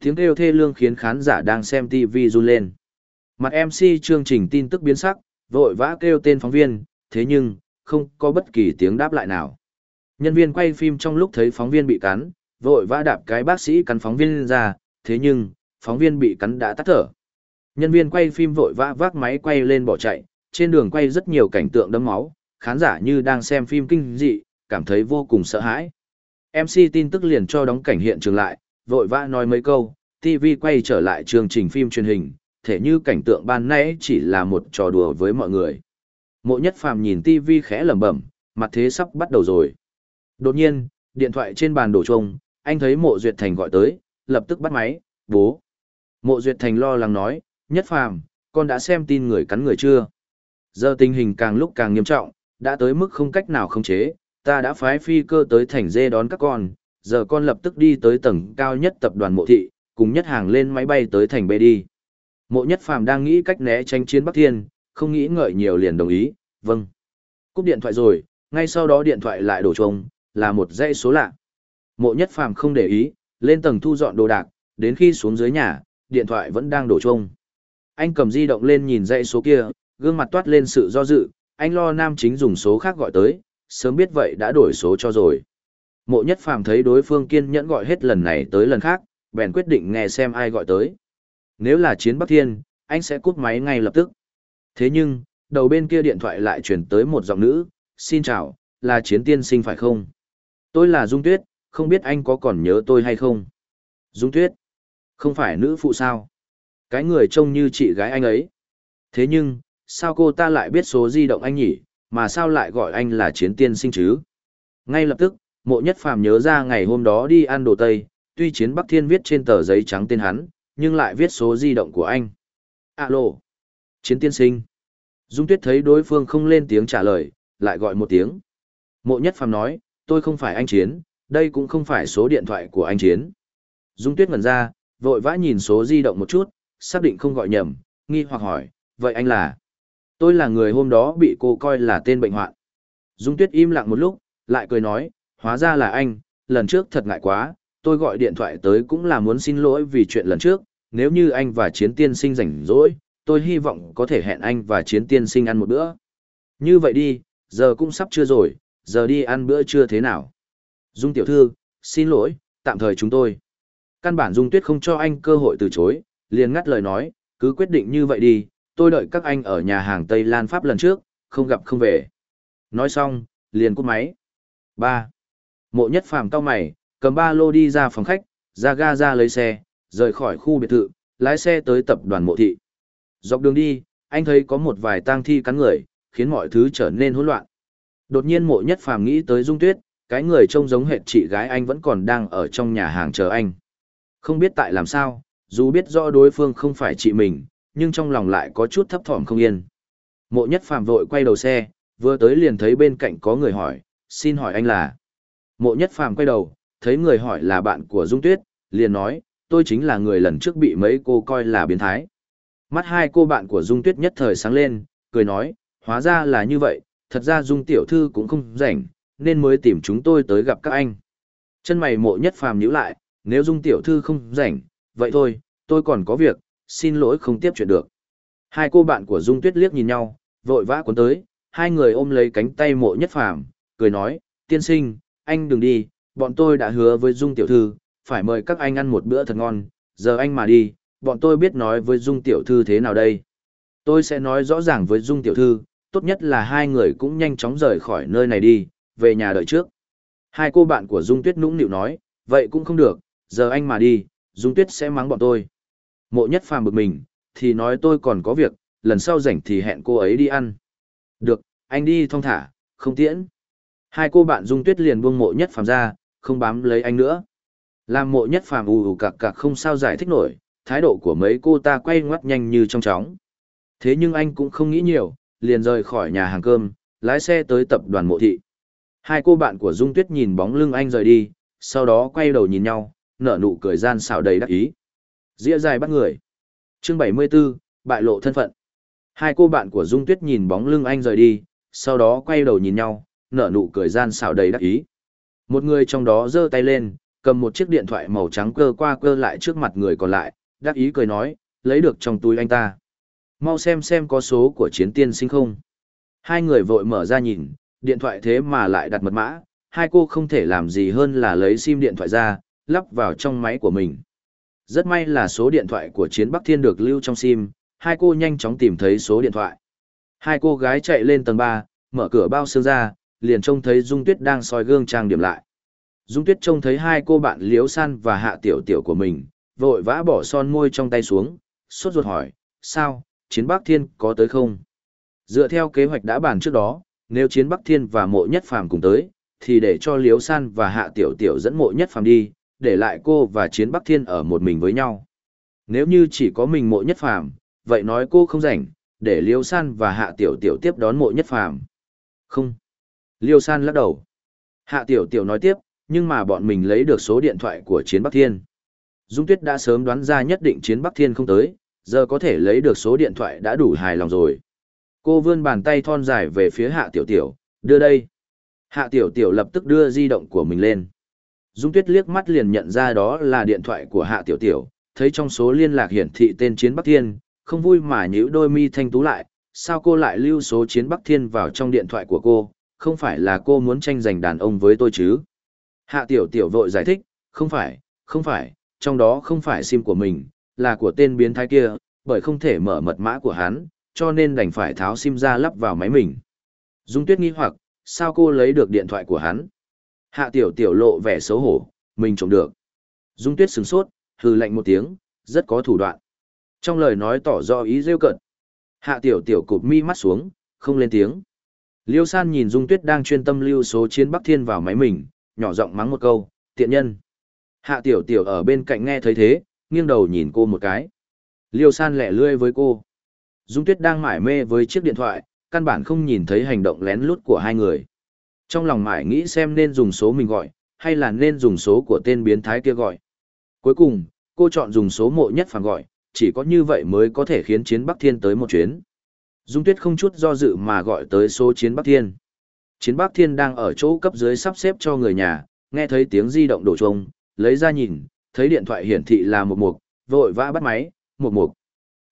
Tiếng kêu thê lương khiến khán giả đang xem TV run lên. Mặt MC chương trình tin tức biến sắc, vội vã kêu tên phóng viên, thế nhưng, không có bất kỳ tiếng đáp lại nào. Nhân viên quay phim trong lúc thấy phóng viên bị cắn, vội vã đạp cái bác sĩ cắn phóng viên ra, thế nhưng, phóng viên bị cắn đã tắt thở. Nhân viên quay phim vội vã vác máy quay lên bỏ chạy, trên đường quay rất nhiều cảnh tượng đẫm máu, khán giả như đang xem phim kinh dị, cảm thấy vô cùng sợ hãi. MC tin tức liền cho đóng cảnh hiện trường lại, vội vã nói mấy câu, TV quay trở lại chương trình phim truyền hình, thể như cảnh tượng ban nãy chỉ là một trò đùa với mọi người. Mộ nhất phàm nhìn TV khẽ lẩm bẩm, mặt thế sắp bắt đầu rồi. Đột nhiên, điện thoại trên bàn đổ trông, anh thấy mộ duyệt thành gọi tới, lập tức bắt máy, bố. Mộ duyệt thành lo lắng nói, nhất phàm, con đã xem tin người cắn người chưa? Giờ tình hình càng lúc càng nghiêm trọng, đã tới mức không cách nào khống chế, ta đã phái phi cơ tới thành dê đón các con, giờ con lập tức đi tới tầng cao nhất tập đoàn mộ thị, cùng nhất hàng lên máy bay tới thành bê đi. Mộ nhất phàm đang nghĩ cách né tranh chiến Bắc Thiên, không nghĩ ngợi nhiều liền đồng ý, vâng. Cúp điện thoại rồi, ngay sau đó điện thoại lại đổ trông, là một dãy số lạ. Mộ nhất phàm không để ý, lên tầng thu dọn đồ đạc, đến khi xuống dưới nhà, điện thoại vẫn đang đổ trông. Anh cầm di động lên nhìn dãy số kia, gương mặt toát lên sự do dự, anh lo nam chính dùng số khác gọi tới, sớm biết vậy đã đổi số cho rồi. Mộ nhất phàm thấy đối phương kiên nhẫn gọi hết lần này tới lần khác, bèn quyết định nghe xem ai gọi tới. Nếu là chiến Bắc Thiên, anh sẽ cút máy ngay lập tức. Thế nhưng, đầu bên kia điện thoại lại chuyển tới một giọng nữ, xin chào, là chiến tiên sinh phải không? Tôi là Dung Tuyết, không biết anh có còn nhớ tôi hay không? Dung Tuyết, không phải nữ phụ sao? Cái người trông như chị gái anh ấy. Thế nhưng, sao cô ta lại biết số di động anh nhỉ, mà sao lại gọi anh là chiến tiên sinh chứ? Ngay lập tức, mộ nhất phàm nhớ ra ngày hôm đó đi ăn đồ Tây, tuy chiến Bắc Thiên viết trên tờ giấy trắng tên hắn, nhưng lại viết số di động của anh. Alo, chiến tiên sinh. Dung Tuyết thấy đối phương không lên tiếng trả lời, lại gọi một tiếng. Mộ nhất phàm nói, tôi không phải anh Chiến, đây cũng không phải số điện thoại của anh Chiến. Dung Tuyết ngẩn ra, vội vã nhìn số di động một chút, xác định không gọi nhầm, nghi hoặc hỏi, vậy anh là? Tôi là người hôm đó bị cô coi là tên bệnh hoạn. Dung Tuyết im lặng một lúc, lại cười nói, hóa ra là anh, lần trước thật ngại quá, tôi gọi điện thoại tới cũng là muốn xin lỗi vì chuyện lần trước, nếu như anh và chiến tiên sinh rảnh rỗi, tôi hy vọng có thể hẹn anh và chiến tiên sinh ăn một bữa. Như vậy đi, giờ cũng sắp trưa rồi, giờ đi ăn bữa trưa thế nào? Dung tiểu thư, xin lỗi, tạm thời chúng tôi. Căn bản Dung Tuyết không cho anh cơ hội từ chối, liền ngắt lời nói, cứ quyết định như vậy đi, tôi đợi các anh ở nhà hàng Tây Lan Pháp lần trước, không gặp không về. Nói xong, liền cúp máy. 3. Mộ nhất phàm cao mày, cầm ba lô đi ra phòng khách, ra ga ra lấy xe, rời khỏi khu biệt thự, lái xe tới tập đoàn mộ thị. Dọc đường đi, anh thấy có một vài tang thi cắn người, khiến mọi thứ trở nên hỗn loạn. Đột nhiên mộ nhất phàm nghĩ tới Dung Tuyết, cái người trông giống hệt chị gái anh vẫn còn đang ở trong nhà hàng chờ anh. Không biết tại làm sao, dù biết rõ đối phương không phải chị mình, nhưng trong lòng lại có chút thấp thỏm không yên. Mộ nhất phàm vội quay đầu xe, vừa tới liền thấy bên cạnh có người hỏi, xin hỏi anh là. Mộ nhất phàm quay đầu, thấy người hỏi là bạn của Dung Tuyết, liền nói, tôi chính là người lần trước bị mấy cô coi là biến thái. Mắt hai cô bạn của Dung Tuyết nhất thời sáng lên, cười nói, hóa ra là như vậy, thật ra Dung Tiểu Thư cũng không rảnh, nên mới tìm chúng tôi tới gặp các anh. Chân mày mộ nhất phàm nhíu lại, nếu Dung Tiểu Thư không rảnh, vậy thôi, tôi còn có việc, xin lỗi không tiếp chuyện được. Hai cô bạn của Dung Tuyết liếc nhìn nhau, vội vã cuốn tới, hai người ôm lấy cánh tay mộ nhất phàm, cười nói, tiên sinh, anh đừng đi, bọn tôi đã hứa với Dung Tiểu Thư, phải mời các anh ăn một bữa thật ngon, giờ anh mà đi, bọn tôi biết nói với Dung Tiểu Thư thế nào đây. Tôi sẽ nói rõ ràng với Dung Tiểu Thư, tốt nhất là hai người cũng nhanh chóng rời khỏi nơi này đi, về nhà đợi trước. Hai cô bạn của Dung Tuyết nũng nịu nói, vậy cũng không được, giờ anh mà đi, Dung Tuyết sẽ mắng bọn tôi. Mộ nhất phàm bực mình, thì nói tôi còn có việc, lần sau rảnh thì hẹn cô ấy đi ăn. Được, anh đi thong thả, không tiễn. Hai cô bạn Dung Tuyết liền buông mộ nhất phàm ra, không bám lấy anh nữa. Làm mộ nhất phàm ù ù cạc cạc không sao giải thích nổi, thái độ của mấy cô ta quay ngoắt nhanh như trong chóng. Thế nhưng anh cũng không nghĩ nhiều, liền rời khỏi nhà hàng cơm, lái xe tới tập đoàn mộ thị. Hai cô bạn của Dung Tuyết nhìn bóng lưng anh rời đi, sau đó quay đầu nhìn nhau, nở nụ cười gian xảo đầy đắc ý. Dĩa dài bắt người. Chương 74, bại lộ thân phận. Hai cô bạn của Dung Tuyết nhìn bóng lưng anh rời đi, sau đó quay đầu nhìn nhau, nở nụ cười gian xảo đầy đắc ý. Một người trong đó giơ tay lên, cầm một chiếc điện thoại màu trắng cơ qua cơ lại trước mặt người còn lại, đắc ý cười nói, lấy được trong túi anh ta. Mau xem xem có số của chiến tiên sinh không. Hai người vội mở ra nhìn, điện thoại thế mà lại đặt mật mã, hai cô không thể làm gì hơn là lấy sim điện thoại ra, lắp vào trong máy của mình. Rất may là số điện thoại của Chiến Bắc Thiên được lưu trong sim, hai cô nhanh chóng tìm thấy số điện thoại. Hai cô gái chạy lên tầng 3, mở cửa bao xương ra, liền trông thấy Dung Tuyết đang soi gương trang điểm lại. Dung Tuyết trông thấy hai cô bạn Liễu San và Hạ Tiểu Tiểu của mình, vội vã bỏ son môi trong tay xuống, sốt ruột hỏi, sao, Chiến Bắc Thiên có tới không? Dựa theo kế hoạch đã bàn trước đó, nếu Chiến Bắc Thiên và Mộ Nhất Phàm cùng tới, thì để cho Liễu San và Hạ Tiểu Tiểu dẫn Mộ Nhất Phàm đi, để lại cô và Chiến Bắc Thiên ở một mình với nhau. Nếu như chỉ có mình Mộ Nhất Phàm, vậy nói cô không rảnh, để liêu San và Hạ Tiểu Tiểu tiếp đón Mộ Nhất Phàm. Không. Liêu San lắc đầu. Hạ Tiểu Tiểu nói tiếp, nhưng mà bọn mình lấy được số điện thoại của Chiến Bắc Thiên. Dung Tuyết đã sớm đoán ra nhất định Chiến Bắc Thiên không tới, giờ có thể lấy được số điện thoại đã đủ hài lòng rồi. Cô vươn bàn tay thon dài về phía Hạ Tiểu Tiểu, đưa đây. Hạ Tiểu Tiểu lập tức đưa di động của mình lên. Dung Tuyết liếc mắt liền nhận ra đó là điện thoại của Hạ Tiểu Tiểu, thấy trong số liên lạc hiển thị tên Chiến Bắc Thiên, không vui mà nhíu đôi mi thanh tú lại, sao cô lại lưu số Chiến Bắc Thiên vào trong điện thoại của cô, không phải là cô muốn tranh giành đàn ông với tôi chứ. Hạ Tiểu Tiểu vội giải thích, không phải, không phải, trong đó không phải sim của mình, là của tên biến thái kia, bởi không thể mở mật mã của hắn, cho nên đành phải tháo sim ra lắp vào máy mình. Dung Tuyết nghi hoặc, sao cô lấy được điện thoại của hắn? Hạ Tiểu Tiểu lộ vẻ xấu hổ, mình trộm được. Dung Tuyết sừng sốt, hừ lạnh một tiếng, rất có thủ đoạn. Trong lời nói tỏ rõ ý rêu cận. Hạ Tiểu Tiểu cụp mi mắt xuống, không lên tiếng. Liêu San nhìn Dung Tuyết đang chuyên tâm lưu số chiến Bắc Thiên vào máy mình, nhỏ giọng mắng một câu, tiện nhân. Hạ Tiểu Tiểu ở bên cạnh nghe thấy thế, nghiêng đầu nhìn cô một cái. Liêu San lẻ lươi với cô. Dung Tuyết đang mải mê với chiếc điện thoại, căn bản không nhìn thấy hành động lén lút của hai người. Trong lòng mải nghĩ xem nên dùng số mình gọi, hay là nên dùng số của tên biến thái kia gọi. Cuối cùng, cô chọn dùng số mộ nhất phàm gọi, chỉ có như vậy mới có thể khiến chiến Bắc Thiên tới một chuyến. Dung Tuyết không chút do dự mà gọi tới số chiến Bắc Thiên. Chiến Bắc Thiên đang ở chỗ cấp dưới sắp xếp cho người nhà, nghe thấy tiếng di động đổ chuông, lấy ra nhìn, thấy điện thoại hiển thị là một mục, vội vã bắt máy, một mục.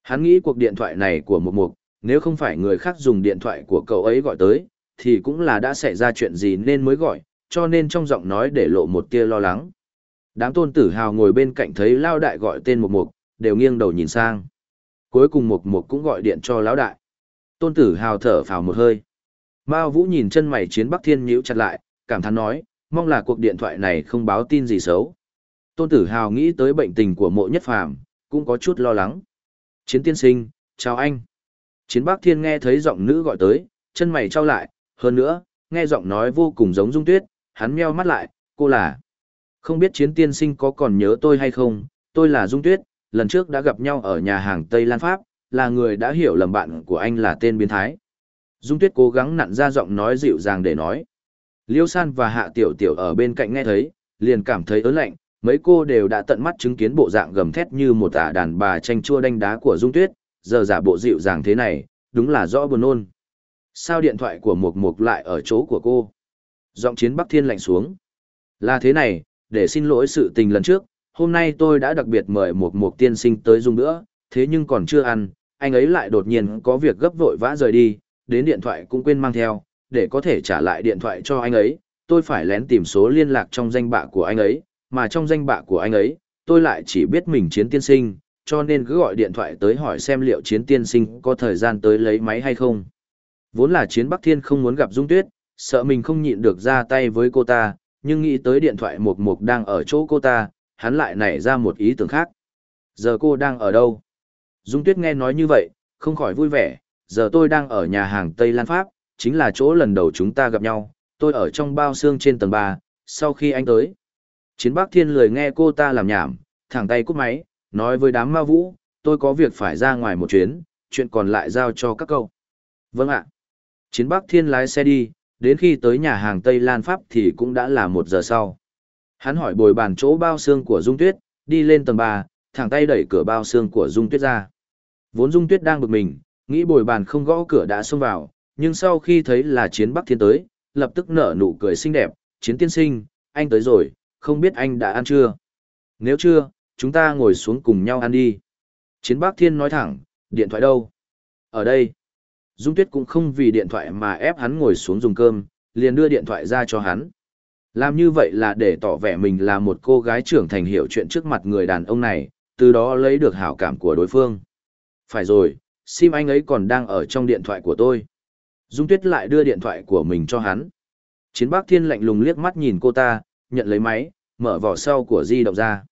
Hắn nghĩ cuộc điện thoại này của một mục, nếu không phải người khác dùng điện thoại của cậu ấy gọi tới, thì cũng là đã xảy ra chuyện gì nên mới gọi, cho nên trong giọng nói để lộ một tia lo lắng. Đám tôn tử hào ngồi bên cạnh thấy Lao Đại gọi tên một mục, đều nghiêng đầu nhìn sang. Cuối cùng một mục cũng gọi điện cho Lão Đại. Tôn tử hào thở phào một hơi. Mao Vũ nhìn chân mày chiến Bắc Thiên nhíu chặt lại, cảm thán nói, mong là cuộc điện thoại này không báo tin gì xấu. Tôn tử hào nghĩ tới bệnh tình của mộ nhất phàm, cũng có chút lo lắng. Chiến tiên sinh, chào anh. Chiến Bắc Thiên nghe thấy giọng nữ gọi tới, chân mày trao lại, hơn nữa, nghe giọng nói vô cùng giống Dung Tuyết, hắn meo mắt lại, cô là. Không biết chiến tiên sinh có còn nhớ tôi hay không, tôi là Dung Tuyết, lần trước đã gặp nhau ở nhà hàng Tây Lan Pháp, là người đã hiểu lầm bạn của anh là tên biến thái. Dung Tuyết cố gắng nặn ra giọng nói dịu dàng để nói. Liêu San và Hạ Tiểu Tiểu ở bên cạnh nghe thấy, liền cảm thấy ớn lạnh, mấy cô đều đã tận mắt chứng kiến bộ dạng gầm thét như một ả đàn bà tranh chua đanh đá của Dung Tuyết, giờ giả bộ dịu dàng thế này, đúng là rõ buồn nôn. Sao điện thoại của Mục Mục lại ở chỗ của cô? Giọng chiến Bắc Thiên lạnh xuống. Là thế này, để xin lỗi sự tình lần trước, hôm nay tôi đã đặc biệt mời Mục Mục tiên sinh tới dùng nữa, thế nhưng còn chưa ăn, anh ấy lại đột nhiên có việc gấp vội vã rời đi, đến điện thoại cũng quên mang theo, để có thể trả lại điện thoại cho anh ấy, tôi phải lén tìm số liên lạc trong danh bạ của anh ấy, mà trong danh bạ của anh ấy, tôi lại chỉ biết mình chiến tiên sinh, cho nên cứ gọi điện thoại tới hỏi xem liệu chiến tiên sinh có thời gian tới lấy máy hay không. Vốn là chiến Bắc Thiên không muốn gặp Dung Tuyết, sợ mình không nhịn được ra tay với cô ta, nhưng nghĩ tới điện thoại mục mục đang ở chỗ cô ta, hắn lại nảy ra một ý tưởng khác. Giờ cô đang ở đâu? Dung Tuyết nghe nói như vậy, không khỏi vui vẻ, giờ tôi đang ở nhà hàng Tây Lan Pháp, chính là chỗ lần đầu chúng ta gặp nhau, tôi ở trong bao xương trên tầng 3, sau khi anh tới. Chiến Bắc Thiên lười nghe cô ta làm nhảm, thẳng tay cúp máy, nói với đám ma vũ, tôi có việc phải ra ngoài một chuyến, chuyện còn lại giao cho các cậu. Vâng ạ. Chiến Bắc Thiên lái xe đi, đến khi tới nhà hàng Tây Lan Pháp thì cũng đã là một giờ sau. Hắn hỏi bồi bàn chỗ bao xương của Dung Tuyết, đi lên tầng 3, thẳng tay đẩy cửa bao xương của Dung Tuyết ra. Vốn Dung Tuyết đang bực mình, nghĩ bồi bàn không gõ cửa đã xông vào, nhưng sau khi thấy là Chiến Bắc Thiên tới, lập tức nở nụ cười xinh đẹp, Chiến Tiên Sinh, anh tới rồi, không biết anh đã ăn chưa? Nếu chưa, chúng ta ngồi xuống cùng nhau ăn đi. Chiến Bắc Thiên nói thẳng, điện thoại đâu? Ở đây. Dung Tuyết cũng không vì điện thoại mà ép hắn ngồi xuống dùng cơm, liền đưa điện thoại ra cho hắn. Làm như vậy là để tỏ vẻ mình là một cô gái trưởng thành hiểu chuyện trước mặt người đàn ông này, từ đó lấy được hảo cảm của đối phương. Phải rồi, sim anh ấy còn đang ở trong điện thoại của tôi. Dung Tuyết lại đưa điện thoại của mình cho hắn. Chiến Bác Thiên lạnh lùng liếc mắt nhìn cô ta, nhận lấy máy, mở vỏ sau của di động ra.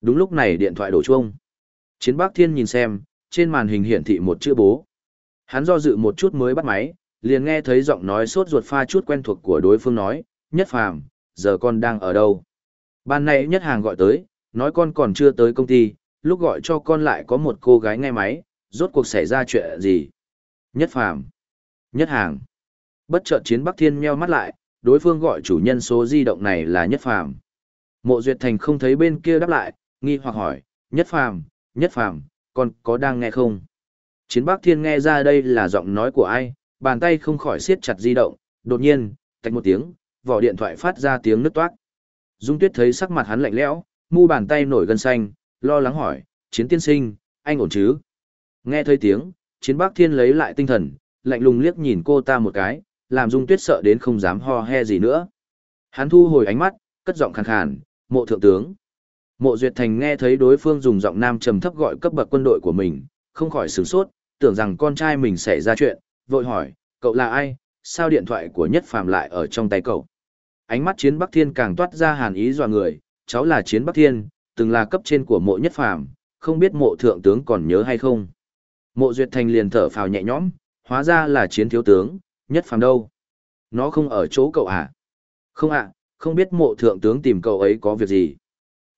Đúng lúc này điện thoại đổ chuông. Chiến Bác Thiên nhìn xem, trên màn hình hiển thị một chữ bố. Hắn do dự một chút mới bắt máy, liền nghe thấy giọng nói sốt ruột pha chút quen thuộc của đối phương nói, nhất phàm, giờ con đang ở đâu? Ban nãy nhất hàng gọi tới, nói con còn chưa tới công ty, lúc gọi cho con lại có một cô gái nghe máy, rốt cuộc xảy ra chuyện gì? Nhất phàm. Nhất hàng. Bất chợt chiến Bắc Thiên meo mắt lại, đối phương gọi chủ nhân số di động này là Nhất phàm. Mộ Duyệt Thành không thấy bên kia đáp lại, nghi hoặc hỏi, Nhất phàm, Nhất phàm, con có đang nghe không? Chiến Bắc Thiên nghe ra đây là giọng nói của ai, bàn tay không khỏi siết chặt di động, đột nhiên, tạch một tiếng, vỏ điện thoại phát ra tiếng nứt toát. Dung Tuyết thấy sắc mặt hắn lạnh lẽo, mu bàn tay nổi gân xanh, lo lắng hỏi, chiến tiên sinh, anh ổn chứ? Nghe thấy tiếng, chiến Bắc Thiên lấy lại tinh thần, lạnh lùng liếc nhìn cô ta một cái, làm Dung Tuyết sợ đến không dám ho he gì nữa. Hắn thu hồi ánh mắt, cất giọng khàn khàn, mộ thượng tướng. Mộ Duyệt Thành nghe thấy đối phương dùng giọng nam trầm thấp gọi cấp bậc quân đội của mình, không khỏi sửng sốt, tưởng rằng con trai mình xảy ra chuyện, vội hỏi, cậu là ai, sao điện thoại của Nhất Phàm lại ở trong tay cậu? Ánh mắt Chiến Bắc Thiên càng toát ra hàn ý dọa người, cháu là Chiến Bắc Thiên, từng là cấp trên của mộ Nhất Phàm, không biết mộ thượng tướng còn nhớ hay không? Mộ Duyệt Thành liền thở phào nhẹ nhõm, hóa ra là Chiến thiếu tướng, Nhất Phàm đâu? Nó không ở chỗ cậu à? Không ạ, không biết mộ thượng tướng tìm cậu ấy có việc gì.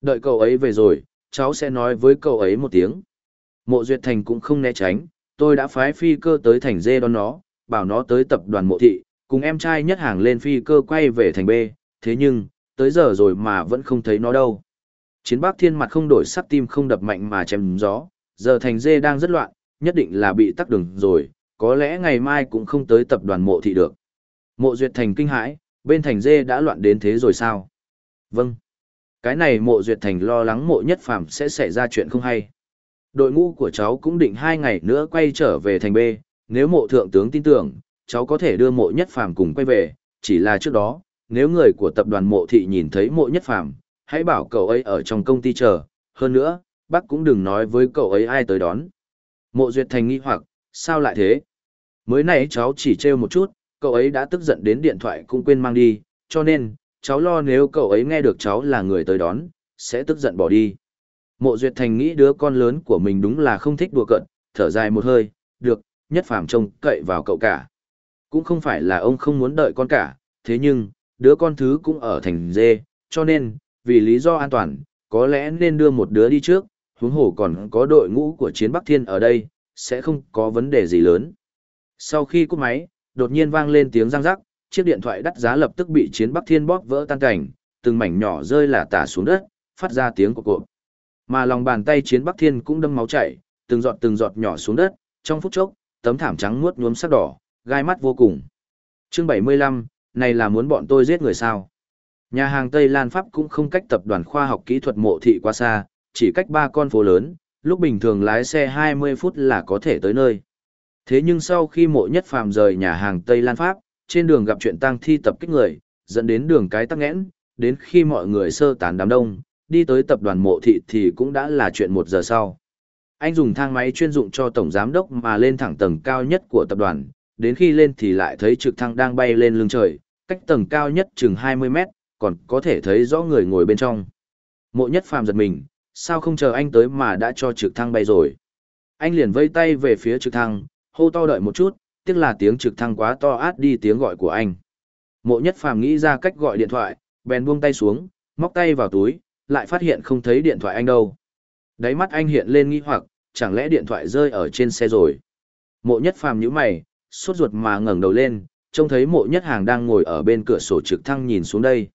Đợi cậu ấy về rồi, cháu sẽ nói với cậu ấy một tiếng. Mộ Duyệt Thành cũng không né tránh, tôi đã phái phi cơ tới thành dê đón nó, bảo nó tới tập đoàn mộ thị, cùng em trai nhất hàng lên phi cơ quay về thành B, thế nhưng, tới giờ rồi mà vẫn không thấy nó đâu. Chiến bác thiên mặt không đổi sắc tim không đập mạnh mà chém gió, giờ thành dê đang rất loạn, nhất định là bị tắc đường rồi, có lẽ ngày mai cũng không tới tập đoàn mộ thị được. Mộ duyệt thành kinh hãi, bên thành dê đã loạn đến thế rồi sao? Vâng. Cái này mộ duyệt thành lo lắng mộ nhất phàm sẽ xảy ra chuyện không hay. Đội ngũ của cháu cũng định hai ngày nữa quay trở về thành B, nếu mộ thượng tướng tin tưởng, cháu có thể đưa mộ nhất phàm cùng quay về, chỉ là trước đó, nếu người của tập đoàn mộ thị nhìn thấy mộ nhất phàm, hãy bảo cậu ấy ở trong công ty chờ, hơn nữa, bác cũng đừng nói với cậu ấy ai tới đón. Mộ duyệt thành nghi hoặc, sao lại thế? Mới nãy cháu chỉ trêu một chút, cậu ấy đã tức giận đến điện thoại cũng quên mang đi, cho nên, cháu lo nếu cậu ấy nghe được cháu là người tới đón, sẽ tức giận bỏ đi. Mộ Duyệt Thành nghĩ đứa con lớn của mình đúng là không thích đùa cợt, thở dài một hơi, được, nhất phàm trông cậy vào cậu cả. Cũng không phải là ông không muốn đợi con cả, thế nhưng, đứa con thứ cũng ở thành dê, cho nên, vì lý do an toàn, có lẽ nên đưa một đứa đi trước, huống hồ còn có đội ngũ của chiến Bắc Thiên ở đây, sẽ không có vấn đề gì lớn. Sau khi cúp máy, đột nhiên vang lên tiếng răng rắc, chiếc điện thoại đắt giá lập tức bị chiến Bắc Thiên bóp vỡ tan cảnh, từng mảnh nhỏ rơi là tả xuống đất, phát ra tiếng của cộp. Mà lòng bàn tay chiến Bắc Thiên cũng đâm máu chảy, từng giọt từng giọt nhỏ xuống đất, trong phút chốc, tấm thảm trắng muốt nhuốm sắc đỏ, gai mắt vô cùng. Chương 75, này là muốn bọn tôi giết người sao? Nhà hàng Tây Lan Pháp cũng không cách tập đoàn khoa học kỹ thuật mộ thị quá xa, chỉ cách ba con phố lớn, lúc bình thường lái xe 20 phút là có thể tới nơi. Thế nhưng sau khi mộ nhất phàm rời nhà hàng Tây Lan Pháp, trên đường gặp chuyện tang thi tập kích người, dẫn đến đường cái tắc nghẽn, đến khi mọi người sơ tán đám đông, đi tới tập đoàn mộ thị thì cũng đã là chuyện một giờ sau. Anh dùng thang máy chuyên dụng cho tổng giám đốc mà lên thẳng tầng cao nhất của tập đoàn, đến khi lên thì lại thấy trực thăng đang bay lên lưng trời, cách tầng cao nhất chừng 20 mét, còn có thể thấy rõ người ngồi bên trong. Mộ nhất phàm giật mình, sao không chờ anh tới mà đã cho trực thăng bay rồi. Anh liền vây tay về phía trực thăng, hô to đợi một chút, tiếc là tiếng trực thăng quá to át đi tiếng gọi của anh. Mộ nhất phàm nghĩ ra cách gọi điện thoại, bèn buông tay xuống, móc tay vào túi, lại phát hiện không thấy điện thoại anh đâu. Đáy mắt anh hiện lên nghi hoặc, chẳng lẽ điện thoại rơi ở trên xe rồi. Mộ nhất phàm nhíu mày, sốt ruột mà ngẩng đầu lên, trông thấy mộ nhất hàng đang ngồi ở bên cửa sổ trực thăng nhìn xuống đây.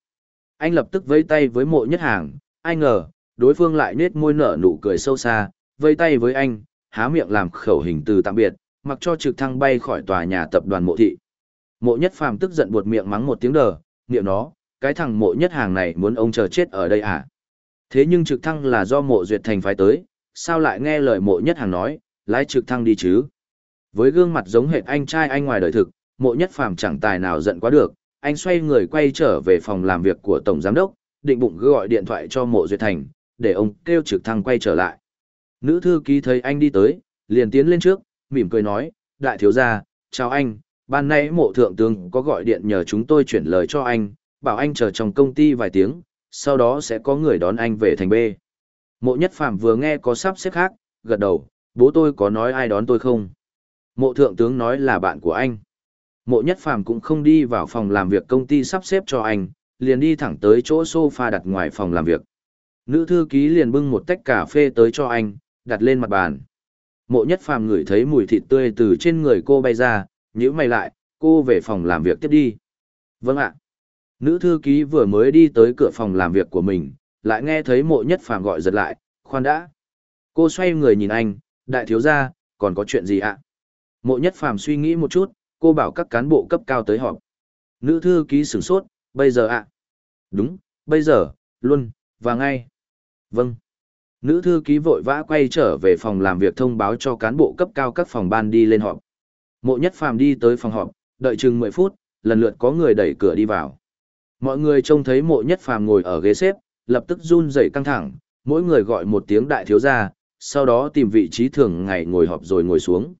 Anh lập tức vây tay với mộ nhất hàng, ai ngờ, đối phương lại nết môi nở nụ cười sâu xa, vây tay với anh, há miệng làm khẩu hình từ tạm biệt, mặc cho trực thăng bay khỏi tòa nhà tập đoàn mộ thị. Mộ nhất phàm tức giận buột miệng mắng một tiếng đờ, niệm nó, cái thằng mộ nhất hàng này muốn ông chờ chết ở đây à? Thế nhưng trực thăng là do mộ duyệt thành phái tới, sao lại nghe lời mộ nhất hàng nói, lái trực thăng đi chứ? Với gương mặt giống hệt anh trai anh ngoài đời thực, mộ nhất phàm chẳng tài nào giận quá được, anh xoay người quay trở về phòng làm việc của Tổng Giám Đốc, định bụng gọi điện thoại cho mộ duyệt thành, để ông kêu trực thăng quay trở lại. Nữ thư ký thấy anh đi tới, liền tiến lên trước, mỉm cười nói, đại thiếu gia, chào anh, ban nãy mộ thượng tướng có gọi điện nhờ chúng tôi chuyển lời cho anh, bảo anh chờ trong công ty vài tiếng, sau đó sẽ có người đón anh về thành B. Mộ nhất Phạm vừa nghe có sắp xếp khác, gật đầu, bố tôi có nói ai đón tôi không? Mộ thượng tướng nói là bạn của anh. Mộ nhất Phạm cũng không đi vào phòng làm việc công ty sắp xếp cho anh, liền đi thẳng tới chỗ sofa đặt ngoài phòng làm việc. Nữ thư ký liền bưng một tách cà phê tới cho anh, đặt lên mặt bàn. Mộ nhất phàm ngửi thấy mùi thịt tươi từ trên người cô bay ra, nhíu mày lại, cô về phòng làm việc tiếp đi. Vâng ạ. Nữ thư ký vừa mới đi tới cửa phòng làm việc của mình, lại nghe thấy mộ nhất phàm gọi giật lại, khoan đã. Cô xoay người nhìn anh, đại thiếu gia, còn có chuyện gì ạ? Mộ nhất phàm suy nghĩ một chút, cô bảo các cán bộ cấp cao tới họp. Nữ thư ký sửng sốt, bây giờ ạ? Đúng, bây giờ, luôn, và ngay. Vâng. Nữ thư ký vội vã quay trở về phòng làm việc thông báo cho cán bộ cấp cao các phòng ban đi lên họp. Mộ nhất phàm đi tới phòng họp, đợi chừng 10 phút, lần lượt có người đẩy cửa đi vào. Mọi người trông thấy mộ nhất phàm ngồi ở ghế xếp, lập tức run rẩy căng thẳng, mỗi người gọi một tiếng đại thiếu gia, sau đó tìm vị trí thường ngày ngồi họp rồi ngồi xuống.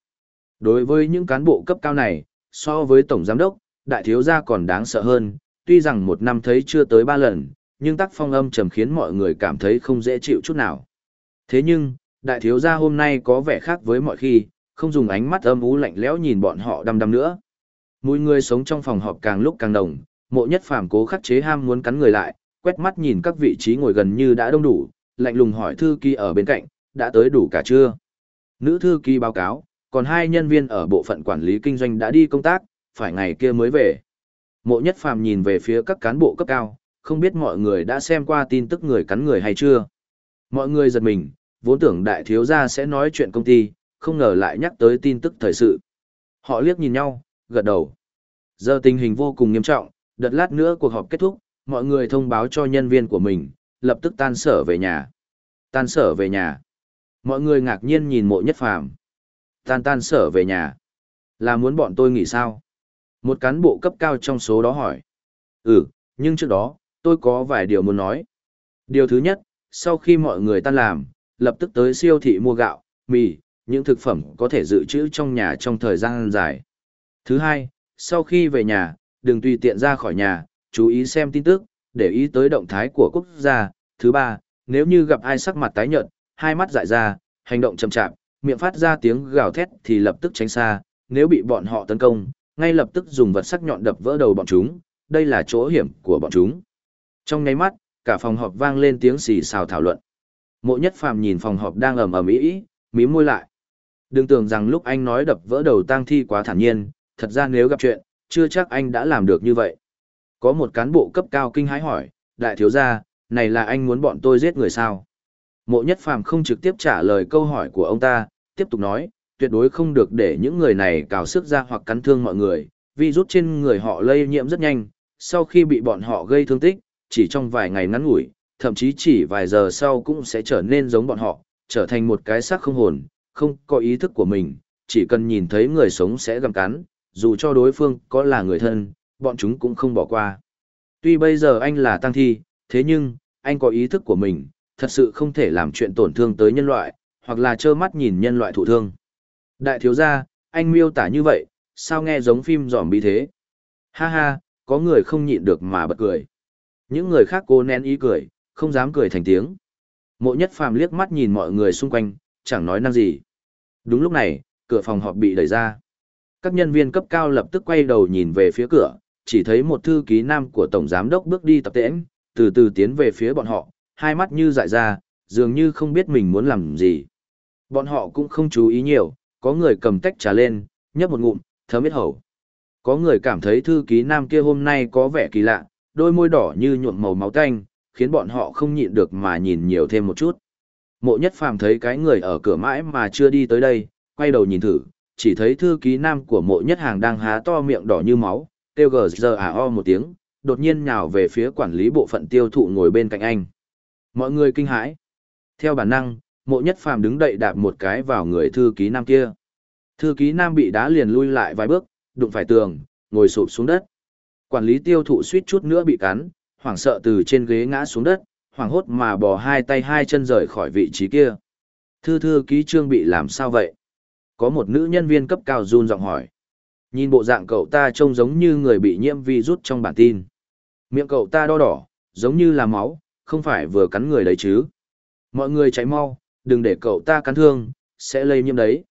Đối với những cán bộ cấp cao này, so với tổng giám đốc, đại thiếu gia còn đáng sợ hơn, tuy rằng một năm thấy chưa tới ba lần, nhưng tác phong âm trầm khiến mọi người cảm thấy không dễ chịu chút nào. Thế nhưng, đại thiếu gia hôm nay có vẻ khác với mọi khi, không dùng ánh mắt âm u lạnh lẽo nhìn bọn họ đăm đăm nữa. Mùi người sống trong phòng họp càng lúc càng đồng, mộ nhất phàm cố khắc chế ham muốn cắn người lại, quét mắt nhìn các vị trí ngồi gần như đã đông đủ, lạnh lùng hỏi thư ký ở bên cạnh, đã tới đủ cả chưa? Nữ thư ký báo cáo, còn hai nhân viên ở bộ phận quản lý kinh doanh đã đi công tác, phải ngày kia mới về. Mộ nhất phàm nhìn về phía các cán bộ cấp cao, không biết mọi người đã xem qua tin tức người cắn người hay chưa. Mọi người giật mình, vốn tưởng đại thiếu gia sẽ nói chuyện công ty, không ngờ lại nhắc tới tin tức thời sự. Họ liếc nhìn nhau, gật đầu. Giờ tình hình vô cùng nghiêm trọng, đợt lát nữa cuộc họp kết thúc, mọi người thông báo cho nhân viên của mình, lập tức tan sở về nhà. Tan sở về nhà. Mọi người ngạc nhiên nhìn mộ nhất phàm. Tan tan sở về nhà. Là muốn bọn tôi nghỉ sao? Một cán bộ cấp cao trong số đó hỏi. Ừ, nhưng trước đó, tôi có vài điều muốn nói. Điều thứ nhất, sau khi mọi người tan làm, lập tức tới siêu thị mua gạo, mì, những thực phẩm có thể dự trữ trong nhà trong thời gian dài. Thứ hai, sau khi về nhà, đừng tùy tiện ra khỏi nhà, chú ý xem tin tức, để ý tới động thái của quốc gia. Thứ ba, nếu như gặp ai sắc mặt tái nhợt, hai mắt dại ra, hành động chậm chạp, miệng phát ra tiếng gào thét thì lập tức tránh xa, nếu bị bọn họ tấn công, ngay lập tức dùng vật sắc nhọn đập vỡ đầu bọn chúng, đây là chỗ hiểm của bọn chúng. Trong nháy mắt, cả phòng họp vang lên tiếng xì xào thảo luận. Mộ Nhất Phàm nhìn phòng họp đang ầm ầm ĩ ĩ, mím môi lại. Đừng tưởng rằng lúc anh nói đập vỡ đầu tang thi quá thản nhiên, thật ra nếu gặp chuyện, chưa chắc anh đã làm được như vậy. Có một cán bộ cấp cao kinh hãi hỏi, đại thiếu gia, này là anh muốn bọn tôi giết người sao? Mộ Nhất Phàm không trực tiếp trả lời câu hỏi của ông ta, tiếp tục nói, tuyệt đối không được để những người này cào sức ra hoặc cắn thương mọi người, vì rút trên người họ lây nhiễm rất nhanh, sau khi bị bọn họ gây thương tích, chỉ trong vài ngày ngắn ngủi, thậm chí chỉ vài giờ sau cũng sẽ trở nên giống bọn họ, trở thành một cái xác không hồn, không có ý thức của mình, chỉ cần nhìn thấy người sống sẽ gầm cắn, dù cho đối phương có là người thân, bọn chúng cũng không bỏ qua. Tuy bây giờ anh là tăng thi, thế nhưng, anh có ý thức của mình, thật sự không thể làm chuyện tổn thương tới nhân loại, hoặc là trơ mắt nhìn nhân loại thụ thương. Đại thiếu gia, anh miêu tả như vậy, sao nghe giống phim giỏm bi thế. Ha ha, có người không nhịn được mà bật cười. Những người khác cố nén ý cười, không dám cười thành tiếng. Mộ nhất phàm liếc mắt nhìn mọi người xung quanh, chẳng nói năng gì. Đúng lúc này, cửa phòng họp bị đẩy ra. Các nhân viên cấp cao lập tức quay đầu nhìn về phía cửa, chỉ thấy một thư ký nam của tổng giám đốc bước đi tập tễnh, từ từ tiến về phía bọn họ, hai mắt như dại ra, dường như không biết mình muốn làm gì. Bọn họ cũng không chú ý nhiều, có người cầm tách trà lên, nhấp một ngụm, thấm biết hầu. Có người cảm thấy thư ký nam kia hôm nay có vẻ kỳ lạ, đôi môi đỏ như nhuộm màu máu tanh, khiến bọn họ không nhịn được mà nhìn nhiều thêm một chút. Mộ nhất phàm thấy cái người ở cửa mãi mà chưa đi tới đây, quay đầu nhìn thử, chỉ thấy thư ký nam của mộ nhất hàng đang há to miệng đỏ như máu, kêu gờ giờ à o một tiếng, đột nhiên nhào về phía quản lý bộ phận tiêu thụ ngồi bên cạnh anh. Mọi người kinh hãi. Theo bản năng, mộ nhất phàm đứng đậy đạp một cái vào người thư ký nam kia. Thư ký nam bị đá liền lui lại vài bước, đụng phải tường, ngồi sụp xuống đất. Quản lý tiêu thụ suýt chút nữa bị cắn, hoảng sợ từ trên ghế ngã xuống đất, hoảng hốt mà bò hai tay hai chân rời khỏi vị trí kia. Thư thư ký trương bị làm sao vậy? Có một nữ nhân viên cấp cao run giọng hỏi. Nhìn bộ dạng cậu ta trông giống như người bị nhiễm virus trong bản tin. Miệng cậu ta đo đỏ, giống như là máu, không phải vừa cắn người đấy chứ. Mọi người chạy mau, đừng để cậu ta cắn thương, sẽ lây nhiễm đấy.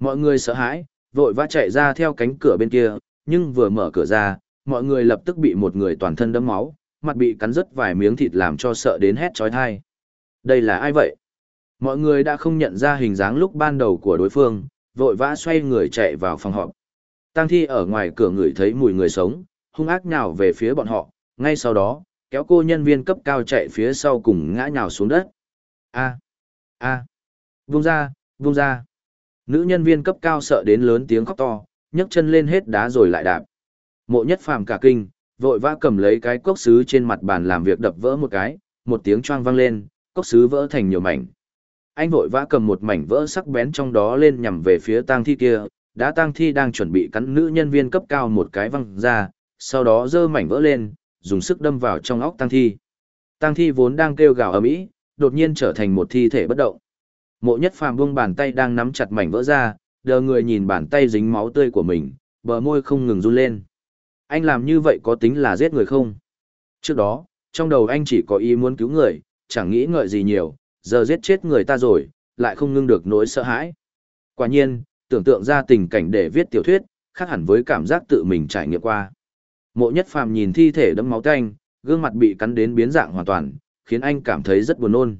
Mọi người sợ hãi, vội vã chạy ra theo cánh cửa bên kia, nhưng vừa mở cửa ra, mọi người lập tức bị một người toàn thân đẫm máu, mặt bị cắn rứt vài miếng thịt làm cho sợ đến hét chói tai. Đây là ai vậy? Mọi người đã không nhận ra hình dáng lúc ban đầu của đối phương, vội vã xoay người chạy vào phòng họp. Tang thi ở ngoài cửa người thấy mùi người sống, hung ác nhào về phía bọn họ, ngay sau đó, kéo cô nhân viên cấp cao chạy phía sau cùng ngã nhào xuống đất. A, a, vung ra, vung ra. Nữ nhân viên cấp cao sợ đến lớn tiếng khóc to, nhấc chân lên hết đá rồi lại đạp. Mộ nhất phàm cả kinh, vội vã cầm lấy cái cốc sứ trên mặt bàn làm việc đập vỡ một cái, một tiếng choang vang lên, cốc sứ vỡ thành nhiều mảnh. Anh vội vã cầm một mảnh vỡ sắc bén trong đó lên nhằm về phía tang thi kia, đã tang thi đang chuẩn bị cắn nữ nhân viên cấp cao một cái văng ra, sau đó giơ mảnh vỡ lên, dùng sức đâm vào trong óc tang thi. Tang thi vốn đang kêu gào ầm ĩ, đột nhiên trở thành một thi thể bất động. Mộ Nhất Phàm buông bàn tay đang nắm chặt mảnh vỡ ra, đờ người nhìn bàn tay dính máu tươi của mình, bờ môi không ngừng run lên. Anh làm như vậy có tính là giết người không? Trước đó, trong đầu anh chỉ có ý muốn cứu người, chẳng nghĩ ngợi gì nhiều, giờ giết chết người ta rồi, lại không ngưng được nỗi sợ hãi. Quả nhiên, tưởng tượng ra tình cảnh để viết tiểu thuyết, khác hẳn với cảm giác tự mình trải nghiệm qua. Mộ nhất phàm nhìn thi thể đẫm máu tanh, gương mặt bị cắn đến biến dạng hoàn toàn, khiến anh cảm thấy rất buồn nôn.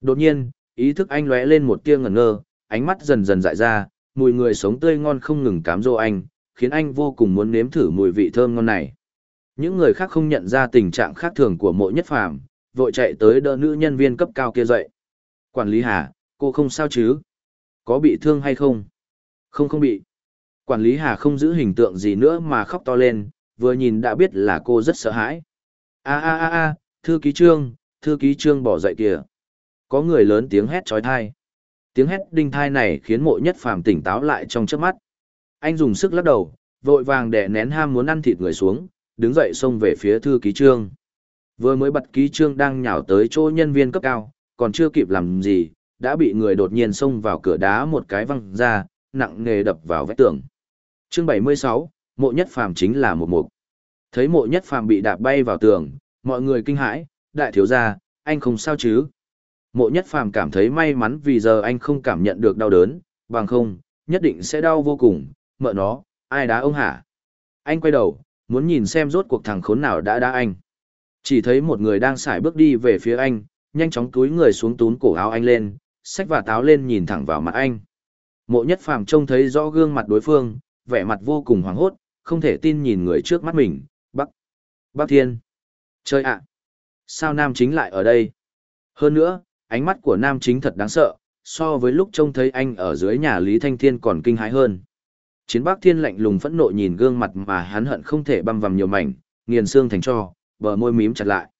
Đột nhiên, ý thức anh lóe lên một tia ngẩn ngơ, ánh mắt dần dần dại ra, mùi người sống tươi ngon không ngừng cám dỗ anh, khiến anh vô cùng muốn nếm thử mùi vị thơm ngon này. Những người khác không nhận ra tình trạng khác thường của mộ nhất phàm, vội chạy tới đỡ nữ nhân viên cấp cao kia dậy. Quản lý Hà, cô không sao chứ? Có bị thương hay không? Không không bị. Quản lý Hà không giữ hình tượng gì nữa mà khóc to lên, vừa nhìn đã biết là cô rất sợ hãi. A a a a, thư ký trương, thư ký trương bỏ dậy kìa. Có người lớn tiếng hét trói thai. Tiếng hét đinh thai này khiến mộ nhất phàm tỉnh táo lại trong chớp mắt. Anh dùng sức lắc đầu, vội vàng đè nén ham muốn ăn thịt người xuống, đứng dậy xông về phía thư ký trương. Vừa mới bật ký trương đang nhào tới chỗ nhân viên cấp cao, còn chưa kịp làm gì, đã bị người đột nhiên xông vào cửa đá một cái văng ra, nặng nề đập vào vách tường. Chương 76, mộ nhất phàm chính là một mục. Thấy mộ nhất phàm bị đạp bay vào tường, mọi người kinh hãi, đại thiếu gia, anh không sao chứ? Mộ nhất phàm cảm thấy may mắn vì giờ anh không cảm nhận được đau đớn, bằng không, nhất định sẽ đau vô cùng, mợ nó, ai đá ông hả? Anh quay đầu, muốn nhìn xem rốt cuộc thằng khốn nào đã đá anh. Chỉ thấy một người đang xài bước đi về phía anh, nhanh chóng túi người xuống tún cổ áo anh lên, xách và táo lên nhìn thẳng vào mặt anh. Mộ nhất phàm trông thấy rõ gương mặt đối phương, vẻ mặt vô cùng hoảng hốt, không thể tin nhìn người trước mắt mình, Bắc. Bắc Thiên. Chơi ạ. Sao nam chính lại ở đây? Hơn nữa, ánh mắt của nam chính thật đáng sợ, so với lúc trông thấy anh ở dưới nhà Lý Thanh Thiên còn kinh hãi hơn. Chiến Bắc Thiên lạnh lùng phẫn nộ nhìn gương mặt mà hắn hận không thể băm vằm nhiều mảnh, nghiền xương thành cho, bờ môi mím chặt lại.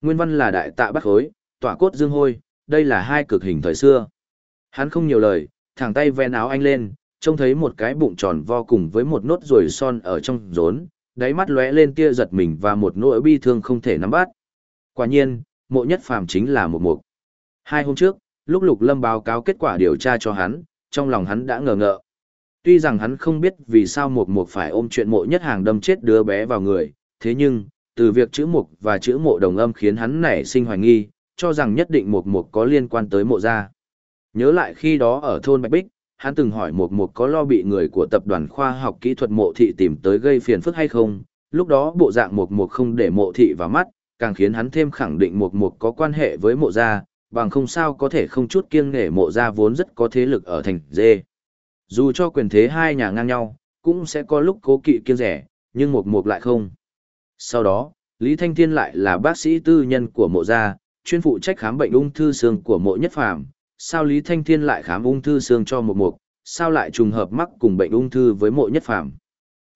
Nguyên văn là đại tạ bắt khối, tỏa cốt dương hôi, đây là hai cực hình thời xưa. Hắn không nhiều lời, thẳng tay ven áo anh lên, trông thấy một cái bụng tròn vo cùng với một nốt ruồi son ở trong rốn, đáy mắt lóe lên tia giật mình và một nỗi bi thương không thể nắm bắt. Quả nhiên, mộ nhất phàm chính là một mục. Hai hôm trước, lúc Lục Lâm báo cáo kết quả điều tra cho hắn, trong lòng hắn đã ngờ ngợ. Tuy rằng hắn không biết vì sao một mục phải ôm chuyện mộ nhất hàng đâm chết đứa bé vào người, thế nhưng, từ việc chữ mục và chữ mộ đồng âm khiến hắn nảy sinh hoài nghi, cho rằng nhất định mục mục có liên quan tới mộ gia. Nhớ lại khi đó ở thôn Bạch Bích, hắn từng hỏi mục mục có lo bị người của tập đoàn khoa học kỹ thuật mộ thị tìm tới gây phiền phức hay không, lúc đó bộ dạng mục mục không để mộ thị vào mắt, càng khiến hắn thêm khẳng định mục mục có quan hệ với mộ gia, bằng không sao có thể không chút kiêng nể mộ gia vốn rất có thế lực ở thành dê. Dù cho quyền thế hai nhà ngang nhau, cũng sẽ có lúc cố kỵ kiêng rẻ, nhưng mục mục lại không. Sau đó, Lý Thanh Thiên lại là bác sĩ tư nhân của mộ gia, chuyên phụ trách khám bệnh ung thư xương của mộ nhất phàm. Sao Lý Thanh Thiên lại khám ung thư xương cho một mục, sao lại trùng hợp mắc cùng bệnh ung thư với mộ nhất phàm?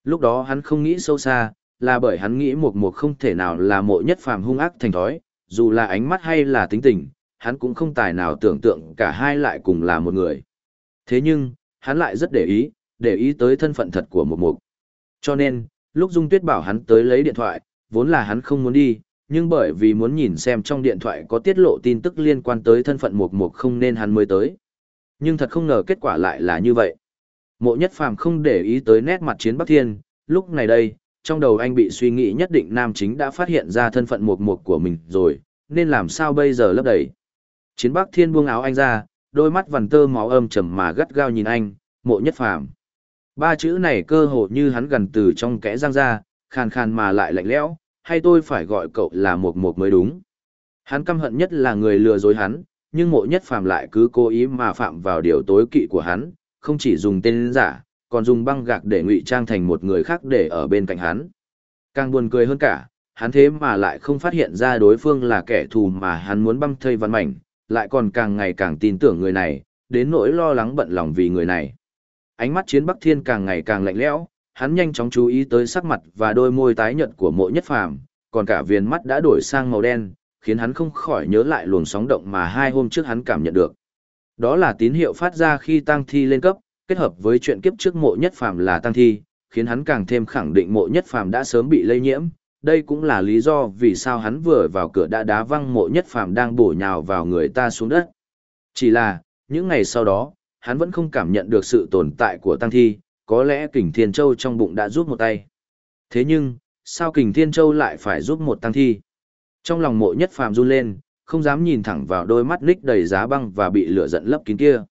Lúc đó hắn không nghĩ sâu xa, là bởi hắn nghĩ một mục không thể nào là mộ nhất phàm hung ác thành thói, dù là ánh mắt hay là tính tình, hắn cũng không tài nào tưởng tượng cả hai lại cùng là một người. Thế nhưng, hắn lại rất để ý, để ý tới thân phận thật của một mục. Cho nên, lúc Dung Tuyết bảo hắn tới lấy điện thoại, vốn là hắn không muốn đi, nhưng bởi vì muốn nhìn xem trong điện thoại có tiết lộ tin tức liên quan tới thân phận mục mục không nên hắn mới tới. Nhưng thật không ngờ kết quả lại là như vậy. Mộ nhất phàm không để ý tới nét mặt chiến Bắc Thiên, lúc này đây, trong đầu anh bị suy nghĩ nhất định nam chính đã phát hiện ra thân phận mục mục của mình rồi, nên làm sao bây giờ lấp đầy. Chiến Bắc Thiên buông áo anh ra, đôi mắt vằn tơ máu âm trầm mà gắt gao nhìn anh, mộ nhất phàm. Ba chữ này cơ hồ như hắn gần từ trong kẽ răng ra, khàn khàn mà lại lạnh lẽo, hay tôi phải gọi cậu là một một mới đúng. Hắn căm hận nhất là người lừa dối hắn, nhưng mộ nhất phàm lại cứ cố ý mà phạm vào điều tối kỵ của hắn, không chỉ dùng tên giả, còn dùng băng gạc để ngụy trang thành một người khác để ở bên cạnh hắn. Càng buồn cười hơn cả, hắn thế mà lại không phát hiện ra đối phương là kẻ thù mà hắn muốn băng thây văn mảnh, lại còn càng ngày càng tin tưởng người này, đến nỗi lo lắng bận lòng vì người này. Ánh mắt chiến Bắc Thiên càng ngày càng lạnh lẽo, hắn nhanh chóng chú ý tới sắc mặt và đôi môi tái nhợt của mộ nhất phàm, còn cả viền mắt đã đổi sang màu đen, khiến hắn không khỏi nhớ lại luồng sóng động mà hai hôm trước hắn cảm nhận được. Đó là tín hiệu phát ra khi tăng thi lên cấp, kết hợp với chuyện kiếp trước mộ nhất phàm là tăng thi, khiến hắn càng thêm khẳng định mộ nhất phàm đã sớm bị lây nhiễm. Đây cũng là lý do vì sao hắn vừa vào cửa đã đá văng mộ nhất phàm đang bổ nhào vào người ta xuống đất. Chỉ là, những ngày sau đó, hắn vẫn không cảm nhận được sự tồn tại của tăng thi, có lẽ kình thiên châu trong bụng đã giúp một tay. Thế nhưng, sao kình thiên châu lại phải giúp một tăng thi? Trong lòng mộ nhất phàm run lên, không dám nhìn thẳng vào đôi mắt ních đầy giá băng và bị lửa giận lấp kín kia.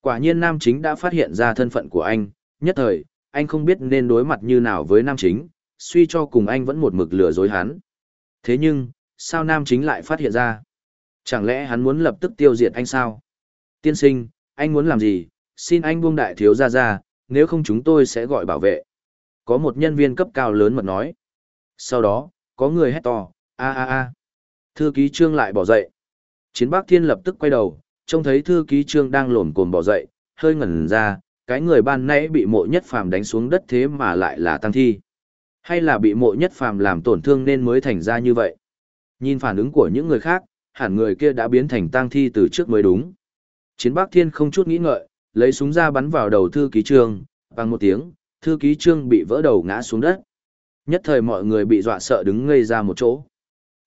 Quả nhiên nam chính đã phát hiện ra thân phận của anh, nhất thời, anh không biết nên đối mặt như nào với nam chính, suy cho cùng anh vẫn một mực lừa dối hắn. Thế nhưng, sao nam chính lại phát hiện ra? Chẳng lẽ hắn muốn lập tức tiêu diệt anh sao? Tiên sinh, anh muốn làm gì? Xin anh buông đại thiếu ra ra, nếu không chúng tôi sẽ gọi bảo vệ. Có một nhân viên cấp cao lớn mật nói. Sau đó, có người hét to, a a a. Thư ký trương lại bỏ dậy. Chiến bác thiên lập tức quay đầu, trông thấy thư ký trương đang lổn cồn bỏ dậy, hơi ngẩn ra, cái người ban nãy bị mộ nhất phàm đánh xuống đất thế mà lại là tăng thi. Hay là bị mộ nhất phàm làm tổn thương nên mới thành ra như vậy. Nhìn phản ứng của những người khác, hẳn người kia đã biến thành tăng thi từ trước mới đúng. Chiến bác thiên không chút nghĩ ngợi, lấy súng ra bắn vào đầu thư ký trương, bằng một tiếng, thư ký trương bị vỡ đầu ngã xuống đất. Nhất thời mọi người bị dọa sợ đứng ngây ra một chỗ.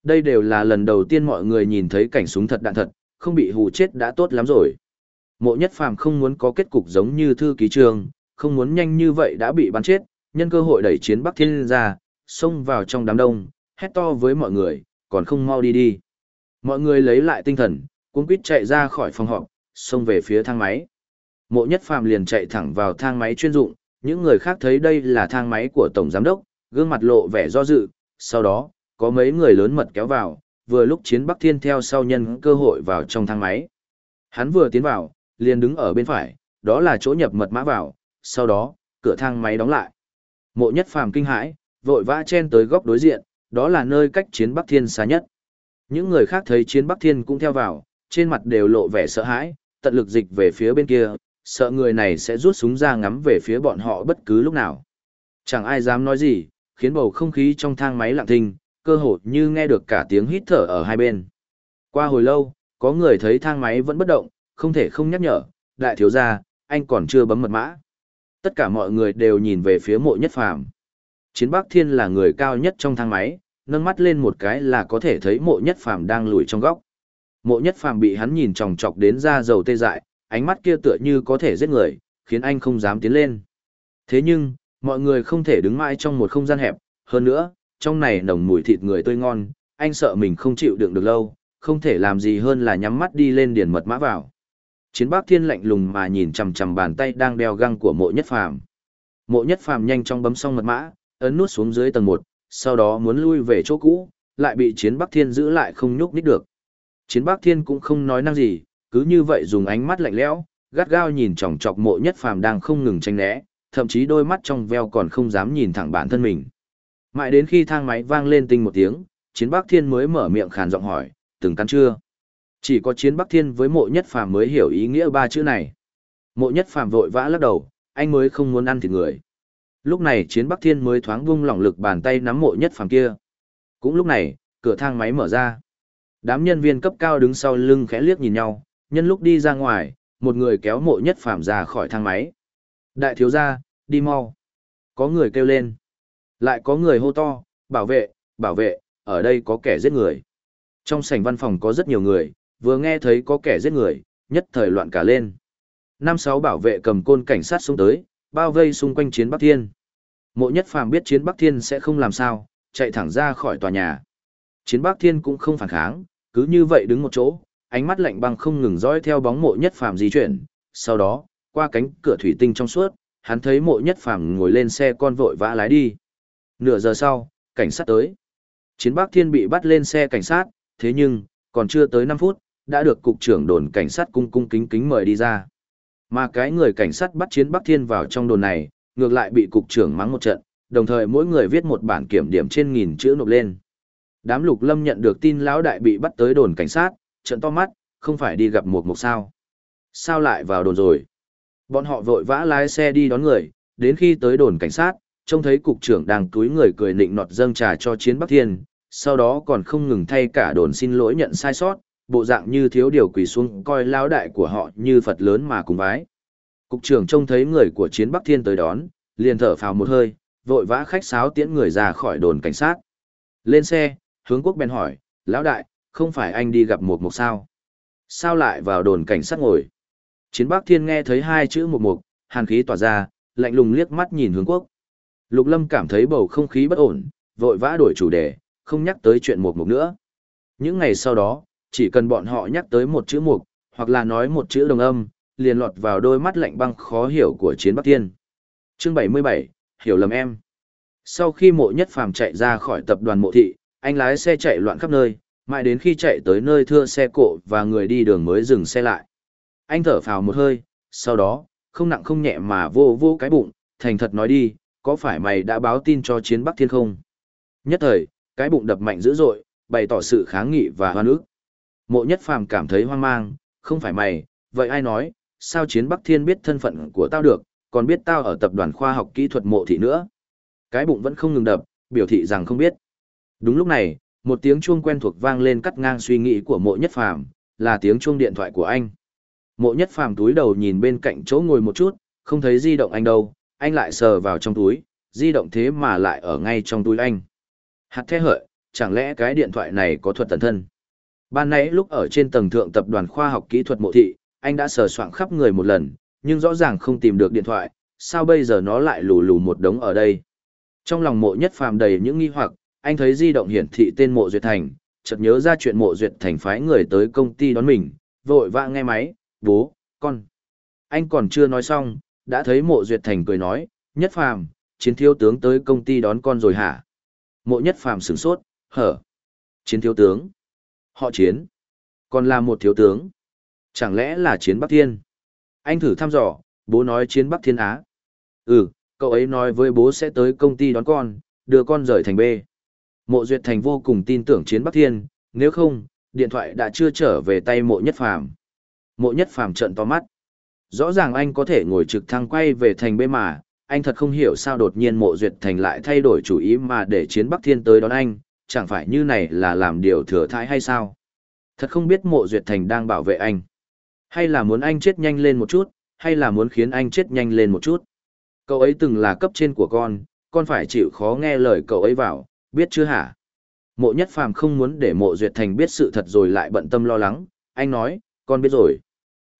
Đây đều là lần đầu tiên mọi người nhìn thấy cảnh súng thật đạn thật, không bị hù chết đã tốt lắm rồi. Mộ nhất phàm không muốn có kết cục giống như thư ký trương, không muốn nhanh như vậy đã bị bắn chết, nhân cơ hội đẩy chiến Bắc Thiên ra, xông vào trong đám đông, hét to với mọi người, còn không mau đi đi. Mọi người lấy lại tinh thần, cuống quýt chạy ra khỏi phòng họp, xông về phía thang máy. Mộ nhất phàm liền chạy thẳng vào thang máy chuyên dụng, những người khác thấy đây là thang máy của Tổng Giám Đốc, gương mặt lộ vẻ do dự, sau đó, có mấy người lớn mật kéo vào, vừa lúc chiến Bắc Thiên theo sau nhân cơ hội vào trong thang máy. Hắn vừa tiến vào, liền đứng ở bên phải, đó là chỗ nhập mật mã vào, sau đó, cửa thang máy đóng lại. Mộ nhất phàm kinh hãi, vội vã chen tới góc đối diện, đó là nơi cách chiến Bắc Thiên xa nhất. Những người khác thấy chiến Bắc Thiên cũng theo vào, trên mặt đều lộ vẻ sợ hãi, tận lực dịch về phía bên kia, sợ người này sẽ rút súng ra ngắm về phía bọn họ bất cứ lúc nào. Chẳng ai dám nói gì, khiến bầu không khí trong thang máy lặng thinh, cơ hồ như nghe được cả tiếng hít thở ở hai bên. Qua hồi lâu, có người thấy thang máy vẫn bất động, không thể không nhắc nhở, đại thiếu gia, anh còn chưa bấm mật mã. Tất cả mọi người đều nhìn về phía mộ nhất phàm. Chiến Bắc Thiên là người cao nhất trong thang máy, nâng mắt lên một cái là có thể thấy mộ nhất phàm đang lùi trong góc. Mộ nhất phàm bị hắn nhìn chòng chọc đến ra dầu tê dại, ánh mắt kia tựa như có thể giết người, khiến anh không dám tiến lên. Thế nhưng, mọi người không thể đứng mãi trong một không gian hẹp, hơn nữa, trong này nồng mùi thịt người tươi ngon, anh sợ mình không chịu đựng được lâu, không thể làm gì hơn là nhắm mắt đi lên điền mật mã vào. Chiến Bắc Thiên lạnh lùng mà nhìn chằm chằm bàn tay đang đeo găng của Mộ Nhất Phàm. Mộ Nhất Phàm nhanh chóng bấm xong mật mã, ấn nút xuống dưới tầng 1, sau đó muốn lui về chỗ cũ, lại bị Chiến Bắc Thiên giữ lại không nhúc nhích được. Chiến Bắc Thiên cũng không nói năng gì, cứ như vậy dùng ánh mắt lạnh lẽo, gắt gao nhìn chòng chọc Mộ Nhất Phàm đang không ngừng tranh né, thậm chí đôi mắt trong veo còn không dám nhìn thẳng bản thân mình. Mãi đến khi thang máy vang lên tinh một tiếng, Chiến Bắc Thiên mới mở miệng khàn giọng hỏi, từng căn chưa? Chỉ có Chiến Bắc Thiên với Mộ Nhất Phàm mới hiểu ý nghĩa ba chữ này. Mộ Nhất Phàm vội vã lắc đầu, anh mới không muốn ăn thịt người. Lúc này Chiến Bắc Thiên mới thoáng vung lỏng lực bàn tay nắm Mộ Nhất Phàm kia. Cũng lúc này, cửa thang máy mở ra. Đám nhân viên cấp cao đứng sau lưng khẽ liếc nhìn nhau, nhân lúc đi ra ngoài, một người kéo Mộ Nhất Phàm ra khỏi thang máy. Đại thiếu gia, đi mau. Có người kêu lên. Lại có người hô to, bảo vệ, bảo vệ, ở đây có kẻ giết người. Trong sảnh văn phòng có rất nhiều người, vừa nghe thấy có kẻ giết người, nhất thời loạn cả lên. Năm sáu bảo vệ cầm côn cảnh sát xuống tới, bao vây xung quanh chiến Bắc Thiên. Mộ nhất phàm biết chiến Bắc Thiên sẽ không làm sao, chạy thẳng ra khỏi tòa nhà. Chiến Bắc Thiên cũng không phản kháng, cứ như vậy đứng một chỗ, ánh mắt lạnh băng không ngừng dõi theo bóng mộ nhất phàm di chuyển. Sau đó, qua cánh cửa thủy tinh trong suốt, hắn thấy mộ nhất phàm ngồi lên xe con vội vã lái đi. Nửa giờ sau, cảnh sát tới. Chiến Bắc Thiên bị bắt lên xe cảnh sát, thế nhưng, còn chưa tới 5 phút, đã được cục trưởng đồn cảnh sát cung cung kính kính mời đi ra. Mà cái người cảnh sát bắt Chiến Bắc Thiên vào trong đồn này, ngược lại bị cục trưởng mắng một trận, đồng thời mỗi người viết một bản kiểm điểm trên nghìn chữ nộp lên. Đám lục lâm nhận được tin lão đại bị bắt tới đồn cảnh sát, trận to mắt, không phải đi gặp một mục sao. Sao lại vào đồn rồi? Bọn họ vội vã lái xe đi đón người, đến khi tới đồn cảnh sát, trông thấy cục trưởng đang túi người cười nịnh nọt dâng trà cho chiến Bắc Thiên, sau đó còn không ngừng thay cả đồn xin lỗi nhận sai sót, bộ dạng như thiếu điều quỳ xuống coi lão đại của họ như Phật lớn mà cùng vái. Cục trưởng trông thấy người của chiến Bắc Thiên tới đón, liền thở phào một hơi, vội vã khách sáo tiễn người ra khỏi đồn cảnh sát. Lên xe, hướng quốc bèn hỏi, lão đại, không phải anh đi gặp một mục sao? Sao lại vào đồn cảnh sát ngồi? Chiến Bắc Thiên nghe thấy hai chữ một mục, hàn khí tỏa ra, lạnh lùng liếc mắt nhìn hướng quốc. Lục Lâm cảm thấy bầu không khí bất ổn, vội vã đổi chủ đề, không nhắc tới chuyện một mục nữa. Những ngày sau đó, chỉ cần bọn họ nhắc tới một chữ mục, hoặc là nói một chữ đồng âm, liền lọt vào đôi mắt lạnh băng khó hiểu của chiến Bắc Thiên. Chương 77, hiểu lầm em. Sau khi mộ nhất phàm chạy ra khỏi tập đoàn mộ thị, anh lái xe chạy loạn khắp nơi, mãi đến khi chạy tới nơi thưa xe cộ và người đi đường mới dừng xe lại. Anh thở phào một hơi, sau đó, không nặng không nhẹ mà vô vô cái bụng, thành thật nói đi, có phải mày đã báo tin cho chiến Bắc Thiên không? Nhất thời, cái bụng đập mạnh dữ dội, bày tỏ sự kháng nghị và hoan ức. Mộ nhất phàm cảm thấy hoang mang, không phải mày, vậy ai nói, sao chiến Bắc Thiên biết thân phận của tao được, còn biết tao ở tập đoàn khoa học kỹ thuật mộ thị nữa. Cái bụng vẫn không ngừng đập, biểu thị rằng không biết. Đúng lúc này, một tiếng chuông quen thuộc vang lên cắt ngang suy nghĩ của mộ nhất phàm, là tiếng chuông điện thoại của anh. Mộ nhất phàm túi đầu nhìn bên cạnh chỗ ngồi một chút, không thấy di động anh đâu, anh lại sờ vào trong túi, di động thế mà lại ở ngay trong túi anh. Hạt thế hợi, chẳng lẽ cái điện thoại này có thuật tần thân? Ban nãy lúc ở trên tầng thượng tập đoàn khoa học kỹ thuật mộ thị, anh đã sờ soạng khắp người một lần, nhưng rõ ràng không tìm được điện thoại, sao bây giờ nó lại lù lù một đống ở đây? Trong lòng mộ nhất phàm đầy những nghi hoặc, anh thấy di động hiển thị tên mộ duyệt thành, chợt nhớ ra chuyện mộ duyệt thành phái người tới công ty đón mình, vội vã nghe máy, bố, con. Anh còn chưa nói xong, đã thấy mộ duyệt thành cười nói, nhất phàm, chiến thiếu tướng tới công ty đón con rồi hả? Mộ nhất phàm sửng sốt, hở. Chiến thiếu tướng. Họ chiến. Còn là một thiếu tướng. Chẳng lẽ là chiến Bắc Thiên? Anh thử thăm dò, bố nói chiến Bắc Thiên Á. Ừ, cậu ấy nói với bố sẽ tới công ty đón con, đưa con rời thành B. Mộ Duyệt Thành vô cùng tin tưởng chiến Bắc Thiên, nếu không, điện thoại đã chưa trở về tay mộ nhất phàm. Mộ nhất phàm trận to mắt. Rõ ràng anh có thể ngồi trực thăng quay về thành bê mà, anh thật không hiểu sao đột nhiên mộ Duyệt Thành lại thay đổi chủ ý mà để chiến Bắc Thiên tới đón anh, chẳng phải như này là làm điều thừa thãi hay sao? Thật không biết mộ Duyệt Thành đang bảo vệ anh. Hay là muốn anh chết nhanh lên một chút, hay là muốn khiến anh chết nhanh lên một chút. Cậu ấy từng là cấp trên của con, con phải chịu khó nghe lời cậu ấy vào, biết chưa hả? Mộ nhất phàm không muốn để mộ duyệt thành biết sự thật rồi lại bận tâm lo lắng, anh nói, con biết rồi.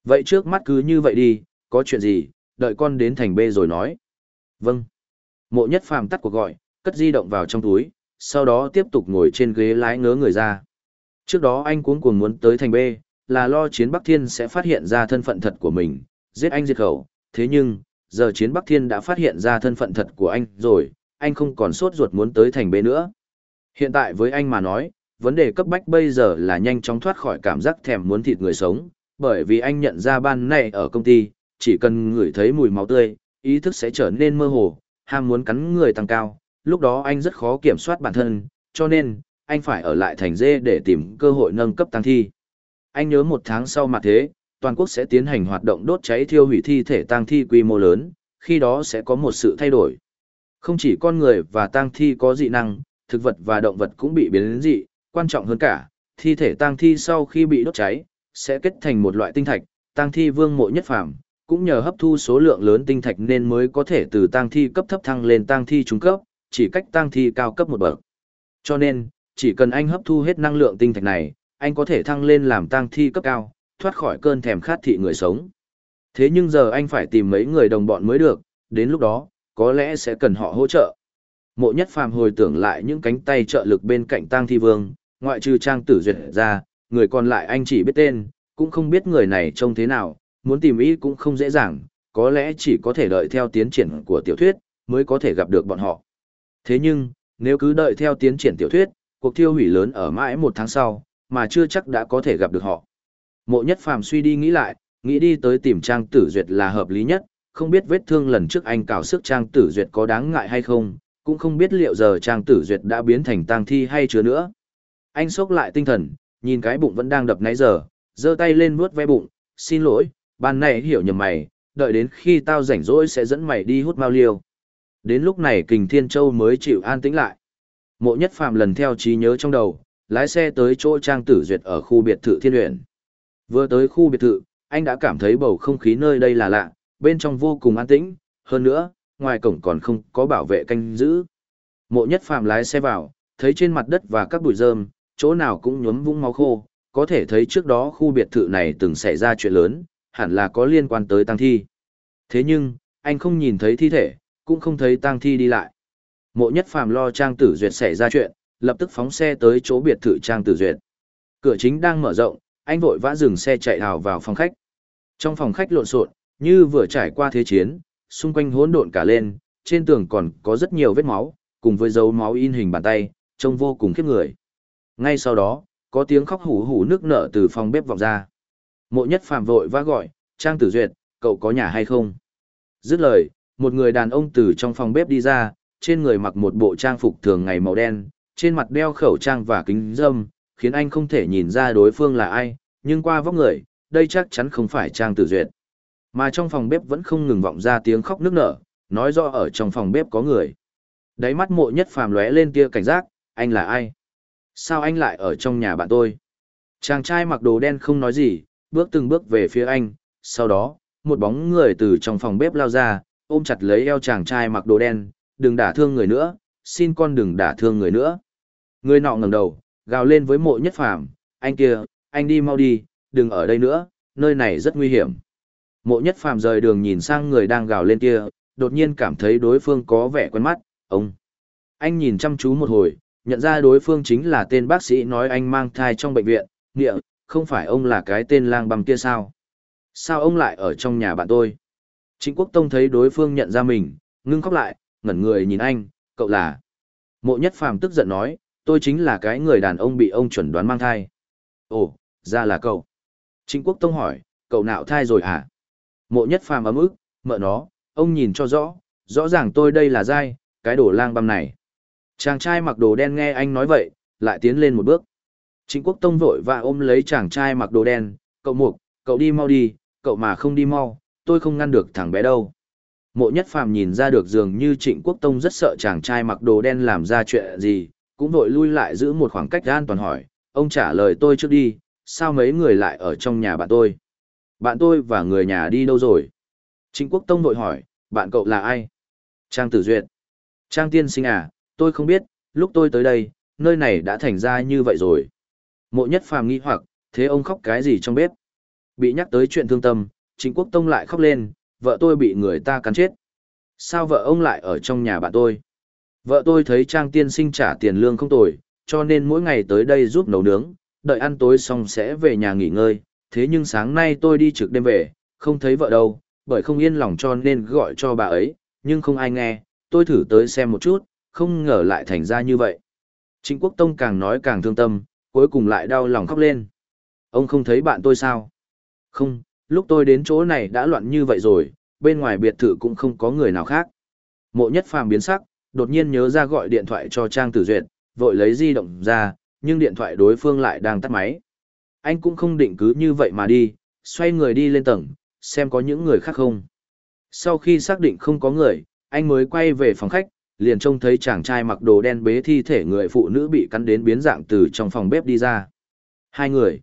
Vậy trước mắt cứ như vậy đi, có chuyện gì, đợi con đến thành B rồi nói. Vâng. Mộ nhất phàm tắt cuộc gọi, cất di động vào trong túi, sau đó tiếp tục ngồi trên ghế lái ngớ người ra. Trước đó anh cuống cuồng muốn tới thành B, là lo chiến Bắc Thiên sẽ phát hiện ra thân phận thật của mình, giết anh diệt khẩu. Thế nhưng, giờ chiến Bắc Thiên đã phát hiện ra thân phận thật của anh rồi, anh không còn sốt ruột muốn tới thành bê nữa. Hiện tại với anh mà nói, vấn đề cấp bách bây giờ là nhanh chóng thoát khỏi cảm giác thèm muốn thịt người sống, bởi vì anh nhận ra ban này ở công ty, chỉ cần ngửi thấy mùi máu tươi, ý thức sẽ trở nên mơ hồ, ham muốn cắn người tăng cao, lúc đó anh rất khó kiểm soát bản thân, cho nên, anh phải ở lại thành dê để tìm cơ hội nâng cấp tăng thi. Anh nhớ một tháng sau mà thế, toàn quốc sẽ tiến hành hoạt động đốt cháy thiêu hủy thi thể tăng thi quy mô lớn, khi đó sẽ có một sự thay đổi. Không chỉ con người và tang thi có dị năng, thực vật và động vật cũng bị biến đến dị, quan trọng hơn cả, thi thể tang thi sau khi bị đốt cháy, sẽ kết thành một loại tinh thạch, Tang thi vương mộ nhất phàm, cũng nhờ hấp thu số lượng lớn tinh thạch nên mới có thể từ tang thi cấp thấp thăng lên tang thi trung cấp, chỉ cách tang thi cao cấp một bậc. Cho nên, chỉ cần anh hấp thu hết năng lượng tinh thạch này, anh có thể thăng lên làm tang thi cấp cao, thoát khỏi cơn thèm khát thị người sống. Thế nhưng giờ anh phải tìm mấy người đồng bọn mới được, đến lúc đó, có lẽ sẽ cần họ hỗ trợ. Mộ nhất phàm hồi tưởng lại những cánh tay trợ lực bên cạnh tăng thi vương, ngoại trừ trang tử duyệt ra, người còn lại anh chỉ biết tên, cũng không biết người này trông thế nào, muốn tìm ý cũng không dễ dàng, có lẽ chỉ có thể đợi theo tiến triển của tiểu thuyết, mới có thể gặp được bọn họ. Thế nhưng, nếu cứ đợi theo tiến triển tiểu thuyết, cuộc thiêu hủy lớn ở mãi một tháng sau, mà chưa chắc đã có thể gặp được họ. Mộ nhất phàm suy đi nghĩ lại, nghĩ đi tới tìm trang tử duyệt là hợp lý nhất, không biết vết thương lần trước anh cào sức trang tử duyệt có đáng ngại hay không, cũng không biết liệu giờ trang tử duyệt đã biến thành tang thi hay chưa nữa. Anh sốc lại tinh thần, nhìn cái bụng vẫn đang đập nãy giờ, giơ tay lên vuốt ve bụng, xin lỗi, ban này hiểu nhầm mày, đợi đến khi tao rảnh rỗi sẽ dẫn mày đi hút mao liêu. Đến lúc này Kình Thiên Châu mới chịu an tĩnh lại. Mộ nhất phạm lần theo trí nhớ trong đầu, lái xe tới chỗ trang tử duyệt ở khu biệt thự thiên luyện. Vừa tới khu biệt thự, anh đã cảm thấy bầu không khí nơi đây là lạ, bên trong vô cùng an tĩnh, hơn nữa, ngoài cổng còn không có bảo vệ canh giữ. Mộ nhất phạm lái xe vào, thấy trên mặt đất và các bụi rơm, chỗ nào cũng nhuốm vũng máu khô, có thể thấy trước đó khu biệt thự này từng xảy ra chuyện lớn, hẳn là có liên quan tới tăng thi. Thế nhưng, anh không nhìn thấy thi thể, cũng không thấy tăng thi đi lại. Mộ nhất phàm lo Trang Tử Duyệt xảy ra chuyện, lập tức phóng xe tới chỗ biệt thự Trang Tử Duyệt. Cửa chính đang mở rộng, anh vội vã dừng xe chạy hào vào phòng khách. Trong phòng khách lộn xộn, như vừa trải qua thế chiến, xung quanh hỗn độn cả lên, trên tường còn có rất nhiều vết máu, cùng với dấu máu in hình bàn tay, trông vô cùng khiếp người. Ngay sau đó, có tiếng khóc hủ hủ nước nở từ phòng bếp vọng ra. Mộ nhất phàm vội vã gọi, Trang Tử Duyệt, cậu có nhà hay không? Dứt lời, một người đàn ông từ trong phòng bếp đi ra, trên người mặc một bộ trang phục thường ngày màu đen, trên mặt đeo khẩu trang và kính dâm, khiến anh không thể nhìn ra đối phương là ai, nhưng qua vóc người, đây chắc chắn không phải Trang Tử Duyệt. Mà trong phòng bếp vẫn không ngừng vọng ra tiếng khóc nức nở, nói rõ ở trong phòng bếp có người. Đáy mắt mộ nhất phàm lóe lên tia cảnh giác, anh là ai? Sao anh lại ở trong nhà bạn tôi? Chàng trai mặc đồ đen không nói gì, bước từng bước về phía anh, sau đó, một bóng người từ trong phòng bếp lao ra, ôm chặt lấy eo chàng trai mặc đồ đen, đừng đả thương người nữa, xin con đừng đả thương người nữa. Người nọ ngẩng đầu, gào lên với mộ nhất phàm, anh kia, anh đi mau đi, đừng ở đây nữa, nơi này rất nguy hiểm. Mộ nhất phàm rời đường nhìn sang người đang gào lên kia, đột nhiên cảm thấy đối phương có vẻ quen mắt, ông. Anh nhìn chăm chú một hồi, nhận ra đối phương chính là tên bác sĩ nói anh mang thai trong bệnh viện, nghĩa, không phải ông là cái tên lang băm kia sao? Sao ông lại ở trong nhà bạn tôi? Trịnh Quốc Tông thấy đối phương nhận ra mình, ngưng khóc lại, ngẩn người nhìn anh, cậu là. Mộ nhất phàm tức giận nói, tôi chính là cái người đàn ông bị ông chuẩn đoán mang thai. Ồ, ra là cậu. Trịnh Quốc Tông hỏi, cậu nạo thai rồi à? Mộ nhất phàm ấm ức, mợ nó, ông nhìn cho rõ, rõ ràng tôi đây là dai, cái đồ lang băm này. Chàng trai mặc đồ đen nghe anh nói vậy, lại tiến lên một bước. Trịnh Quốc Tông vội và ôm lấy chàng trai mặc đồ đen, cậu mục, cậu đi mau đi, cậu mà không đi mau, tôi không ngăn được thằng bé đâu. Mộ nhất phàm nhìn ra được dường như trịnh quốc tông rất sợ chàng trai mặc đồ đen làm ra chuyện gì, cũng vội lui lại giữ một khoảng cách an toàn hỏi, ông trả lời tôi trước đi, sao mấy người lại ở trong nhà bạn tôi? Bạn tôi và người nhà đi đâu rồi? Trịnh quốc tông vội hỏi, bạn cậu là ai? Trang tử duyệt. Trang tiên sinh à, tôi không biết, lúc tôi tới đây, nơi này đã thành ra như vậy rồi. Mộ nhất phàm nghi hoặc, thế ông khóc cái gì trong bếp? Bị nhắc tới chuyện thương tâm, Trịnh Quốc Tông lại khóc lên, vợ tôi bị người ta cắn chết. Sao vợ ông lại ở trong nhà bạn tôi? Vợ tôi thấy Trang tiên sinh trả tiền lương không tồi, cho nên mỗi ngày tới đây giúp nấu nướng, đợi ăn tối xong sẽ về nhà nghỉ ngơi. Thế nhưng sáng nay tôi đi trực đêm về, không thấy vợ đâu, bởi không yên lòng cho nên gọi cho bà ấy, nhưng không ai nghe, tôi thử tới xem một chút, không ngờ lại thành ra như vậy. Trịnh Quốc Tông càng nói càng thương tâm, cuối cùng lại đau lòng khóc lên. Ông không thấy bạn tôi sao? Không, lúc tôi đến chỗ này đã loạn như vậy rồi, bên ngoài biệt thự cũng không có người nào khác. Mộ nhất phàm biến sắc, đột nhiên nhớ ra gọi điện thoại cho Trang Tử Duyệt, vội lấy di động ra, nhưng điện thoại đối phương lại đang tắt máy. Anh cũng không định cứ như vậy mà đi, xoay người đi lên tầng, xem có những người khác không. Sau khi xác định không có người, anh mới quay về phòng khách, liền trông thấy chàng trai mặc đồ đen bế thi thể người phụ nữ bị cắn đến biến dạng từ trong phòng bếp đi ra. Hai người.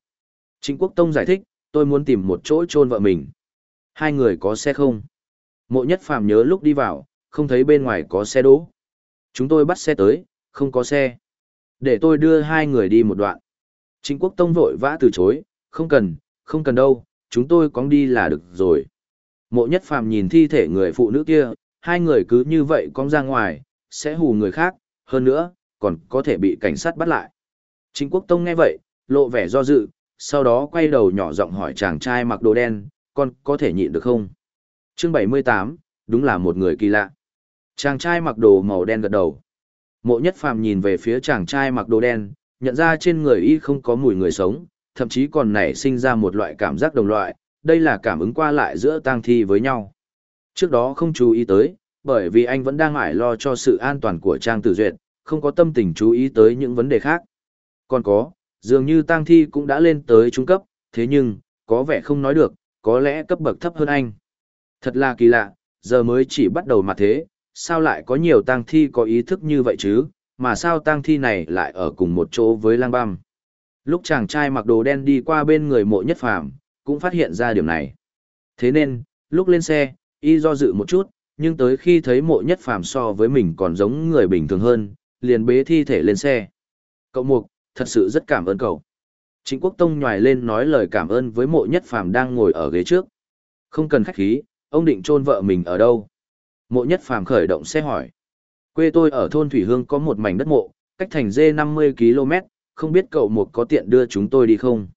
Trịnh Quốc Tông giải thích, tôi muốn tìm một chỗ chôn vợ mình. Hai người có xe không? Mộ nhất phàm nhớ lúc đi vào, không thấy bên ngoài có xe đỗ. Chúng tôi bắt xe tới, không có xe. Để tôi đưa hai người đi một đoạn. Trịnh Quốc Tông vội vã từ chối, không cần, không cần đâu, chúng tôi cóng đi là được rồi. Mộ nhất phàm nhìn thi thể người phụ nữ kia, hai người cứ như vậy cong ra ngoài, sẽ hù người khác, hơn nữa, còn có thể bị cảnh sát bắt lại. Trịnh Quốc Tông nghe vậy, lộ vẻ do dự, sau đó quay đầu nhỏ giọng hỏi chàng trai mặc đồ đen, con có thể nhịn được không? Chương 78, đúng là một người kỳ lạ. Chàng trai mặc đồ màu đen gật đầu. Mộ nhất phàm nhìn về phía chàng trai mặc đồ đen, nhận ra trên người y không có mùi người sống, thậm chí còn nảy sinh ra một loại cảm giác đồng loại, đây là cảm ứng qua lại giữa tang thi với nhau. Trước đó không chú ý tới, bởi vì anh vẫn đang ải lo cho sự an toàn của Trang Tử Duyệt, không có tâm tình chú ý tới những vấn đề khác. Còn có, dường như tang thi cũng đã lên tới trung cấp, thế nhưng, có vẻ không nói được, có lẽ cấp bậc thấp hơn anh. Thật là kỳ lạ, giờ mới chỉ bắt đầu mà thế, sao lại có nhiều tang thi có ý thức như vậy chứ, mà sao tang thi này lại ở cùng một chỗ với lang băm. Lúc chàng trai mặc đồ đen đi qua bên người mộ nhất phàm, cũng phát hiện ra điểm này. Thế nên, lúc lên xe, y do dự một chút, nhưng tới khi thấy mộ nhất phàm so với mình còn giống người bình thường hơn, liền bế thi thể lên xe. Cậu Mục, thật sự rất cảm ơn cậu. Trịnh Quốc Tông nhòi lên nói lời cảm ơn với mộ nhất phàm đang ngồi ở ghế trước. Không cần khách khí, ông định chôn vợ mình ở đâu? Mộ nhất phàm khởi động xe hỏi. Quê tôi ở thôn Thủy Hương có một mảnh đất mộ, cách thành dê 50 km, không biết cậu một có tiện đưa chúng tôi đi không?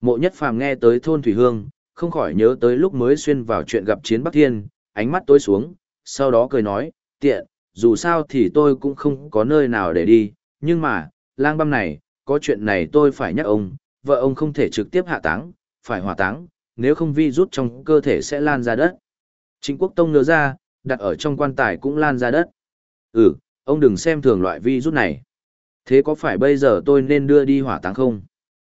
Mộ nhất phàm nghe tới thôn Thủy Hương, không khỏi nhớ tới lúc mới xuyên vào chuyện gặp chiến Bắc Thiên, ánh mắt tối xuống, sau đó cười nói, tiện, dù sao thì tôi cũng không có nơi nào để đi, nhưng mà, lang băm này, có chuyện này tôi phải nhắc ông, vợ ông không thể trực tiếp hạ táng, phải hỏa táng, nếu không vi rút trong cơ thể sẽ lan ra đất. Trịnh Quốc Tông nhớ ra, đặt ở trong quan tài cũng lan ra đất. Ừ, ông đừng xem thường loại vi rút này. Thế có phải bây giờ tôi nên đưa đi hỏa táng không?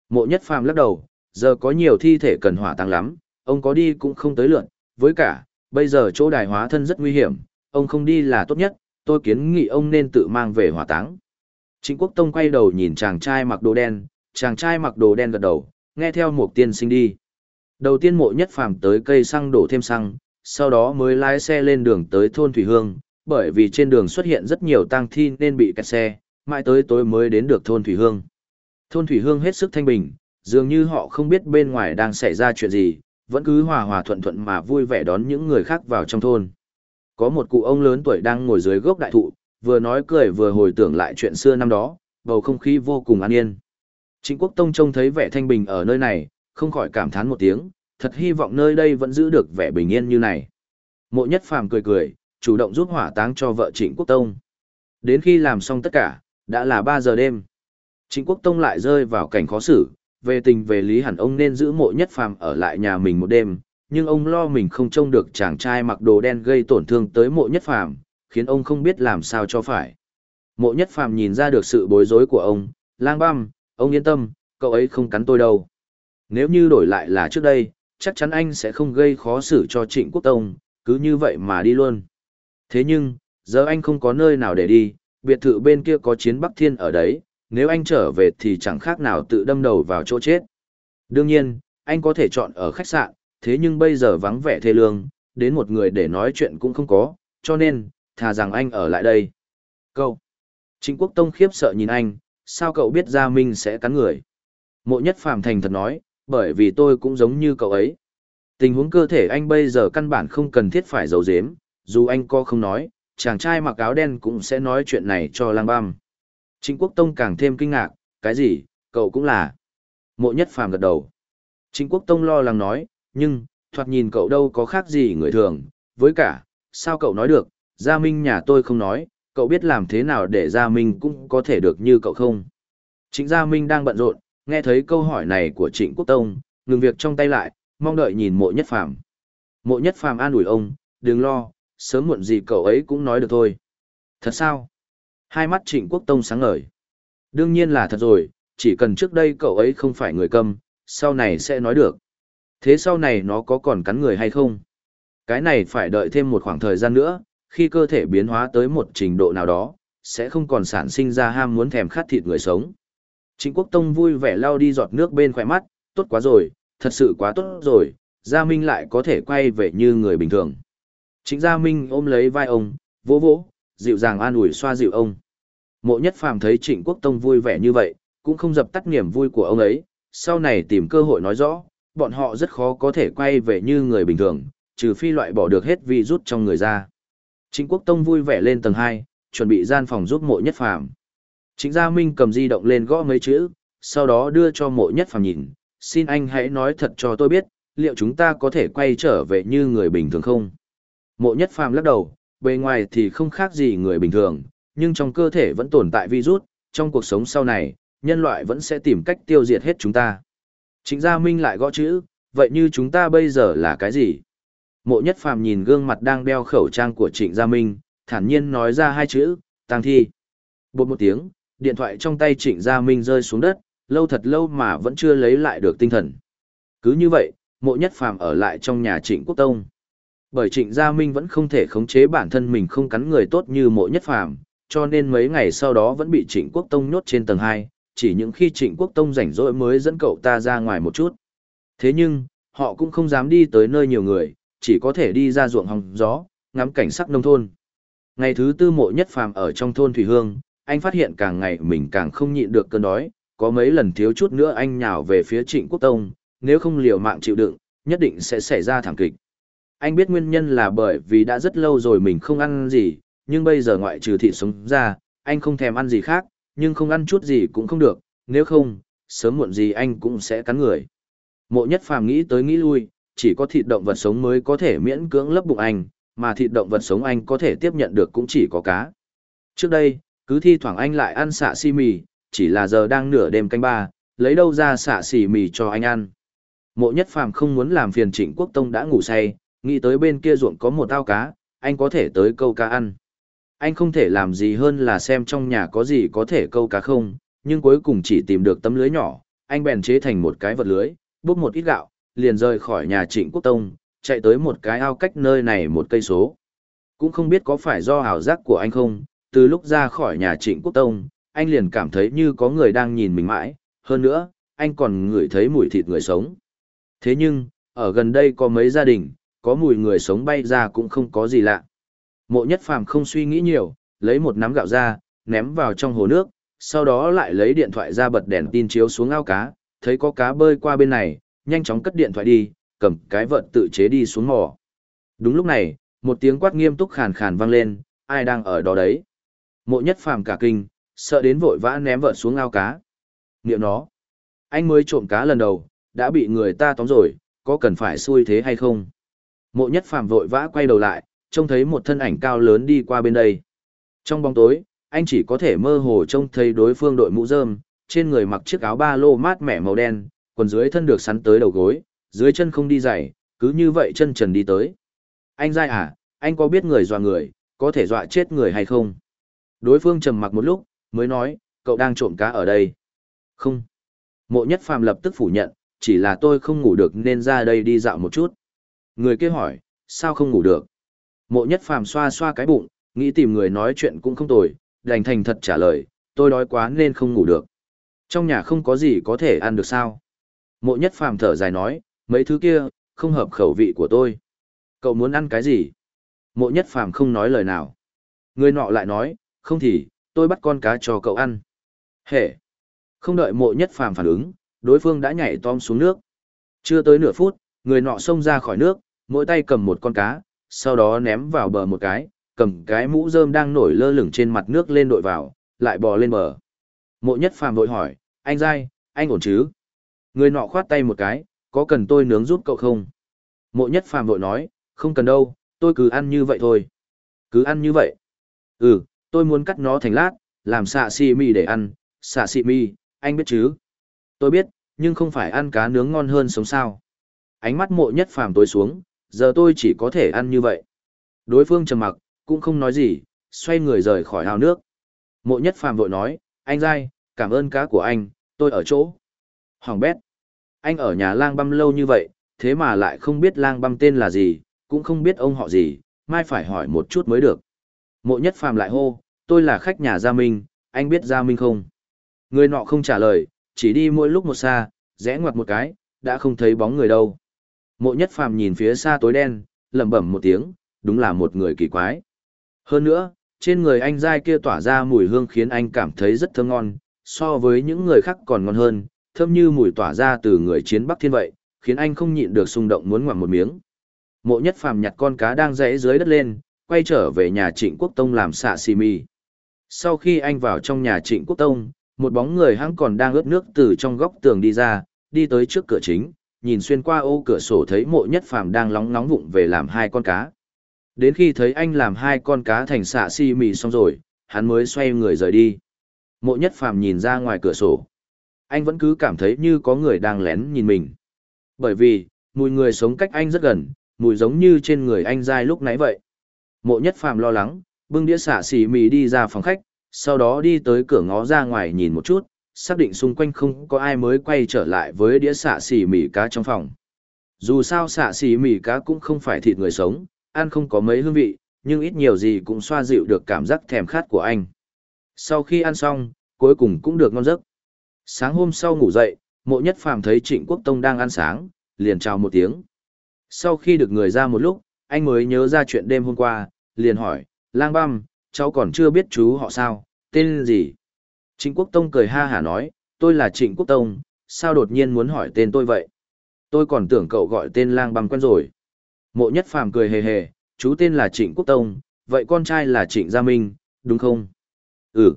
Mộ nhất phàm lắc đầu, giờ có nhiều thi thể cần hỏa táng lắm, ông có đi cũng không tới lượn, với cả, bây giờ chỗ đài hóa thân rất nguy hiểm, ông không đi là tốt nhất, tôi kiến nghị ông nên tự mang về hỏa táng. Trịnh Quốc Tông quay đầu nhìn chàng trai mặc đồ đen, chàng trai mặc đồ đen gật đầu, nghe theo một tiên sinh đi. Đầu tiên mộ nhất phàm tới cây xăng đổ thêm xăng, sau đó mới lái xe lên đường tới thôn Thủy Hương, bởi vì trên đường xuất hiện rất nhiều tang thi nên bị kẹt xe, mãi tới tối mới đến được thôn Thủy Hương. Thôn Thủy Hương hết sức thanh bình, dường như họ không biết bên ngoài đang xảy ra chuyện gì, vẫn cứ hòa hòa thuận thuận mà vui vẻ đón những người khác vào trong thôn. Có một cụ ông lớn tuổi đang ngồi dưới gốc đại thụ, vừa nói cười vừa hồi tưởng lại chuyện xưa năm đó, bầu không khí vô cùng an yên. Trịnh Quốc Tông trông thấy vẻ thanh bình ở nơi này, không khỏi cảm thán một tiếng, thật hy vọng nơi đây vẫn giữ được vẻ bình yên như này. Mộ Nhất Phàm cười cười, chủ động giúp hỏa táng cho vợ Trịnh Quốc Tông. Đến khi làm xong tất cả, đã là 3 giờ đêm. Trịnh Quốc Tông lại rơi vào cảnh khó xử, về tình về lý hẳn ông nên giữ mộ nhất phàm ở lại nhà mình một đêm, nhưng ông lo mình không trông được chàng trai mặc đồ đen gây tổn thương tới mộ nhất phàm, khiến ông không biết làm sao cho phải. Mộ nhất phàm nhìn ra được sự bối rối của ông, lang băm, ông yên tâm, cậu ấy không cắn tôi đâu. Nếu như đổi lại là trước đây, chắc chắn anh sẽ không gây khó xử cho trịnh quốc tông, cứ như vậy mà đi luôn. Thế nhưng, giờ anh không có nơi nào để đi, biệt thự bên kia có chiến Bắc Thiên ở đấy, nếu anh trở về thì chẳng khác nào tự đâm đầu vào chỗ chết. Đương nhiên, anh có thể chọn ở khách sạn, thế nhưng bây giờ vắng vẻ thê lương, đến một người để nói chuyện cũng không có, cho nên, thà rằng anh ở lại đây. Cậu! Trịnh Quốc Tông khiếp sợ nhìn anh, sao cậu biết Gia Minh sẽ cắn người? Mộ nhất phàm thành thật nói, bởi vì tôi cũng giống như cậu ấy. Tình huống cơ thể anh bây giờ căn bản không cần thiết phải giấu giếm, dù anh có không nói, chàng trai mặc áo đen cũng sẽ nói chuyện này cho lang băm. Trịnh Quốc Tông càng thêm kinh ngạc, cái gì, cậu cũng là. Mộ nhất phàm gật đầu. Trịnh Quốc Tông lo lắng nói, nhưng, thoạt nhìn cậu đâu có khác gì người thường, với cả, sao cậu nói được, Gia Minh nhà tôi không nói, cậu biết làm thế nào để Gia Minh cũng có thể được như cậu không? Trịnh Gia Minh đang bận rộn, nghe thấy câu hỏi này của Trịnh Quốc Tông, ngừng việc trong tay lại, mong đợi nhìn mộ nhất phàm. Mộ nhất phàm an ủi ông, đừng lo, sớm muộn gì cậu ấy cũng nói được thôi. Thật sao? Hai mắt Trịnh Quốc Tông sáng ngời. Đương nhiên là thật rồi, chỉ cần trước đây cậu ấy không phải người câm, sau này sẽ nói được. Thế sau này nó có còn cắn người hay không? Cái này phải đợi thêm một khoảng thời gian nữa, khi cơ thể biến hóa tới một trình độ nào đó, sẽ không còn sản sinh ra ham muốn thèm khát thịt người sống. Trịnh Quốc Tông vui vẻ lao đi giọt nước bên khỏe mắt, tốt quá rồi, thật sự quá tốt rồi, Gia Minh lại có thể quay về như người bình thường. Trịnh Gia Minh ôm lấy vai ông, vỗ vỗ, dịu dàng an ủi xoa dịu ông. Mộ nhất phàm thấy Trịnh Quốc Tông vui vẻ như vậy, cũng không dập tắt niềm vui của ông ấy, sau này tìm cơ hội nói rõ, bọn họ rất khó có thể quay về như người bình thường, trừ phi loại bỏ được hết vi rút trong người ra. Trịnh Quốc Tông vui vẻ lên tầng 2, chuẩn bị gian phòng giúp mộ nhất phàm. Trịnh Gia Minh cầm di động lên gõ mấy chữ, sau đó đưa cho mộ nhất phàm nhìn, xin anh hãy nói thật cho tôi biết, liệu chúng ta có thể quay trở về như người bình thường không? Mộ nhất phàm lắc đầu, bề ngoài thì không khác gì người bình thường, nhưng trong cơ thể vẫn tồn tại virus, trong cuộc sống sau này, nhân loại vẫn sẽ tìm cách tiêu diệt hết chúng ta. Trịnh Gia Minh lại gõ chữ, vậy như chúng ta bây giờ là cái gì? Mộ nhất phàm nhìn gương mặt đang đeo khẩu trang của Trịnh Gia Minh, thản nhiên nói ra hai chữ, tang thi. Bột một tiếng, điện thoại trong tay Trịnh Gia Minh rơi xuống đất, lâu thật lâu mà vẫn chưa lấy lại được tinh thần. Cứ như vậy, mộ nhất phàm ở lại trong nhà Trịnh Quốc Tông. Bởi Trịnh Gia Minh vẫn không thể khống chế bản thân mình không cắn người tốt như mộ nhất phàm, cho nên mấy ngày sau đó vẫn bị Trịnh Quốc Tông nhốt trên tầng 2, chỉ những khi Trịnh Quốc Tông rảnh rỗi mới dẫn cậu ta ra ngoài một chút. Thế nhưng, họ cũng không dám đi tới nơi nhiều người, chỉ có thể đi ra ruộng hòng gió, ngắm cảnh sắc nông thôn. Ngày thứ tư mộ nhất phàm ở trong thôn Thủy Hương, anh phát hiện càng ngày mình càng không nhịn được cơn đói, có mấy lần thiếu chút nữa anh nhào về phía Trịnh Quốc Tông, nếu không liều mạng chịu đựng, nhất định sẽ xảy ra thảm kịch. Anh biết nguyên nhân là bởi vì đã rất lâu rồi mình không ăn gì, nhưng bây giờ ngoại trừ thịt sống ra, anh không thèm ăn gì khác, nhưng không ăn chút gì cũng không được, nếu không, sớm muộn gì anh cũng sẽ cắn người. Mộ nhất phàm nghĩ tới nghĩ lui, chỉ có thịt động vật sống mới có thể miễn cưỡng lấp bụng anh, mà thịt động vật sống anh có thể tiếp nhận được cũng chỉ có cá. Trước đây, cứ thi thoảng anh lại ăn xạ xì mì, chỉ là giờ đang nửa đêm canh ba, lấy đâu ra xạ xì mì cho anh ăn. Mộ nhất phàm không muốn làm phiền trịnh quốc tông đã ngủ say, nghĩ tới bên kia ruộng có một ao cá, anh có thể tới câu cá ăn. Anh không thể làm gì hơn là xem trong nhà có gì có thể câu cá không, nhưng cuối cùng chỉ tìm được tấm lưới nhỏ, anh bèn chế thành một cái vật lưới, bốc một ít gạo, liền rời khỏi nhà trịnh quốc tông, chạy tới một cái ao cách nơi này một cây số. Cũng không biết có phải do ảo giác của anh không, từ lúc ra khỏi nhà trịnh quốc tông, anh liền cảm thấy như có người đang nhìn mình mãi, hơn nữa, anh còn ngửi thấy mùi thịt người sống. Thế nhưng, ở gần đây có mấy gia đình, có mùi người sống bay ra cũng không có gì lạ. Mộ nhất phàm không suy nghĩ nhiều, lấy một nắm gạo ra, ném vào trong hồ nước, sau đó lại lấy điện thoại ra bật đèn tin chiếu xuống ao cá, thấy có cá bơi qua bên này, nhanh chóng cất điện thoại đi, cầm cái vợt tự chế đi xuống mỏ. Đúng lúc này, một tiếng quát nghiêm túc khàn khàn vang lên, ai đang ở đó đấy? Mộ nhất phàm cả kinh, sợ đến vội vã ném vợt xuống ao cá. Niệm nó, anh mới trộm cá lần đầu, đã bị người ta tóm rồi, có cần phải xui thế hay không? Mộ nhất phàm vội vã quay đầu lại, trông thấy một thân ảnh cao lớn đi qua bên đây. Trong bóng tối, anh chỉ có thể mơ hồ trông thấy đối phương đội mũ rơm, trên người mặc chiếc áo ba lô mát mẻ màu đen, quần dưới thân được sắn tới đầu gối, dưới chân không đi giày, cứ như vậy chân trần đi tới. Anh dai à, anh có biết người dọa người, có thể dọa chết người hay không? Đối phương trầm mặc một lúc, mới nói, cậu đang trộm cá ở đây. Không. Mộ nhất phàm lập tức phủ nhận, chỉ là tôi không ngủ được nên ra đây đi dạo một chút. Người kia hỏi, sao không ngủ được? Mộ nhất phàm xoa xoa cái bụng, nghĩ tìm người nói chuyện cũng không tồi, đành thành thật trả lời, tôi đói quá nên không ngủ được. Trong nhà không có gì có thể ăn được sao? Mộ nhất phàm thở dài nói, mấy thứ kia, không hợp khẩu vị của tôi. Cậu muốn ăn cái gì? Mộ nhất phàm không nói lời nào. Người nọ lại nói, không thì, tôi bắt con cá cho cậu ăn. Hệ! Không đợi mộ nhất phàm phản ứng, đối phương đã nhảy tom xuống nước. Chưa tới nửa phút, người nọ xông ra khỏi nước, mỗi tay cầm một con cá, sau đó ném vào bờ một cái, cầm cái mũ rơm đang nổi lơ lửng trên mặt nước lên đội vào, lại bò lên bờ. Mộ nhất phàm vội hỏi, anh dai, anh ổn chứ? Người nọ khoát tay một cái, có cần tôi nướng giúp cậu không? Mộ nhất phàm vội nói, không cần đâu, tôi cứ ăn như vậy thôi. Cứ ăn như vậy. Ừ, tôi muốn cắt nó thành lát, làm xạ xì mì để ăn, xạ xì mì, anh biết chứ? Tôi biết, nhưng không phải ăn cá nướng ngon hơn sống sao. Ánh mắt mộ nhất phàm tối xuống, giờ tôi chỉ có thể ăn như vậy. Đối phương trầm mặc, cũng không nói gì, xoay người rời khỏi ao nước. Mộ nhất phàm vội nói, anh dai, cảm ơn cá của anh, tôi ở chỗ. Hoàng bét. Anh ở nhà lang băm lâu như vậy, thế mà lại không biết lang băm tên là gì, cũng không biết ông họ gì, mai phải hỏi một chút mới được. Mộ nhất phàm lại hô, tôi là khách nhà Gia Minh, anh biết Gia Minh không? Người nọ không trả lời, chỉ đi mỗi lúc một xa, rẽ ngoặt một cái, đã không thấy bóng người đâu. Mộ nhất phàm nhìn phía xa tối đen, lẩm bẩm một tiếng, đúng là một người kỳ quái. Hơn nữa, trên người anh dai kia tỏa ra mùi hương khiến anh cảm thấy rất thơm ngon, so với những người khác còn ngon hơn, thơm như mùi tỏa ra từ người chiến Bắc Thiên vậy, khiến anh không nhịn được xung động muốn ngoạm một miếng. Mộ nhất phàm nhặt con cá đang rẽ dưới đất lên, quay trở về nhà trịnh quốc tông làm xạ xì mì. Sau khi anh vào trong nhà trịnh quốc tông, một bóng người hãng còn đang ướt nước từ trong góc tường đi ra, đi tới trước cửa chính, nhìn xuyên qua ô cửa sổ thấy mộ nhất phàm đang lóng nóng vụng về làm hai con cá. Đến khi thấy anh làm hai con cá thành xạ xì mì xong rồi, hắn mới xoay người rời đi. Mộ nhất phàm nhìn ra ngoài cửa sổ. Anh vẫn cứ cảm thấy như có người đang lén nhìn mình. Bởi vì, mùi người sống cách anh rất gần, mùi giống như trên người anh dai lúc nãy vậy. Mộ nhất phàm lo lắng, bưng đĩa xạ xì mì đi ra phòng khách, sau đó đi tới cửa ngó ra ngoài nhìn một chút, xác định xung quanh không có ai mới quay trở lại với đĩa xạ xì mì cá trong phòng. Dù sao xạ xì mì cá cũng không phải thịt người sống, ăn không có mấy hương vị, nhưng ít nhiều gì cũng xoa dịu được cảm giác thèm khát của anh. Sau khi ăn xong, cuối cùng cũng được ngon giấc. Sáng hôm sau ngủ dậy, mộ nhất phàm thấy Trịnh Quốc Tông đang ăn sáng, liền chào một tiếng. Sau khi được người ra một lúc, anh mới nhớ ra chuyện đêm hôm qua, liền hỏi, lang băm, cháu còn chưa biết chú họ sao, tên gì? Trịnh Quốc Tông cười ha hả nói, tôi là Trịnh Quốc Tông, sao đột nhiên muốn hỏi tên tôi vậy? Tôi còn tưởng cậu gọi tên lang băm quen rồi. Mộ nhất phàm cười hề hề, chú tên là Trịnh Quốc Tông, vậy con trai là Trịnh Gia Minh, đúng không? Ừ.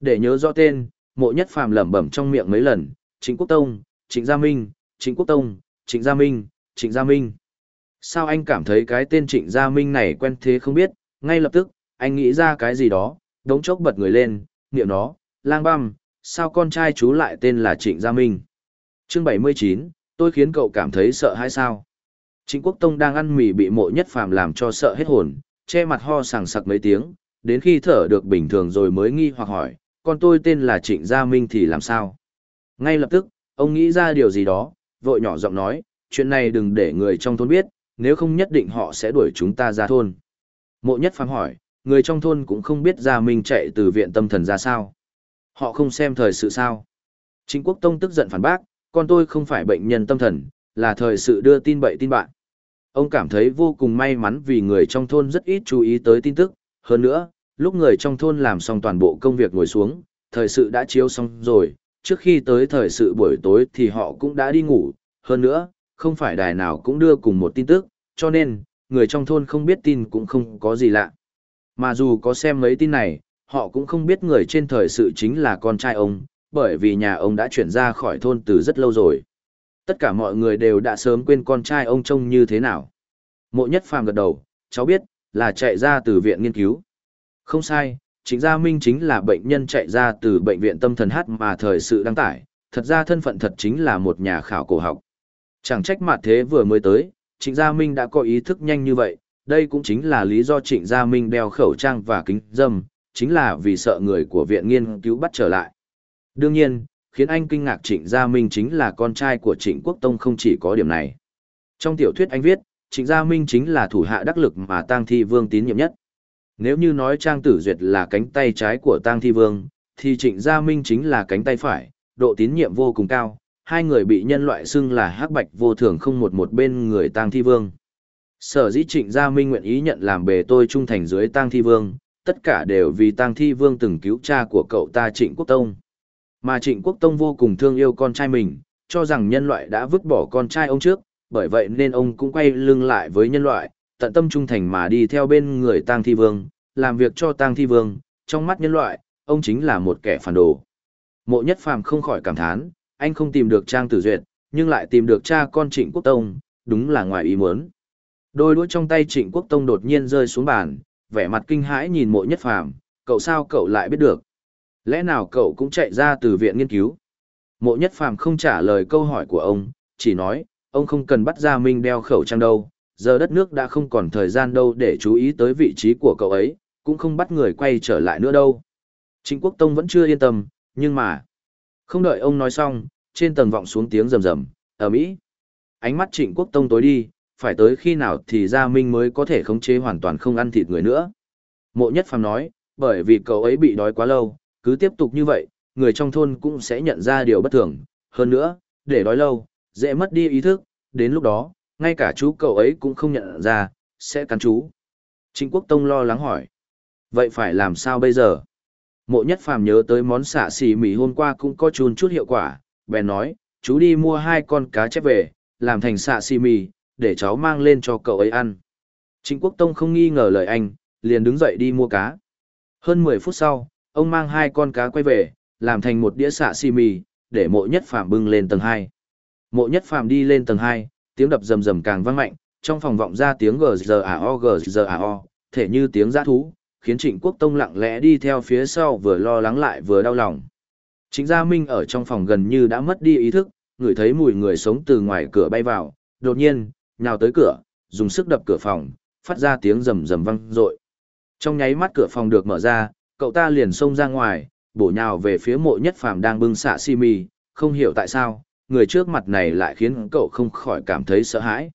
Để nhớ rõ tên, mộ nhất phàm lẩm bẩm trong miệng mấy lần, Trịnh Quốc Tông, Trịnh Gia Minh, Trịnh Quốc Tông, Trịnh Gia Minh, Trịnh Gia Minh. Sao anh cảm thấy cái tên Trịnh Gia Minh này quen thế không biết, ngay lập tức, anh nghĩ ra cái gì đó, đống chốc bật người lên, niệm nó, lang băm, sao con trai chú lại tên là Trịnh Gia Minh. Chương 79, tôi khiến cậu cảm thấy sợ hay sao? Trịnh Quốc Tông đang ăn mì bị mộ nhất phàm làm cho sợ hết hồn, che mặt ho sảng sặc mấy tiếng, đến khi thở được bình thường rồi mới nghi hoặc hỏi, con tôi tên là Trịnh Gia Minh thì làm sao? Ngay lập tức, ông nghĩ ra điều gì đó, vội nhỏ giọng nói, chuyện này đừng để người trong thôn biết, nếu không nhất định họ sẽ đuổi chúng ta ra thôn. Mộ nhất phàm hỏi, người trong thôn cũng không biết Gia Minh chạy từ viện tâm thần ra sao. Họ không xem thời sự sao. Chính Quốc Tông tức giận phản bác, con tôi không phải bệnh nhân tâm thần, là thời sự đưa tin bậy tin bạn. Ông cảm thấy vô cùng may mắn vì người trong thôn rất ít chú ý tới tin tức, hơn nữa, lúc người trong thôn làm xong toàn bộ công việc ngồi xuống, thời sự đã chiếu xong rồi, trước khi tới thời sự buổi tối thì họ cũng đã đi ngủ, hơn nữa, không phải đài nào cũng đưa cùng một tin tức, cho nên, người trong thôn không biết tin cũng không có gì lạ. Mà dù có xem mấy tin này, họ cũng không biết người trên thời sự chính là con trai ông, bởi vì nhà ông đã chuyển ra khỏi thôn từ rất lâu rồi. Tất cả mọi người đều đã sớm quên con trai ông trông như thế nào. Mộ nhất phàm gật đầu, cháu biết, là chạy ra từ viện nghiên cứu. Không sai, chính Gia Minh chính là bệnh nhân chạy ra từ bệnh viện tâm thần hát mà thời sự đăng tải, thật ra thân phận thật chính là một nhà khảo cổ học. Chẳng trách mặt thế vừa mới tới, Trịnh Gia Minh đã có ý thức nhanh như vậy, đây cũng chính là lý do Trịnh Gia Minh đeo khẩu trang và kính dâm, chính là vì sợ người của viện nghiên cứu bắt trở lại. Đương nhiên, khiến anh kinh ngạc Trịnh Gia Minh chính là con trai của Trịnh Quốc Tông không chỉ có điểm này. Trong tiểu thuyết anh viết, Trịnh Gia Minh chính là thủ hạ đắc lực mà Tang Thi Vương tín nhiệm nhất. Nếu như nói Trang Tử Duyệt là cánh tay trái của Tang Thi Vương, thì Trịnh Gia Minh chính là cánh tay phải, độ tín nhiệm vô cùng cao, hai người bị nhân loại xưng là hắc bạch vô thường không một một bên người Tang Thi Vương. Sở dĩ Trịnh Gia Minh nguyện ý nhận làm bề tôi trung thành dưới Tang Thi Vương, tất cả đều vì Tang Thi Vương từng cứu cha của cậu ta Trịnh Quốc Tông. Mà Trịnh Quốc Tông vô cùng thương yêu con trai mình, cho rằng nhân loại đã vứt bỏ con trai ông trước, bởi vậy nên ông cũng quay lưng lại với nhân loại, tận tâm trung thành mà đi theo bên người tang thi vương, làm việc cho tang thi vương, trong mắt nhân loại, ông chính là một kẻ phản đồ. Mộ nhất phàm không khỏi cảm thán, anh không tìm được Trang Tử Duyệt, nhưng lại tìm được cha con Trịnh Quốc Tông, đúng là ngoài ý muốn. Đôi đũa trong tay Trịnh Quốc Tông đột nhiên rơi xuống bàn, vẻ mặt kinh hãi nhìn mộ nhất phàm, cậu sao cậu lại biết được? Lẽ nào cậu cũng chạy ra từ viện nghiên cứu? Mộ nhất phàm không trả lời câu hỏi của ông, chỉ nói, ông không cần bắt Gia Minh đeo khẩu trang đâu, giờ đất nước đã không còn thời gian đâu để chú ý tới vị trí của cậu ấy, cũng không bắt người quay trở lại nữa đâu. Trịnh Quốc Tông vẫn chưa yên tâm, nhưng mà... Không đợi ông nói xong, trên tầng vọng xuống tiếng rầm rầm, ở Mỹ. Ánh mắt Trịnh Quốc Tông tối đi, phải tới khi nào thì Gia Minh mới có thể khống chế hoàn toàn không ăn thịt người nữa. Mộ Nhất Phàm nói, bởi vì cậu ấy bị đói quá lâu, cứ tiếp tục như vậy, người trong thôn cũng sẽ nhận ra điều bất thường. Hơn nữa, để đói lâu, dễ mất đi ý thức, đến lúc đó, ngay cả chú cậu ấy cũng không nhận ra, sẽ cắn chú. Trịnh Quốc Tông lo lắng hỏi. Vậy phải làm sao bây giờ? Mộ nhất phàm nhớ tới món xả xì mì hôm qua cũng có chun chút hiệu quả, bèn nói, chú đi mua hai con cá chép về, làm thành xạ xì mì, để cháu mang lên cho cậu ấy ăn. Trịnh Quốc Tông không nghi ngờ lời anh, liền đứng dậy đi mua cá. Hơn 10 phút sau, ông mang hai con cá quay về, làm thành một đĩa xạ xì mì, để mộ nhất phàm bưng lên tầng 2. Mộ nhất phàm đi lên tầng 2, tiếng đập rầm rầm càng vang mạnh, trong phòng vọng ra tiếng gzao gzao, thể như tiếng giã thú, khiến Trịnh Quốc Tông lặng lẽ đi theo phía sau vừa lo lắng lại vừa đau lòng. Trịnh Gia Minh ở trong phòng gần như đã mất đi ý thức, ngửi thấy mùi người sống từ ngoài cửa bay vào, đột nhiên, nhào tới cửa, dùng sức đập cửa phòng, phát ra tiếng rầm rầm vang dội. Trong nháy mắt cửa phòng được mở ra, cậu ta liền xông ra ngoài, bổ nhào về phía mộ nhất phàm đang bưng xạ si mì, không hiểu tại sao, người trước mặt này lại khiến cậu không khỏi cảm thấy sợ hãi.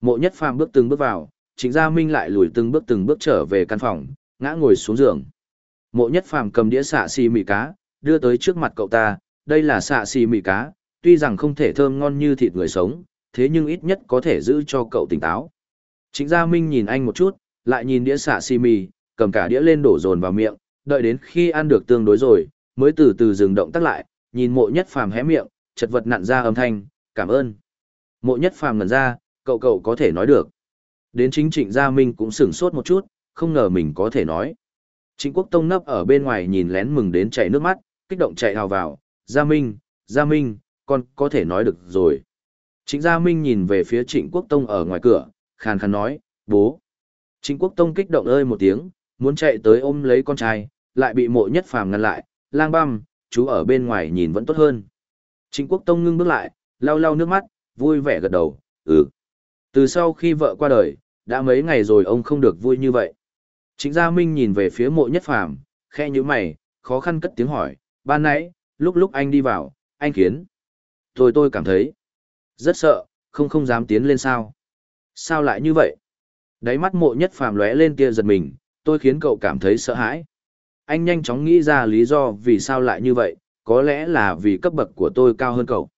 Mộ nhất phàm bước từng bước vào, Trịnh Gia Minh lại lùi từng bước từng bước trở về căn phòng, ngã ngồi xuống giường. Mộ nhất phàm cầm đĩa xạ xì mì cá, đưa tới trước mặt cậu ta, đây là xạ xì mì cá, tuy rằng không thể thơm ngon như thịt người sống, thế nhưng ít nhất có thể giữ cho cậu tỉnh táo. Trịnh Gia Minh nhìn anh một chút, lại nhìn đĩa xả xì mì, cầm cả đĩa lên đổ dồn vào miệng, đợi đến khi ăn được tương đối rồi, mới từ từ dừng động tác lại, nhìn mộ nhất phàm hé miệng, chật vật nặn ra âm thanh, cảm ơn. Mộ nhất phàm ngẩn ra, cậu cậu có thể nói được. Đến chính trịnh Gia Minh cũng sửng sốt một chút, không ngờ mình có thể nói. Trịnh Quốc Tông nấp ở bên ngoài nhìn lén mừng đến chảy nước mắt, kích động chạy hào vào, Gia Minh, Gia Minh, con có thể nói được rồi. Trịnh Gia Minh nhìn về phía Trịnh Quốc Tông ở ngoài cửa, khàn khàn nói, bố. Trịnh Quốc Tông kích động ơi một tiếng, muốn chạy tới ôm lấy con trai, lại bị mộ nhất phàm ngăn lại, lang băm, chú ở bên ngoài nhìn vẫn tốt hơn. Trịnh Quốc Tông ngưng bước lại, lau lau nước mắt, vui vẻ gật đầu, ừ. Từ sau khi vợ qua đời, đã mấy ngày rồi ông không được vui như vậy. Trịnh Gia Minh nhìn về phía mộ nhất phàm, khe như mày, khó khăn cất tiếng hỏi, ban nãy, lúc lúc anh đi vào, anh khiến. Tôi tôi cảm thấy, rất sợ, không không dám tiến lên sao. Sao lại như vậy? Đáy mắt mộ nhất phàm lóe lên kia giật mình, tôi khiến cậu cảm thấy sợ hãi. Anh nhanh chóng nghĩ ra lý do vì sao lại như vậy, có lẽ là vì cấp bậc của tôi cao hơn cậu.